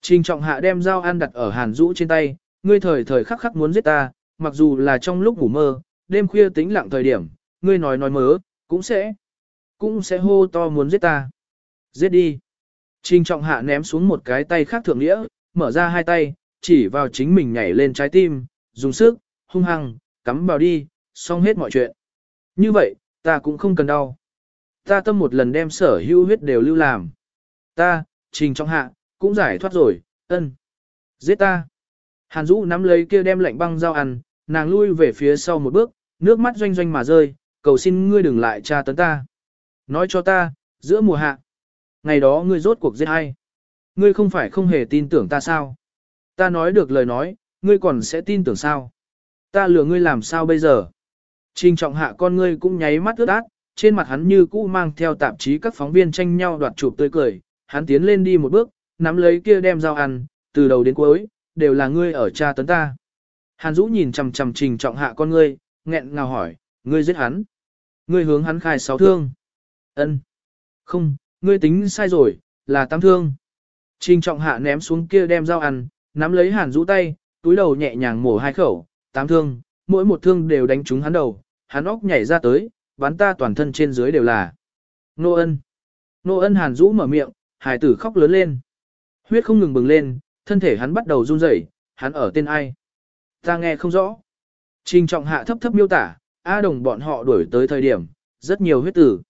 Trình trọng hạ đem dao ăn đặt ở Hàn Dũ trên tay, ngươi thời thời khắc khắc muốn giết ta, mặc dù là trong lúc ngủ mơ, đêm khuya tĩnh lặng thời điểm, ngươi nói nói mớ, cũng sẽ, cũng sẽ hô to muốn giết ta. Giết đi. Trình trọng hạ ném xuống một cái tay khác thượng nghĩa, mở ra hai tay, chỉ vào chính mình nhảy lên trái tim, dùng sức, hung hăng, cắm vào đi, xong hết mọi chuyện. Như vậy, ta cũng không cần đau. Ta tâm một lần đem sở hữu huyết đều lưu làm. Ta, trình trọng hạ, cũng giải thoát rồi, ân. Giết ta. Hàn Dũ nắm lấy kia đem lạnh băng dao ăn, nàng lui về phía sau một bước, nước mắt doanh doanh mà rơi, cầu xin ngươi đừng lại tra tấn ta. Nói cho ta, giữa mùa hạ, ngày đó ngươi rốt cuộc giết ai? Ngươi không phải không hề tin tưởng ta sao? Ta nói được lời nói, ngươi còn sẽ tin tưởng sao? Ta lừa ngươi làm sao bây giờ? Trình trọng hạ con ngươi cũng nháy mắt ướt át, trên mặt hắn như cũ mang theo tạp chí các phóng viên tranh nhau đoạt chụp tươi cười, hắn tiến lên đi một bước, nắm lấy kia đem dao ăn, từ đầu đến cuối, đều là ngươi ở cha tấn ta. Hàn Dũ nhìn chằm chằm trình trọng hạ con ngươi, nghẹn ngào hỏi, ngươi giết hắn. Ngươi hướng hắn khai sáu thương. Ân. Không, ngươi tính sai rồi, là tam thương. Trình trọng hạ ném xuống kia đem dao ăn, nắm lấy hàn Dũ tay, túi đầu nhẹ nhàng mổ hai khẩu, tám thương, mỗi một thương đều đánh trúng hắn đầu, hắn óc nhảy ra tới, bắn ta toàn thân trên dưới đều là. Nô ân. Nô ân hàn Dũ mở miệng, hài tử khóc lớn lên. Huyết không ngừng bừng lên, thân thể hắn bắt đầu run rẩy, hắn ở tên ai? Ta nghe không rõ. Trình trọng hạ thấp thấp miêu tả, A đồng bọn họ đuổi tới thời điểm, rất nhiều huyết tử.